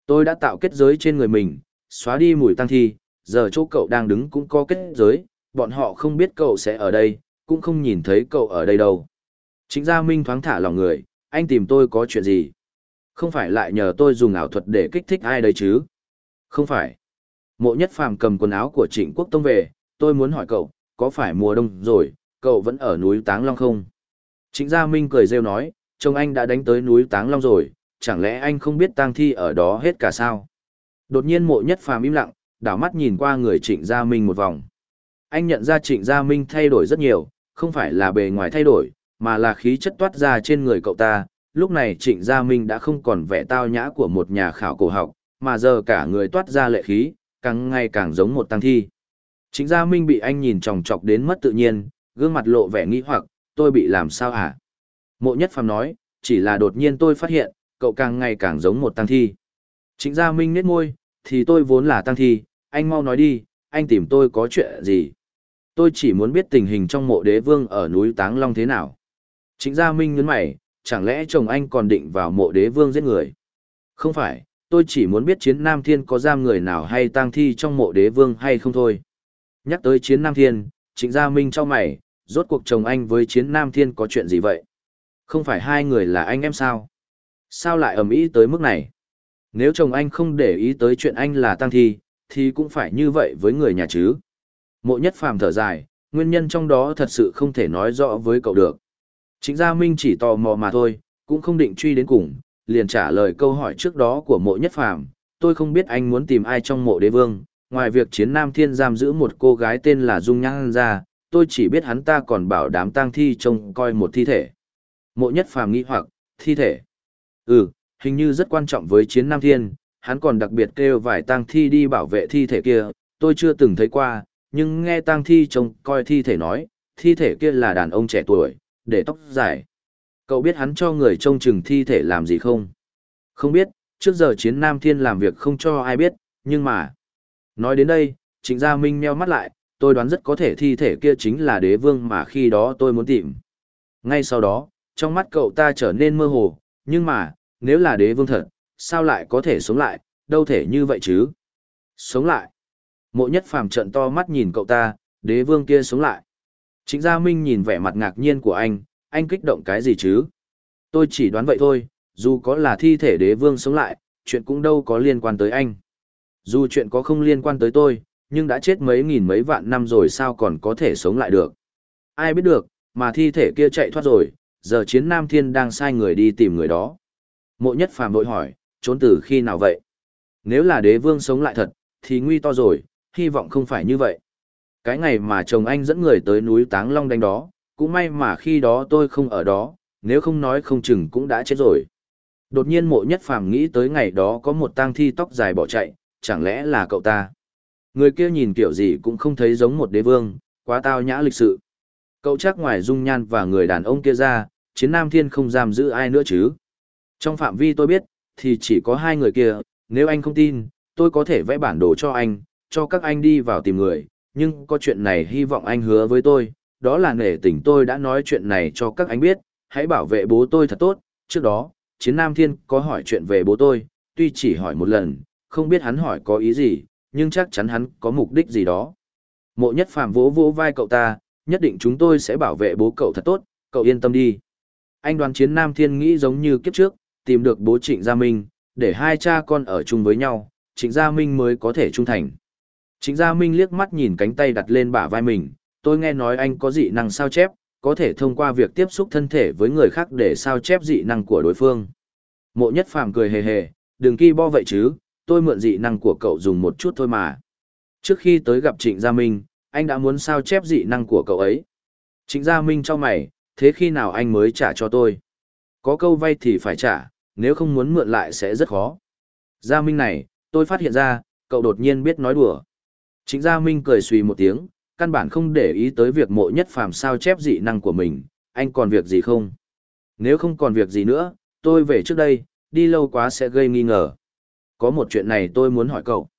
Tôi đã tạo kết giới trên người mình, xóa đi mùi tăng thi, giờ chỗ cậu đang đứng cũng có kết giới, bọn họ không biết cậu sẽ ở đây, cũng không nhìn thấy cậu ở đây đâu. Chính gia Minh thoáng thả lòng người, anh tìm tôi có chuyện gì? Không phải lại nhờ tôi dùng ảo thuật để kích thích ai đấy chứ? Không phải. Mộ nhất phàm cầm quần áo của trịnh quốc tông về, tôi muốn hỏi cậu, có phải mùa đông rồi, cậu vẫn ở núi Táng Long không? Chính gia Minh cười rêu nói, chồng anh đã đánh tới núi Táng Long rồi, chẳng lẽ anh không biết tang thi ở đó hết cả sao? Đột nhiên mộ nhất phàm im lặng, đảo mắt nhìn qua người trịnh gia minh một vòng. Anh nhận ra trịnh gia minh thay đổi rất nhiều, không phải là bề ngoài thay đổi, mà là khí chất toát ra trên người cậu ta. Lúc này trịnh gia minh đã không còn vẻ tao nhã của một nhà khảo cổ học, mà giờ cả người toát ra lệ khí, càng ngày càng giống một tăng thi. Trịnh gia minh bị anh nhìn chòng chọc đến mất tự nhiên, gương mặt lộ vẻ nghi hoặc, tôi bị làm sao hả? Mộ nhất phàm nói, chỉ là đột nhiên tôi phát hiện, cậu càng ngày càng giống một tăng thi. Trịnh gia minh nết môi, thì tôi vốn là tăng thi, anh mau nói đi, anh tìm tôi có chuyện gì? Tôi chỉ muốn biết tình hình trong mộ đế vương ở núi Táng Long thế nào. Trịnh Gia Minh nhấn mày, chẳng lẽ chồng anh còn định vào mộ đế vương giết người? Không phải, tôi chỉ muốn biết chiến Nam Thiên có giam người nào hay tang thi trong mộ đế vương hay không thôi. Nhắc tới chiến Nam Thiên, Trịnh Gia Minh cho mày, rốt cuộc chồng anh với chiến Nam Thiên có chuyện gì vậy? Không phải hai người là anh em sao? Sao lại ầm ĩ tới mức này? Nếu chồng anh không để ý tới chuyện anh là tang thi, thì cũng phải như vậy với người nhà chứ. Mộ nhất phàm thở dài, nguyên nhân trong đó thật sự không thể nói rõ với cậu được. Chính Gia Minh chỉ tò mò mà thôi, cũng không định truy đến cùng, liền trả lời câu hỏi trước đó của mộ nhất phàm. Tôi không biết anh muốn tìm ai trong mộ đế vương, ngoài việc chiến nam thiên giam giữ một cô gái tên là Dung Nhang ra, tôi chỉ biết hắn ta còn bảo đám tang thi trông coi một thi thể. Mộ nhất phàm nghĩ hoặc, thi thể. Ừ, hình như rất quan trọng với chiến nam thiên, hắn còn đặc biệt kêu vài tang thi đi bảo vệ thi thể kia, tôi chưa từng thấy qua, nhưng nghe tang thi trông coi thi thể nói, thi thể kia là đàn ông trẻ tuổi, để tóc dài. Cậu biết hắn cho người trông chừng thi thể làm gì không? Không biết, trước giờ chiến nam thiên làm việc không cho ai biết, nhưng mà... Nói đến đây, trịnh gia minh meo mắt lại, tôi đoán rất có thể thi thể kia chính là đế vương mà khi đó tôi muốn tìm. Ngay sau đó, trong mắt cậu ta trở nên mơ hồ, nhưng mà, nếu là đế vương thật, sao lại có thể sống lại, đâu thể như vậy chứ? Sống lại. Mộ nhất phàm trận to mắt nhìn cậu ta, đế vương kia sống lại. Trịnh Gia Minh nhìn vẻ mặt ngạc nhiên của anh, anh kích động cái gì chứ? Tôi chỉ đoán vậy thôi, dù có là thi thể đế vương sống lại, chuyện cũng đâu có liên quan tới anh. Dù chuyện có không liên quan tới tôi, nhưng đã chết mấy nghìn mấy vạn năm rồi sao còn có thể sống lại được. Ai biết được, mà thi thể kia chạy thoát rồi, giờ chiến Nam Thiên đang sai người đi tìm người đó. Mộ nhất phàm vội hỏi, trốn từ khi nào vậy? Nếu là đế vương sống lại thật, thì nguy to rồi, hy vọng không phải như vậy. Cái ngày mà chồng anh dẫn người tới núi Táng Long đánh đó, cũng may mà khi đó tôi không ở đó, nếu không nói không chừng cũng đã chết rồi. Đột nhiên mộ nhất phàm nghĩ tới ngày đó có một tang thi tóc dài bỏ chạy, chẳng lẽ là cậu ta? Người kia nhìn kiểu gì cũng không thấy giống một đế vương, quá tao nhã lịch sự. Cậu chắc ngoài dung nhan và người đàn ông kia ra, chiến nam thiên không giam giữ ai nữa chứ. Trong phạm vi tôi biết, thì chỉ có hai người kia, nếu anh không tin, tôi có thể vẽ bản đồ cho anh, cho các anh đi vào tìm người, nhưng có chuyện này hy vọng anh hứa với tôi, đó là nể tình tôi đã nói chuyện này cho các anh biết, hãy bảo vệ bố tôi thật tốt, trước đó, Chiến Nam Thiên có hỏi chuyện về bố tôi, tuy chỉ hỏi một lần, không biết hắn hỏi có ý gì, nhưng chắc chắn hắn có mục đích gì đó. Mộ nhất phàm vỗ vỗ vai cậu ta, nhất định chúng tôi sẽ bảo vệ bố cậu thật tốt, cậu yên tâm đi. Anh đoàn chiến Nam Thiên nghĩ giống như kiếp trước, tìm được bố Trịnh Gia Minh, để hai cha con ở chung với nhau, Trịnh Gia Minh mới có thể trung thành. Trịnh Gia Minh liếc mắt nhìn cánh tay đặt lên bả vai mình, tôi nghe nói anh có dị năng sao chép, có thể thông qua việc tiếp xúc thân thể với người khác để sao chép dị năng của đối phương. Mộ nhất phàm cười hề hề, đừng kỳ bo vậy chứ, tôi mượn dị năng của cậu dùng một chút thôi mà. Trước khi tới gặp Trịnh Gia Minh, anh đã muốn sao chép dị năng của cậu ấy. Trịnh Gia Minh cho mày, thế khi nào anh mới trả cho tôi? Có câu vay thì phải trả, nếu không muốn mượn lại sẽ rất khó. Gia Minh này, tôi phát hiện ra, cậu đột nhiên biết nói đùa. Trịnh Gia Minh cười suy một tiếng, căn bản không để ý tới việc mộ nhất phàm sao chép dị năng của mình, anh còn việc gì không? Nếu không còn việc gì nữa, tôi về trước đây, đi lâu quá sẽ gây nghi ngờ. Có một chuyện này tôi muốn hỏi cậu.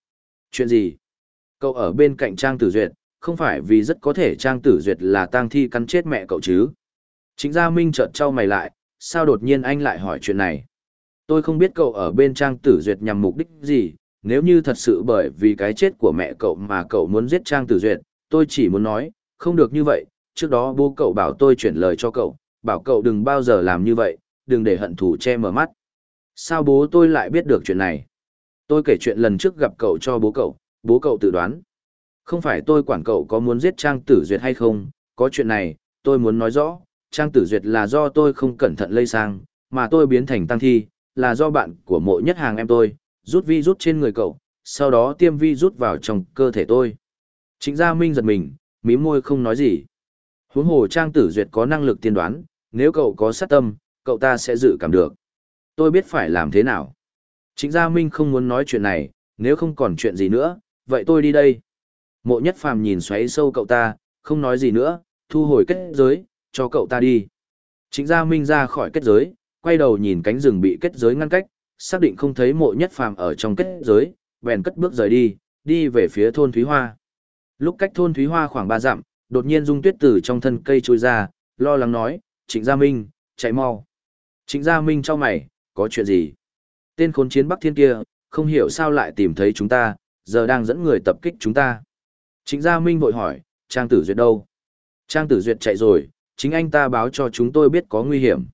Chuyện gì? Cậu ở bên cạnh Trang Tử Duyệt, không phải vì rất có thể Trang Tử Duyệt là tang thi cắn chết mẹ cậu chứ? Chính Gia Minh chợt trao mày lại, sao đột nhiên anh lại hỏi chuyện này? Tôi không biết cậu ở bên Trang Tử Duyệt nhằm mục đích gì, nếu như thật sự bởi vì cái chết của mẹ cậu mà cậu muốn giết Trang Tử Duyệt, tôi chỉ muốn nói, không được như vậy, trước đó bố cậu bảo tôi chuyển lời cho cậu, bảo cậu đừng bao giờ làm như vậy, đừng để hận thù che mở mắt. Sao bố tôi lại biết được chuyện này? Tôi kể chuyện lần trước gặp cậu cho bố cậu, bố cậu tự đoán. Không phải tôi quản cậu có muốn giết Trang Tử Duyệt hay không, có chuyện này, tôi muốn nói rõ, Trang Tử Duyệt là do tôi không cẩn thận lây sang, mà tôi biến thành tăng thi, là do bạn của mộ nhất hàng em tôi, rút vi rút trên người cậu, sau đó tiêm vi rút vào trong cơ thể tôi. Trịnh Gia Minh giật mình, mím môi không nói gì. Huống hồ Trang Tử Duyệt có năng lực tiên đoán, nếu cậu có sát tâm, cậu ta sẽ dự cảm được. Tôi biết phải làm thế nào. Trịnh Gia Minh không muốn nói chuyện này, nếu không còn chuyện gì nữa, vậy tôi đi đây. Mộ nhất phàm nhìn xoáy sâu cậu ta, không nói gì nữa, thu hồi kết giới, cho cậu ta đi. Trịnh Gia Minh ra khỏi kết giới, quay đầu nhìn cánh rừng bị kết giới ngăn cách, xác định không thấy mộ nhất phàm ở trong kết giới, bèn cất bước rời đi, đi về phía thôn Thúy Hoa. Lúc cách thôn Thúy Hoa khoảng ba dặm, đột nhiên Dung Tuyết từ trong thân cây trôi ra, lo lắng nói, Trịnh Gia Minh, chạy mau. Trịnh Gia Minh cho mày, có chuyện gì? Tên khốn chiến Bắc Thiên kia, không hiểu sao lại tìm thấy chúng ta, giờ đang dẫn người tập kích chúng ta. Trịnh Gia Minh vội hỏi, Trang Tử Duyệt đâu? Trang Tử Duyệt chạy rồi, chính anh ta báo cho chúng tôi biết có nguy hiểm.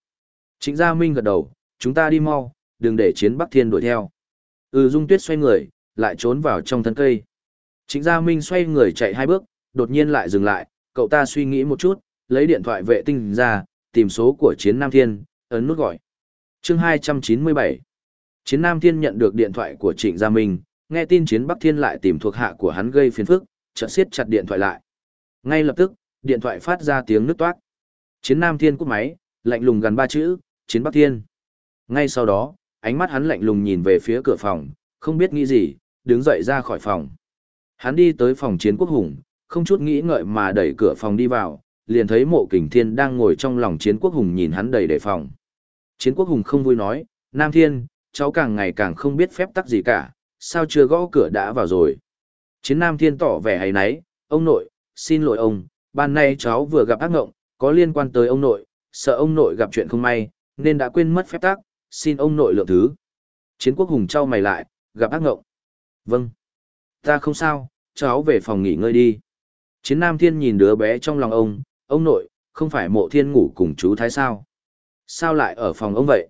Trịnh Gia Minh gật đầu, chúng ta đi mau, đừng để chiến Bắc Thiên đuổi theo. Ừ Dung Tuyết xoay người, lại trốn vào trong thân cây. Trịnh Gia Minh xoay người chạy hai bước, đột nhiên lại dừng lại, cậu ta suy nghĩ một chút, lấy điện thoại vệ tinh ra, tìm số của Chiến Nam Thiên, ấn nút gọi. Chương 297 Chiến Nam Thiên nhận được điện thoại của Trịnh Gia Minh, nghe tin Chiến Bắc Thiên lại tìm thuộc hạ của hắn gây phiền phức, chợt siết chặt điện thoại lại. Ngay lập tức, điện thoại phát ra tiếng nứt toát. Chiến Nam Thiên cúp máy, lạnh lùng gần ba chữ, Chiến Bắc Thiên. Ngay sau đó, ánh mắt hắn lạnh lùng nhìn về phía cửa phòng, không biết nghĩ gì, đứng dậy ra khỏi phòng. Hắn đi tới phòng chiến quốc hùng, không chút nghĩ ngợi mà đẩy cửa phòng đi vào, liền thấy mộ kình thiên đang ngồi trong lòng chiến quốc hùng nhìn hắn đầy đề phòng. Chiến quốc hùng không vui nói, Nam Thiên, cháu càng ngày càng không biết phép tắc gì cả, sao chưa gõ cửa đã vào rồi. Chiến Nam Thiên tỏ vẻ hay náy, ông nội, xin lỗi ông, ban nay cháu vừa gặp ác ngộng, có liên quan tới ông nội, sợ ông nội gặp chuyện không may, nên đã quên mất phép tắc, xin ông nội lượng thứ. Chiến quốc hùng trao mày lại, gặp ác ngộng. Vâng. Ta không sao, cháu về phòng nghỉ ngơi đi. Chiến Nam Thiên nhìn đứa bé trong lòng ông, ông nội, không phải mộ thiên ngủ cùng chú Thái sao? Sao lại ở phòng ông vậy?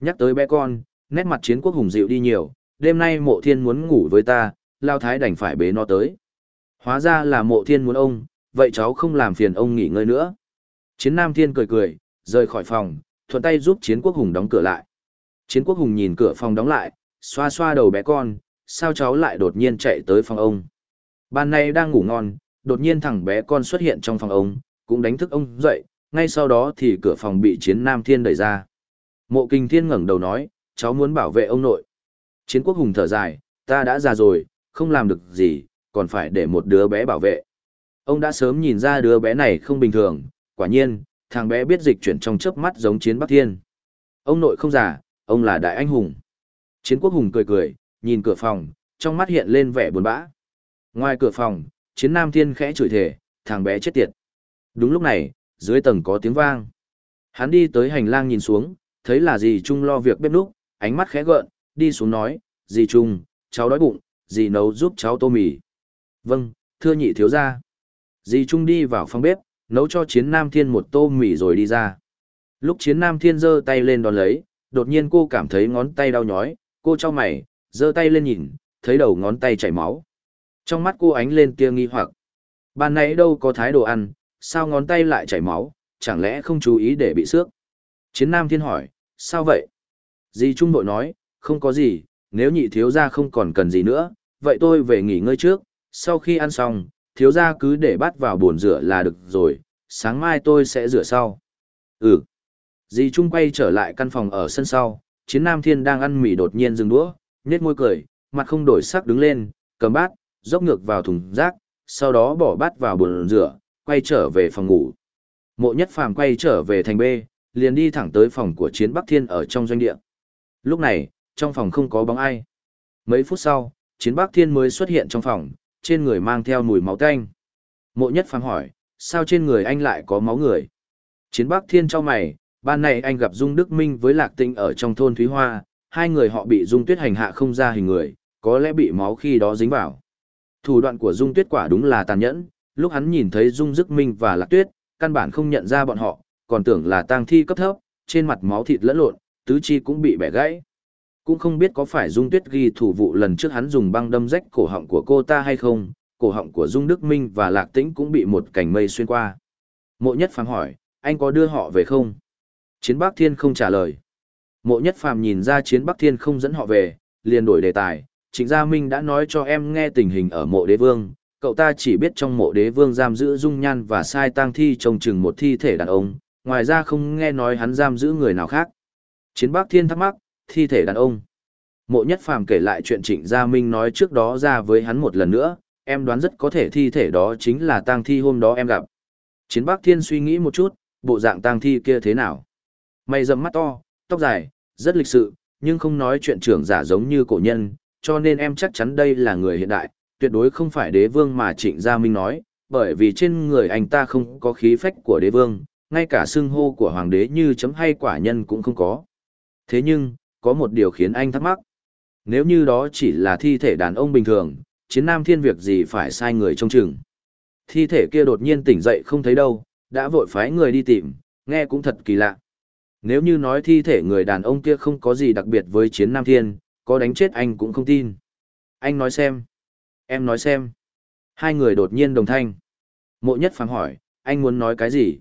Nhắc tới bé con, nét mặt chiến quốc hùng dịu đi nhiều, đêm nay mộ thiên muốn ngủ với ta, lao thái đành phải bế nó tới. Hóa ra là mộ thiên muốn ông, vậy cháu không làm phiền ông nghỉ ngơi nữa. Chiến Nam Thiên cười cười, rời khỏi phòng, thuận tay giúp chiến quốc hùng đóng cửa lại. Chiến quốc hùng nhìn cửa phòng đóng lại, xoa xoa đầu bé con, sao cháu lại đột nhiên chạy tới phòng ông. Ban nay đang ngủ ngon, đột nhiên thằng bé con xuất hiện trong phòng ông, cũng đánh thức ông dậy, ngay sau đó thì cửa phòng bị chiến nam thiên đẩy ra. Mộ kinh thiên ngẩng đầu nói, cháu muốn bảo vệ ông nội. Chiến quốc hùng thở dài, ta đã già rồi, không làm được gì, còn phải để một đứa bé bảo vệ. Ông đã sớm nhìn ra đứa bé này không bình thường, quả nhiên, thằng bé biết dịch chuyển trong chớp mắt giống chiến bắc thiên. Ông nội không già, ông là đại anh hùng. Chiến quốc hùng cười cười, nhìn cửa phòng, trong mắt hiện lên vẻ buồn bã. Ngoài cửa phòng, chiến nam thiên khẽ chửi thề, thằng bé chết tiệt. Đúng lúc này, dưới tầng có tiếng vang. Hắn đi tới hành lang nhìn xuống, thấy là dì Trung lo việc bếp núc, ánh mắt khẽ gợn, đi xuống nói, dì Trung, cháu đói bụng, dì nấu giúp cháu tô mì. Vâng, thưa nhị thiếu gia. Dì Trung đi vào phòng bếp, nấu cho chiến nam thiên một tô mì rồi đi ra. Lúc chiến nam thiên giơ tay lên đón lấy, đột nhiên cô cảm thấy ngón tay đau nhói, cô cho mày, giơ tay lên nhìn, thấy đầu ngón tay chảy máu. Trong mắt cô ánh lên tia nghi hoặc. Ban nãy đâu có thái đồ ăn, sao ngón tay lại chảy máu, chẳng lẽ không chú ý để bị xước? Chiến Nam Thiên hỏi, sao vậy? Dì Trung Bội nói, không có gì, nếu nhị thiếu gia không còn cần gì nữa, vậy tôi về nghỉ ngơi trước, sau khi ăn xong, thiếu gia cứ để bát vào bồn rửa là được rồi, sáng mai tôi sẽ rửa sau. Ừ. Dì Trung quay trở lại căn phòng ở sân sau, chiến Nam Thiên đang ăn mì đột nhiên dừng đũa, nhếch môi cười, mặt không đổi sắc đứng lên, cầm bát, dốc ngược vào thùng rác, sau đó bỏ bát vào bồn rửa, quay trở về phòng ngủ. Mộ nhất phàm quay trở về thành B, liền đi thẳng tới phòng của chiến Bắc Thiên ở trong doanh địa. Lúc này, trong phòng không có bóng ai. Mấy phút sau, chiến Bắc Thiên mới xuất hiện trong phòng, trên người mang theo mùi máu tanh. Mộ nhất phàm hỏi, sao trên người anh lại có máu người? Chiến Bắc Thiên cho mày, ban này anh gặp Dung Đức Minh với Lạc Tinh ở trong thôn Thúy Hoa, hai người họ bị Dung Tuyết hành hạ không ra hình người, có lẽ bị máu khi đó dính vào. Thủ đoạn của Dung Tuyết quả đúng là tàn nhẫn, lúc hắn nhìn thấy Dung Dức Minh và Lạc Tuyết, căn bản không nhận ra bọn họ, còn tưởng là tang thi cấp thấp, trên mặt máu thịt lẫn lộn, tứ chi cũng bị bẻ gãy. Cũng không biết có phải Dung Tuyết ghi thủ vụ lần trước hắn dùng băng đâm rách cổ họng của cô ta hay không, cổ họng của Dung Đức Minh và Lạc Tĩnh cũng bị một cành mây xuyên qua. Mộ Nhất Phàm hỏi, anh có đưa họ về không? Chiến Bắc Thiên không trả lời. Mộ Nhất Phàm nhìn ra Chiến Bắc Thiên không dẫn họ về, liền đổi đề tài, Trịnh Gia Minh đã nói cho em nghe tình hình ở mộ đế vương, cậu ta chỉ biết trong mộ đế vương giam giữ dung nhan và sai tang thi trông chừng một thi thể đàn ông, ngoài ra không nghe nói hắn giam giữ người nào khác. Chiến Bắc Thiên thắc mắc, thi thể đàn ông. Mộ Nhất Phàm kể lại chuyện Trịnh Gia Minh nói trước đó ra với hắn một lần nữa, em đoán rất có thể thi thể đó chính là tang thi hôm đó em gặp. Chiến Bắc Thiên suy nghĩ một chút, bộ dạng tang thi kia thế nào? Mày rậm mắt to, tóc dài, rất lịch sự, nhưng không nói chuyện trưởng giả giống như cổ nhân, cho nên em chắc chắn đây là người hiện đại, tuyệt đối không phải đế vương mà trịnh gia minh nói, bởi vì trên người anh ta không có khí phách của đế vương, ngay cả xưng hô của hoàng đế như chấm hay quả nhân cũng không có. Thế nhưng, có một điều khiến anh thắc mắc. Nếu như đó chỉ là thi thể đàn ông bình thường, chiến nam thiên việc gì phải sai người trông chừng. Thi thể kia đột nhiên tỉnh dậy không thấy đâu, đã vội phái người đi tìm, nghe cũng thật kỳ lạ. Nếu như nói thi thể người đàn ông kia không có gì đặc biệt với chiến nam thiên, có đánh chết anh cũng không tin. Anh nói xem. Em nói xem. Hai người đột nhiên đồng thanh. Mộ nhất phàm hỏi, anh muốn nói cái gì?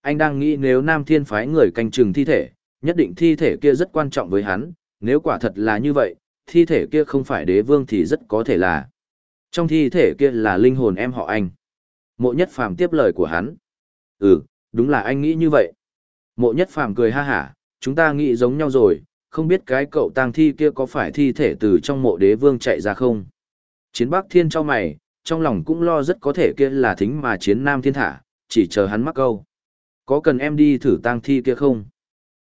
Anh đang nghĩ nếu nam thiên phái người canh chừng thi thể, nhất định thi thể kia rất quan trọng với hắn, nếu quả thật là như vậy, thi thể kia không phải đế vương thì rất có thể là. Trong thi thể kia là linh hồn em họ anh. Mộ nhất phàm tiếp lời của hắn. Ừ, đúng là anh nghĩ như vậy. Mộ nhất phàm cười ha hả, chúng ta nghĩ giống nhau rồi, không biết cái cậu tang thi kia có phải thi thể từ trong mộ đế vương chạy ra không? Chiến bắc thiên cho mày, trong lòng cũng lo rất có thể kia là thính mà chiến nam thiên thả, chỉ chờ hắn mắc câu. Có cần em đi thử tang thi kia không?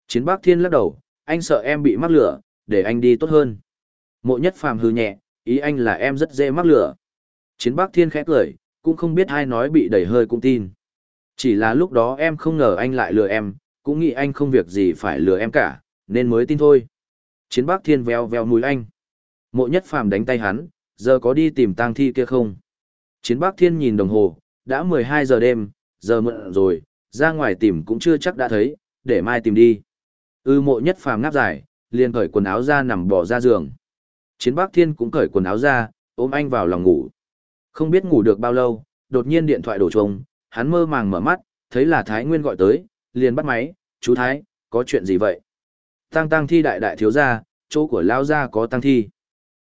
Chiến bắc thiên lắc đầu, anh sợ em bị mắc lửa, để anh đi tốt hơn. Mộ nhất phàm hư nhẹ, ý anh là em rất dễ mắc lửa. Chiến bắc thiên khẽ cười, cũng không biết ai nói bị đẩy hơi cũng tin. Chỉ là lúc đó em không ngờ anh lại lừa em, cũng nghĩ anh không việc gì phải lừa em cả, nên mới tin thôi. Chiến Bác Thiên veo veo mũi anh. Mộ Nhất Phàm đánh tay hắn, giờ có đi tìm tang thi kia không? Chiến Bác Thiên nhìn đồng hồ, đã 12 giờ đêm, giờ mượn rồi, ra ngoài tìm cũng chưa chắc đã thấy, để mai tìm đi. Ư Mộ Nhất Phàm ngáp dài, liền cởi quần áo ra nằm bỏ ra giường. Chiến Bác Thiên cũng cởi quần áo ra, ôm anh vào lòng ngủ. Không biết ngủ được bao lâu, đột nhiên điện thoại đổ chuông, hắn mơ màng mở mắt, thấy là Thái Nguyên gọi tới, liền bắt máy, chú Thái, có chuyện gì vậy? Tăng tăng thi đại đại thiếu gia, chỗ của Lao gia có tăng thi.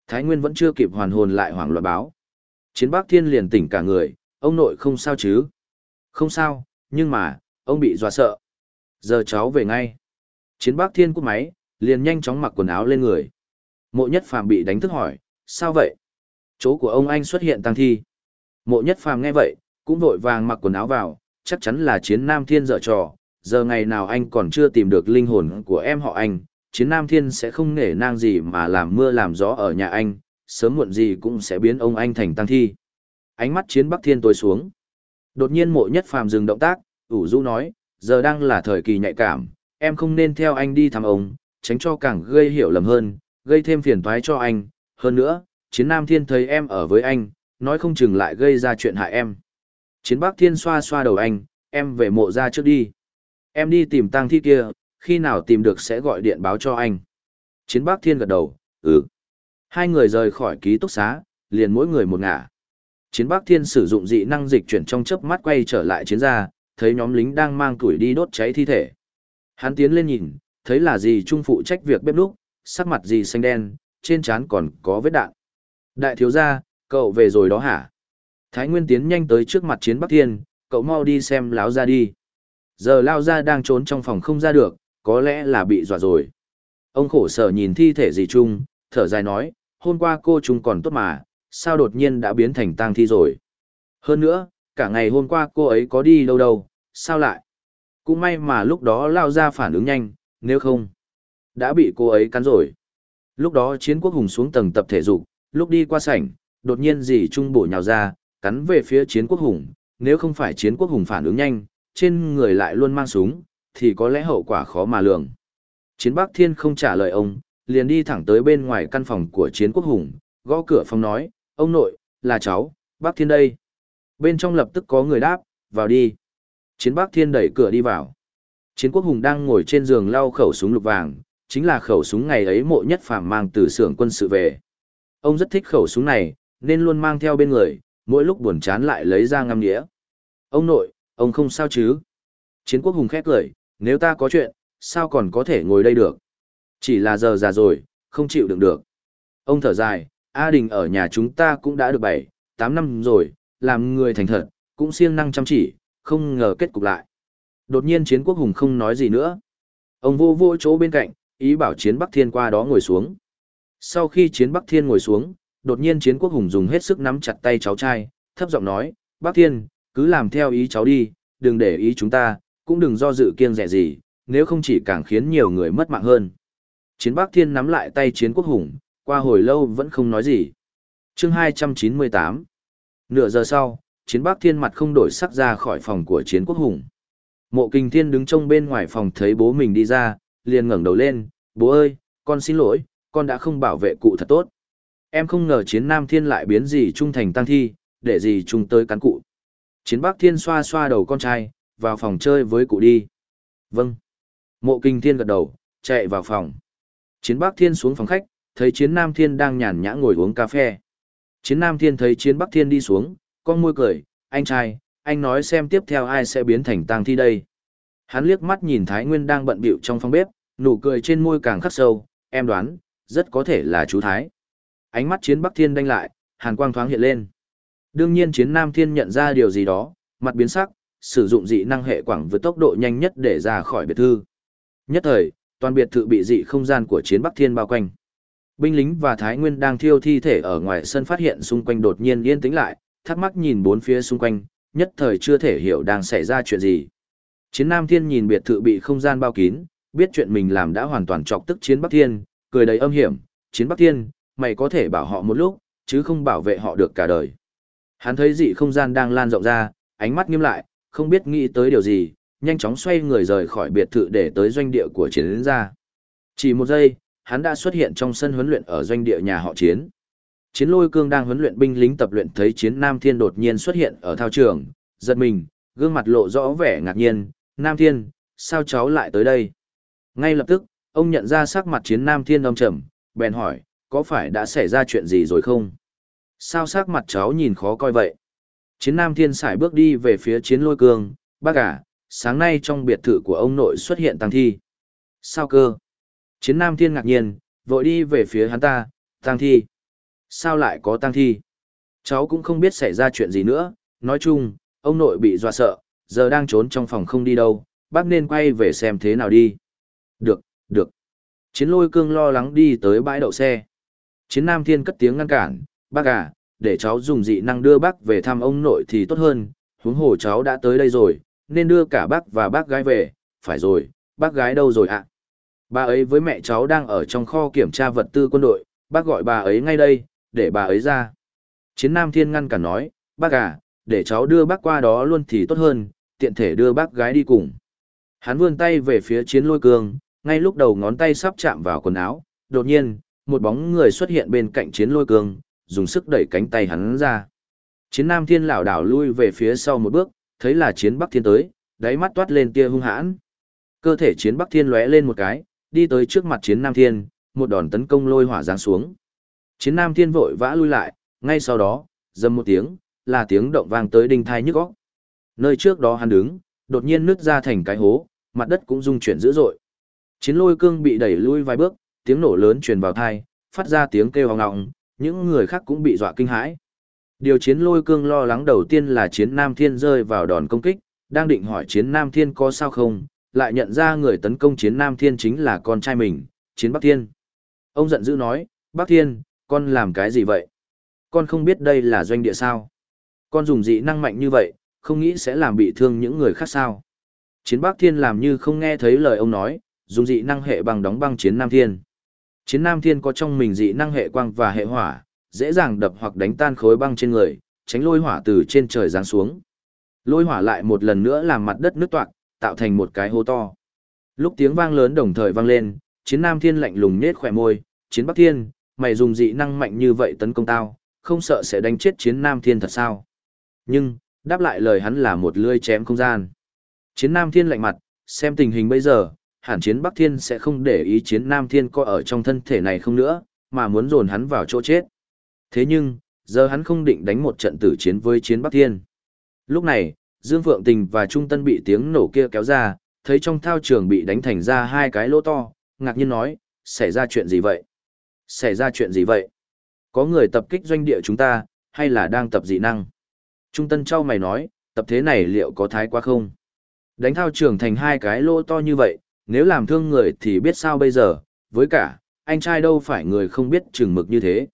Thái Nguyên vẫn chưa kịp hoàn hồn lại hoảng loạn báo. Chiến Bắc Thiên liền tỉnh cả người, ông nội không sao chứ? Không sao, nhưng mà, ông bị dọa sợ. Giờ cháu về ngay. Chiến Bắc Thiên cúp máy, liền nhanh chóng mặc quần áo lên người. Mộ nhất phàm bị đánh thức hỏi, sao vậy? Chỗ của ông anh xuất hiện tăng thi. Mộ nhất phàm nghe vậy, cũng vội vàng mặc quần áo vào, chắc chắn là chiến nam thiên dở trò, giờ ngày nào anh còn chưa tìm được linh hồn của em họ anh, chiến nam thiên sẽ không nể nang gì mà làm mưa làm gió ở nhà anh, sớm muộn gì cũng sẽ biến ông anh thành tăng thi. Ánh mắt chiến bắc thiên tối xuống. Đột nhiên mộ nhất phàm dừng động tác, ủ rũ nói, giờ đang là thời kỳ nhạy cảm, em không nên theo anh đi thăm ông, tránh cho càng gây hiểu lầm hơn, gây thêm phiền toái cho anh, hơn nữa, chiến nam thiên thấy em ở với anh, nói không chừng lại gây ra chuyện hại em. Chiến bắc thiên xoa xoa đầu anh, em về mộ ra trước đi. Em đi tìm tang thi kia, khi nào tìm được sẽ gọi điện báo cho anh. Chiến Bắc Thiên gật đầu, ừ. Hai người rời khỏi ký túc xá, liền mỗi người một ngả. Chiến Bắc Thiên sử dụng dị năng dịch chuyển trong chớp mắt quay trở lại chiến gia, thấy nhóm lính đang mang tuổi đi đốt cháy thi thể. Hắn tiến lên nhìn, thấy là gì trung phụ trách việc bếp núc, sắc mặt gì xanh đen, trên trán còn có vết đạn. Đại thiếu gia, cậu về rồi đó hả? Thái Nguyên tiến nhanh tới trước mặt chiến Bắc Thiên, cậu mau đi xem láo ra đi. Giờ lao ra đang trốn trong phòng không ra được, có lẽ là bị dọa rồi. Ông khổ sở nhìn thi thể Dì Trung, thở dài nói, hôm qua cô chúng còn tốt mà, sao đột nhiên đã biến thành tang thi rồi. Hơn nữa, cả ngày hôm qua cô ấy có đi đâu đâu, sao lại? Cũng may mà lúc đó lao ra phản ứng nhanh, nếu không, đã bị cô ấy cắn rồi. Lúc đó chiến quốc hùng xuống tầng tập thể dục, lúc đi qua sảnh, đột nhiên dì trung bổ nhào ra, cắn về phía chiến quốc hùng, nếu không phải chiến quốc hùng phản ứng nhanh, trên người lại luôn mang súng, thì có lẽ hậu quả khó mà lường. Chiến Bắc Thiên không trả lời ông, liền đi thẳng tới bên ngoài căn phòng của Chiến Quốc Hùng, gõ cửa phòng nói, ông nội, là cháu, Bắc Thiên đây. Bên trong lập tức có người đáp, vào đi. Chiến Bắc Thiên đẩy cửa đi vào. Chiến Quốc Hùng đang ngồi trên giường lau khẩu súng lục vàng, chính là khẩu súng ngày ấy mộ nhất phàm mang từ xưởng quân sự về. Ông rất thích khẩu súng này, nên luôn mang theo bên người, mỗi lúc buồn chán lại lấy ra ngâm nghĩa. Ông nội, Ông không sao chứ? Chiến quốc hùng khét cười, nếu ta có chuyện, sao còn có thể ngồi đây được? Chỉ là giờ già rồi, không chịu đựng được. Ông thở dài, A Đình ở nhà chúng ta cũng đã được 7, 8 năm rồi, làm người thành thật, cũng siêng năng chăm chỉ, không ngờ kết cục lại. Đột nhiên chiến quốc hùng không nói gì nữa. Ông vô vô chỗ bên cạnh, ý bảo chiến Bắc Thiên qua đó ngồi xuống. Sau khi chiến Bắc Thiên ngồi xuống, đột nhiên chiến quốc hùng dùng hết sức nắm chặt tay cháu trai, thấp giọng nói, Bắc Thiên, cứ làm theo ý cháu đi, đừng để ý chúng ta, cũng đừng do dự kiêng rẻ gì, nếu không chỉ càng khiến nhiều người mất mạng hơn. Chiến Bắc Thiên nắm lại tay chiến quốc hùng, qua hồi lâu vẫn không nói gì. chương 298 Nửa giờ sau, chiến bắc thiên mặt không đổi sắc ra khỏi phòng của chiến quốc hùng. Mộ kinh thiên đứng trông bên ngoài phòng thấy bố mình đi ra, liền ngẩng đầu lên, bố ơi, con xin lỗi, con đã không bảo vệ cụ thật tốt. Em không ngờ chiến nam thiên lại biến gì trung thành tăng thi, để gì chúng tới cắn cụ. Chiến bắc thiên xoa xoa đầu con trai, vào phòng chơi với cụ đi. Vâng. Mộ kinh thiên gật đầu, chạy vào phòng. Chiến bắc thiên xuống phòng khách, thấy chiến nam thiên đang nhàn nhã ngồi uống cà phê. Chiến nam thiên thấy chiến bắc thiên đi xuống, con môi cười, anh trai, anh nói xem tiếp theo ai sẽ biến thành tang thi đây. Hắn liếc mắt nhìn Thái Nguyên đang bận bịu trong phòng bếp, nụ cười trên môi càng khắc sâu, em đoán, rất có thể là chú Thái. Ánh mắt chiến Bắc Thiên đanh lại, hàn quang thoáng hiện lên. Đương nhiên chiến Nam Thiên nhận ra điều gì đó, mặt biến sắc, sử dụng dị năng hệ quảng với tốc độ nhanh nhất để ra khỏi biệt thư. Nhất thời, toàn biệt thự bị dị không gian của chiến Bắc Thiên bao quanh. Binh lính và Thái Nguyên đang thiêu thi thể ở ngoài sân phát hiện xung quanh đột nhiên yên tĩnh lại, thắc mắc nhìn bốn phía xung quanh, nhất thời chưa thể hiểu đang xảy ra chuyện gì. Chiến Nam Thiên nhìn biệt thự bị không gian bao kín, biết chuyện mình làm đã hoàn toàn chọc tức Chiến Bắc Thiên, cười đầy âm hiểm, Chiến Bắc Thiên, mày có thể bảo họ một lúc, chứ không bảo vệ họ được cả đời. Hắn thấy dị không gian đang lan rộng ra, ánh mắt nghiêm lại, không biết nghĩ tới điều gì, nhanh chóng xoay người rời khỏi biệt thự để tới doanh địa của chiến gia. Chỉ một giây, hắn đã xuất hiện trong sân huấn luyện ở doanh địa nhà họ chiến. Chiến lôi cương đang huấn luyện binh lính tập luyện thấy chiến Nam Thiên đột nhiên xuất hiện ở thao trường, giật mình, gương mặt lộ rõ vẻ ngạc nhiên, Nam Thiên, sao cháu lại tới đây? Ngay lập tức, ông nhận ra sắc mặt chiến Nam Thiên âm trầm, bèn hỏi, có phải đã xảy ra chuyện gì rồi không? Sao sắc mặt cháu nhìn khó coi vậy? Chiến Nam Thiên sải bước đi về phía chiến lôi cương, bác à, sáng nay trong biệt thự của ông nội xuất hiện tăng thi. Sao cơ? Chiến Nam Thiên ngạc nhiên, vội đi về phía hắn ta, tăng thi. Sao lại có tăng thi? Cháu cũng không biết xảy ra chuyện gì nữa, nói chung, ông nội bị dọa sợ, giờ đang trốn trong phòng không đi đâu, bác nên quay về xem thế nào đi. Được, được. Chiến lôi cương lo lắng đi tới bãi đậu xe. Chiến Nam Thiên cất tiếng ngăn cản, bác à, để cháu dùng dị năng đưa bác về thăm ông nội thì tốt hơn, huống hồ cháu đã tới đây rồi, nên đưa cả bác và bác gái về, phải rồi, bác gái đâu rồi ạ? À? Bà ấy với mẹ cháu đang ở trong kho kiểm tra vật tư quân đội, bác gọi bà ấy ngay đây, để bà ấy ra. Chiến Nam Thiên ngăn cản nói, bác à, để cháu đưa bác qua đó luôn thì tốt hơn, tiện thể đưa bác gái đi cùng. Hắn vươn tay về phía chiến lôi cương, ngay lúc đầu ngón tay sắp chạm vào quần áo, đột nhiên, một bóng người xuất hiện bên cạnh chiến lôi cương, dùng sức đẩy cánh tay hắn ra. Chiến Nam Thiên lảo đảo lui về phía sau một bước, thấy là chiến Bắc Thiên tới, đáy mắt toát lên tia hung hãn. Cơ thể chiến Bắc Thiên lóe lên một cái, đi tới trước mặt chiến Nam Thiên, một đòn tấn công lôi hỏa giáng xuống. Chiến Nam Thiên vội vã lui lại, ngay sau đó, dầm một tiếng, là tiếng động vang tới đinh thai nhức óc. Nơi trước đó hắn đứng, đột nhiên nứt ra thành cái hố, mặt đất cũng rung chuyển dữ dội. Chiến lôi cương bị đẩy lui vài bước, tiếng nổ lớn truyền vào tai, phát ra tiếng kêu ong ngọng, những người khác cũng bị dọa kinh hãi. Điều chiến lôi cương lo lắng đầu tiên là chiến Nam Thiên rơi vào đòn công kích, đang định hỏi chiến Nam Thiên có sao không, lại nhận ra người tấn công chiến Nam Thiên chính là con trai mình, chiến Bắc Thiên. Ông giận dữ nói, Bắc Thiên, con làm cái gì vậy? Con không biết đây là doanh địa sao? Con dùng dị năng mạnh như vậy, không nghĩ sẽ làm bị thương những người khác sao? Chiến Bắc Thiên làm như không nghe thấy lời ông nói, dùng dị năng hệ bằng đóng băng chiến Nam Thiên. Chiến Nam Thiên có trong mình dị năng hệ quang và hệ hỏa, dễ dàng đập hoặc đánh tan khối băng trên người, tránh lôi hỏa từ trên trời giáng xuống. Lôi hỏa lại một lần nữa làm mặt đất nứt toạc, tạo thành một cái hố to. Lúc tiếng vang lớn đồng thời vang lên, chiến Nam Thiên lạnh lùng nhếch khóe môi, chiến Bắc Thiên, mày dùng dị năng mạnh như vậy tấn công tao, không sợ sẽ đánh chết chiến Nam Thiên thật sao? Nhưng, đáp lại lời hắn là một lưỡi chém không gian. Chiến Nam Thiên lạnh mặt, xem tình hình bây giờ, hẳn chiến Bắc Thiên sẽ không để ý chiến Nam Thiên coi ở trong thân thể này không nữa, mà muốn dồn hắn vào chỗ chết. Thế nhưng, giờ hắn không định đánh một trận tử chiến với chiến Bắc Thiên. Lúc này, Dương Phượng Tình và Trung Tân bị tiếng nổ kia kéo ra, thấy trong thao trường bị đánh thành ra hai cái lỗ to, ngạc nhiên nói, xảy ra chuyện gì vậy? Xảy ra chuyện gì vậy? Có người tập kích doanh địa chúng ta, hay là đang tập dị năng? Trung Tân trao mày nói, tập thế này liệu có thái quá không? Đánh thao trường thành hai cái lỗ to như vậy, nếu làm thương người thì biết sao bây giờ, với cả, anh trai đâu phải người không biết chừng mực như thế.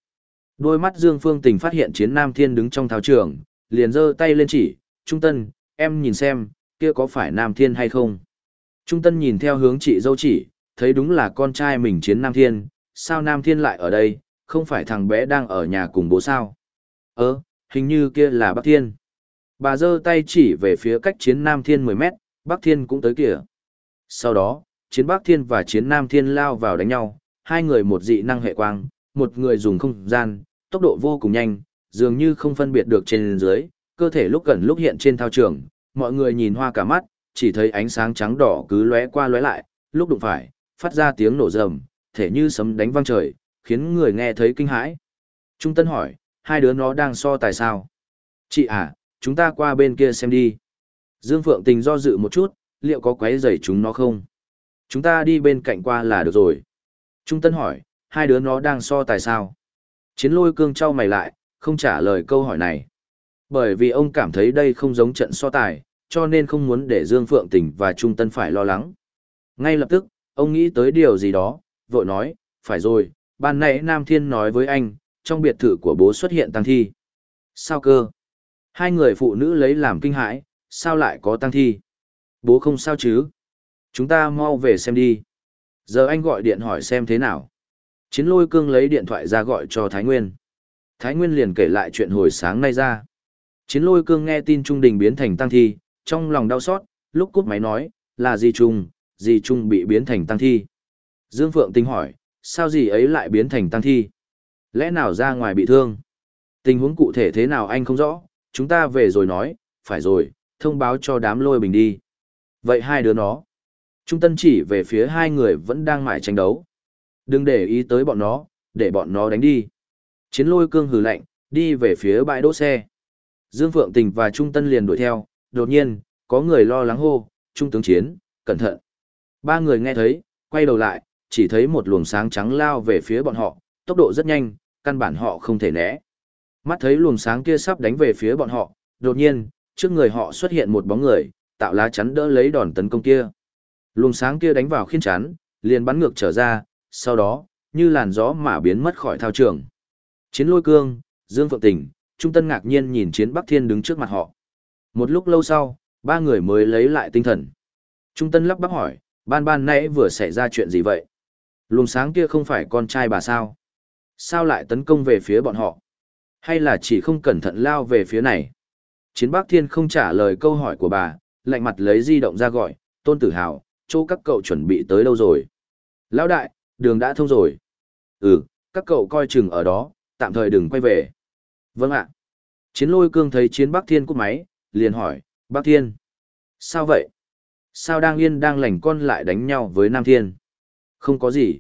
Đôi mắt Dương Phương Tình phát hiện chiến Nam Thiên đứng trong thao trường, liền giơ tay lên chỉ, Trung Tân, em nhìn xem, kia có phải Nam Thiên hay không? Trung Tân nhìn theo hướng chị dâu chỉ, thấy đúng là con trai mình chiến Nam Thiên, sao Nam Thiên lại ở đây, không phải thằng bé đang ở nhà cùng bố sao. Ơ, hình như kia là Bắc Thiên. Bà giơ tay chỉ về phía cách chiến Nam Thiên 10 mét, Bắc Thiên cũng tới kìa. Sau đó, chiến Bắc Thiên và chiến Nam Thiên lao vào đánh nhau, hai người một dị năng hệ quang, một người dùng không gian, tốc độ vô cùng nhanh, dường như không phân biệt được trên dưới, cơ thể lúc gần lúc hiện trên thao trường, mọi người nhìn hoa cả mắt, chỉ thấy ánh sáng trắng đỏ cứ lóe qua lóe lại, lúc đụng phải, phát ra tiếng nổ rầm, thể như sấm đánh vang trời, khiến người nghe thấy kinh hãi. Trung Tân hỏi, hai đứa nó đang so tài sao? Chị à, chúng ta qua bên kia xem đi. Dương Phượng Tình do dự một chút, liệu có quấy rầy chúng nó không? Chúng ta đi bên cạnh qua là được rồi. Trung Tân hỏi, hai đứa nó đang so tài sao? Chiến lôi cương trao mày lại, không trả lời câu hỏi này. Bởi vì ông cảm thấy đây không giống trận so tài, cho nên không muốn để Dương Phượng Tình và Trung Tân phải lo lắng. Ngay lập tức, ông nghĩ tới điều gì đó, vội nói, phải rồi, ban nãy Nam Thiên nói với anh, trong biệt thự của bố xuất hiện tăng thi. Sao cơ? Hai người phụ nữ lấy làm kinh hãi, sao lại có tăng thi? Bố không sao chứ? Chúng ta mau về xem đi. Giờ anh gọi điện hỏi xem thế nào. Chiến lôi cương lấy điện thoại ra gọi cho Thái Nguyên. Thái Nguyên liền kể lại chuyện hồi sáng nay ra. Chiến lôi cương nghe tin Trung Đình biến thành tăng thi, trong lòng đau xót, lúc cúp máy nói, là gì Trung, gì Trung bị biến thành tăng thi. Dương Phượng Tinh hỏi, sao gì ấy lại biến thành tăng thi? Lẽ nào ra ngoài bị thương? Tình huống cụ thể thế nào anh không rõ, chúng ta về rồi nói, phải rồi, thông báo cho đám lôi bình đi. Vậy hai đứa nó. Trung Tân chỉ về phía hai người vẫn đang mải tranh đấu. Đừng để ý tới bọn nó, để bọn nó đánh đi. Chiến lôi cương hừ lạnh, đi về phía bãi đỗ xe. Dương Phượng Tình và Trung Tân liền đuổi theo, đột nhiên, có người lo lắng hô, Trung tướng chiến, cẩn thận. Ba người nghe thấy, quay đầu lại, chỉ thấy một luồng sáng trắng lao về phía bọn họ, tốc độ rất nhanh, căn bản họ không thể né. Mắt thấy luồng sáng kia sắp đánh về phía bọn họ, đột nhiên, trước người họ xuất hiện một bóng người, tạo lá chắn đỡ lấy đòn tấn công kia. Luồng sáng kia đánh vào khiên chắn, liền bắn ngược trở ra, sau đó, như làn gió mà biến mất khỏi thao trường. Chiến lôi cương, Dương Phượng Tình, Trung Tân ngạc nhiên nhìn chiến Bắc Thiên đứng trước mặt họ. Một lúc lâu sau, ba người mới lấy lại tinh thần. Trung Tân lắp bắp hỏi, ban ban nãy vừa xảy ra chuyện gì vậy? Luồng sáng kia không phải con trai bà sao? Sao lại tấn công về phía bọn họ? Hay là chỉ không cẩn thận lao về phía này? Chiến Bắc Thiên không trả lời câu hỏi của bà, lạnh mặt lấy di động ra gọi, tôn tử hào, chỗ các cậu chuẩn bị tới đâu rồi? Lão đại, đường đã thông rồi. Ừ, các cậu coi chừng ở đó, tạm thời đừng quay về. Vâng ạ. Chiến lôi cương thấy chiến Bắc Thiên cúp máy, liền hỏi, Bắc Thiên. Sao vậy? Sao đang yên đang lành con lại đánh nhau với Nam Thiên? Không có gì.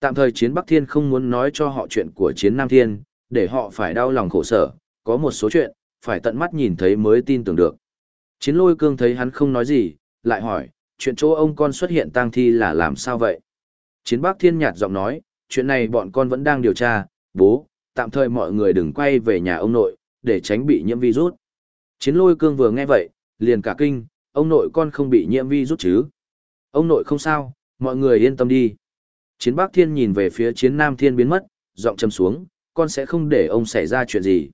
Tạm thời chiến Bắc Thiên không muốn nói cho họ chuyện của chiến Nam Thiên, để họ phải đau lòng khổ sở, có một số chuyện, phải tận mắt nhìn thấy mới tin tưởng được. Chiến lôi cương thấy hắn không nói gì, lại hỏi, chuyện chỗ ông con xuất hiện tang thi là làm sao vậy? Chiến Bắc Thiên nhạt giọng nói, chuyện này bọn con vẫn đang điều tra, bố, tạm thời mọi người đừng quay về nhà ông nội, để tránh bị nhiễm virus. Chiến lôi cương vừa nghe vậy, liền cả kinh, ông nội con không bị nhiễm virus chứ. Ông nội không sao, mọi người yên tâm đi. Chiến Bắc Thiên nhìn về phía chiến Nam Thiên biến mất, giọng trầm xuống, con sẽ không để ông xảy ra chuyện gì.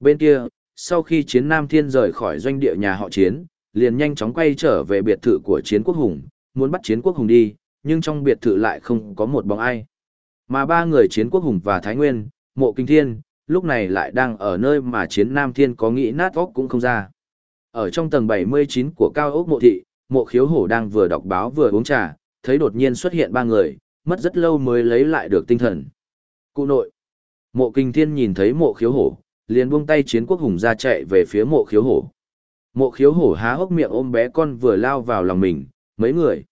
Bên kia, sau khi chiến Nam Thiên rời khỏi doanh địa nhà họ chiến, liền nhanh chóng quay trở về biệt thự của chiến quốc hùng, muốn bắt chiến quốc hùng đi, nhưng trong biệt thự lại không có một bóng ai. Mà ba người chiến quốc hùng và Thái Nguyên, mộ kinh thiên, lúc này lại đang ở nơi mà chiến Nam Thiên có nghĩ nát óc cũng không ra. Ở trong tầng 79 của cao ốc mộ thị, mộ khiếu hổ đang vừa đọc báo vừa uống trà, thấy đột nhiên xuất hiện ba người, mất rất lâu mới lấy lại được tinh thần. Cụ nội. Mộ kinh thiên nhìn thấy mộ khiếu hổ, liền buông tay chiến quốc hùng ra chạy về phía mộ khiếu hổ. Mộ khiếu hổ há hốc miệng ôm bé con vừa lao vào lòng mình, mấy người.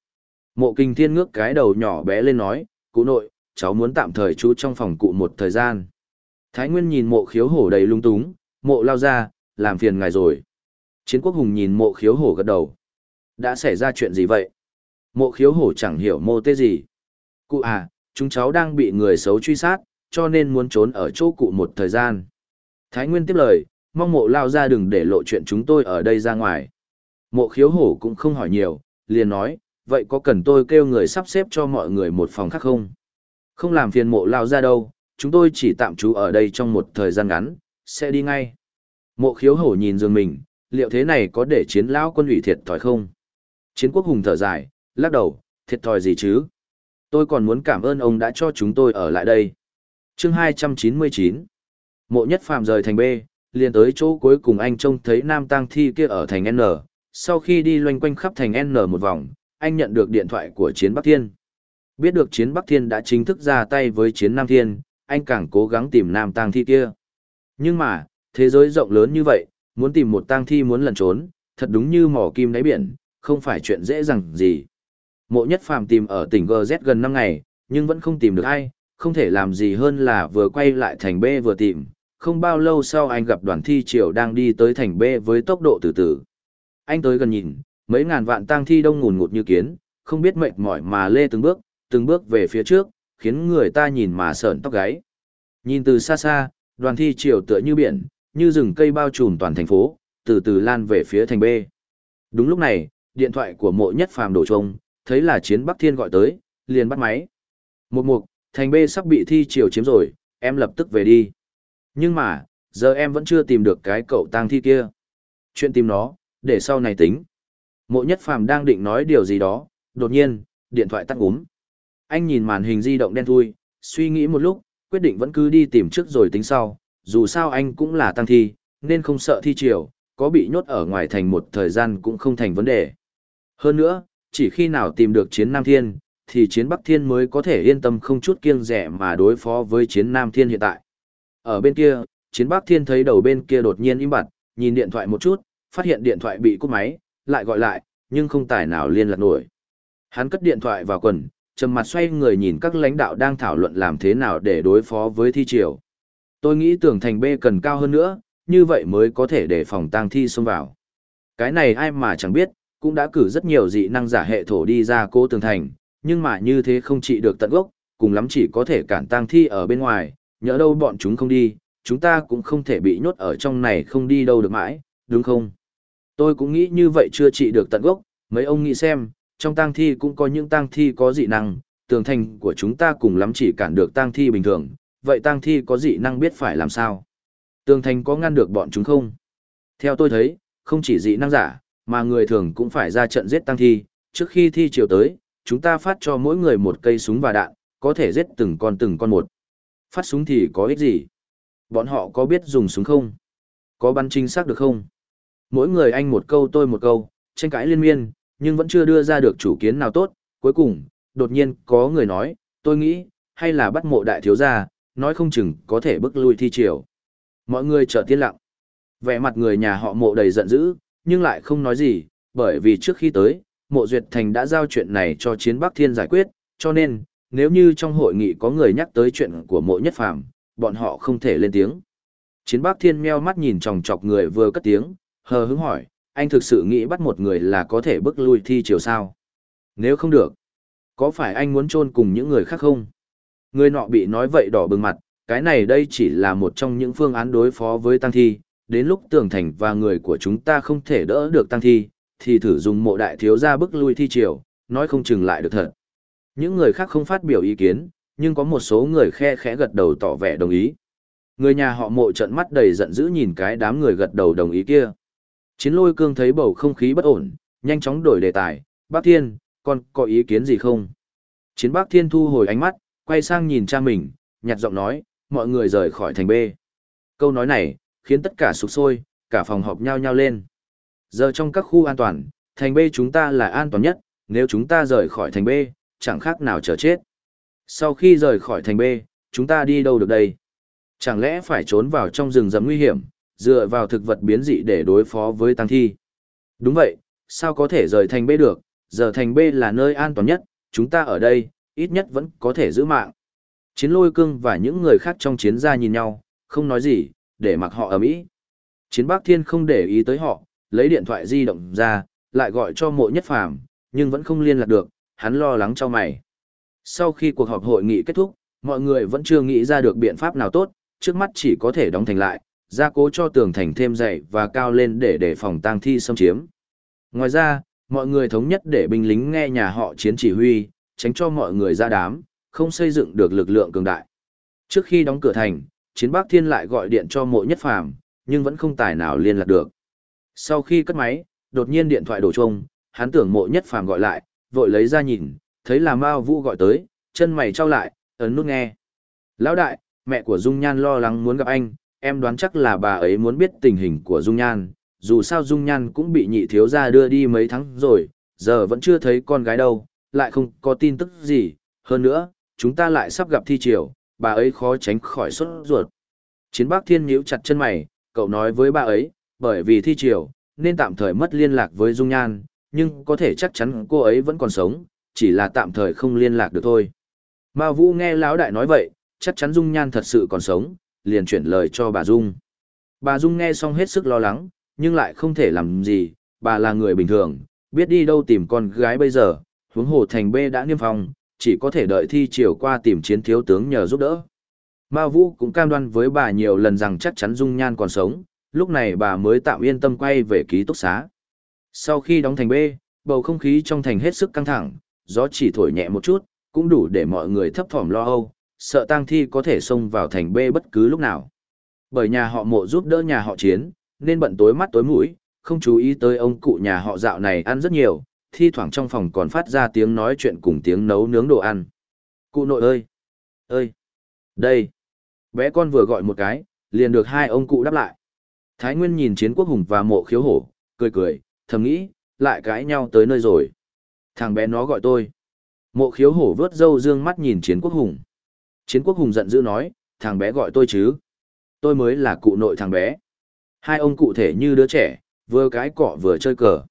Mộ kinh thiên ngước cái đầu nhỏ bé lên nói, cụ nội, cháu muốn tạm thời trú trong phòng cụ một thời gian. Thái Nguyên nhìn mộ khiếu hổ đầy lung túng, mộ lao ra, làm phiền ngài rồi. Chiến quốc hùng nhìn mộ khiếu hổ gật đầu. Đã xảy ra chuyện gì vậy? Mộ khiếu hổ chẳng hiểu mô tê gì. Cụ à, chúng cháu đang bị người xấu truy sát, cho nên muốn trốn ở chỗ cụ một thời gian. Thái Nguyên tiếp lời, mong mộ lao ra đừng để lộ chuyện chúng tôi ở đây ra ngoài. Mộ khiếu hổ cũng không hỏi nhiều, liền nói, vậy có cần tôi kêu người sắp xếp cho mọi người một phòng khác không? Không làm phiền mộ lao ra đâu, chúng tôi chỉ tạm trú ở đây trong một thời gian ngắn, sẽ đi ngay. Mộ khiếu hổ nhìn giường mình, liệu thế này có để chiến lão quân ủy thiệt thòi không? Chiến quốc hùng thở dài, lắc đầu, thiệt thòi gì chứ? Tôi còn muốn cảm ơn ông đã cho chúng tôi ở lại đây. chương 299 Mộ nhất phàm rời thành B, liền tới chỗ cuối cùng anh trông thấy nam tang thi kia ở thành N. Sau khi đi loanh quanh khắp thành N một vòng, anh nhận được điện thoại của Chiến Bắc Thiên. Biết được Chiến Bắc Thiên đã chính thức ra tay với Chiến Nam Thiên, anh càng cố gắng tìm nam tang thi kia. Nhưng mà, thế giới rộng lớn như vậy, muốn tìm một tang thi muốn lẩn trốn, thật đúng như mỏ kim đáy biển, không phải chuyện dễ dàng gì. Mộ nhất phàm tìm ở tỉnh GZ gần 5 ngày, nhưng vẫn không tìm được ai, không thể làm gì hơn là vừa quay lại thành B vừa tìm. Không bao lâu sau anh gặp đoàn thi triều đang đi tới thành B với tốc độ từ từ. Anh tới gần nhìn, mấy ngàn vạn tang thi đông ngùn ngụt như kiến, không biết mệt mỏi mà lê từng bước, từng bước về phía trước, khiến người ta nhìn mà sợn tóc gáy. Nhìn từ xa xa, đoàn thi triều tựa như biển, như rừng cây bao trùm toàn thành phố, từ từ lan về phía thành B. Đúng lúc này, điện thoại của mộ nhất phàm đổ trông, thấy là chiến Bắc Thiên gọi tới, liền bắt máy. Một mục, thành B sắp bị thi triều chiếm rồi, em lập tức về đi. Nhưng mà, giờ em vẫn chưa tìm được cái cậu tang thi kia. Chuyện tìm nó, để sau này tính. Mộ nhất phàm đang định nói điều gì đó, đột nhiên, điện thoại tắt úm. Anh nhìn màn hình di động đen thui, suy nghĩ một lúc, quyết định vẫn cứ đi tìm trước rồi tính sau, dù sao anh cũng là tăng thi, nên không sợ thi triều, có bị nhốt ở ngoài thành một thời gian cũng không thành vấn đề. Hơn nữa, chỉ khi nào tìm được chiến Nam Thiên, thì chiến Bắc Thiên mới có thể yên tâm không chút kiêng rẻ mà đối phó với chiến Nam Thiên hiện tại. Ở bên kia, chiến bác Thiên thấy đầu bên kia đột nhiên im bặt, nhìn điện thoại một chút, phát hiện điện thoại bị cúp máy, lại gọi lại, nhưng không tài nào liên lạc nổi. Hắn cất điện thoại vào quần, trầm mặt xoay người nhìn các lãnh đạo đang thảo luận làm thế nào để đối phó với thi triều. Tôi nghĩ tường thành B cần cao hơn nữa, như vậy mới có thể để phòng tang thi xông vào. Cái này ai mà chẳng biết, cũng đã cử rất nhiều dị năng giả hệ thổ đi ra cố tường thành, nhưng mà như thế không trị được tận gốc, cùng lắm chỉ có thể cản tang thi ở bên ngoài, nhỡ đâu bọn chúng không đi, chúng ta cũng không thể bị nhốt ở trong này không đi đâu được mãi, đúng không? Tôi cũng nghĩ như vậy chưa trị được tận gốc, mấy ông nghĩ xem, trong tang thi cũng có những tang thi có dị năng, tường thành của chúng ta cùng lắm chỉ cản được tang thi bình thường, vậy tang thi có dị năng biết phải làm sao? Tường thành có ngăn được bọn chúng không? Theo tôi thấy, không chỉ dị năng giả, mà người thường cũng phải ra trận giết tang thi, trước khi thi chiều tới, chúng ta phát cho mỗi người một cây súng và đạn, có thể giết từng con từng con một. Phát súng thì có ích gì? Bọn họ có biết dùng súng không? Có bắn chính xác được không? Mỗi người anh một câu tôi một câu, tranh cãi liên miên, nhưng vẫn chưa đưa ra được chủ kiến nào tốt. Cuối cùng, đột nhiên có người nói, tôi nghĩ, hay là bắt mộ đại thiếu gia, nói không chừng có thể bức lui thi triều. Mọi người trở tiên lặng. Vẻ mặt người nhà họ mộ đầy giận dữ, nhưng lại không nói gì, bởi vì trước khi tới, mộ duyệt thành đã giao chuyện này cho chiến Bắc Thiên giải quyết, cho nên, nếu như trong hội nghị có người nhắc tới chuyện của mộ nhất phàm, bọn họ không thể lên tiếng. Chiến Bác Thiên meo mắt nhìn chòng chọc người vừa cất tiếng, hờ hững hỏi, anh thực sự nghĩ bắt một người là có thể bước lui thi chiều sao? Nếu không được, có phải anh muốn chôn cùng những người khác không? Người nọ bị nói vậy đỏ bừng mặt, cái này đây chỉ là một trong những phương án đối phó với tăng thi, đến lúc tường thành và người của chúng ta không thể đỡ được tăng thi, thì thử dùng mộ đại thiếu ra bức lui thi triều, nói không chừng lại được thật. Những người khác không phát biểu ý kiến, nhưng có một số người khe khẽ gật đầu tỏ vẻ đồng ý. Người nhà họ mộ trận mắt đầy giận dữ nhìn cái đám người gật đầu đồng ý kia. Chiến lôi cương thấy bầu không khí bất ổn, nhanh chóng đổi đề tài, bác thiên, con có ý kiến gì không? Chiến bác thiên thu hồi ánh mắt, quay sang nhìn cha mình, nhạt giọng nói, mọi người rời khỏi thành B. Câu nói này, khiến tất cả sụp sôi, cả phòng họp nhau nhau lên. Giờ trong các khu an toàn, thành B chúng ta là an toàn nhất, nếu chúng ta rời khỏi thành B, chẳng khác nào chờ chết. Sau khi rời khỏi thành B, chúng ta đi đâu được đây? Chẳng lẽ phải trốn vào trong rừng rậm nguy hiểm, dựa vào thực vật biến dị để đối phó với tăng thi? Đúng vậy, sao có thể rời thành B được, giờ thành B là nơi an toàn nhất, chúng ta ở đây, ít nhất vẫn có thể giữ mạng. Chiến lôi cương và những người khác trong chiến gia nhìn nhau, không nói gì, để mặc họ ở mỹ. Chiến bác thiên không để ý tới họ, lấy điện thoại di động ra, lại gọi cho mộ nhất phàm, nhưng vẫn không liên lạc được, hắn lo lắng cho mày. Sau khi cuộc họp hội nghị kết thúc, mọi người vẫn chưa nghĩ ra được biện pháp nào tốt, trước mắt chỉ có thể đóng thành lại, gia cố cho tường thành thêm dày và cao lên để đề phòng tang thi xâm chiếm. Ngoài ra, mọi người thống nhất để binh lính nghe nhà họ chiến chỉ huy, tránh cho mọi người ra đám, không xây dựng được lực lượng cường đại. Trước khi đóng cửa thành, chiến bác thiên lại gọi điện cho mộ nhất phàm, nhưng vẫn không tài nào liên lạc được. Sau khi cất máy, đột nhiên điện thoại đổ chuông, hắn tưởng mộ nhất phàm gọi lại, vội lấy ra nhìn, thấy là Mao Vũ gọi tới, chân mày trao lại, ấn nút nghe. Lão đại, mẹ của Dung Nhan lo lắng muốn gặp anh, em đoán chắc là bà ấy muốn biết tình hình của Dung Nhan, dù sao Dung Nhan cũng bị nhị thiếu gia đưa đi mấy tháng rồi, giờ vẫn chưa thấy con gái đâu, lại không có tin tức gì, hơn nữa, chúng ta lại sắp gặp thi triều, bà ấy khó tránh khỏi sốt ruột. Chiến Bác Thiên nhíu chặt chân mày, cậu nói với bà ấy, bởi vì thi triều, nên tạm thời mất liên lạc với Dung Nhan, nhưng có thể chắc chắn cô ấy vẫn còn sống, chỉ là tạm thời không liên lạc được thôi. Mao Vũ nghe lão đại nói vậy, chắc chắn Dung Nhan thật sự còn sống, liền chuyển lời cho bà Dung. Bà Dung nghe xong hết sức lo lắng, nhưng lại không thể làm gì, bà là người bình thường, biết đi đâu tìm con gái bây giờ, huống hồ thành bê đã niêm phong, chỉ có thể đợi thi chiều qua tìm chiến thiếu tướng nhờ giúp đỡ. Mao Vũ cũng cam đoan với bà nhiều lần rằng chắc chắn Dung Nhan còn sống, lúc này bà mới tạm yên tâm quay về ký túc xá. Sau khi đóng thành B, bầu không khí trong thành hết sức căng thẳng, gió chỉ thổi nhẹ một chút, cũng đủ để mọi người thấp thỏm lo âu, sợ tang thi có thể xông vào thành B bất cứ lúc nào. Bởi nhà họ mộ giúp đỡ nhà họ chiến, nên bận tối mắt tối mũi, không chú ý tới ông cụ nhà họ dạo này ăn rất nhiều, thi thoảng trong phòng còn phát ra tiếng nói chuyện cùng tiếng nấu nướng đồ ăn. Cụ nội ơi! ơi! Đây! Bé con vừa gọi một cái, liền được hai ông cụ đáp lại. Thái Nguyên nhìn chiến quốc hùng và mộ khiếu hổ, cười cười, thầm nghĩ, lại cãi nhau tới nơi rồi. Thằng bé nó gọi tôi. Mộ khiếu hổ vớt râu dương mắt nhìn chiến quốc hùng. Chiến quốc hùng giận dữ nói, thằng bé gọi tôi chứ. Tôi mới là cụ nội thằng bé. Hai ông cụ thể như đứa trẻ, vừa cái cọ vừa chơi cờ.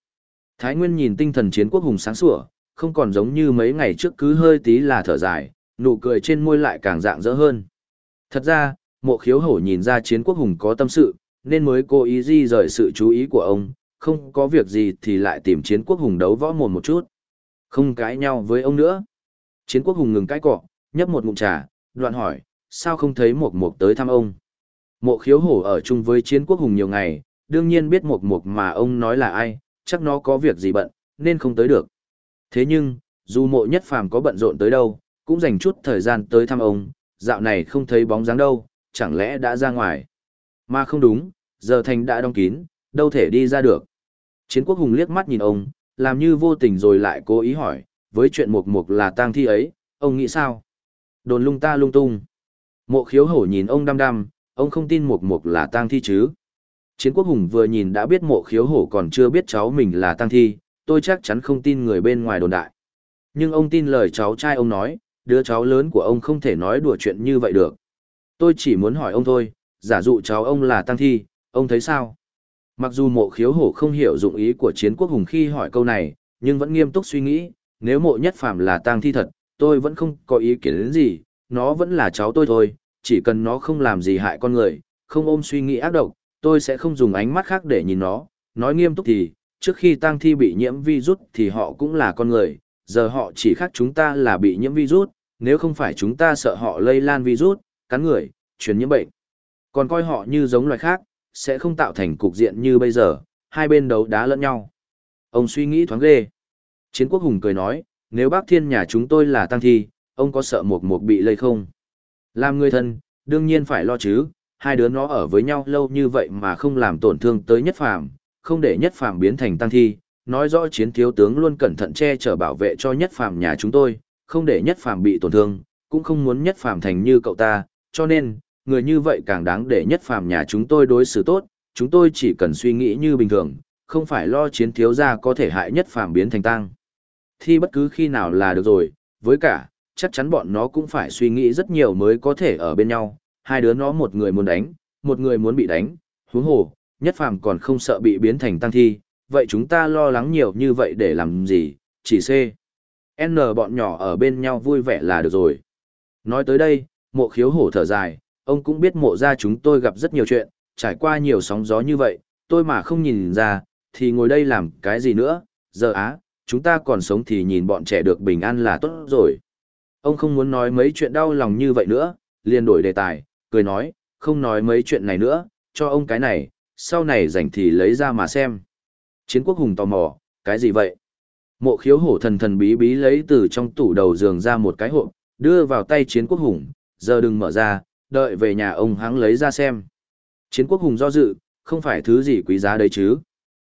Thái Nguyên nhìn tinh thần chiến quốc hùng sáng sủa, không còn giống như mấy ngày trước cứ hơi tí là thở dài, nụ cười trên môi lại càng dạng dỡ hơn. Thật ra, mộ khiếu hổ nhìn ra chiến quốc hùng có tâm sự, nên mới cố ý di rời sự chú ý của ông, không có việc gì thì lại tìm chiến quốc hùng đấu võ mồm một chút. Không cãi nhau với ông nữa. Chiến quốc hùng ngừng cãi cọ, nhấp một ngụm trà, đoạn hỏi, sao không thấy một mục tới thăm ông? Mộ khiếu hổ ở chung với chiến quốc hùng nhiều ngày, đương nhiên biết một mục mà ông nói là ai, chắc nó có việc gì bận, nên không tới được. Thế nhưng, dù mộ nhất phàm có bận rộn tới đâu, cũng dành chút thời gian tới thăm ông, dạo này không thấy bóng dáng đâu, chẳng lẽ đã ra ngoài. Mà không đúng, giờ thành đã đóng kín, đâu thể đi ra được. Chiến quốc hùng liếc mắt nhìn ông, làm như vô tình rồi lại cố ý hỏi, với chuyện mục mục là tang thi ấy, ông nghĩ sao? Đồn lung ta lung tung. Mộ khiếu hổ nhìn ông đăm đăm, ông không tin mục mục là tang thi chứ. Chiến quốc hùng vừa nhìn đã biết mộ khiếu hổ còn chưa biết cháu mình là tang thi, tôi chắc chắn không tin người bên ngoài đồn đại. Nhưng ông tin lời cháu trai ông nói, đứa cháu lớn của ông không thể nói đùa chuyện như vậy được. Tôi chỉ muốn hỏi ông thôi, giả dụ cháu ông là tang thi, ông thấy sao? Mặc dù mộ khiếu hổ không hiểu dụng ý của chiến quốc hùng khi hỏi câu này, nhưng vẫn nghiêm túc suy nghĩ, nếu mộ nhất phàm là tang thi thật, tôi vẫn không có ý kiến đến gì, nó vẫn là cháu tôi thôi, chỉ cần nó không làm gì hại con người, không ôm suy nghĩ ác độc, tôi sẽ không dùng ánh mắt khác để nhìn nó. Nói nghiêm túc thì, trước khi tang thi bị nhiễm virus thì họ cũng là con người, giờ họ chỉ khác chúng ta là bị nhiễm virus, nếu không phải chúng ta sợ họ lây lan virus, cắn người, truyền nhiễm bệnh. Còn coi họ như giống loài khác, sẽ không tạo thành cục diện như bây giờ, hai bên đấu đá lẫn nhau. Ông suy nghĩ thoáng ghê. Chiến quốc hùng cười nói, nếu bác thiên nhà chúng tôi là tăng thi, ông có sợ một một bị lây không? Làm người thân, đương nhiên phải lo chứ, hai đứa nó ở với nhau lâu như vậy mà không làm tổn thương tới nhất phàm, không để nhất phàm biến thành tăng thi, nói rõ chiến thiếu tướng luôn cẩn thận che chở bảo vệ cho nhất phàm nhà chúng tôi, không để nhất phàm bị tổn thương, cũng không muốn nhất phàm thành như cậu ta, cho nên, người như vậy càng đáng để nhất phàm nhà chúng tôi đối xử tốt, chúng tôi chỉ cần suy nghĩ như bình thường, không phải lo chiến thiếu gia có thể hại nhất phàm biến thành tăng. Thi bất cứ khi nào là được rồi, với cả, chắc chắn bọn nó cũng phải suy nghĩ rất nhiều mới có thể ở bên nhau, hai đứa nó một người muốn đánh, một người muốn bị đánh, huống hồ, nhất phàm còn không sợ bị biến thành tăng thi, vậy chúng ta lo lắng nhiều như vậy để làm gì, chỉ C. N bọn nhỏ ở bên nhau vui vẻ là được rồi. Nói tới đây, mộ khiếu hổ thở dài, ông cũng biết mộ ra chúng tôi gặp rất nhiều chuyện, trải qua nhiều sóng gió như vậy, tôi mà không nhìn ra, thì ngồi đây làm cái gì nữa, giờ á, chúng ta còn sống thì nhìn bọn trẻ được bình an là tốt rồi. Ông không muốn nói mấy chuyện đau lòng như vậy nữa, liền đổi đề tài, cười nói, không nói mấy chuyện này nữa, cho ông cái này, sau này rảnh thì lấy ra mà xem. Chiến quốc hùng tò mò, cái gì vậy? Mộ khiếu hổ thần thần bí bí lấy từ trong tủ đầu giường ra một cái hộp, đưa vào tay chiến quốc hùng, giờ đừng mở ra, đợi về nhà ông hắn lấy ra xem. Chiến quốc hùng do dự, không phải thứ gì quý giá đấy chứ.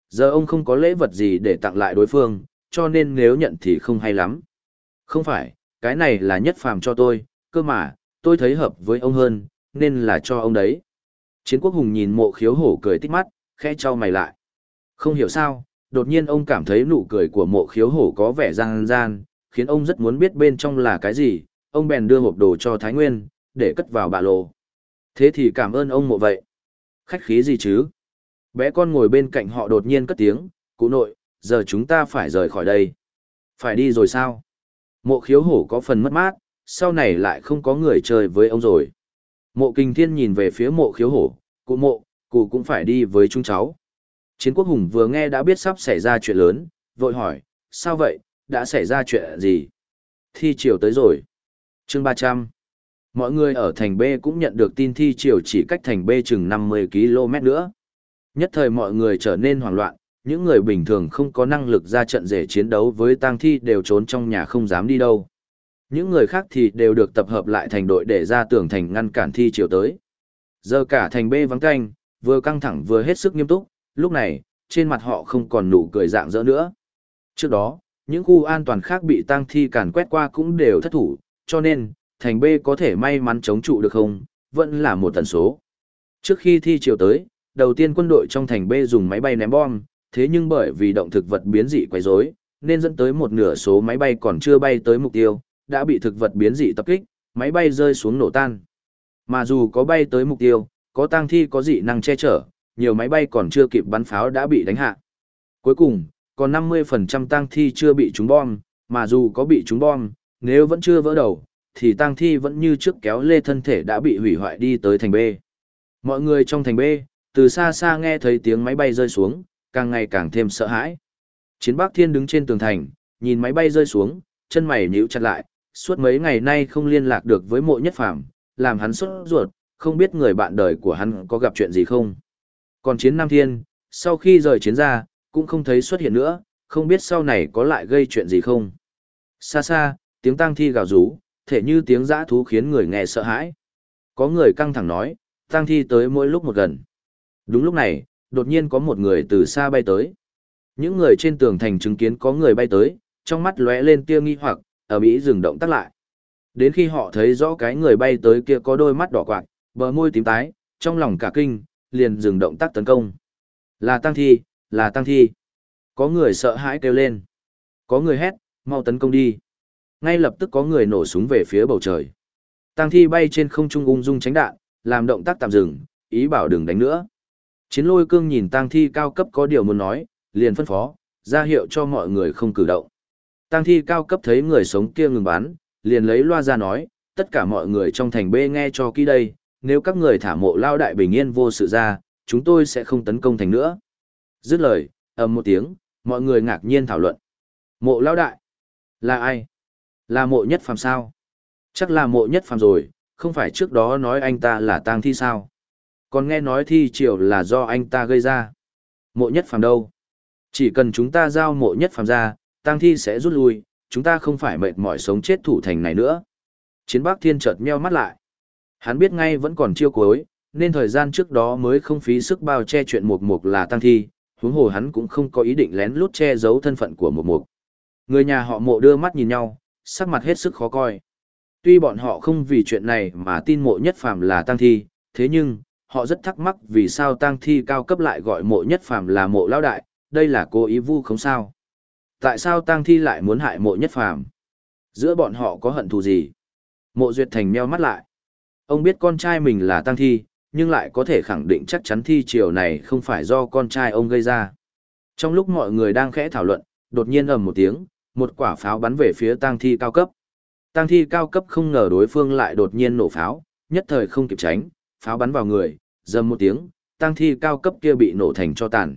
Giờ ông không có lễ vật gì để tặng lại đối phương, cho nên nếu nhận thì không hay lắm. Không phải, cái này là nhất phàm cho tôi, cơ mà, tôi thấy hợp với ông hơn, nên là cho ông đấy. Chiến quốc hùng nhìn mộ khiếu hổ cười tích mắt, khẽ trao mày lại. Không hiểu sao, đột nhiên ông cảm thấy nụ cười của mộ khiếu hổ có vẻ gian gian, khiến ông rất muốn biết bên trong là cái gì, ông bèn đưa hộp đồ cho Thái Nguyên, để cất vào bạ lô. Thế thì cảm ơn ông mộ vậy. Khách khí gì chứ? Bé con ngồi bên cạnh họ đột nhiên cất tiếng, cụ nội, giờ chúng ta phải rời khỏi đây. Phải đi rồi sao? Mộ khiếu hổ có phần mất mát, sau này lại không có người chơi với ông rồi. Mộ kinh thiên nhìn về phía mộ khiếu hổ, cụ mộ, cụ cũng phải đi với chúng cháu. Chiến quốc hùng vừa nghe đã biết sắp xảy ra chuyện lớn, vội hỏi, sao vậy, đã xảy ra chuyện gì? Thi chiều tới rồi. chương 300. Mọi người ở thành B cũng nhận được tin thi triều chỉ cách thành B chừng 50 km nữa. Nhất thời mọi người trở nên hoảng loạn, những người bình thường không có năng lực ra trận rể chiến đấu với tang thi đều trốn trong nhà không dám đi đâu. Những người khác thì đều được tập hợp lại thành đội để ra tường thành ngăn cản thi triều tới. Giờ cả thành B vắng canh, vừa căng thẳng vừa hết sức nghiêm túc, lúc này, trên mặt họ không còn nụ cười dạng dỡ nữa. Trước đó, những khu an toàn khác bị tang thi càn quét qua cũng đều thất thủ, cho nên, thành B có thể may mắn chống trụ được không, vẫn là một tần số. Trước khi thi chiều tới, đầu tiên quân đội trong thành B dùng máy bay ném bom, thế nhưng bởi vì động thực vật biến dị quấy rối, nên dẫn tới một nửa số máy bay còn chưa bay tới mục tiêu, đã bị thực vật biến dị tập kích, máy bay rơi xuống nổ tan. Mà dù có bay tới mục tiêu, có tang thi có dị năng che chở, nhiều máy bay còn chưa kịp bắn pháo đã bị đánh hạ. Cuối cùng, còn 50% tang thi chưa bị trúng bom, mà dù có bị trúng bom, nếu vẫn chưa vỡ đầu, thì tang thi vẫn như trước kéo lê thân thể đã bị hủy hoại đi tới thành B. Mọi người trong thành B, từ xa xa nghe thấy tiếng máy bay rơi xuống, càng ngày càng thêm sợ hãi. Chiến Bắc Thiên đứng trên tường thành, nhìn máy bay rơi xuống, chân mày nhíu chặt lại, suốt mấy ngày nay không liên lạc được với mộ nhất phàm, làm hắn sốt ruột, không biết người bạn đời của hắn có gặp chuyện gì không. Còn chiến Nam Thiên, sau khi rời chiến ra, cũng không thấy xuất hiện nữa, không biết sau này có lại gây chuyện gì không. Xa xa, tiếng tang thi gào rú, thể như tiếng dã thú khiến người nghe sợ hãi. Có người căng thẳng nói, tăng thi tới mỗi lúc một gần. Đúng lúc này, đột nhiên có một người từ xa bay tới. Những người trên tường thành chứng kiến có người bay tới, trong mắt lóe lên tia nghi hoặc, ở Mỹ dừng động tắt lại. Đến khi họ thấy rõ cái người bay tới kia có đôi mắt đỏ quạt, bờ môi tím tái, trong lòng cả kinh, liền dừng động tác tấn công. Là tăng thi, là tăng thi. Có người sợ hãi kêu lên. Có người hét, mau tấn công đi. Ngay lập tức có người nổ súng về phía bầu trời. Tăng thi bay trên không trung ung dung tránh đạn, làm động tác tạm dừng, ý bảo đừng đánh nữa. Chiến lôi cương nhìn tang thi cao cấp có điều muốn nói, liền phân phó, ra hiệu cho mọi người không cử động. Tang thi cao cấp thấy người sống kia ngừng bắn, liền lấy loa ra nói, tất cả mọi người trong thành B nghe cho kỹ đây, nếu các người thả mộ lao đại bình yên vô sự ra, chúng tôi sẽ không tấn công thành nữa. Dứt lời, ầm một tiếng, mọi người ngạc nhiên thảo luận. Mộ lao đại? Là ai? Là mộ nhất phàm sao? Chắc là mộ nhất phàm rồi, không phải trước đó nói anh ta là tang thi sao? Còn nghe nói thi triều là do anh ta gây ra. Mộ nhất phàm đâu? Chỉ cần chúng ta giao mộ nhất phàm ra, tang thi sẽ rút lui, chúng ta không phải mệt mỏi sống chết thủ thành này nữa. Chiến Bắc Thiên chợt meo mắt lại. Hắn biết ngay vẫn còn chiêu cuối, nên thời gian trước đó mới không phí sức bao che chuyện mục mục là tăng thi, huống hồ hắn cũng không có ý định lén lút che giấu thân phận của mục mục. Người nhà họ mộ đưa mắt nhìn nhau, sắc mặt hết sức khó coi. Tuy bọn họ không vì chuyện này mà tin mộ nhất phàm là tăng thi, thế nhưng, họ rất thắc mắc vì sao tăng thi cao cấp lại gọi mộ nhất phàm là mộ lao đại, đây là cố ý vu không sao. Tại sao tăng thi lại muốn hại mộ nhất phàm? Giữa bọn họ có hận thù gì? Mộ Duyệt Thành meo mắt lại. Ông biết con trai mình là tăng thi, nhưng lại có thể khẳng định chắc chắn thi chiều này không phải do con trai ông gây ra. Trong lúc mọi người đang khẽ thảo luận, đột nhiên ầm một tiếng, một quả pháo bắn về phía tang thi cao cấp. Tang thi cao cấp không ngờ đối phương lại đột nhiên nổ pháo, nhất thời không kịp tránh, pháo bắn vào người, dầm một tiếng, tang thi cao cấp kia bị nổ thành cho tàn.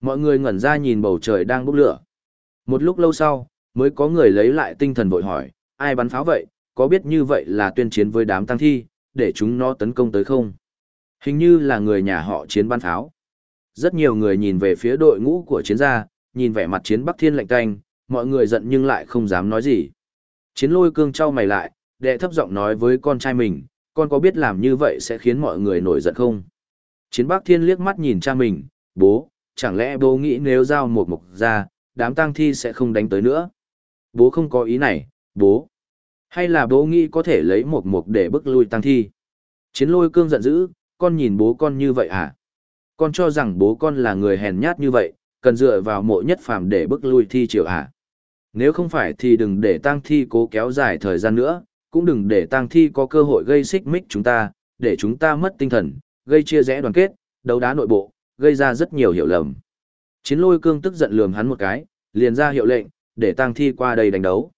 Mọi người ngẩn ra nhìn bầu trời đang bốc lửa. Một lúc lâu sau, mới có người lấy lại tinh thần vội hỏi, ai bắn pháo vậy, có biết như vậy là tuyên chiến với đám tăng thi, để chúng nó tấn công tới không? Hình như là người nhà họ chiến bắn pháo. Rất nhiều người nhìn về phía đội ngũ của chiến gia, nhìn vẻ mặt chiến Bắc Thiên lạnh canh, mọi người giận nhưng lại không dám nói gì. Chiến lôi cương trao mày lại, đệ thấp giọng nói với con trai mình, con có biết làm như vậy sẽ khiến mọi người nổi giận không? Chiến Bác Thiên liếc mắt nhìn cha mình, bố, chẳng lẽ bố nghĩ nếu giao một mục ra, đám tang thi sẽ không đánh tới nữa? Bố không có ý này, bố. Hay là bố nghĩ có thể lấy một mục để bức lui tăng thi? Chiến lôi cương giận dữ, con nhìn bố con như vậy à? Con cho rằng bố con là người hèn nhát như vậy, cần dựa vào mộ nhất phàm để bức lui thi triều à? Nếu không phải thì đừng để tăng thi cố kéo dài thời gian nữa, cũng đừng để tăng thi có cơ hội gây xích mích chúng ta, để chúng ta mất tinh thần, gây chia rẽ đoàn kết, đấu đá nội bộ, gây ra rất nhiều hiểu lầm. Chiến lôi cương tức giận lườm hắn một cái, liền ra hiệu lệnh, để tăng thi qua đây đánh đấu.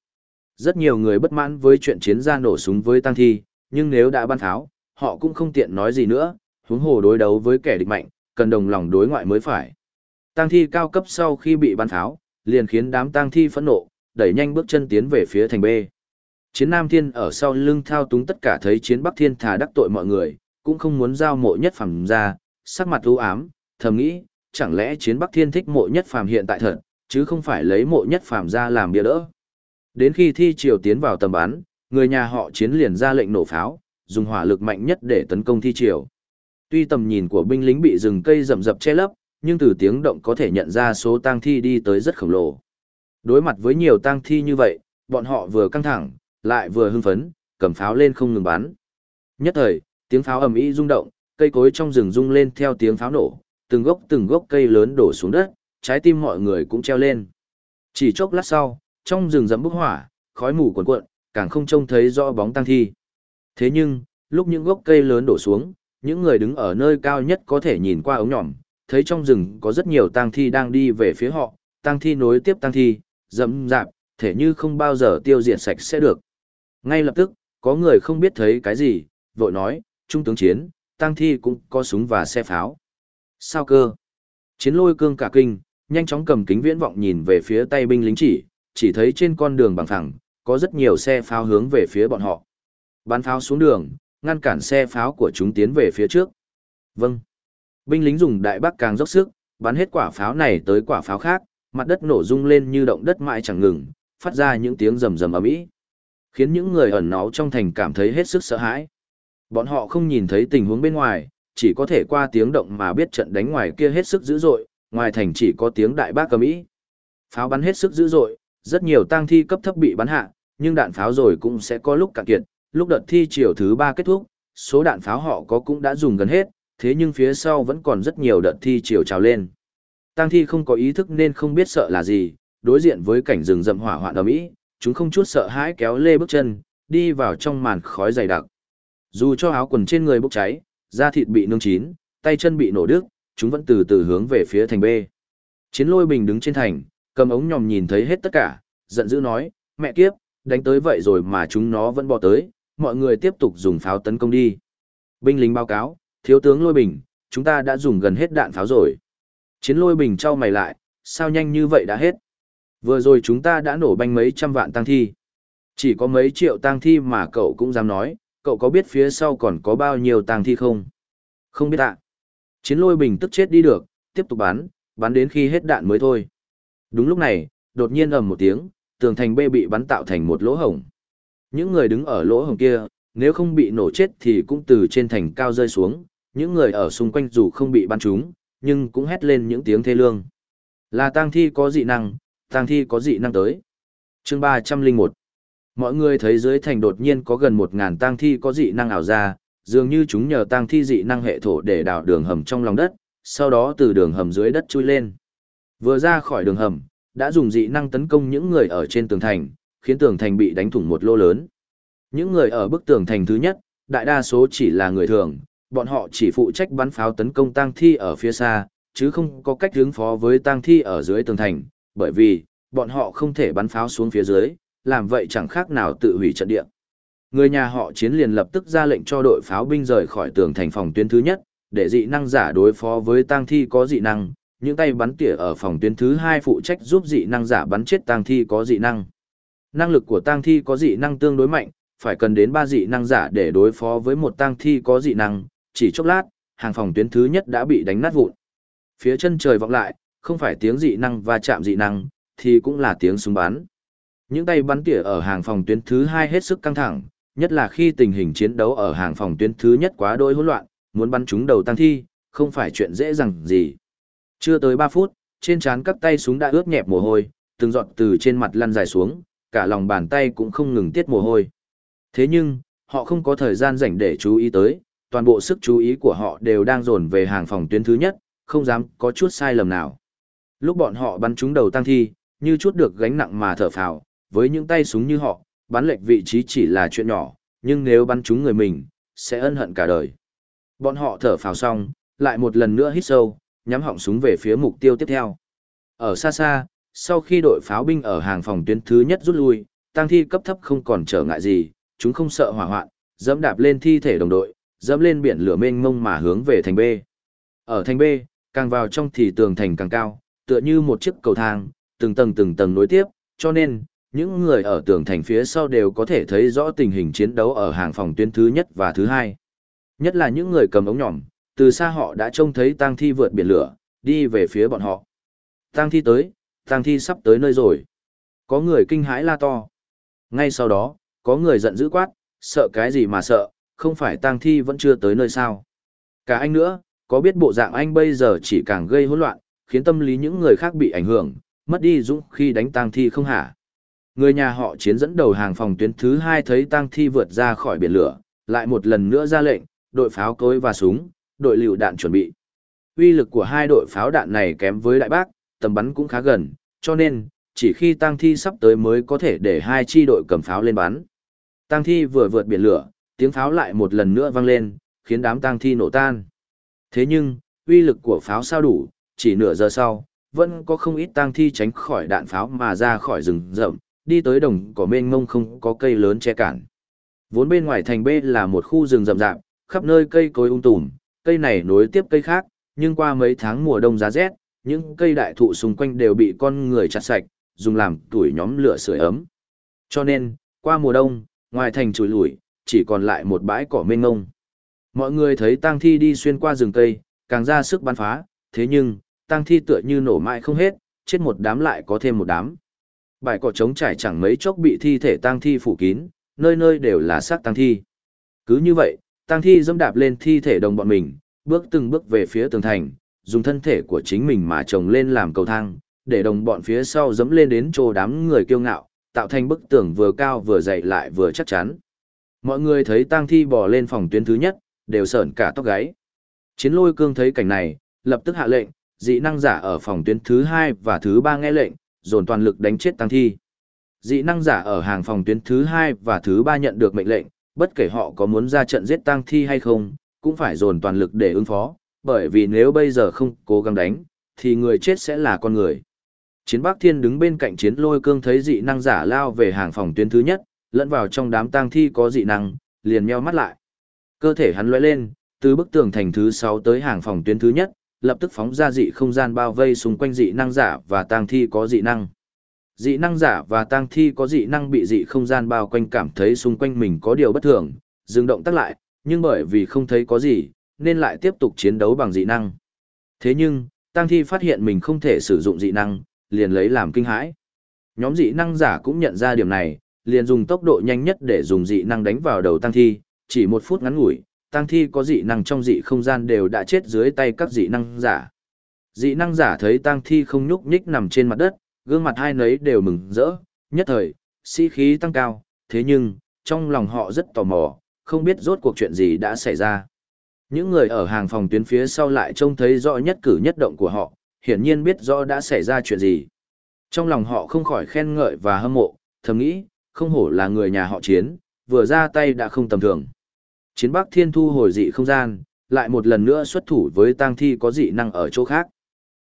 Rất nhiều người bất mãn với chuyện chiến gia nổ súng với tăng thi, nhưng nếu đã ban tháo, họ cũng không tiện nói gì nữa, huống hồ đối đấu với kẻ địch mạnh, cần đồng lòng đối ngoại mới phải. Tăng thi cao cấp sau khi bị ban tháo, liền khiến đám tang thi phẫn nộ, đẩy nhanh bước chân tiến về phía thành B. Chiến Nam Thiên ở sau lưng thao túng tất cả thấy chiến Bắc Thiên thà đắc tội mọi người, cũng không muốn giao mộ nhất phàm ra, sắc mặt u ám, thầm nghĩ, chẳng lẽ chiến Bắc Thiên thích mộ nhất phàm hiện tại thật, chứ không phải lấy mộ nhất phàm ra làm bia đỡ. Đến khi thi triều tiến vào tầm bắn, người nhà họ chiến liền ra lệnh nổ pháo, dùng hỏa lực mạnh nhất để tấn công thi triều. Tuy tầm nhìn của binh lính bị rừng cây rậm rập che lấp, nhưng từ tiếng động có thể nhận ra số tang thi đi tới rất khổng lồ. Đối mặt với nhiều tang thi như vậy, bọn họ vừa căng thẳng, lại vừa hưng phấn, cầm pháo lên không ngừng bắn. Nhất thời, tiếng pháo ầm ĩ rung động, cây cối trong rừng rung lên theo tiếng pháo nổ, từng gốc từng gốc cây lớn đổ xuống đất, trái tim mọi người cũng treo lên. Chỉ chốc lát sau, trong rừng rậm bốc hỏa, khói mù cuồn cuộn, càng không trông thấy rõ bóng tang thi. Thế nhưng, lúc những gốc cây lớn đổ xuống, những người đứng ở nơi cao nhất có thể nhìn qua ống nhỏm, thấy trong rừng có rất nhiều tang thi đang đi về phía họ, tang thi nối tiếp tang thi, dẫm dạp, thể như không bao giờ tiêu diệt sạch sẽ được. Ngay lập tức, có người không biết thấy cái gì, vội nói, trung tướng chiến, tang thi cũng có súng và xe pháo. Sao cơ? Chiến lôi cương cả kinh, nhanh chóng cầm kính viễn vọng nhìn về phía tay binh lính chỉ, chỉ thấy trên con đường bằng phẳng, có rất nhiều xe pháo hướng về phía bọn họ. Bắn pháo xuống đường, ngăn cản xe pháo của chúng tiến về phía trước. Vâng. Binh lính dùng đại bác càng dốc sức, bắn hết quả pháo này tới quả pháo khác, mặt đất nổ rung lên như động đất mãi chẳng ngừng, phát ra những tiếng rầm rầm ầm ĩ, khiến những người ẩn náu trong thành cảm thấy hết sức sợ hãi. Bọn họ không nhìn thấy tình huống bên ngoài, chỉ có thể qua tiếng động mà biết trận đánh ngoài kia hết sức dữ dội, ngoài thành chỉ có tiếng đại bác cầm ĩ. Pháo bắn hết sức dữ dội, rất nhiều tang thi cấp thấp bị bắn hạ, nhưng đạn pháo rồi cũng sẽ có lúc cạn kiệt, lúc đợt thi chiều thứ ba kết thúc, số đạn pháo họ có cũng đã dùng gần hết, thế nhưng phía sau vẫn còn rất nhiều đợt thi chiều trào lên. Tang thi không có ý thức nên không biết sợ là gì, đối diện với cảnh rừng rậm hỏa hoạn ầm ĩ, chúng không chút sợ hãi kéo lê bước chân, đi vào trong màn khói dày đặc. Dù cho áo quần trên người bốc cháy, da thịt bị nung chín, tay chân bị nổ đứt, chúng vẫn từ từ hướng về phía thành B. Chiến lôi bình đứng trên thành, cầm ống nhòm nhìn thấy hết tất cả, giận dữ nói, mẹ kiếp, đánh tới vậy rồi mà chúng nó vẫn bỏ tới, mọi người tiếp tục dùng pháo tấn công đi. Binh lính báo cáo, thiếu tướng lôi bình, chúng ta đã dùng gần hết đạn pháo rồi. Chiến lôi bình trao mày lại, sao nhanh như vậy đã hết. Vừa rồi chúng ta đã nổ banh mấy trăm vạn tăng thi. Chỉ có mấy triệu tăng thi mà cậu cũng dám nói, cậu có biết phía sau còn có bao nhiêu tăng thi không? Không biết ạ. Chiến lôi bình tức chết đi được, tiếp tục bắn, bắn đến khi hết đạn mới thôi. Đúng lúc này, đột nhiên ầm một tiếng, tường thành bê bị bắn tạo thành một lỗ hổng. Những người đứng ở lỗ hổng kia, nếu không bị nổ chết thì cũng từ trên thành cao rơi xuống, những người ở xung quanh dù không bị bắn trúng, nhưng cũng hét lên những tiếng thê lương. Là tang thi có dị năng, tang thi có dị năng tới. Chương 301 Mọi người thấy dưới thành đột nhiên có gần 1.000 tang thi có dị năng ảo ra, dường như chúng nhờ tang thi dị năng hệ thổ để đào đường hầm trong lòng đất, sau đó từ đường hầm dưới đất chui lên. Vừa ra khỏi đường hầm, đã dùng dị năng tấn công những người ở trên tường thành, khiến tường thành bị đánh thủng một lô lớn. Những người ở bức tường thành thứ nhất, đại đa số chỉ là người thường, bọn họ chỉ phụ trách bắn pháo tấn công tang thi ở phía xa, chứ không có cách hướng phó với tang thi ở dưới tường thành, bởi vì, bọn họ không thể bắn pháo xuống phía dưới, làm vậy chẳng khác nào tự hủy trận địa. Người nhà họ chiến liền lập tức ra lệnh cho đội pháo binh rời khỏi tường thành phòng tuyến thứ nhất, để dị năng giả đối phó với tang thi có dị năng, những tay bắn tỉa ở phòng tuyến thứ hai phụ trách giúp dị năng giả bắn chết tang thi có dị năng. Năng lực của tang thi có dị năng tương đối mạnh, phải cần đến ba dị năng giả để đối phó với một tang thi có dị năng, chỉ chốc lát, hàng phòng tuyến thứ nhất đã bị đánh nát vụn. Phía chân trời vọng lại, không phải tiếng dị năng và chạm dị năng, thì cũng là tiếng súng bắn. Những tay bắn tỉa ở hàng phòng tuyến thứ hai hết sức căng thẳng, nhất là khi tình hình chiến đấu ở hàng phòng tuyến thứ nhất quá đôi hỗn loạn, muốn bắn chúng đầu tăng thi, không phải chuyện dễ dàng gì. Chưa tới 3 phút, trên trán các tay súng đã ướt nhẹp mồ hôi, từng giọt từ trên mặt lăn dài xuống, cả lòng bàn tay cũng không ngừng tiết mồ hôi. Thế nhưng, họ không có thời gian rảnh để chú ý tới, toàn bộ sức chú ý của họ đều đang dồn về hàng phòng tuyến thứ nhất, không dám có chút sai lầm nào. Lúc bọn họ bắn trúng đầu tăng thi, như chút được gánh nặng mà thở phào, với những tay súng như họ, bắn lệch vị trí chỉ là chuyện nhỏ, nhưng nếu bắn trúng người mình, sẽ ân hận cả đời. Bọn họ thở phào xong, lại một lần nữa hít sâu, nhắm họng súng về phía mục tiêu tiếp theo. Ở xa xa, sau khi đội pháo binh ở hàng phòng tuyến thứ nhất rút lui, tăng thi cấp thấp không còn trở ngại gì, chúng không sợ hỏa hoạn, dẫm đạp lên thi thể đồng đội, dẫm lên biển lửa mênh mông mà hướng về thành B. Ở thành B, càng vào trong thì tường thành càng cao, tựa như một chiếc cầu thang, từng tầng từng tầng nối tiếp, cho nên, những người ở tường thành phía sau đều có thể thấy rõ tình hình chiến đấu ở hàng phòng tuyến thứ nhất và thứ hai. Nhất là những người cầm ống nhỏm, từ xa họ đã trông thấy tang thi vượt biển lửa, đi về phía bọn họ. Tang thi tới, tang thi sắp tới nơi rồi. Có người kinh hãi la to. Ngay sau đó, có người giận dữ quát, sợ cái gì mà sợ, không phải tang thi vẫn chưa tới nơi sao. Cả anh nữa, có biết bộ dạng anh bây giờ chỉ càng gây hỗn loạn, khiến tâm lý những người khác bị ảnh hưởng, mất đi dũng khi đánh tang thi không hả? Người nhà họ chiến dẫn đầu hàng phòng tuyến thứ hai thấy tang thi vượt ra khỏi biển lửa, lại một lần nữa ra lệnh, đội pháo cối và súng, đội lựu đạn chuẩn bị. Uy lực của hai đội pháo đạn này kém với đại bác, tầm bắn cũng khá gần, cho nên, chỉ khi tang thi sắp tới mới có thể để hai chi đội cầm pháo lên bắn. Tang thi vừa vượt biển lửa, tiếng pháo lại một lần nữa vang lên, khiến đám tang thi nổ tan. Thế nhưng, uy lực của pháo sao đủ, chỉ nửa giờ sau, vẫn có không ít tang thi tránh khỏi đạn pháo mà ra khỏi rừng rậm, đi tới đồng cỏ mênh mông không có cây lớn che cản. Vốn bên ngoài thành B là một khu rừng rậm rạp, khắp nơi cây cối ung tùm, cây này nối tiếp cây khác, nhưng qua mấy tháng mùa đông giá rét, những cây đại thụ xung quanh đều bị con người chặt sạch, dùng làm tuổi nhóm lửa sưởi ấm. Cho nên, qua mùa đông, ngoài thành trùi lủi, chỉ còn lại một bãi cỏ mênh mông. Mọi người thấy tang thi đi xuyên qua rừng cây, càng ra sức bắn phá, thế nhưng, tang thi tựa như nổ mãi không hết, chết một đám lại có thêm một đám. Bãi cỏ trống trải chẳng mấy chốc bị thi thể tang thi phủ kín, nơi nơi đều là xác tang thi. Cứ như vậy, tang thi dẫm đạp lên thi thể đồng bọn mình, bước từng bước về phía tường thành, dùng thân thể của chính mình mà trồng lên làm cầu thang, để đồng bọn phía sau dẫm lên đến chỗ đám người kiêu ngạo, tạo thành bức tường vừa cao vừa dày lại vừa chắc chắn. Mọi người thấy tang thi bò lên phòng tuyến thứ nhất, đều sởn cả tóc gáy. Chiến lôi cương thấy cảnh này, lập tức hạ lệnh, dị năng giả ở phòng tuyến thứ hai và thứ ba nghe lệnh, dồn toàn lực đánh chết tang thi. Dị năng giả ở hàng phòng tuyến thứ hai và thứ ba nhận được mệnh lệnh, bất kể họ có muốn ra trận giết tang thi hay không, cũng phải dồn toàn lực để ứng phó, bởi vì nếu bây giờ không cố gắng đánh, thì người chết sẽ là con người. Chiến Bắc Thiên đứng bên cạnh chiến lôi cương thấy dị năng giả lao về hàng phòng tuyến thứ nhất, lẫn vào trong đám tang thi có dị năng, liền meo mắt lại. Cơ thể hắn loay lên, từ bức tường thành thứ sáu tới hàng phòng tuyến thứ nhất, lập tức phóng ra dị không gian bao vây xung quanh dị năng giả và tang thi có dị năng. Dị năng giả và tang thi có dị năng bị dị không gian bao quanh cảm thấy xung quanh mình có điều bất thường, dừng động tác lại, nhưng bởi vì không thấy có gì, nên lại tiếp tục chiến đấu bằng dị năng. Thế nhưng, tang thi phát hiện mình không thể sử dụng dị năng, liền lấy làm kinh hãi. Nhóm dị năng giả cũng nhận ra điểm này, liền dùng tốc độ nhanh nhất để dùng dị năng đánh vào đầu tăng thi, chỉ một phút ngắn ngủi, tăng thi có dị năng trong dị không gian đều đã chết dưới tay các dị năng giả. Dị năng giả thấy tăng thi không nhúc nhích nằm trên mặt đất, gương mặt hai nấy đều mừng rỡ, nhất thời, sĩ khí tăng cao, thế nhưng, trong lòng họ rất tò mò, không biết rốt cuộc chuyện gì đã xảy ra. Những người ở hàng phòng tuyến phía sau lại trông thấy rõ nhất cử nhất động của họ, hiển nhiên biết rõ đã xảy ra chuyện gì. Trong lòng họ không khỏi khen ngợi và hâm mộ, thầm nghĩ, không hổ là người nhà họ chiến, vừa ra tay đã không tầm thường. Chiến Bắc Thiên thu hồi dị không gian, lại một lần nữa xuất thủ với tang thi có dị năng ở chỗ khác.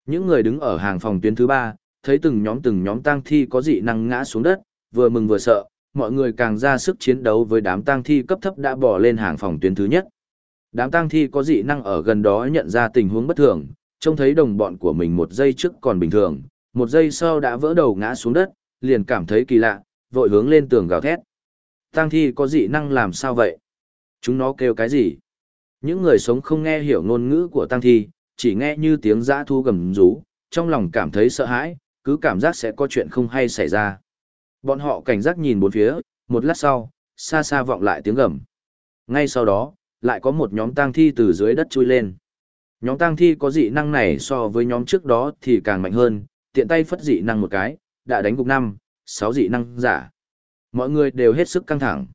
Những người đứng ở hàng phòng tuyến thứ ba, thấy từng nhóm từng nhóm tang thi có dị năng ngã xuống đất, vừa mừng vừa sợ, mọi người càng ra sức chiến đấu với đám tang thi cấp thấp đã bỏ lên hàng phòng tuyến thứ nhất. Đám tang thi có dị năng ở gần đó nhận ra tình huống bất thường, trông thấy đồng bọn của mình một giây trước còn bình thường, một giây sau đã vỡ đầu ngã xuống đất, liền cảm thấy kỳ lạ, vội hướng lên tường gào thét. Tang thi có dị năng làm sao vậy? Chúng nó kêu cái gì? Những người sống không nghe hiểu ngôn ngữ của tang thi, chỉ nghe như tiếng dã thu gầm rú, trong lòng cảm thấy sợ hãi, cứ cảm giác sẽ có chuyện không hay xảy ra. Bọn họ cảnh giác nhìn bốn phía, một lát sau, xa xa vọng lại tiếng gầm. Ngay sau đó, lại có một nhóm tang thi từ dưới đất chui lên. Nhóm tang thi có dị năng này so với nhóm trước đó thì càng mạnh hơn, tiện tay phất dị năng một cái, đã đánh gục năm, sáu dị năng giả. Mọi người đều hết sức căng thẳng.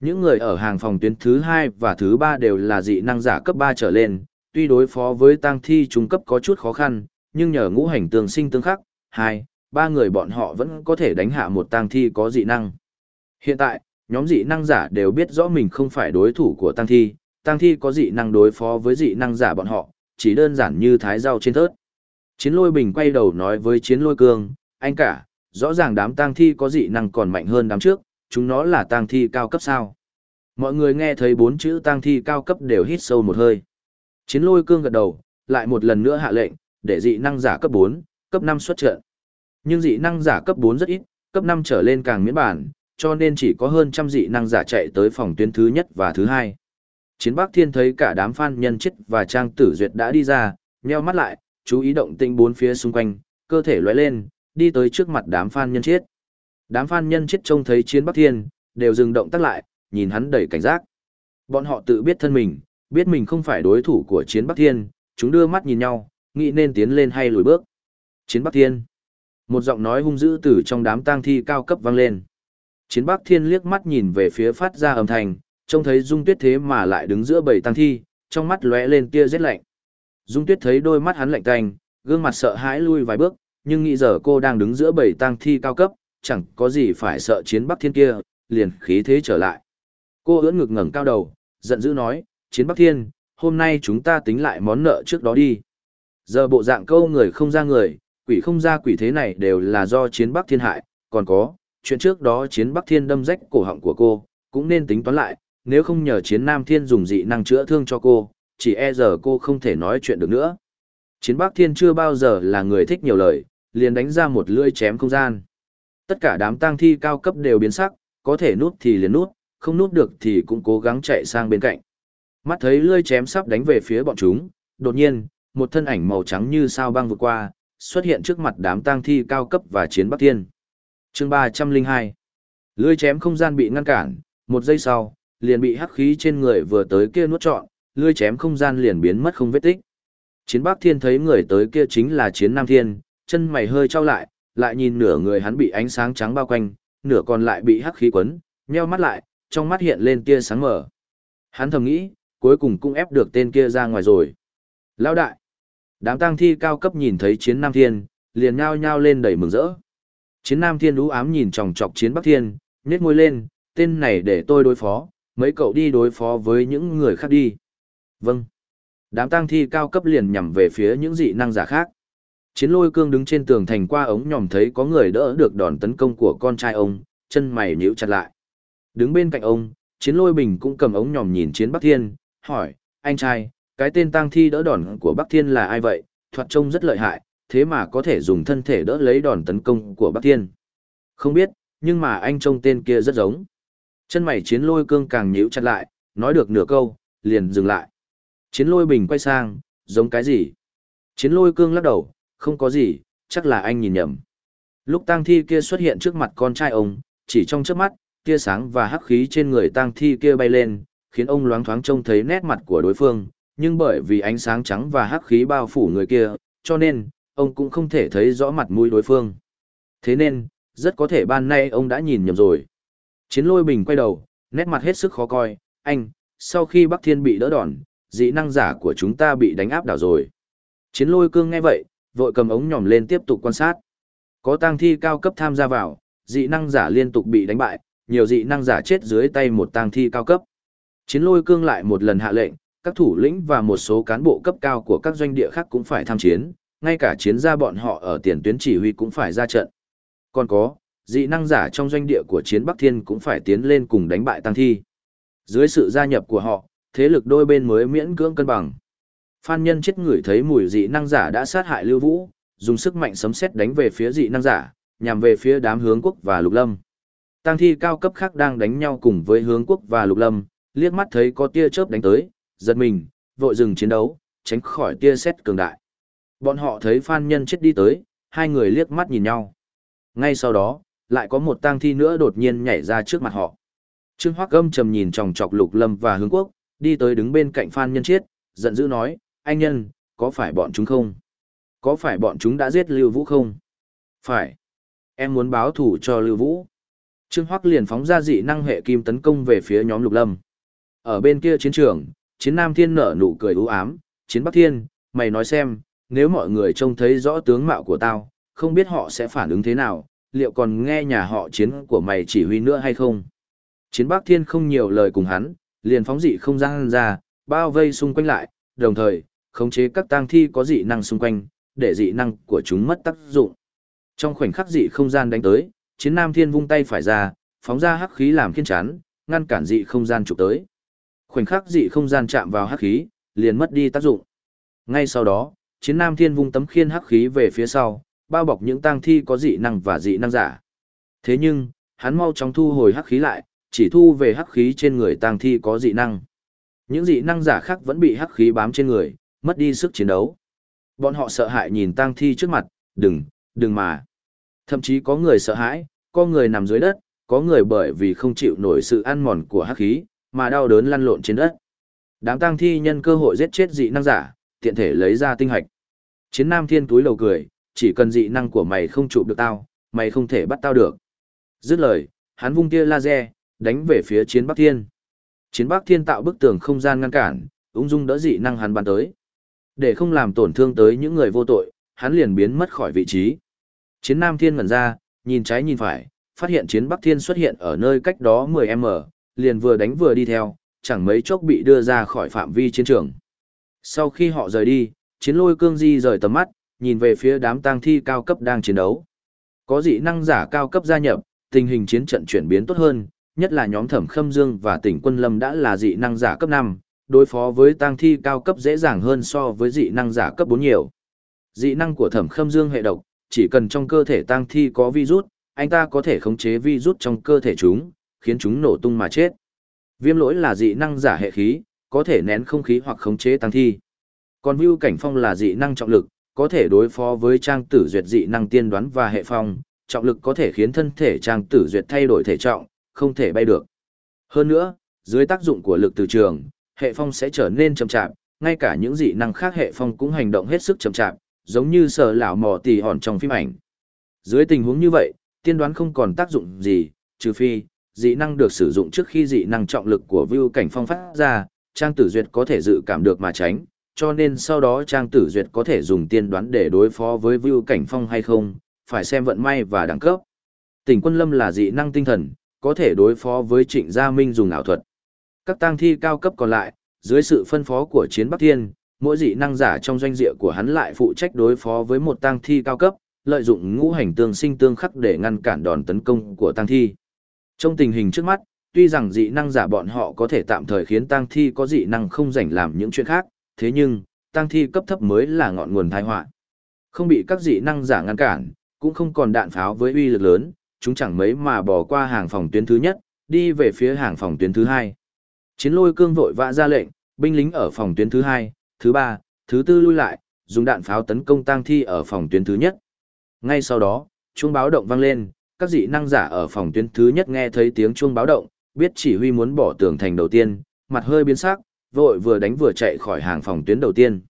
Những người ở hàng phòng tuyến thứ hai và thứ ba đều là dị năng giả cấp ba trở lên, tuy đối phó với tang thi trung cấp có chút khó khăn, nhưng nhờ ngũ hành tương sinh tương khắc, hai, ba người bọn họ vẫn có thể đánh hạ một tang thi có dị năng. Hiện tại, nhóm dị năng giả đều biết rõ mình không phải đối thủ của tang thi, tang thi có dị năng đối phó với dị năng giả bọn họ, chỉ đơn giản như thái rau trên thớt. Chiến lôi bình quay đầu nói với chiến lôi cương, anh cả, rõ ràng đám tang thi có dị năng còn mạnh hơn đám trước, chúng nó là tang thi cao cấp sao. Mọi người nghe thấy bốn chữ tang thi cao cấp đều hít sâu một hơi. Chiến lôi cương gật đầu, lại một lần nữa hạ lệnh, để dị năng giả cấp 4, cấp 5 xuất trận. Nhưng dị năng giả cấp 4 rất ít, cấp 5 trở lên càng miễn bản, cho nên chỉ có hơn trăm dị năng giả chạy tới phòng tuyến thứ nhất và thứ hai. Chiến Bắc Thiên thấy cả đám Phan nhân chết và trang tử duyệt đã đi ra, nheo mắt lại, chú ý động tĩnh bốn phía xung quanh, cơ thể lóe lên, đi tới trước mặt đám Phan nhân chết. Đám Phan nhân chết trông thấy Chiến Bắc Thiên, đều dừng động tác lại, nhìn hắn đầy cảnh giác. Bọn họ tự biết thân mình, biết mình không phải đối thủ của Chiến Bắc Thiên, chúng đưa mắt nhìn nhau, nghĩ nên tiến lên hay lùi bước. Chiến Bắc Thiên. Một giọng nói hung dữ từ trong đám tang thi cao cấp vang lên. Chiến Bắc Thiên liếc mắt nhìn về phía phát ra âm thanh, trông thấy Dung Tuyết thế mà lại đứng giữa bầy tang thi, trong mắt lóe lên tia rét lạnh. Dung Tuyết thấy đôi mắt hắn lạnh tanh, gương mặt sợ hãi lui vài bước, nhưng nghĩ giờ cô đang đứng giữa bầy tang thi cao cấp, chẳng có gì phải sợ Chiến Bắc Thiên kia, liền khí thế trở lại. Cô ưỡn ngực ngẩng cao đầu, giận dữ nói, Chiến Bắc Thiên, hôm nay chúng ta tính lại món nợ trước đó đi. Giờ bộ dạng câu người không ra người, quỷ không ra quỷ thế này đều là do chiến Bắc Thiên hại, còn có, chuyện trước đó chiến Bắc Thiên đâm rách cổ họng của cô, cũng nên tính toán lại, nếu không nhờ chiến Nam Thiên dùng dị năng chữa thương cho cô, chỉ e giờ cô không thể nói chuyện được nữa. Chiến Bắc Thiên chưa bao giờ là người thích nhiều lời, liền đánh ra một lưỡi chém không gian. Tất cả đám tang thi cao cấp đều biến sắc, có thể nút thì liền nút, không nút được thì cũng cố gắng chạy sang bên cạnh. Mắt thấy lưỡi chém sắp đánh về phía bọn chúng, đột nhiên, một thân ảnh màu trắng như sao băng vượt qua, xuất hiện trước mặt đám tang thi cao cấp và chiến bắc thiên. chương ba trăm linh hai Lưỡi chém không gian bị ngăn cản, một giây sau, liền bị hắc khí trên người vừa tới kia nuốt trọn, lưỡi chém không gian liền biến mất không vết tích. Chiến bắc thiên thấy người tới kia chính là chiến nam thiên, chân mày hơi trao lại, lại nhìn nửa người hắn bị ánh sáng trắng bao quanh, nửa còn lại bị hắc khí quấn, nheo mắt lại, trong mắt hiện lên tia sáng mở. Hắn thầm nghĩ, cuối cùng cũng ép được tên kia ra ngoài rồi. Lão đại! Đám tang thi cao cấp nhìn thấy chiến Nam Thiên, liền nhao nhao lên đầy mừng rỡ. Chiến Nam Thiên đú ám nhìn chòng chọc chiến Bắc Thiên, nhếch môi lên, tên này để tôi đối phó, mấy cậu đi đối phó với những người khác đi. Vâng. Đám tang thi cao cấp liền nhằm về phía những dị năng giả khác. Chiến lôi cương đứng trên tường thành qua ống nhòm thấy có người đỡ được đòn tấn công của con trai ông, chân mày nhíu chặt lại. Đứng bên cạnh ông, chiến lôi bình cũng cầm ống nhòm nhìn chiến Bắc Thiên, hỏi, anh trai, cái tên tang thi đỡ đòn của Bắc Thiên là ai vậy, thoạt trông rất lợi hại, thế mà có thể dùng thân thể đỡ lấy đòn tấn công của Bắc Thiên. Không biết, nhưng mà anh trông tên kia rất giống. Chân mày chiến lôi cương càng nhíu chặt lại, nói được nửa câu, liền dừng lại. Chiến lôi bình quay sang, giống cái gì? Chiến lôi cương lắc đầu, không có gì, chắc là anh nhìn nhầm. Lúc tang thi kia xuất hiện trước mặt con trai ông, chỉ trong chớp mắt, tia sáng và hắc khí trên người tang thi kia bay lên, khiến ông loáng thoáng trông thấy nét mặt của đối phương, nhưng bởi vì ánh sáng trắng và hắc khí bao phủ người kia, cho nên, ông cũng không thể thấy rõ mặt mũi đối phương. Thế nên, rất có thể ban nay ông đã nhìn nhầm rồi. Chiến lôi bình quay đầu, nét mặt hết sức khó coi, anh, sau khi Bắc Thiên bị đỡ đòn, dị năng giả của chúng ta bị đánh áp đảo rồi. Chiến lôi cương nghe vậy, vội cầm ống nhòm lên tiếp tục quan sát. Có tang thi cao cấp tham gia vào, dị năng giả liên tục bị đánh bại, nhiều dị năng giả chết dưới tay một tang thi cao cấp. Chiến lôi cương lại một lần hạ lệnh, các thủ lĩnh và một số cán bộ cấp cao của các doanh địa khác cũng phải tham chiến, ngay cả chiến gia bọn họ ở tiền tuyến chỉ huy cũng phải ra trận. Còn có, dị năng giả trong doanh địa của chiến Bắc Thiên cũng phải tiến lên cùng đánh bại tăng thi. Dưới sự gia nhập của họ, thế lực đôi bên mới miễn cưỡng cân bằng. Phan nhân chết người thấy mùi dị năng giả đã sát hại Lưu Vũ, dùng sức mạnh sấm sét đánh về phía dị năng giả, nhằm về phía đám hướng quốc và lục lâm. Tăng thi cao cấp khác đang đánh nhau cùng với hướng quốc và lục lâm, liếc mắt thấy có tia chớp đánh tới, giật mình, vội dừng chiến đấu, tránh khỏi tia sét cường đại. Bọn họ thấy Phan Nhân chết đi tới, hai người liếc mắt nhìn nhau. Ngay sau đó, lại có một tang thi nữa đột nhiên nhảy ra trước mặt họ. Trương Hoắc Âm trầm nhìn chòng chọc Lục Lâm và Hướng Quốc, đi tới đứng bên cạnh Phan Nhân chết, giận dữ nói, anh nhân, có phải bọn chúng không? Có phải bọn chúng đã giết Lưu Vũ không? Phải. Em muốn báo thù cho Lưu Vũ. Trương Hoắc liền phóng ra dị năng hệ kim tấn công về phía nhóm Lục Lâm. Ở bên kia chiến trường, Chiến Nam Thiên nở nụ cười u ám, "Chiến Bắc Thiên, mày nói xem, nếu mọi người trông thấy rõ tướng mạo của tao, không biết họ sẽ phản ứng thế nào, liệu còn nghe nhà họ chiến của mày chỉ huy nữa hay không?" Chiến Bắc Thiên không nhiều lời cùng hắn, liền phóng dị không gian ra, bao vây xung quanh lại, đồng thời, khống chế các tang thi có dị năng xung quanh, để dị năng của chúng mất tác dụng. Trong khoảnh khắc dị không gian đánh tới, chiến nam thiên vung tay phải ra, phóng ra hắc khí làm khiên chắn, ngăn cản dị không gian chụp tới. Khoảnh khắc dị không gian chạm vào hắc khí, liền mất đi tác dụng. Ngay sau đó, chiến nam thiên vung tấm khiên hắc khí về phía sau, bao bọc những tang thi có dị năng và dị năng giả. Thế nhưng, hắn mau chóng thu hồi hắc khí lại, chỉ thu về hắc khí trên người tang thi có dị năng. Những dị năng giả khác vẫn bị hắc khí bám trên người, mất đi sức chiến đấu. Bọn họ sợ hãi nhìn tang thi trước mặt, đừng, đừng mà. Thậm chí có người sợ hãi, có người nằm dưới đất, có người bởi vì không chịu nổi sự ăn mòn của hắc khí, mà đau đớn lăn lộn trên đất. Đám tang thi nhân cơ hội giết chết dị năng giả, tiện thể lấy ra tinh hạch. Chiến Nam Thiên túi lầu cười, chỉ cần dị năng của mày không chụp được tao, mày không thể bắt tao được. Dứt lời, hắn vung tia laser, đánh về phía Chiến Bắc Thiên. Chiến Bắc Thiên tạo bức tường không gian ngăn cản, ung dung đỡ dị năng hắn bắn tới. Để không làm tổn thương tới những người vô tội, hắn liền biến mất khỏi vị trí. Chiến Nam Thiên ngẩn ra, nhìn trái nhìn phải, phát hiện Chiến Bắc Thiên xuất hiện ở nơi cách đó 10m, liền vừa đánh vừa đi theo, chẳng mấy chốc bị đưa ra khỏi phạm vi chiến trường. Sau khi họ rời đi, Chiến Lôi Cương Di rời tầm mắt, nhìn về phía đám tang thi cao cấp đang chiến đấu. Có dị năng giả cao cấp gia nhập, tình hình chiến trận chuyển biến tốt hơn, nhất là nhóm Thẩm Khâm Dương và Tỉnh Quân Lâm đã là dị năng giả cấp 5, đối phó với tang thi cao cấp dễ dàng hơn so với dị năng giả cấp 4 nhiều. Dị năng của Thẩm Khâm Dương hệ độc, chỉ cần trong cơ thể tang thi có virus, anh ta có thể khống chế virus trong cơ thể chúng, khiến chúng nổ tung mà chết. Viêm lỗi là dị năng giả hệ khí, có thể nén không khí hoặc khống chế tang thi. Còn Vưu Cảnh Phong là dị năng trọng lực, có thể đối phó với trang tử duyệt dị năng tiên đoán và hệ phong, trọng lực có thể khiến thân thể trang tử duyệt thay đổi thể trọng, không thể bay được. Hơn nữa, dưới tác dụng của lực từ trường, hệ phong sẽ trở nên chậm chạp, ngay cả những dị năng khác hệ phong cũng hành động hết sức chậm chạp, giống như sở lão mò tỉ hòn trong phim ảnh. Dưới tình huống như vậy, tiên đoán không còn tác dụng gì, trừ phi, dị năng được sử dụng trước khi dị năng trọng lực của view cảnh phong phát ra, Trang Tử Duyệt có thể dự cảm được mà tránh, cho nên sau đó Trang Tử Duyệt có thể dùng tiên đoán để đối phó với view cảnh phong hay không, phải xem vận may và đẳng cấp. Tỉnh quân lâm là dị năng tinh thần, có thể đối phó với trịnh gia minh dùng ảo thuật. Các tang thi cao cấp còn lại, dưới sự phân phó của chiến Bắc Thiên, mỗi dị năng giả trong doanh địa của hắn lại phụ trách đối phó với một tang thi cao cấp, lợi dụng ngũ hành tương sinh tương khắc để ngăn cản đòn tấn công của tang thi. Trong tình hình trước mắt, tuy rằng dị năng giả bọn họ có thể tạm thời khiến tang thi có dị năng không rảnh làm những chuyện khác, thế nhưng, tăng thi cấp thấp mới là ngọn nguồn tai họa. Không bị các dị năng giả ngăn cản, cũng không còn đạn pháo với uy lực lớn, chúng chẳng mấy mà bỏ qua hàng phòng tuyến thứ nhất, đi về phía hàng phòng tuyến thứ hai. Chiến lôi cương vội vã ra lệnh, binh lính ở phòng tuyến thứ hai, thứ ba, thứ tư lui lại, dùng đạn pháo tấn công tang thi ở phòng tuyến thứ nhất. Ngay sau đó, chuông báo động vang lên, các dị năng giả ở phòng tuyến thứ nhất nghe thấy tiếng chuông báo động, biết chỉ huy muốn bỏ tường thành đầu tiên, mặt hơi biến sắc, vội vừa đánh vừa chạy khỏi hàng phòng tuyến đầu tiên.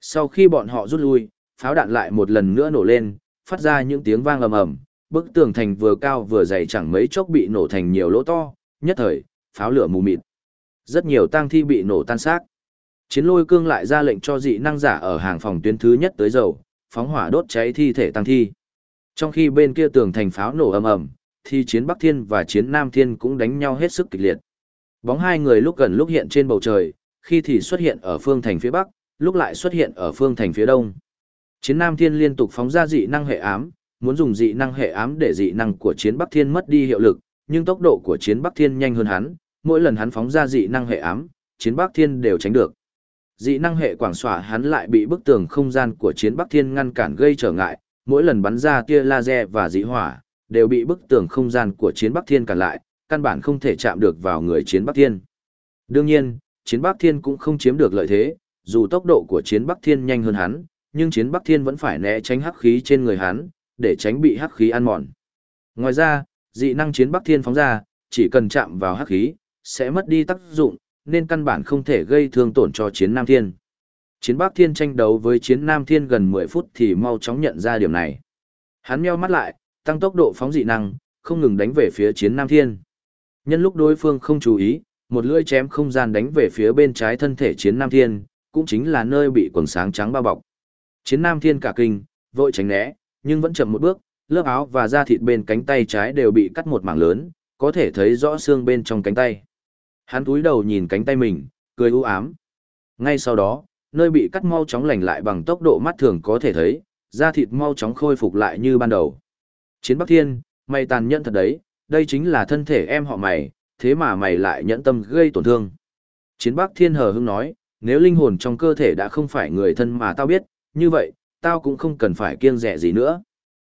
Sau khi bọn họ rút lui, pháo đạn lại một lần nữa nổ lên, phát ra những tiếng vang ầm ầm, bức tường thành vừa cao vừa dày chẳng mấy chốc bị nổ thành nhiều lỗ to, nhất thời, pháo lửa mù mịt. Rất nhiều tang thi bị nổ tan xác. Chiến lôi cương lại ra lệnh cho dị năng giả ở hàng phòng tuyến thứ nhất tới dầu, phóng hỏa đốt cháy thi thể tăng thi. Trong khi bên kia tường thành pháo nổ ầm ầm, thì chiến Bắc Thiên và chiến Nam Thiên cũng đánh nhau hết sức kịch liệt. Bóng hai người lúc gần lúc hiện trên bầu trời, khi thì xuất hiện ở phương thành phía bắc, lúc lại xuất hiện ở phương thành phía đông. Chiến Nam Thiên liên tục phóng ra dị năng hệ ám, muốn dùng dị năng hệ ám để dị năng của chiến Bắc Thiên mất đi hiệu lực, nhưng tốc độ của chiến Bắc Thiên nhanh hơn hắn, mỗi lần hắn phóng ra dị năng hệ ám, chiến Bắc Thiên đều tránh được dị năng hệ quảng xỏa hắn lại bị bức tường không gian của chiến bắc thiên ngăn cản gây trở ngại mỗi lần bắn ra tia laser và dị hỏa đều bị bức tường không gian của chiến bắc thiên cản lại căn bản không thể chạm được vào người chiến bắc thiên đương nhiên chiến bắc thiên cũng không chiếm được lợi thế dù tốc độ của chiến bắc thiên nhanh hơn hắn nhưng chiến bắc thiên vẫn phải né tránh hắc khí trên người hắn để tránh bị hắc khí ăn mòn ngoài ra dị năng chiến bắc thiên phóng ra chỉ cần chạm vào hắc khí sẽ mất đi tác dụng nên căn bản không thể gây thương tổn cho chiến Nam Thiên. Chiến Bắc Thiên tranh đấu với chiến Nam Thiên gần 10 phút thì mau chóng nhận ra điểm này. Hắn meo mắt lại, tăng tốc độ phóng dị năng, không ngừng đánh về phía chiến Nam Thiên. Nhân lúc đối phương không chú ý, một lưỡi chém không gian đánh về phía bên trái thân thể chiến Nam Thiên, cũng chính là nơi bị quần sáng trắng bao bọc. Chiến Nam Thiên cả kinh, vội tránh né, nhưng vẫn chậm một bước, lớp áo và da thịt bên cánh tay trái đều bị cắt một mảng lớn, có thể thấy rõ xương bên trong cánh tay. Hắn túi đầu nhìn cánh tay mình, cười u ám. Ngay sau đó, nơi bị cắt mau chóng lành lại bằng tốc độ mắt thường có thể thấy, da thịt mau chóng khôi phục lại như ban đầu. Chiến Bắc Thiên, mày tàn nhẫn thật đấy, đây chính là thân thể em họ mày, thế mà mày lại nhẫn tâm gây tổn thương. Chiến Bắc Thiên hờ hững nói, nếu linh hồn trong cơ thể đã không phải người thân mà tao biết, như vậy, tao cũng không cần phải kiêng rẻ gì nữa.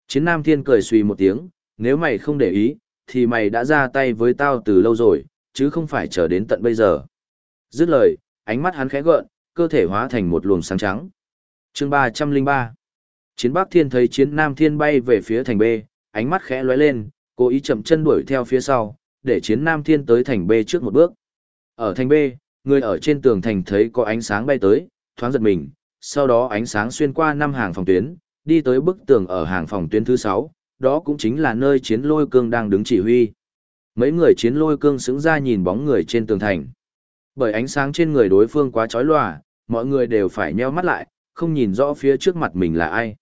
Chiến Nam Thiên cười suy một tiếng, nếu mày không để ý, thì mày đã ra tay với tao từ lâu rồi, chứ không phải chờ đến tận bây giờ. Dứt lời, ánh mắt hắn khẽ gợn, cơ thể hóa thành một luồng sáng trắng. chương 303 Chiến Bắc Thiên thấy chiến Nam Thiên bay về phía thành B, ánh mắt khẽ lóe lên, cố ý chậm chân đuổi theo phía sau, để chiến Nam Thiên tới thành B trước một bước. Ở thành B, người ở trên tường thành thấy có ánh sáng bay tới, thoáng giật mình, sau đó ánh sáng xuyên qua năm hàng phòng tuyến, đi tới bức tường ở hàng phòng tuyến thứ 6, đó cũng chính là nơi chiến lôi cương đang đứng chỉ huy. Mấy người chiến lôi cương sững ra nhìn bóng người trên tường thành. Bởi ánh sáng trên người đối phương quá chói lòa, mọi người đều phải nheo mắt lại, không nhìn rõ phía trước mặt mình là ai.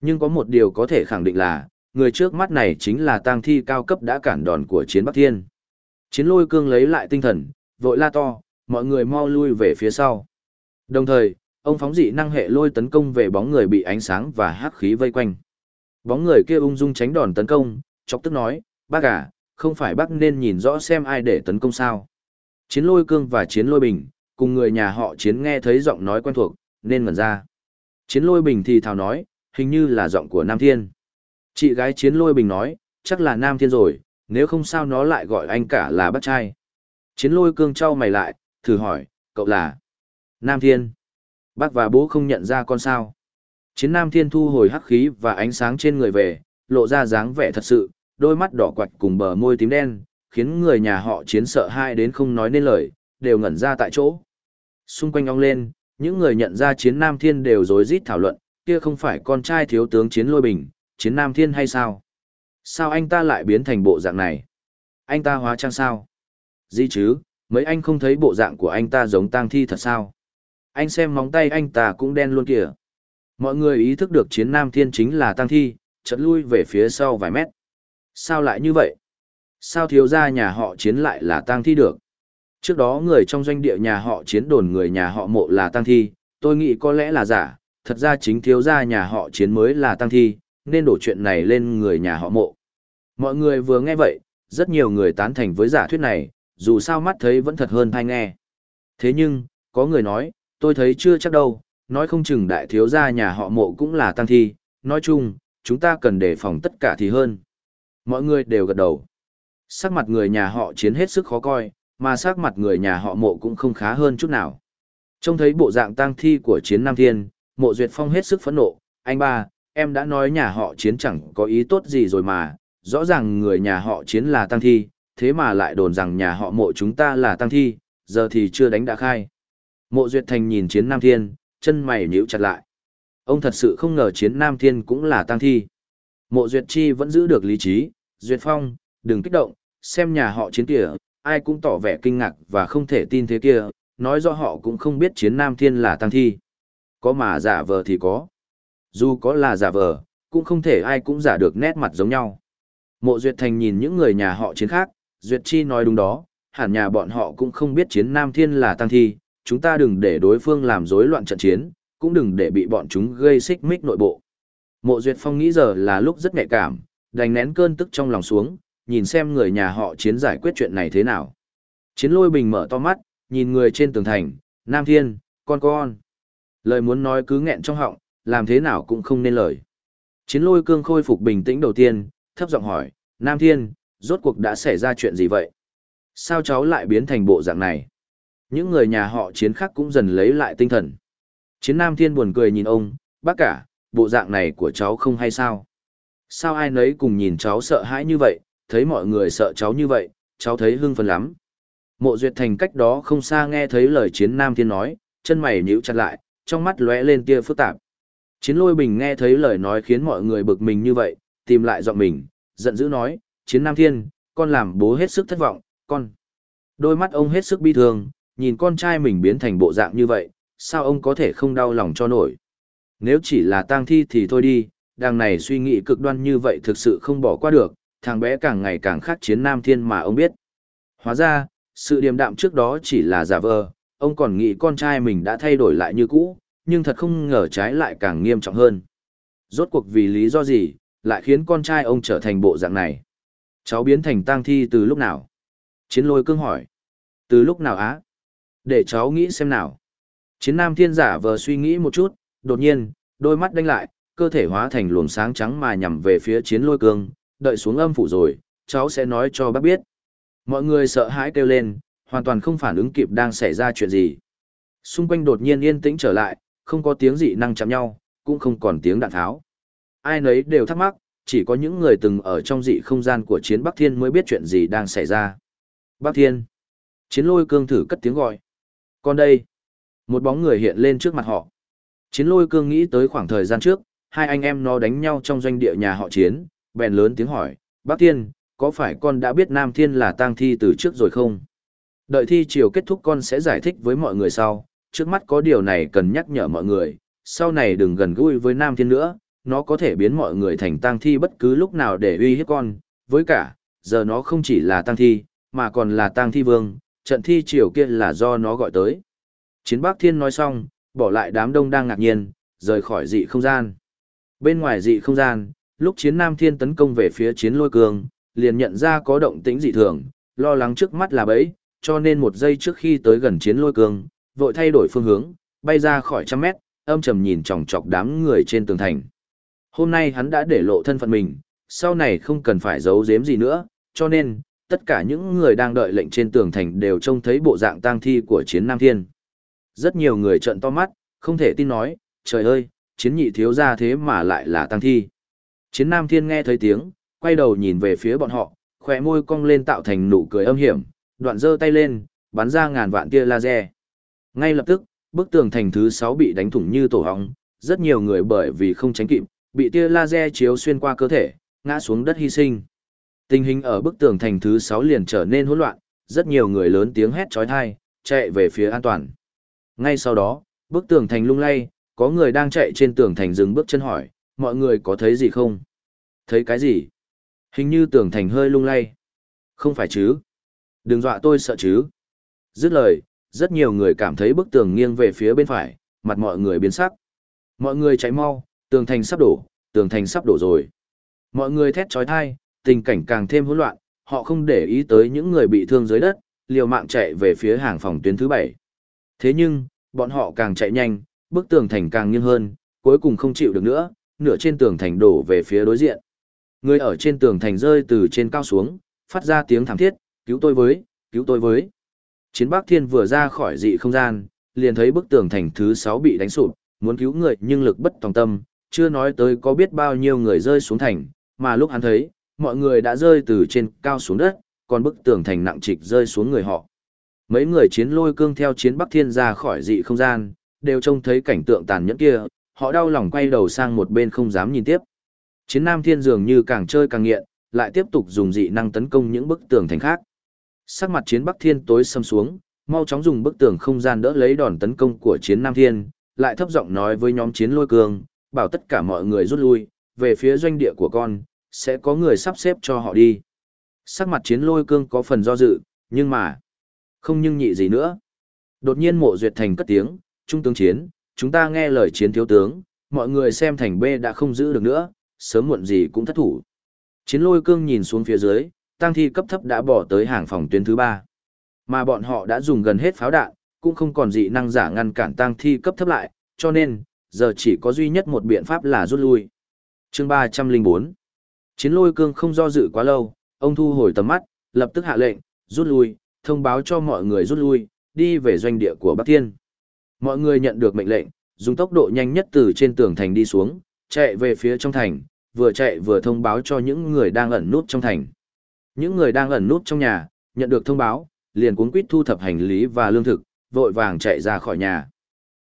Nhưng có một điều có thể khẳng định là, người trước mắt này chính là tang thi cao cấp đã cản đòn của chiến Bắc Thiên. Chiến lôi cương lấy lại tinh thần, vội la to, mọi người mau lui về phía sau. Đồng thời, ông phóng dị năng hệ lôi tấn công về bóng người bị ánh sáng và hắc khí vây quanh. Bóng người kia ung dung tránh đòn tấn công, chọc tức nói, bác à, không phải bác nên nhìn rõ xem ai để tấn công sao. Chiến lôi cương và chiến lôi bình, cùng người nhà họ chiến nghe thấy giọng nói quen thuộc, nên ngẩn ra. Chiến lôi bình thì thào nói, hình như là giọng của Nam Thiên. Chị gái chiến lôi bình nói, chắc là Nam Thiên rồi, nếu không sao nó lại gọi anh cả là bác trai. Chiến lôi cương trao mày lại, thử hỏi, cậu là Nam Thiên. Bác và bố không nhận ra con sao. Chiến Nam Thiên thu hồi hắc khí và ánh sáng trên người về, lộ ra dáng vẻ thật sự, đôi mắt đỏ quạch cùng bờ môi tím đen, khiến người nhà họ chiến sợ hai đến không nói nên lời, đều ngẩn ra tại chỗ. Xung quanh ong lên, những người nhận ra chiến Nam Thiên đều rối rít thảo luận, kia không phải con trai thiếu tướng chiến lôi bình, chiến Nam Thiên hay sao? Sao anh ta lại biến thành bộ dạng này? Anh ta hóa trang sao? Gì chứ, mấy anh không thấy bộ dạng của anh ta giống tang thi thật sao? Anh xem móng tay anh ta cũng đen luôn kìa. Mọi người ý thức được chiến Nam Thiên chính là tang thi, chật lui về phía sau vài mét. Sao lại như vậy? Sao thiếu gia nhà họ chiến lại là tang thi được? Trước đó người trong doanh địa nhà họ chiến đồn người nhà họ mộ là tang thi, tôi nghĩ có lẽ là giả, thật ra chính thiếu gia nhà họ chiến mới là tang thi, nên đổ chuyện này lên người nhà họ mộ. Mọi người vừa nghe vậy, rất nhiều người tán thành với giả thuyết này, dù sao mắt thấy vẫn thật hơn thai nghe. Thế nhưng, có người nói, tôi thấy chưa chắc đâu, nói không chừng đại thiếu gia nhà họ mộ cũng là tăng thi, nói chung, chúng ta cần đề phòng tất cả thì hơn. Mọi người đều gật đầu. Sắc mặt người nhà họ chiến hết sức khó coi, mà sắc mặt người nhà họ mộ cũng không khá hơn chút nào. Trông thấy bộ dạng tang thi của chiến Nam Thiên, mộ duyệt phong hết sức phẫn nộ, anh ba, em đã nói nhà họ chiến chẳng có ý tốt gì rồi mà, rõ ràng người nhà họ chiến là tăng thi, thế mà lại đồn rằng nhà họ mộ chúng ta là tăng thi, giờ thì chưa đánh đã khai. Mộ duyệt thành nhìn chiến Nam Thiên, chân mày nhíu chặt lại. Ông thật sự không ngờ chiến Nam Thiên cũng là tăng thi. Mộ duyệt chi vẫn giữ được lý trí, duyệt phong, đừng kích động, xem nhà họ chiến kìa, ai cũng tỏ vẻ kinh ngạc và không thể tin thế kia, nói do họ cũng không biết chiến Nam Thiên là tăng thi. Có mà giả vờ thì có. Dù có là giả vờ, cũng không thể ai cũng giả được nét mặt giống nhau. Mộ Duyệt Thành nhìn những người nhà họ chiến khác, Duyệt Chi nói đúng đó, hẳn nhà bọn họ cũng không biết chiến Nam Thiên là tăng thi, chúng ta đừng để đối phương làm rối loạn trận chiến, cũng đừng để bị bọn chúng gây xích mích nội bộ. Mộ Duyệt Phong nghĩ giờ là lúc rất nhạy cảm, đành nén cơn tức trong lòng xuống, nhìn xem người nhà họ chiến giải quyết chuyện này thế nào. Chiến lôi bình mở to mắt, nhìn người trên tường thành, Nam Thiên, con con. Lời muốn nói cứ nghẹn trong họng, làm thế nào cũng không nên lời. Chiến lôi cương khôi phục bình tĩnh đầu tiên, thấp giọng hỏi, Nam Thiên, rốt cuộc đã xảy ra chuyện gì vậy? Sao cháu lại biến thành bộ dạng này? Những người nhà họ chiến khác cũng dần lấy lại tinh thần. Chiến Nam Thiên buồn cười nhìn ông, bác cả, bộ dạng này của cháu không hay sao? Sao ai nấy cùng nhìn cháu sợ hãi như vậy, thấy mọi người sợ cháu như vậy, cháu thấy hưng phấn lắm. Mộ Duyệt Thành cách đó không xa nghe thấy lời chiến Nam Thiên nói, chân mày nhíu chặt lại, trong mắt lóe lên tia phức tạp. Chiến lôi bình nghe thấy lời nói khiến mọi người bực mình như vậy, tìm lại giọng mình, giận dữ nói, chiến nam thiên, con làm bố hết sức thất vọng, con. Đôi mắt ông hết sức bi thương, nhìn con trai mình biến thành bộ dạng như vậy, sao ông có thể không đau lòng cho nổi. Nếu chỉ là tang thi thì thôi đi, đằng này suy nghĩ cực đoan như vậy thực sự không bỏ qua được, thằng bé càng ngày càng khác chiến nam thiên mà ông biết. Hóa ra, sự điềm đạm trước đó chỉ là giả vờ, ông còn nghĩ con trai mình đã thay đổi lại như cũ, nhưng thật không ngờ trái lại càng nghiêm trọng hơn. Rốt cuộc vì lý do gì, lại khiến con trai ông trở thành bộ dạng này. Cháu biến thành tang thi từ lúc nào? Chiến lôi cương hỏi. Từ lúc nào á? Để cháu nghĩ xem nào. Chiến nam thiên giả vờ suy nghĩ một chút, đột nhiên, đôi mắt đánh lại, cơ thể hóa thành luồng sáng trắng mà nhằm về phía chiến lôi cương, đợi xuống âm phủ rồi, cháu sẽ nói cho bác biết. Mọi người sợ hãi kêu lên, hoàn toàn không phản ứng kịp đang xảy ra chuyện gì. Xung quanh đột nhiên yên tĩnh trở lại, không có tiếng dị năng chạm nhau, cũng không còn tiếng đạn tháo. Ai nấy đều thắc mắc, chỉ có những người từng ở trong dị không gian của chiến Bắc Thiên mới biết chuyện gì đang xảy ra. Bắc Thiên. Chiến lôi cương thử cất tiếng gọi. Còn đây. Một bóng người hiện lên trước mặt họ. Chiến lôi cương nghĩ tới khoảng thời gian trước, hai anh em nó đánh nhau trong doanh địa nhà họ chiến, bèn lớn tiếng hỏi, Bắc Thiên, có phải con đã biết Nam Thiên là tang thi từ trước rồi không? Đợi thi chiều kết thúc con sẽ giải thích với mọi người sau, trước mắt có điều này cần nhắc nhở mọi người, sau này đừng gần gũi với Nam Thiên nữa, nó có thể biến mọi người thành tang thi bất cứ lúc nào để uy hiếp con, với cả, giờ nó không chỉ là tang thi, mà còn là tang thi vương, trận thi chiều kia là do nó gọi tới. Chiến Bắc Thiên nói xong, bỏ lại đám đông đang ngạc nhiên, rời khỏi dị không gian. Bên ngoài dị không gian, lúc chiến Nam Thiên tấn công về phía chiến lôi cường, liền nhận ra có động tĩnh dị thường, lo lắng trước mắt là bẫy, cho nên một giây trước khi tới gần chiến lôi cường, vội thay đổi phương hướng, bay ra khỏi trăm mét, âm trầm nhìn chòng chọc đám người trên tường thành. Hôm nay hắn đã để lộ thân phận mình, sau này không cần phải giấu giếm gì nữa, cho nên, tất cả những người đang đợi lệnh trên tường thành đều trông thấy bộ dạng tang thi của chiến Nam Thiên. Rất nhiều người trợn to mắt, không thể tin nói, trời ơi, chiến nhị thiếu ra thế mà lại là tang thi. Chiến Nam Thiên nghe thấy tiếng, quay đầu nhìn về phía bọn họ, khỏe môi cong lên tạo thành nụ cười âm hiểm, đoạn giơ tay lên, bắn ra ngàn vạn tia laser. Ngay lập tức, bức tường thành thứ 6 bị đánh thủng như tổ hóng, rất nhiều người bởi vì không tránh kịp, bị tia laser chiếu xuyên qua cơ thể, ngã xuống đất hy sinh. Tình hình ở bức tường thành thứ 6 liền trở nên hỗn loạn, rất nhiều người lớn tiếng hét chói tai, chạy về phía an toàn. Ngay sau đó, bức tường thành lung lay, có người đang chạy trên tường thành dừng bước chân hỏi, mọi người có thấy gì không? Thấy cái gì? Hình như tường thành hơi lung lay. Không phải chứ? Đừng dọa tôi sợ chứ? Dứt lời, rất nhiều người cảm thấy bức tường nghiêng về phía bên phải, mặt mọi người biến sắc. Mọi người chạy mau, tường thành sắp đổ, tường thành sắp đổ rồi. Mọi người thét trói thai, tình cảnh càng thêm hỗn loạn, họ không để ý tới những người bị thương dưới đất, liều mạng chạy về phía hàng phòng tuyến thứ bảy. Thế nhưng, bọn họ càng chạy nhanh, bức tường thành càng nghiêng hơn, cuối cùng không chịu được nữa, nửa trên tường thành đổ về phía đối diện. Người ở trên tường thành rơi từ trên cao xuống, phát ra tiếng thảm thiết, cứu tôi với, cứu tôi với. Chiến Bắc Thiên vừa ra khỏi dị không gian, liền thấy bức tường thành thứ 6 bị đánh sụp, muốn cứu người nhưng lực bất tòng tâm, chưa nói tới có biết bao nhiêu người rơi xuống thành, mà lúc hắn thấy, mọi người đã rơi từ trên cao xuống đất, còn bức tường thành nặng trịch rơi xuống người họ. Mấy người chiến lôi cương theo chiến Bắc Thiên ra khỏi dị không gian, đều trông thấy cảnh tượng tàn nhẫn kia, họ đau lòng quay đầu sang một bên không dám nhìn tiếp. Chiến Nam Thiên dường như càng chơi càng nghiện, lại tiếp tục dùng dị năng tấn công những bức tường thành khác. Sắc mặt chiến Bắc Thiên tối sầm xuống, mau chóng dùng bức tường không gian đỡ lấy đòn tấn công của chiến Nam Thiên, lại thấp giọng nói với nhóm chiến lôi cương, bảo tất cả mọi người rút lui, về phía doanh địa của con, sẽ có người sắp xếp cho họ đi. Sắc mặt chiến lôi cương có phần do dự, nhưng mà, không nhưng nhị gì nữa. Đột nhiên mộ duyệt thành cất tiếng, trung tướng chiến, chúng ta nghe lời chiến thiếu tướng, mọi người xem thành B đã không giữ được nữa, sớm muộn gì cũng thất thủ. Chiến lôi cương nhìn xuống phía dưới, tăng thi cấp thấp đã bỏ tới hàng phòng tuyến thứ ba. Mà bọn họ đã dùng gần hết pháo đạn, cũng không còn dị năng giả ngăn cản tăng thi cấp thấp lại, cho nên, giờ chỉ có duy nhất một biện pháp là rút lui. chương 304 Chiến lôi cương không do dự quá lâu, ông thu hồi tầm mắt, lập tức hạ lệnh, rút lui, thông báo cho mọi người rút lui, đi về doanh địa của Bắc Thiên. Mọi người nhận được mệnh lệnh, dùng tốc độ nhanh nhất từ trên tường thành đi xuống, chạy về phía trong thành, vừa chạy vừa thông báo cho những người đang ẩn nút trong thành. Những người đang ẩn nút trong nhà, nhận được thông báo, liền cuốn quýt thu thập hành lý và lương thực, vội vàng chạy ra khỏi nhà.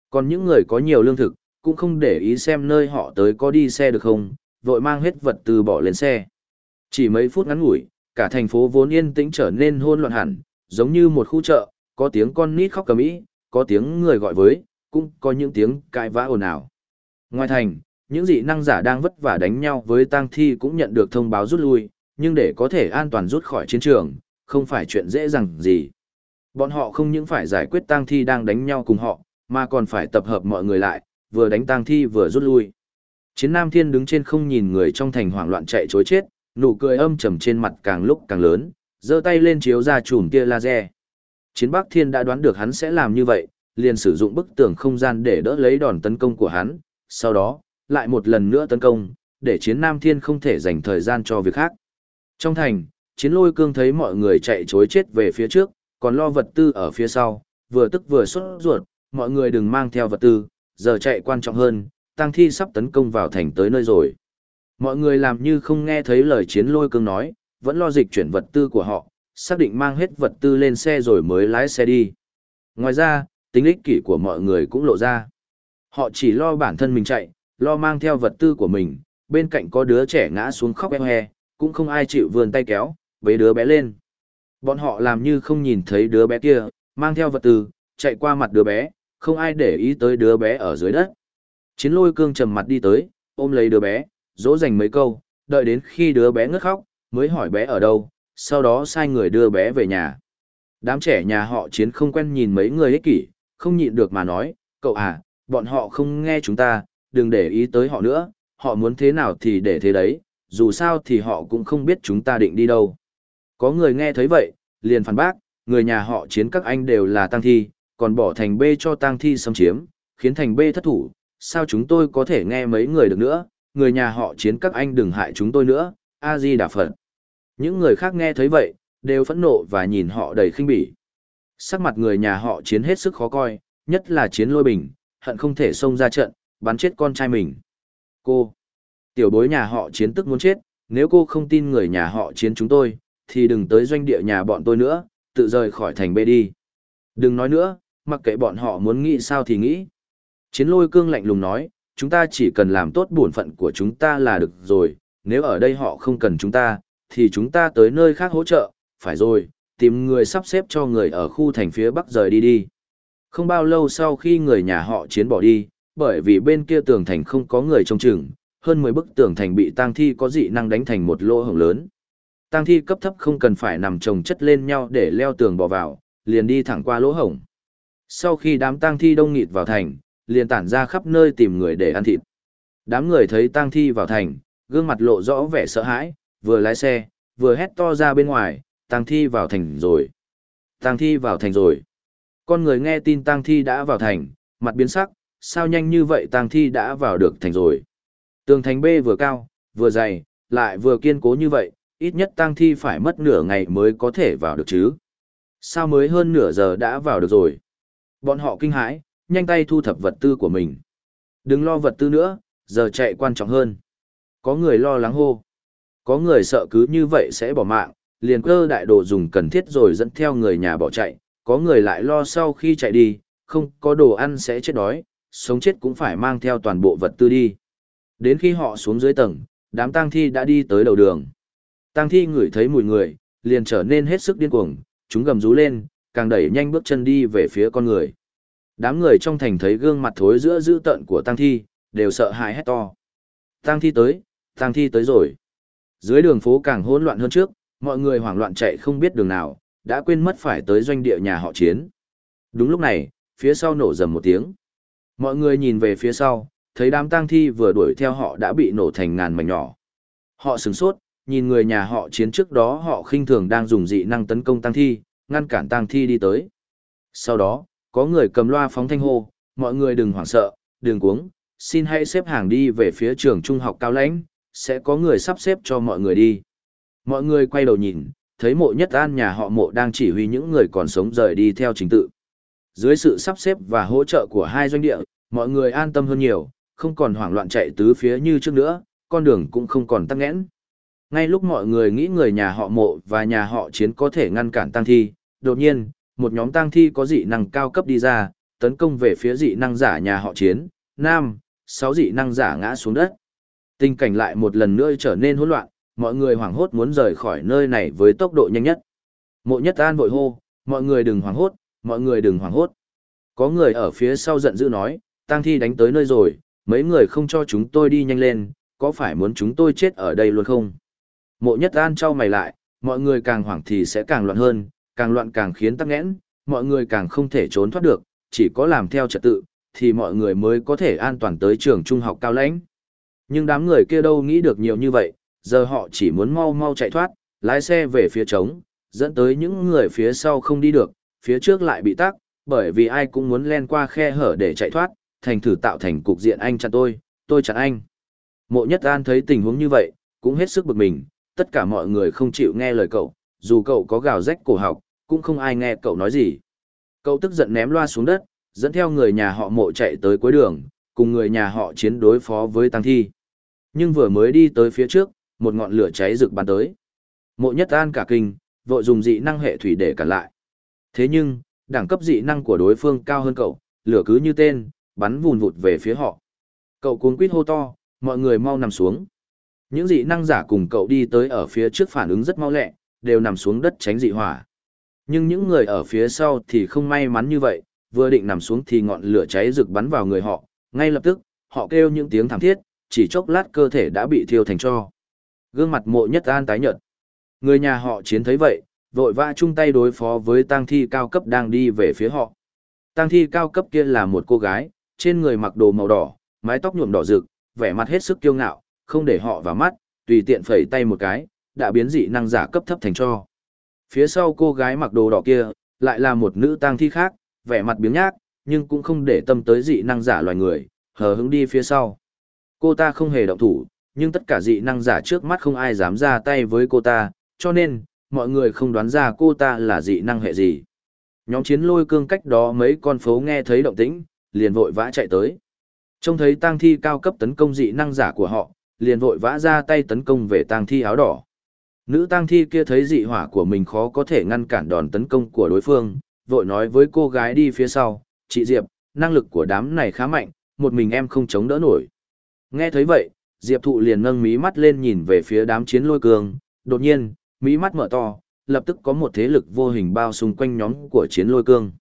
Còn những người có nhiều lương thực, cũng không để ý xem nơi họ tới có đi xe được không, vội mang hết vật từ bỏ lên xe. Chỉ mấy phút ngắn ngủi, cả thành phố vốn yên tĩnh trở nên hỗn loạn hẳn, giống như một khu chợ, có tiếng con nít khóc cầm ĩ, có tiếng người gọi với, cũng có những tiếng cãi vã ồn ào. Ngoài thành, những dị năng giả đang vất vả đánh nhau với tang thi cũng nhận được thông báo rút lui, nhưng để có thể an toàn rút khỏi chiến trường, không phải chuyện dễ dàng gì. Bọn họ không những phải giải quyết tang thi đang đánh nhau cùng họ, mà còn phải tập hợp mọi người lại, vừa đánh tang thi vừa rút lui. Chiến Nam Thiên đứng trên không nhìn người trong thành hoảng loạn chạy chối chết, nụ cười âm trầm trên mặt càng lúc càng lớn, giơ tay lên chiếu ra chùm tia laser. Chiến Bắc Thiên đã đoán được hắn sẽ làm như vậy, liền sử dụng bức tường không gian để đỡ lấy đòn tấn công của hắn, sau đó, lại một lần nữa tấn công, để Chiến Nam Thiên không thể dành thời gian cho việc khác. Trong thành, Chiến Lôi Cương thấy mọi người chạy chối chết về phía trước, còn lo vật tư ở phía sau, vừa tức vừa xuất ruột, mọi người đừng mang theo vật tư, giờ chạy quan trọng hơn, tăng thi sắp tấn công vào thành tới nơi rồi. Mọi người làm như không nghe thấy lời chiến lôi cương nói, vẫn lo dịch chuyển vật tư của họ, xác định mang hết vật tư lên xe rồi mới lái xe đi. Ngoài ra, tính ích kỷ của mọi người cũng lộ ra. Họ chỉ lo bản thân mình chạy, lo mang theo vật tư của mình, bên cạnh có đứa trẻ ngã xuống khóc eo he, cũng không ai chịu vươn tay kéo, bế đứa bé lên. Bọn họ làm như không nhìn thấy đứa bé kia, mang theo vật tư, chạy qua mặt đứa bé, không ai để ý tới đứa bé ở dưới đất. Chiến lôi cương trầm mặt đi tới, ôm lấy đứa bé, dỗ dành mấy câu, đợi đến khi đứa bé ngất khóc, mới hỏi bé ở đâu, sau đó sai người đưa bé về nhà. Đám trẻ nhà họ chiến không quen nhìn mấy người ích kỷ, không nhịn được mà nói, cậu à, bọn họ không nghe chúng ta, đừng để ý tới họ nữa, họ muốn thế nào thì để thế đấy, dù sao thì họ cũng không biết chúng ta định đi đâu. Có người nghe thấy vậy, liền phản bác, người nhà họ chiến các anh đều là tăng thi, còn bỏ thành B cho tăng thi xâm chiếm, khiến thành B thất thủ, sao chúng tôi có thể nghe mấy người được nữa, người nhà họ chiến các anh đừng hại chúng tôi nữa, A-di Đà Phật. Những người khác nghe thấy vậy, đều phẫn nộ và nhìn họ đầy khinh bỉ. Sắc mặt người nhà họ chiến hết sức khó coi, nhất là chiến lôi bình, hận không thể xông ra trận, bắn chết con trai mình. Cô, tiểu bối nhà họ chiến tức muốn chết, nếu cô không tin người nhà họ chiến chúng tôi, thì đừng tới doanh địa nhà bọn tôi nữa, tự rời khỏi thành bê đi. Đừng nói nữa, mặc kệ bọn họ muốn nghĩ sao thì nghĩ. Chiến lôi cương lạnh lùng nói, chúng ta chỉ cần làm tốt bổn phận của chúng ta là được rồi, nếu ở đây họ không cần chúng ta, thì chúng ta tới nơi khác hỗ trợ, phải rồi, tìm người sắp xếp cho người ở khu thành phía bắc rời đi đi. Không bao lâu sau khi người nhà họ chiến bỏ đi, bởi vì bên kia tường thành không có người trông chừng, hơn 10 bức tường thành bị tang thi có dị năng đánh thành một lỗ hổng lớn. Tang thi cấp thấp không cần phải nằm chồng chất lên nhau để leo tường bỏ vào, liền đi thẳng qua lỗ hổng. Sau khi đám tang thi đông nghịt vào thành, liền tản ra khắp nơi tìm người để ăn thịt. Đám người thấy tang thi vào thành, gương mặt lộ rõ vẻ sợ hãi, vừa lái xe, vừa hét to ra bên ngoài, tang thi vào thành rồi. Tang thi vào thành rồi. Con người nghe tin tang thi đã vào thành, mặt biến sắc, sao nhanh như vậy tang thi đã vào được thành rồi. Tường thành B vừa cao, vừa dày, lại vừa kiên cố như vậy, ít nhất tang thi phải mất nửa ngày mới có thể vào được chứ. Sao mới hơn nửa giờ đã vào được rồi? Bọn họ kinh hãi, nhanh tay thu thập vật tư của mình. Đừng lo vật tư nữa, giờ chạy quan trọng hơn. Có người lo lắng hô. Có người sợ cứ như vậy sẽ bỏ mạng, liền cơ đại đồ dùng cần thiết rồi dẫn theo người nhà bỏ chạy. Có người lại lo sau khi chạy đi, không có đồ ăn sẽ chết đói, sống chết cũng phải mang theo toàn bộ vật tư đi. Đến khi họ xuống dưới tầng, đám tang thi đã đi tới đầu đường. Tang thi ngửi thấy mùi người, liền trở nên hết sức điên cuồng, chúng gầm rú lên, càng đẩy nhanh bước chân đi về phía con người. Đám người trong thành thấy gương mặt thối giữa dữ tợn của tang Thi, đều sợ hãi hét to. Tang Thi tới, tang Thi tới rồi. Dưới đường phố càng hỗn loạn hơn trước, mọi người hoảng loạn chạy không biết đường nào, đã quên mất phải tới doanh địa nhà họ chiến. Đúng lúc này, phía sau nổ rầm một tiếng. Mọi người nhìn về phía sau, thấy đám tang thi vừa đuổi theo họ đã bị nổ thành ngàn mảnh nhỏ. Họ sửng sốt, nhìn người nhà họ chiến trước đó họ khinh thường đang dùng dị năng tấn công tang thi, ngăn cản tang thi đi tới. Sau đó, có người cầm loa phóng thanh hô, mọi người đừng hoảng sợ, đừng cuống, xin hãy xếp hàng đi về phía trường trung học cao lãnh, sẽ có người sắp xếp cho mọi người đi. Mọi người quay đầu nhìn, thấy mộ nhất an nhà họ mộ đang chỉ huy những người còn sống rời đi theo trình tự. Dưới sự sắp xếp và hỗ trợ của hai doanh địa, mọi người an tâm hơn nhiều, không còn hoảng loạn chạy tứ phía như trước nữa, con đường cũng không còn tắc nghẽn. Ngay lúc mọi người nghĩ người nhà họ mộ và nhà họ chiến có thể ngăn cản tăng thi, đột nhiên, một nhóm tang thi có dị năng cao cấp đi ra, tấn công về phía dị năng giả nhà họ chiến, nam, sáu dị năng giả ngã xuống đất. Tình cảnh lại một lần nữa trở nên hỗn loạn, mọi người hoảng hốt muốn rời khỏi nơi này với tốc độ nhanh nhất. Mộ nhất an vội hô, mọi người đừng hoảng hốt, mọi người đừng hoảng hốt. Có người ở phía sau giận dữ nói, tang thi đánh tới nơi rồi, mấy người không cho chúng tôi đi nhanh lên, có phải muốn chúng tôi chết ở đây luôn không? Mộ nhất an trao mày lại, mọi người càng hoảng thì sẽ càng loạn hơn, càng loạn càng khiến tắc nghẽn, mọi người càng không thể trốn thoát được, chỉ có làm theo trật tự, thì mọi người mới có thể an toàn tới trường trung học cao lãnh. Nhưng đám người kia đâu nghĩ được nhiều như vậy, giờ họ chỉ muốn mau mau chạy thoát, lái xe về phía trống, dẫn tới những người phía sau không đi được, phía trước lại bị tắc, bởi vì ai cũng muốn len qua khe hở để chạy thoát, thành thử tạo thành cục diện anh chặn tôi, tôi chặn anh. Mộ Nhất An thấy tình huống như vậy, cũng hết sức bực mình, tất cả mọi người không chịu nghe lời cậu, dù cậu có gào rách cổ học, cũng không ai nghe cậu nói gì. Cậu tức giận ném loa xuống đất, dẫn theo người nhà họ mộ chạy tới cuối đường, cùng người nhà họ chiến đối phó với tăng thi. Nhưng vừa mới đi tới phía trước, một ngọn lửa cháy rực bắn tới. Mộ nhất an cả kinh, vội dùng dị năng hệ thủy để cản lại. Thế nhưng, đẳng cấp dị năng của đối phương cao hơn cậu, lửa cứ như tên, bắn vùn vụt về phía họ. Cậu cuống quýt hô to, mọi người mau nằm xuống. Những dị năng giả cùng cậu đi tới ở phía trước phản ứng rất mau lẹ, đều nằm xuống đất tránh dị hỏa. Nhưng những người ở phía sau thì không may mắn như vậy, vừa định nằm xuống thì ngọn lửa cháy rực bắn vào người họ, ngay lập tức, họ kêu những tiếng thảm thiết, chỉ chốc lát cơ thể đã bị thiêu thành tro. Gương mặt mộ nhất an tái nhợt. Người nhà họ chiến thấy vậy, vội vã chung tay đối phó với tang thi cao cấp đang đi về phía họ. Tang thi cao cấp kia là một cô gái, trên người mặc đồ màu đỏ, mái tóc nhuộm đỏ rực, vẻ mặt hết sức kiêu ngạo, không để họ vào mắt, tùy tiện phẩy tay một cái, đã biến dị năng giả cấp thấp thành cho. Phía sau cô gái mặc đồ đỏ kia, lại là một nữ tang thi khác, vẻ mặt biếng nhác, nhưng cũng không để tâm tới dị năng giả loài người, hờ hững đi phía sau. Cô ta không hề động thủ, nhưng tất cả dị năng giả trước mắt không ai dám ra tay với cô ta, cho nên, mọi người không đoán ra cô ta là dị năng hệ gì. Nhóm chiến lôi cương cách đó mấy con phố nghe thấy động tĩnh, liền vội vã chạy tới. Trông thấy tang thi cao cấp tấn công dị năng giả của họ, liền vội vã ra tay tấn công về tang thi áo đỏ. Nữ tang thi kia thấy dị hỏa của mình khó có thể ngăn cản đòn tấn công của đối phương, vội nói với cô gái đi phía sau, chị Diệp, năng lực của đám này khá mạnh, một mình em không chống đỡ nổi. Nghe thấy vậy, Diệp Thụ liền nâng mí mắt lên nhìn về phía đám chiến lôi cường, đột nhiên, mí mắt mở to, lập tức có một thế lực vô hình bao xung quanh nhóm của chiến lôi cương.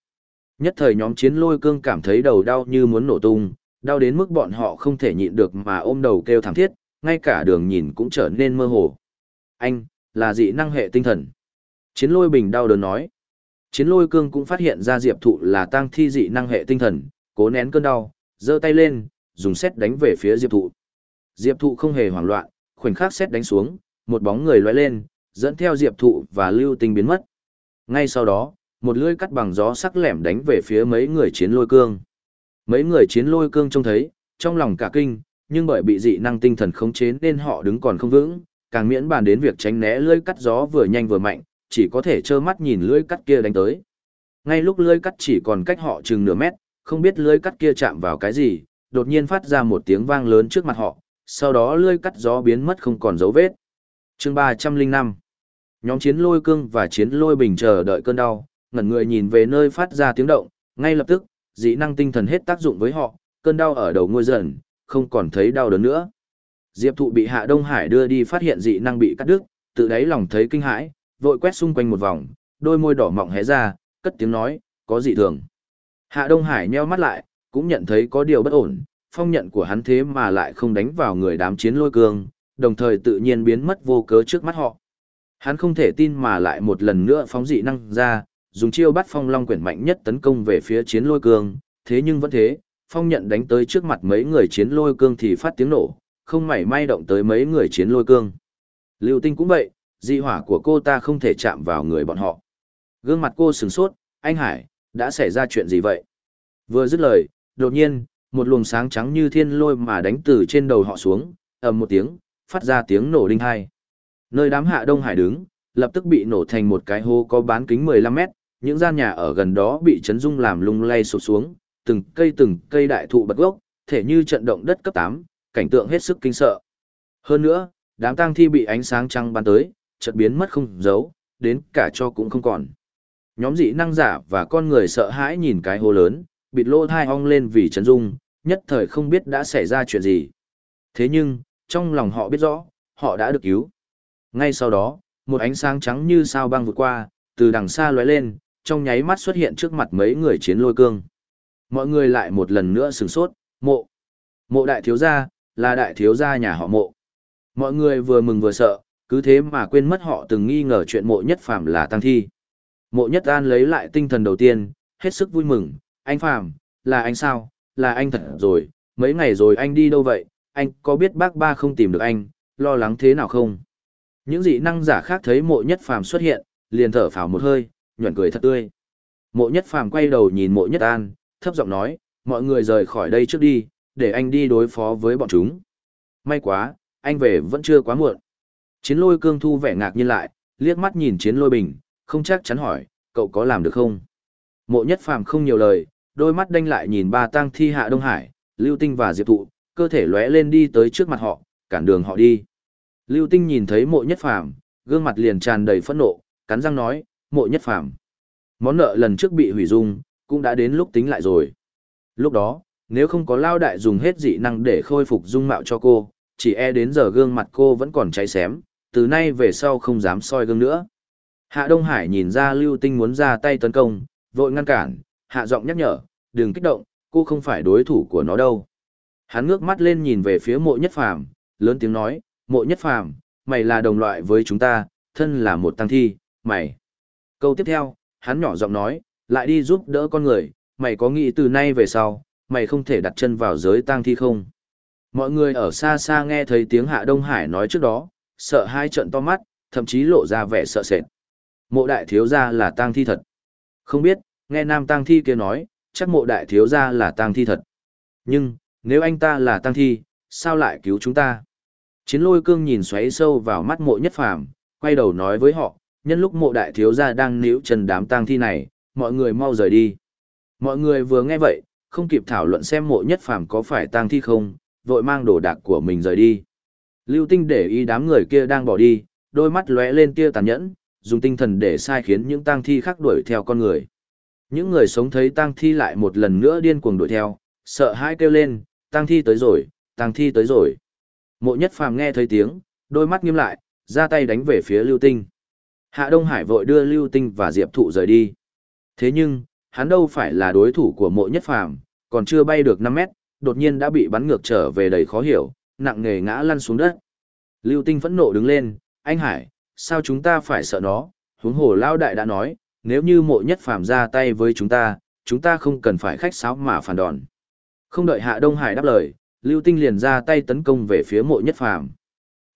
Nhất thời nhóm chiến lôi cương cảm thấy đầu đau như muốn nổ tung, đau đến mức bọn họ không thể nhịn được mà ôm đầu kêu thảm thiết, ngay cả đường nhìn cũng trở nên mơ hồ. Anh, là dị năng hệ tinh thần. Chiến lôi bình đau đớn nói. Chiến lôi cương cũng phát hiện ra diệp thụ là tăng thi dị năng hệ tinh thần, cố nén cơn đau, giơ tay lên, dùng xét đánh về phía diệp thụ. Diệp thụ không hề hoảng loạn, khoảnh khắc xét đánh xuống, một bóng người lóe lên, dẫn theo diệp thụ và lưu tinh biến mất. Ngay sau đó, một lưỡi cắt bằng gió sắc lẻm đánh về phía mấy người chiến lôi cương. Mấy người chiến lôi cương trông thấy, trong lòng cả kinh, nhưng bởi bị dị năng tinh thần khống chế nên họ đứng còn không vững, càng miễn bàn đến việc tránh né lưỡi cắt gió vừa nhanh vừa mạnh, chỉ có thể trơ mắt nhìn lưỡi cắt kia đánh tới. Ngay lúc lưỡi cắt chỉ còn cách họ chừng nửa mét, không biết lưỡi cắt kia chạm vào cái gì, đột nhiên phát ra một tiếng vang lớn trước mặt họ, sau đó lưỡi cắt gió biến mất không còn dấu vết. Chương 305 Nhóm chiến lôi cương và chiến lôi bình chờ đợi cơn đau, ngẩn người nhìn về nơi phát ra tiếng động, ngay lập tức, dị năng tinh thần hết tác dụng với họ, cơn đau ở đầu ngôi dần, không còn thấy đau đớn nữa. Diệp thụ bị Hạ Đông Hải đưa đi phát hiện dị năng bị cắt đứt, tự đáy lòng thấy kinh hãi, vội quét xung quanh một vòng, đôi môi đỏ mọng hé ra, cất tiếng nói, có dị thường. Hạ Đông Hải nheo mắt lại, cũng nhận thấy có điều bất ổn, phong nhận của hắn thế mà lại không đánh vào người đám chiến lôi cương, đồng thời tự nhiên biến mất vô cớ trước mắt họ. Hắn không thể tin mà lại một lần nữa phóng dị năng ra, dùng chiêu bắt phong long quyển mạnh nhất tấn công về phía chiến lôi cương, thế nhưng vẫn thế, phong nhận đánh tới trước mặt mấy người chiến lôi cương thì phát tiếng nổ, không mảy may động tới mấy người chiến lôi cương. Lưu tinh cũng vậy, dị hỏa của cô ta không thể chạm vào người bọn họ. Gương mặt cô sừng sốt, anh Hải, đã xảy ra chuyện gì vậy? Vừa dứt lời, đột nhiên, một luồng sáng trắng như thiên lôi mà đánh từ trên đầu họ xuống, ầm một tiếng, phát ra tiếng nổ đinh hai. Nơi đám hạ Đông Hải đứng, lập tức bị nổ thành một cái hố có bán kính 15 mét, những gian nhà ở gần đó bị chấn rung làm lung lay sụp xuống, từng cây từng cây đại thụ bật gốc, thể như trận động đất cấp 8, cảnh tượng hết sức kinh sợ. Hơn nữa, đám tang thi bị ánh sáng trăng bắn tới, chợt biến mất không dấu, đến cả cho cũng không còn. Nhóm dị năng giả và con người sợ hãi nhìn cái hố lớn, bịt lô thai ong lên vì chấn rung, nhất thời không biết đã xảy ra chuyện gì. Thế nhưng, trong lòng họ biết rõ, họ đã được cứu. Ngay sau đó, một ánh sáng trắng như sao băng vụt qua, từ đằng xa lóe lên, trong nháy mắt xuất hiện trước mặt mấy người chiến lôi cương. Mọi người lại một lần nữa sửng sốt, mộ. Mộ đại thiếu gia, là đại thiếu gia nhà họ mộ. Mọi người vừa mừng vừa sợ, cứ thế mà quên mất họ từng nghi ngờ chuyện mộ nhất phàm là tăng thi. Mộ nhất an lấy lại tinh thần đầu tiên, hết sức vui mừng, anh phàm, là anh sao, là anh thật rồi, mấy ngày rồi anh đi đâu vậy, anh có biết bác ba không tìm được anh, lo lắng thế nào không? Những dị năng giả khác thấy mộ nhất phàm xuất hiện, liền thở phào một hơi, nhuẩn cười thật tươi. Mộ nhất phàm quay đầu nhìn mộ nhất an, thấp giọng nói, mọi người rời khỏi đây trước đi, để anh đi đối phó với bọn chúng. May quá, anh về vẫn chưa quá muộn. Chiến lôi cương thu vẻ ngạc nhiên lại, liếc mắt nhìn chiến lôi bình, không chắc chắn hỏi, cậu có làm được không? Mộ nhất phàm không nhiều lời, đôi mắt đanh lại nhìn ba tang thi hạ Đông Hải, Lưu Tinh và Diệp Thụ, cơ thể lóe lên đi tới trước mặt họ, cản đường họ đi. Lưu Tinh nhìn thấy mộ nhất phàm, gương mặt liền tràn đầy phẫn nộ, cắn răng nói, mộ nhất phàm. Món nợ lần trước bị hủy dung, cũng đã đến lúc tính lại rồi. Lúc đó, nếu không có lao đại dùng hết dị năng để khôi phục dung mạo cho cô, chỉ e đến giờ gương mặt cô vẫn còn cháy xém, từ nay về sau không dám soi gương nữa. Hạ Đông Hải nhìn ra Lưu Tinh muốn ra tay tấn công, vội ngăn cản, hạ giọng nhắc nhở, đừng kích động, cô không phải đối thủ của nó đâu. Hắn ngước mắt lên nhìn về phía mộ nhất phàm, lớn tiếng nói, mộ nhất phàm, mày là đồng loại với chúng ta, thân là một tăng thi, mày. Câu tiếp theo, hắn nhỏ giọng nói, lại đi giúp đỡ con người, mày có nghĩ từ nay về sau, mày không thể đặt chân vào giới tang thi không? Mọi người ở xa xa nghe thấy tiếng Hạ Đông Hải nói trước đó, sợ hai trận to mắt, thậm chí lộ ra vẻ sợ sệt. Mộ đại thiếu gia là tang thi thật. Không biết, nghe nam tang thi kia nói, chắc mộ đại thiếu gia là tang thi thật. Nhưng, nếu anh ta là tang thi, sao lại cứu chúng ta? Chiến lôi cương nhìn xoáy sâu vào mắt mộ nhất phàm, quay đầu nói với họ, nhân lúc mộ đại thiếu gia đang níu chân đám tang thi này, mọi người mau rời đi. Mọi người vừa nghe vậy, không kịp thảo luận xem mộ nhất phàm có phải tang thi không, vội mang đồ đạc của mình rời đi. Lưu Tinh để ý đám người kia đang bỏ đi, đôi mắt lóe lên tia tàn nhẫn, dùng tinh thần để sai khiến những tang thi khác đuổi theo con người. Những người sống thấy tang thi lại một lần nữa điên cuồng đuổi theo, sợ hãi kêu lên, tang thi tới rồi, tang thi tới rồi. Mộ Nhất Phàm nghe thấy tiếng, đôi mắt nghiêm lại, ra tay đánh về phía Lưu Tinh. Hạ Đông Hải vội đưa Lưu Tinh và Diệp Thụ rời đi. Thế nhưng, hắn đâu phải là đối thủ của Mộ Nhất Phàm, còn chưa bay được 5 mét, đột nhiên đã bị bắn ngược trở về đầy khó hiểu, nặng nề ngã lăn xuống đất. Lưu Tinh phẫn nộ đứng lên, anh Hải, sao chúng ta phải sợ nó, huống hồ Lao Đại đã nói, nếu như mộ nhất phàm ra tay với chúng ta, chúng ta không cần phải khách sáo mà phản đòn. Không đợi Hạ Đông Hải đáp lời, Lưu Tinh liền ra tay tấn công về phía mộ nhất phàm.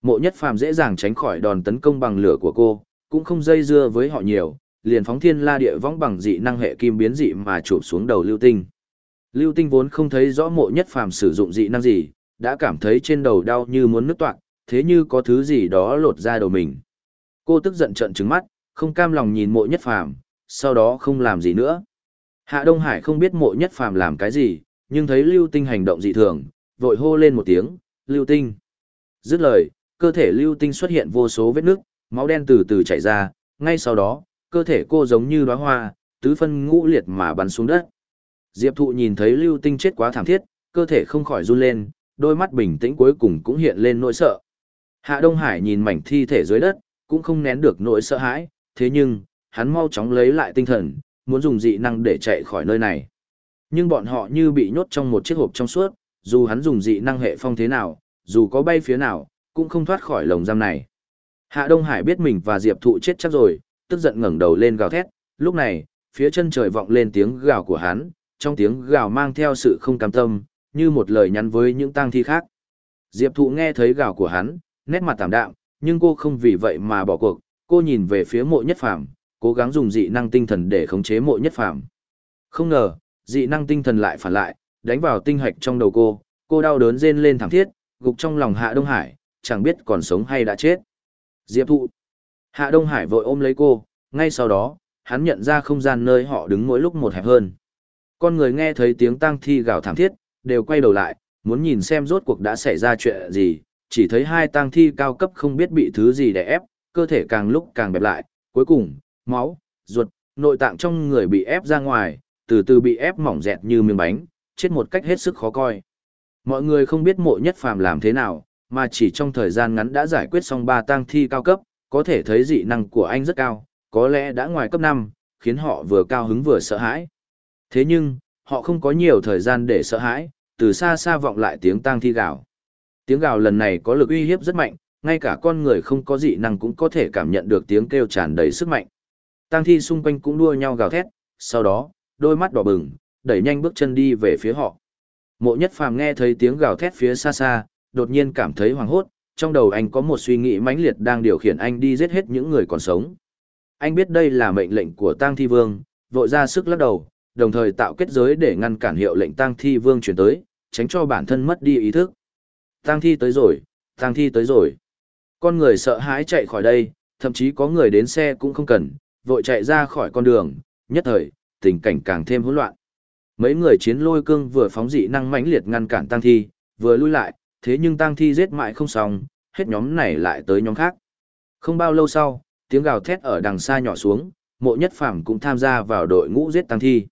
Mộ nhất phàm dễ dàng tránh khỏi đòn tấn công bằng lửa của cô, cũng không dây dưa với họ nhiều, liền phóng thiên la địa võng bằng dị năng hệ kim biến dị mà chụp xuống đầu Lưu Tinh. Lưu Tinh vốn không thấy rõ mộ nhất phàm sử dụng dị năng gì, đã cảm thấy trên đầu đau như muốn nứt toạc, thế như có thứ gì đó lột ra đầu mình. Cô tức giận trợn trừng mắt, không cam lòng nhìn mộ nhất phàm, sau đó không làm gì nữa. Hạ Đông Hải không biết mộ nhất phàm làm cái gì, nhưng thấy lưu tinh hành động dị thường, vội hô lên một tiếng, lưu tinh. Dứt lời, cơ thể lưu tinh xuất hiện vô số vết nước, máu đen từ từ chảy ra, ngay sau đó, cơ thể cô giống như đóa hoa, tứ phân ngũ liệt mà bắn xuống đất. Diệp thụ nhìn thấy lưu tinh chết quá thảm thiết, cơ thể không khỏi run lên, đôi mắt bình tĩnh cuối cùng cũng hiện lên nỗi sợ. Hạ Đông Hải nhìn mảnh thi thể dưới đất, cũng không nén được nỗi sợ hãi, thế nhưng, hắn mau chóng lấy lại tinh thần, muốn dùng dị năng để chạy khỏi nơi này. Nhưng bọn họ như bị nhốt trong một chiếc hộp trong suốt, dù hắn dùng dị năng hệ phong thế nào, dù có bay phía nào, cũng không thoát khỏi lồng giam này. Hạ Đông Hải biết mình và Diệp Thụ chết chắc rồi, tức giận ngẩng đầu lên gào thét, lúc này, phía chân trời vọng lên tiếng gào của hắn, trong tiếng gào mang theo sự không cam tâm, như một lời nhắn với những tang thi khác. Diệp Thụ nghe thấy gào của hắn, nét mặt tạm đạm, nhưng cô không vì vậy mà bỏ cuộc, cô nhìn về phía mộ nhất phàm, cố gắng dùng dị năng tinh thần để khống chế mộ nhất phàm. Không ngờ, dị năng tinh thần lại phản lại, đánh vào tinh hạch trong đầu cô, cô đau đớn rên lên thảm thiết, gục trong lòng Hạ Đông Hải, chẳng biết còn sống hay đã chết. Diệp Thụ. Hạ Đông Hải vội ôm lấy cô, ngay sau đó, hắn nhận ra không gian nơi họ đứng mỗi lúc một hẹp hơn. Con người nghe thấy tiếng tang thi gào thảm thiết, đều quay đầu lại, muốn nhìn xem rốt cuộc đã xảy ra chuyện gì, chỉ thấy hai tang thi cao cấp không biết bị thứ gì đè ép, cơ thể càng lúc càng bẹp lại, cuối cùng, máu, ruột, nội tạng trong người bị ép ra ngoài, từ từ bị ép mỏng dẹt như miếng bánh, chết một cách hết sức khó coi. Mọi người không biết mộ nhất phàm làm thế nào, mà chỉ trong thời gian ngắn đã giải quyết xong ba tang thi cao cấp, có thể thấy dị năng của anh rất cao, có lẽ đã ngoài cấp 5, khiến họ vừa cao hứng vừa sợ hãi. Thế nhưng, họ không có nhiều thời gian để sợ hãi, từ xa xa vọng lại tiếng tang thi gào. Tiếng gào lần này có lực uy hiếp rất mạnh, ngay cả con người không có dị năng cũng có thể cảm nhận được tiếng kêu tràn đầy sức mạnh. Tang thi xung quanh cũng đua nhau gào thét, sau đó, đôi mắt đỏ bừng, đẩy nhanh bước chân đi về phía họ. Mộ nhất phàm nghe thấy tiếng gào thét phía xa xa, đột nhiên cảm thấy hoảng hốt, trong đầu anh có một suy nghĩ mãnh liệt đang điều khiển anh đi giết hết những người còn sống. Anh biết đây là mệnh lệnh của Tang Thi Vương, vội ra sức lắc đầu, đồng thời tạo kết giới để ngăn cản hiệu lệnh Tang Thi Vương chuyển tới, tránh cho bản thân mất đi ý thức. Tang Thi tới rồi, Tang Thi tới rồi. Con người sợ hãi chạy khỏi đây, thậm chí có người đến xe cũng không cần, vội chạy ra khỏi con đường, nhất thời, tình cảnh càng thêm hỗn loạn. Mấy người chiến lôi cương vừa phóng dị năng mãnh liệt ngăn cản Tang Thi, vừa lui lại, thế nhưng Tang Thi giết mãi không xong, hết nhóm này lại tới nhóm khác. Không bao lâu sau, tiếng gào thét ở đằng xa nhỏ xuống, mộ nhất phàm cũng tham gia vào đội ngũ giết Tang Thi.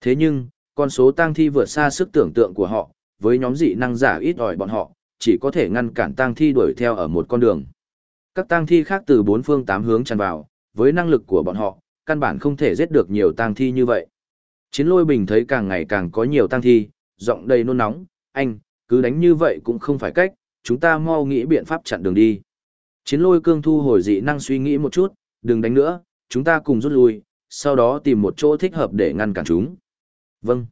Thế nhưng, con số Tang Thi vượt xa sức tưởng tượng của họ, với nhóm dị năng giả ít ỏi bọn họ, chỉ có thể ngăn cản Tang Thi đuổi theo ở một con đường. Các Tang Thi khác từ bốn phương tám hướng tràn vào, với năng lực của bọn họ, căn bản không thể giết được nhiều Tang Thi như vậy. Chiến lôi bình thấy càng ngày càng có nhiều Tang Thi, giọng đầy nôn nóng, anh, cứ đánh như vậy cũng không phải cách, chúng ta mau nghĩ biện pháp chặn đường đi. Chiến lôi cương thu hồi dị năng suy nghĩ một chút, đừng đánh nữa, chúng ta cùng rút lui, sau đó tìm một chỗ thích hợp để ngăn cản chúng. Vâng.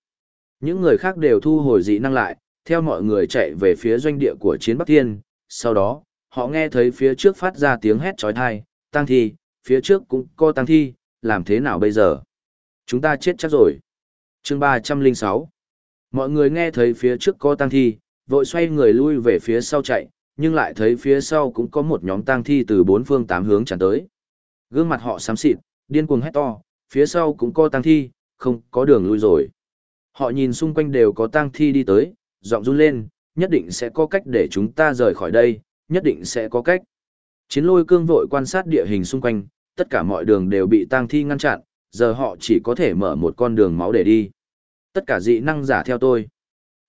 Những người khác đều thu hồi dị năng lại, theo mọi người chạy về phía doanh địa của chiến Bắc Thiên, sau đó, họ nghe thấy phía trước phát ra tiếng hét trói thai, tăng thi, phía trước cũng có tăng thi, làm thế nào bây giờ? Chúng ta chết chắc rồi. chương 306 Mọi người nghe thấy phía trước có tăng thi, vội xoay người lui về phía sau chạy, nhưng lại thấy phía sau cũng có một nhóm tang thi từ bốn phương tám hướng tràn tới. Gương mặt họ xám xịt, điên cuồng hét to, phía sau cũng có tang thi, không có đường lui rồi. Họ nhìn xung quanh đều có tang thi đi tới, giọng run lên, nhất định sẽ có cách để chúng ta rời khỏi đây, nhất định sẽ có cách. Chiến lôi cương vội quan sát địa hình xung quanh, tất cả mọi đường đều bị tang thi ngăn chặn, giờ họ chỉ có thể mở một con đường máu để đi. Tất cả dị năng giả theo tôi.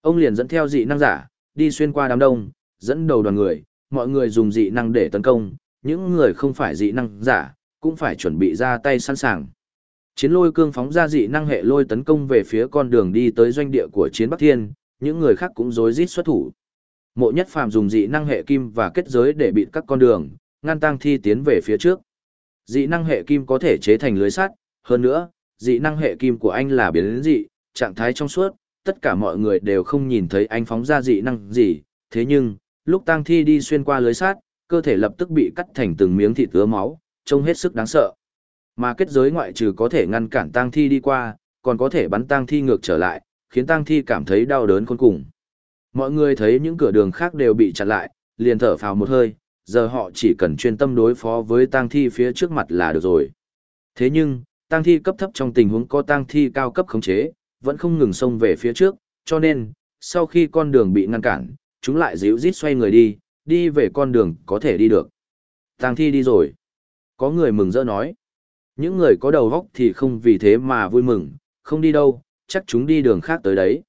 Ông liền dẫn theo dị năng giả, đi xuyên qua đám đông, dẫn đầu đoàn người, mọi người dùng dị năng để tấn công, những người không phải dị năng giả, cũng phải chuẩn bị ra tay sẵn sàng. Chiến lôi cương phóng ra dị năng hệ lôi tấn công về phía con đường đi tới doanh địa của chiến Bắc Thiên, những người khác cũng rối rít xuất thủ. Mộ nhất phàm dùng dị năng hệ kim và kết giới để bịt các con đường, ngăn tăng thi tiến về phía trước. Dị năng hệ kim có thể chế thành lưới sắt, hơn nữa, dị năng hệ kim của anh là biến dị, trạng thái trong suốt, tất cả mọi người đều không nhìn thấy anh phóng ra dị năng gì, thế nhưng, lúc tang thi đi xuyên qua lưới sát, cơ thể lập tức bị cắt thành từng miếng thịt ứa máu, trông hết sức đáng sợ. Mà kết giới ngoại trừ có thể ngăn cản tang thi đi qua, còn có thể bắn tang thi ngược trở lại, khiến tang thi cảm thấy đau đớn khôn cùng. Mọi người thấy những cửa đường khác đều bị chặn lại, liền thở phào một hơi, giờ họ chỉ cần chuyên tâm đối phó với tang thi phía trước mặt là được rồi. Thế nhưng, tang thi cấp thấp trong tình huống có tang thi cao cấp khống chế, vẫn không ngừng xông về phía trước, cho nên, sau khi con đường bị ngăn cản, chúng lại díu rít xoay người đi, đi về con đường có thể đi được. Tang thi đi rồi. Có người mừng rỡ nói. Những người có đầu góc thì không vì thế mà vui mừng, không đi đâu, chắc chúng đi đường khác tới đấy.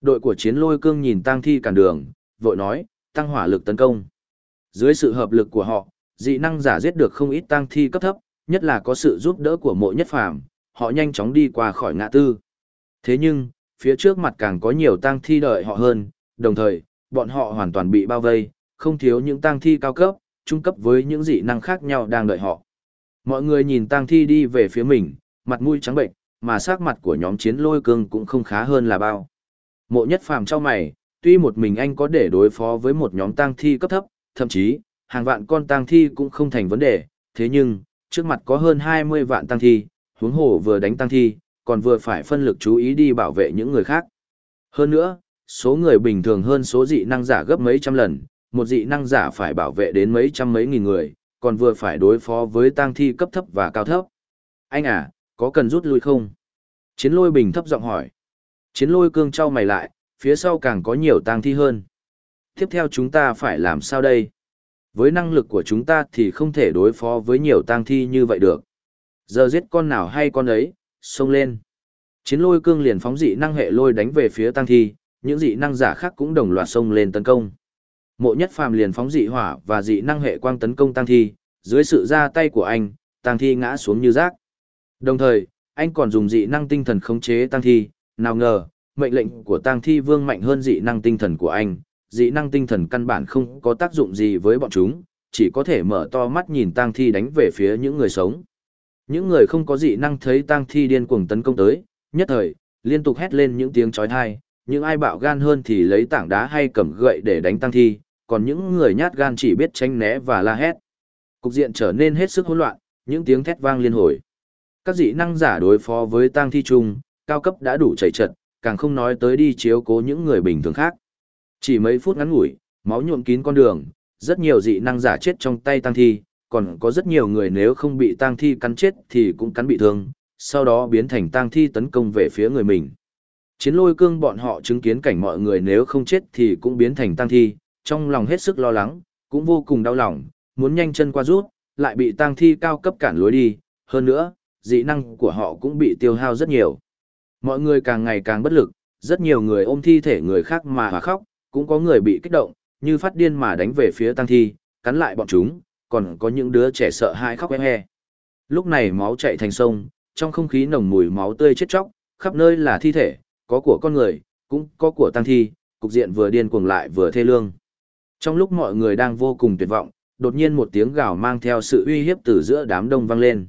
Đội của chiến lôi cương nhìn tang thi cản đường, vội nói, tăng hỏa lực tấn công. Dưới sự hợp lực của họ, dị năng giả giết được không ít tang thi cấp thấp, nhất là có sự giúp đỡ của mộ nhất phàm, họ nhanh chóng đi qua khỏi ngã tư. Thế nhưng, phía trước mặt càng có nhiều tang thi đợi họ hơn, đồng thời, bọn họ hoàn toàn bị bao vây, không thiếu những tang thi cao cấp, trung cấp với những dị năng khác nhau đang đợi họ. Mọi người nhìn tang thi đi về phía mình, mặt mũi trắng bệnh, mà sắc mặt của nhóm chiến lôi cương cũng không khá hơn là bao. Mộ nhất phàm cho mày, tuy một mình anh có để đối phó với một nhóm tang thi cấp thấp, thậm chí, hàng vạn con tang thi cũng không thành vấn đề, thế nhưng, trước mặt có hơn 20 vạn tang thi, huống hồ vừa đánh tang thi, còn vừa phải phân lực chú ý đi bảo vệ những người khác. Hơn nữa, số người bình thường hơn số dị năng giả gấp mấy trăm lần, một dị năng giả phải bảo vệ đến mấy trăm mấy nghìn người, còn vừa phải đối phó với tang thi cấp thấp và cao thấp. Anh à, có cần rút lui không? Chiến lôi bình thấp giọng hỏi. Chiến lôi cương trao mày lại, phía sau càng có nhiều tang thi hơn. Tiếp theo chúng ta phải làm sao đây? Với năng lực của chúng ta thì không thể đối phó với nhiều tang thi như vậy được. Giờ giết con nào hay con ấy, xông lên. Chiến lôi cương liền phóng dị năng hệ lôi đánh về phía tăng thi, những dị năng giả khác cũng đồng loạt xông lên tấn công. Mộ nhất phàm liền phóng dị hỏa và dị năng hệ quang tấn công tăng thi, dưới sự ra tay của anh, tăng thi ngã xuống như rác. Đồng thời, anh còn dùng dị năng tinh thần khống chế tăng thi, nào ngờ, mệnh lệnh của tăng thi vương mạnh hơn dị năng tinh thần của anh, dị năng tinh thần căn bản không có tác dụng gì với bọn chúng, chỉ có thể mở to mắt nhìn tăng thi đánh về phía những người sống. Những người không có dị năng thấy tang thi điên cuồng tấn công tới, nhất thời, liên tục hét lên những tiếng chói tai, những ai bạo gan hơn thì lấy tảng đá hay cầm gậy để đánh tăng thi, còn những người nhát gan chỉ biết tránh né và la hét. Cục diện trở nên hết sức hỗn loạn, những tiếng thét vang liên hồi. Các dị năng giả đối phó với tăng thi chung, cao cấp đã đủ chảy trận, càng không nói tới đi chiếu cố những người bình thường khác. Chỉ mấy phút ngắn ngủi, máu nhuộm kín con đường, rất nhiều dị năng giả chết trong tay tăng thi, còn có rất nhiều người nếu không bị tang thi cắn chết thì cũng cắn bị thương, sau đó biến thành tang thi tấn công về phía người mình. Chiến lôi cương bọn họ chứng kiến cảnh mọi người nếu không chết thì cũng biến thành tang thi, trong lòng hết sức lo lắng, cũng vô cùng đau lòng, muốn nhanh chân qua rút, lại bị tang thi cao cấp cản lối đi, hơn nữa, dị năng của họ cũng bị tiêu hao rất nhiều. Mọi người càng ngày càng bất lực, rất nhiều người ôm thi thể người khác mà khóc, cũng có người bị kích động, như phát điên mà đánh về phía tang thi, cắn lại bọn chúng, còn có những đứa trẻ sợ hãi khóc he he. Lúc này máu chảy thành sông, trong không khí nồng mùi máu tươi chết chóc, khắp nơi là thi thể, có của con người, cũng có của tăng thi, cục diện vừa điên cuồng lại vừa thê lương. Trong lúc mọi người đang vô cùng tuyệt vọng, đột nhiên một tiếng gào mang theo sự uy hiếp từ giữa đám đông vang lên.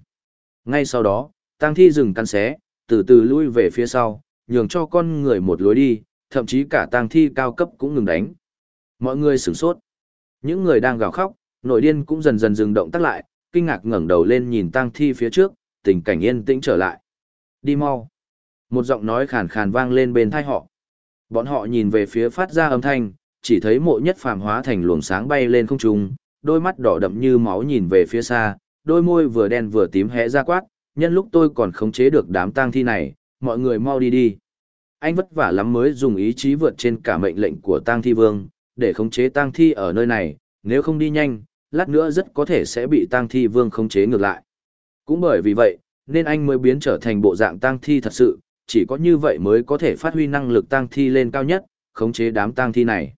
Ngay sau đó, tăng thi dừng căn xé, từ từ lui về phía sau, nhường cho con người một lối đi, thậm chí cả tăng thi cao cấp cũng ngừng đánh. Mọi người sửng sốt. Những người đang gào khóc, nội điên cũng dần dần dừng động tác lại, kinh ngạc ngẩng đầu lên nhìn tang thi phía trước, tình cảnh yên tĩnh trở lại. Đi mau. Một giọng nói khàn khàn vang lên bên tai họ. Bọn họ nhìn về phía phát ra âm thanh, chỉ thấy mộ nhất phàm hóa thành luồng sáng bay lên không trung, đôi mắt đỏ đậm như máu nhìn về phía xa, đôi môi vừa đen vừa tím hé ra quát, nhân lúc tôi còn khống chế được đám tang thi này, mọi người mau đi đi. Anh vất vả lắm mới dùng ý chí vượt trên cả mệnh lệnh của tang thi vương, để khống chế tang thi ở nơi này, nếu không đi nhanh, lát nữa rất có thể sẽ bị tang thi vương khống chế ngược lại. Cũng bởi vì vậy, nên anh mới biến trở thành bộ dạng tang thi thật sự, chỉ có như vậy mới có thể phát huy năng lực tang thi lên cao nhất, khống chế đám tang thi này.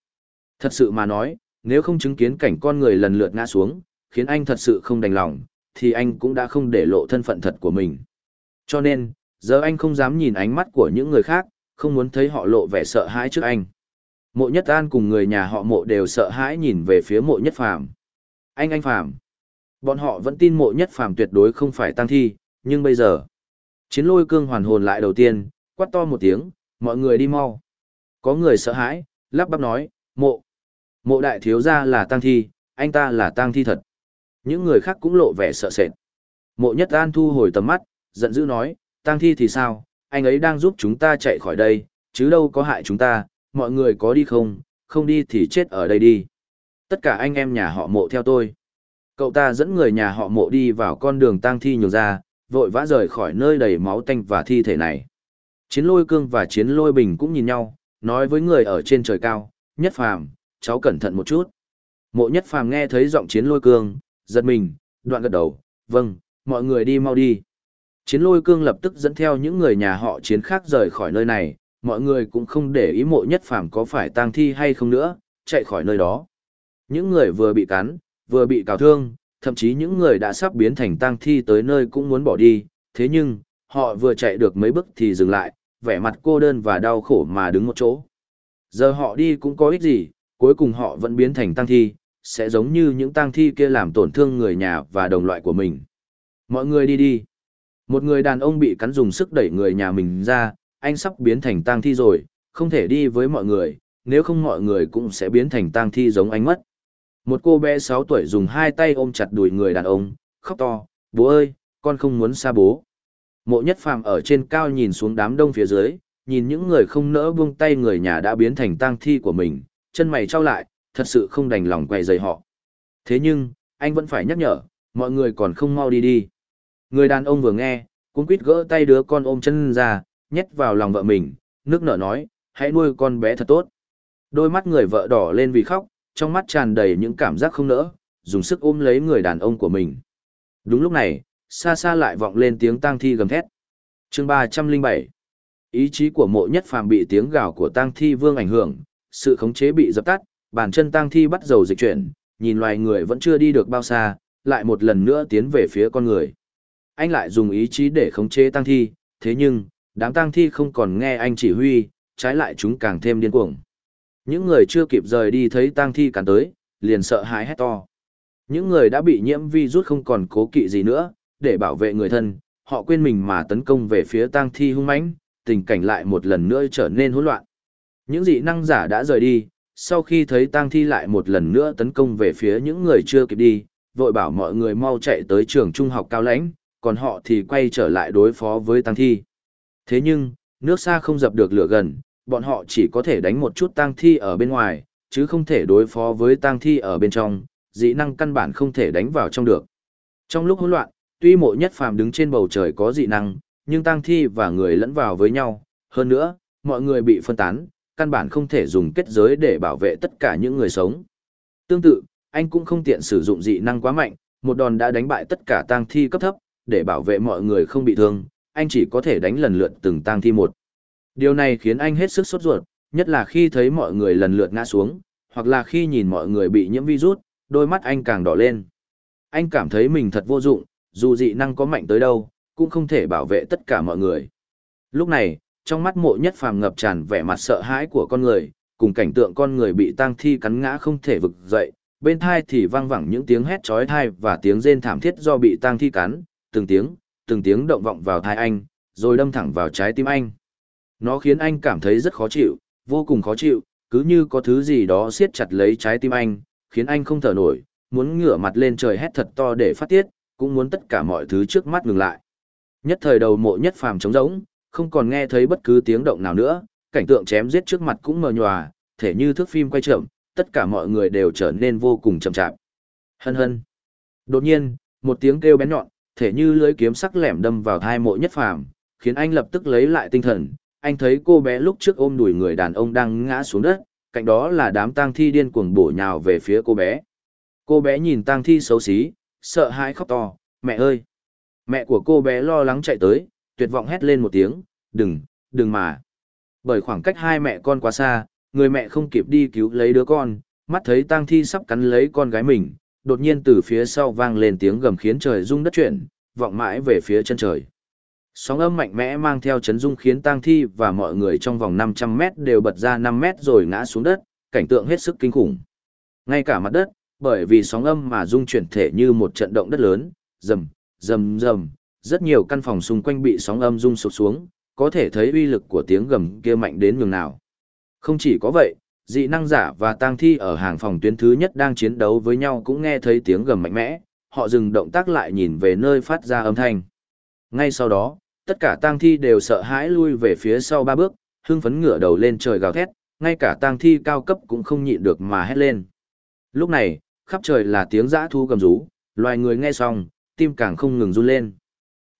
Thật sự mà nói, nếu không chứng kiến cảnh con người lần lượt ngã xuống, khiến anh thật sự không đành lòng, thì anh cũng đã không để lộ thân phận thật của mình. Cho nên, giờ anh không dám nhìn ánh mắt của những người khác, không muốn thấy họ lộ vẻ sợ hãi trước anh. Mộ Nhất An cùng người nhà họ Mộ đều sợ hãi nhìn về phía Mộ Nhất Phàm. Anh anh Phàm. Bọn họ vẫn tin Mộ Nhất Phàm tuyệt đối không phải tăng thi, nhưng bây giờ, chiến lôi cương hoàn hồn lại đầu tiên, quát to một tiếng, mọi người đi mau. Có người sợ hãi, lắp bắp nói, Mộ, Mộ đại thiếu gia là tăng thi, anh ta là tăng thi thật. Những người khác cũng lộ vẻ sợ sệt. Mộ nhất an thu hồi tầm mắt, giận dữ nói, tăng thi thì sao, anh ấy đang giúp chúng ta chạy khỏi đây, chứ đâu có hại chúng ta, mọi người có đi không, không đi thì chết ở đây đi. Tất cả anh em nhà họ mộ theo tôi. Cậu ta dẫn người nhà họ mộ đi vào con đường tang thi nhường ra, vội vã rời khỏi nơi đầy máu tanh và thi thể này. Chiến lôi cương và chiến lôi bình cũng nhìn nhau, nói với người ở trên trời cao, nhất phàm, cháu cẩn thận một chút. Mộ nhất phàm nghe thấy giọng chiến lôi cương, giật mình, đoạn gật đầu, vâng, mọi người đi mau đi. Chiến lôi cương lập tức dẫn theo những người nhà họ chiến khác rời khỏi nơi này, mọi người cũng không để ý mộ nhất phàm có phải tang thi hay không nữa, chạy khỏi nơi đó. Những người vừa bị cắn, vừa bị cào thương, thậm chí những người đã sắp biến thành tang thi tới nơi cũng muốn bỏ đi, thế nhưng, họ vừa chạy được mấy bước thì dừng lại, vẻ mặt cô đơn và đau khổ mà đứng một chỗ. Giờ họ đi cũng có ích gì, cuối cùng họ vẫn biến thành tang thi, sẽ giống như những tang thi kia làm tổn thương người nhà và đồng loại của mình. Mọi người đi đi. Một người đàn ông bị cắn dùng sức đẩy người nhà mình ra, anh sắp biến thành tang thi rồi, không thể đi với mọi người, nếu không mọi người cũng sẽ biến thành tang thi giống anh mất. Một cô bé 6 tuổi dùng hai tay ôm chặt đùi người đàn ông, khóc to, bố ơi, con không muốn xa bố. Mộ nhất phàm ở trên cao nhìn xuống đám đông phía dưới, nhìn những người không nỡ buông tay người nhà đã biến thành tang thi của mình, chân mày trao lại, thật sự không đành lòng quay dày họ. Thế nhưng, anh vẫn phải nhắc nhở, mọi người còn không mau đi đi. Người đàn ông vừa nghe, cũng quýt gỡ tay đứa con ôm chân ra, nhét vào lòng vợ mình, nước nở nói, hãy nuôi con bé thật tốt. Đôi mắt người vợ đỏ lên vì khóc, trong mắt tràn đầy những cảm giác không nỡ, dùng sức ôm lấy người đàn ông của mình. Đúng lúc này, xa xa lại vọng lên tiếng tang thi gầm thét. chương 307 Ý chí của mộ nhất phàm bị tiếng gào của tang thi vương ảnh hưởng, sự khống chế bị dập tắt, bàn chân tang thi bắt đầu dịch chuyển, nhìn loài người vẫn chưa đi được bao xa, lại một lần nữa tiến về phía con người. Anh lại dùng ý chí để khống chế tang thi, thế nhưng, đám tang thi không còn nghe anh chỉ huy, trái lại chúng càng thêm điên cuồng. Những người chưa kịp rời đi thấy tang thi cản tới, liền sợ hãi hét to. Những người đã bị nhiễm virus không còn cố kỵ gì nữa, để bảo vệ người thân, họ quên mình mà tấn công về phía tang thi hung mãnh, tình cảnh lại một lần nữa trở nên hỗn loạn. Những dị năng giả đã rời đi, sau khi thấy tang thi lại một lần nữa tấn công về phía những người chưa kịp đi, vội bảo mọi người mau chạy tới trường trung học cao lãnh, còn họ thì quay trở lại đối phó với tang thi. Thế nhưng, nước xa không dập được lửa gần, bọn họ chỉ có thể đánh một chút tang thi ở bên ngoài, chứ không thể đối phó với tang thi ở bên trong, dị năng căn bản không thể đánh vào trong được. Trong lúc hỗn loạn, tuy mộ nhất phàm đứng trên bầu trời có dị năng, nhưng tang thi và người lẫn vào với nhau, hơn nữa, mọi người bị phân tán, căn bản không thể dùng kết giới để bảo vệ tất cả những người sống. Tương tự, anh cũng không tiện sử dụng dị năng quá mạnh, một đòn đã đánh bại tất cả tang thi cấp thấp, để bảo vệ mọi người không bị thương, anh chỉ có thể đánh lần lượt từng tang thi một. Điều này khiến anh hết sức sốt ruột, nhất là khi thấy mọi người lần lượt ngã xuống, hoặc là khi nhìn mọi người bị nhiễm virus, đôi mắt anh càng đỏ lên. Anh cảm thấy mình thật vô dụng, dù dị năng có mạnh tới đâu, cũng không thể bảo vệ tất cả mọi người. Lúc này, trong mắt mộ nhất phàm ngập tràn vẻ mặt sợ hãi của con người, cùng cảnh tượng con người bị tang thi cắn ngã không thể vực dậy, bên thai thì vang vẳng những tiếng hét chói tai và tiếng rên thảm thiết do bị tang thi cắn, từng tiếng, từng tiếng động vọng vào thai anh, rồi đâm thẳng vào trái tim anh. Nó khiến anh cảm thấy rất khó chịu, vô cùng khó chịu, cứ như có thứ gì đó siết chặt lấy trái tim anh, khiến anh không thở nổi, muốn ngửa mặt lên trời hét thật to để phát tiết, cũng muốn tất cả mọi thứ trước mắt ngừng lại. Nhất thời đầu mộ nhất phàm trống rỗng, không còn nghe thấy bất cứ tiếng động nào nữa, cảnh tượng chém giết trước mặt cũng mờ nhòa, thể như thước phim quay chậm, tất cả mọi người đều trở nên vô cùng chậm chạp. Hân hân. Đột nhiên, một tiếng kêu bén nhọn, thể như lưỡi kiếm sắc lẻm đâm vào thai mộ nhất phàm, khiến anh lập tức lấy lại tinh thần. Anh thấy cô bé lúc trước ôm đùi người đàn ông đang ngã xuống đất, cạnh đó là đám tang thi điên cuồng bổ nhào về phía cô bé. Cô bé nhìn tang thi xấu xí, sợ hãi khóc to, mẹ ơi! Mẹ của cô bé lo lắng chạy tới, tuyệt vọng hét lên một tiếng, đừng, đừng mà. Bởi khoảng cách hai mẹ con quá xa, người mẹ không kịp đi cứu lấy đứa con, mắt thấy tang thi sắp cắn lấy con gái mình, đột nhiên từ phía sau vang lên tiếng gầm khiến trời rung đất chuyển, vọng mãi về phía chân trời. Sóng âm mạnh mẽ mang theo chấn rung khiến tang thi và mọi người trong vòng 500 mét đều bật ra 5 mét rồi ngã xuống đất, cảnh tượng hết sức kinh khủng. Ngay cả mặt đất, bởi vì sóng âm mà rung chuyển thể như một trận động đất lớn, rầm, rầm rầm, rất nhiều căn phòng xung quanh bị sóng âm rung sụp xuống, có thể thấy uy lực của tiếng gầm kia mạnh đến nhường nào. Không chỉ có vậy, dị năng giả và tang thi ở hàng phòng tuyến thứ nhất đang chiến đấu với nhau cũng nghe thấy tiếng gầm mạnh mẽ, họ dừng động tác lại nhìn về nơi phát ra âm thanh. Ngay sau đó, tất cả tang thi đều sợ hãi lui về phía sau ba bước, hưng phấn ngửa đầu lên trời gào thét, ngay cả tang thi cao cấp cũng không nhịn được mà hét lên. Lúc này, khắp trời là tiếng dã thu gầm rú, loài người nghe xong, tim càng không ngừng run lên.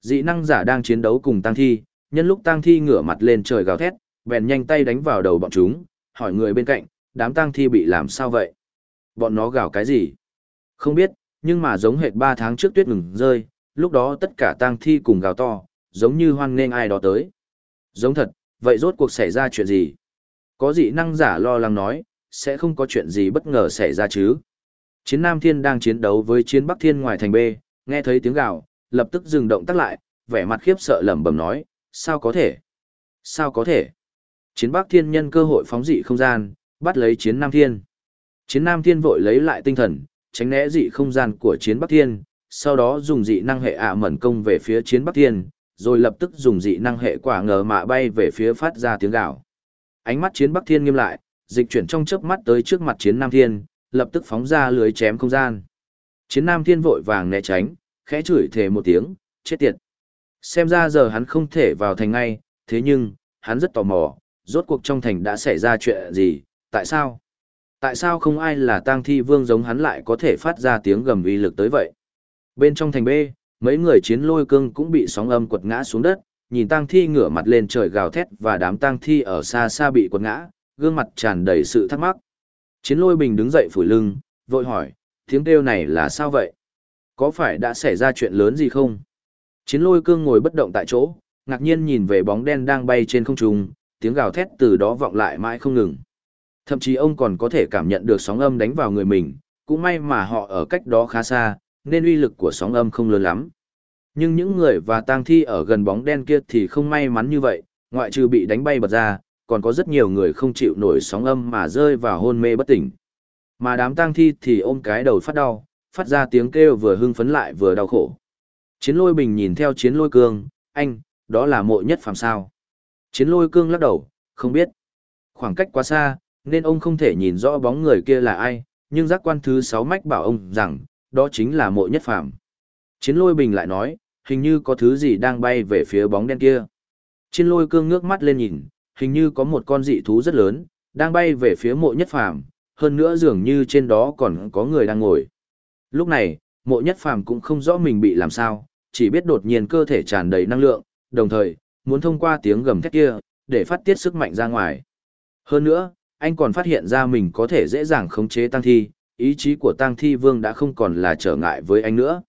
Dị năng giả đang chiến đấu cùng tang thi, nhân lúc tang thi ngửa mặt lên trời gào thét, bèn nhanh tay đánh vào đầu bọn chúng, hỏi người bên cạnh, đám tang thi bị làm sao vậy? Bọn nó gào cái gì? Không biết, nhưng mà giống hệt ba tháng trước tuyết ngừng rơi, lúc đó tất cả tang thi cùng gào to, giống như hoan nghênh ai đó tới. Giống thật, vậy rốt cuộc xảy ra chuyện gì? Có dị năng giả lo lắng nói, sẽ không có chuyện gì bất ngờ xảy ra chứ. Chiến Nam Thiên đang chiến đấu với chiến Bắc Thiên ngoài thành B, nghe thấy tiếng gào, lập tức dừng động tác lại, vẻ mặt khiếp sợ lẩm bẩm nói, sao có thể? Sao có thể? Chiến Bắc Thiên nhân cơ hội phóng dị không gian, bắt lấy Chiến Nam Thiên. Chiến Nam Thiên vội lấy lại tinh thần, tránh né dị không gian của Chiến Bắc Thiên, sau đó dùng dị năng hệ ạ mẩn công về phía Chiến Bắc Thiên, rồi lập tức dùng dị năng hệ quả ngờ mạ bay về phía phát ra tiếng gào. Ánh mắt Chiến Bắc Thiên nghiêm lại, dịch chuyển trong chớp mắt tới trước mặt Chiến Nam Thiên, lập tức phóng ra lưới chém không gian. Chiến Nam Thiên vội vàng né tránh, khẽ chửi thề một tiếng, chết tiệt. Xem ra giờ hắn không thể vào thành ngay, thế nhưng, hắn rất tò mò, rốt cuộc trong thành đã xảy ra chuyện gì, tại sao? Tại sao không ai là tang thi vương giống hắn lại có thể phát ra tiếng gầm uy lực tới vậy? Bên trong thành B, mấy người chiến lôi cương cũng bị sóng âm quật ngã xuống đất, nhìn tang thi ngửa mặt lên trời gào thét và đám tang thi ở xa xa bị quật ngã, gương mặt tràn đầy sự thắc mắc. Chiến lôi bình đứng dậy phủi lưng, vội hỏi, tiếng kêu này là sao vậy? Có phải đã xảy ra chuyện lớn gì không? Chiến lôi cương ngồi bất động tại chỗ, ngạc nhiên nhìn về bóng đen đang bay trên không trung, tiếng gào thét từ đó vọng lại mãi không ngừng. Thậm chí ông còn có thể cảm nhận được sóng âm đánh vào người mình, cũng may mà họ ở cách đó khá xa, nên uy lực của sóng âm không lớn lắm. Nhưng những người và tang thi ở gần bóng đen kia thì không may mắn như vậy, ngoại trừ bị đánh bay bật ra, còn có rất nhiều người không chịu nổi sóng âm mà rơi vào hôn mê bất tỉnh. Mà đám tang thi thì ôm cái đầu phát đau, phát ra tiếng kêu vừa hưng phấn lại vừa đau khổ. Chiến lôi bình nhìn theo chiến lôi cương, anh, đó là mộ nhất phàm sao. Chiến lôi cương lắc đầu, không biết. Khoảng cách quá xa, nên ông không thể nhìn rõ bóng người kia là ai, nhưng giác quan thứ sáu mách bảo ông rằng, đó chính là mộ nhất phàm. Chiến lôi bình lại nói, hình như có thứ gì đang bay về phía bóng đen kia. Chiến lôi cương ngước mắt lên nhìn, hình như có một con dị thú rất lớn, đang bay về phía mộ nhất phàm, hơn nữa dường như trên đó còn có người đang ngồi. Lúc này, mộ nhất phàm cũng không rõ mình bị làm sao, chỉ biết đột nhiên cơ thể tràn đầy năng lượng, đồng thời, muốn thông qua tiếng gầm thét kia, để phát tiết sức mạnh ra ngoài. Hơn nữa, anh còn phát hiện ra mình có thể dễ dàng khống chế tăng thi, ý chí của tăng thi vương đã không còn là trở ngại với anh nữa.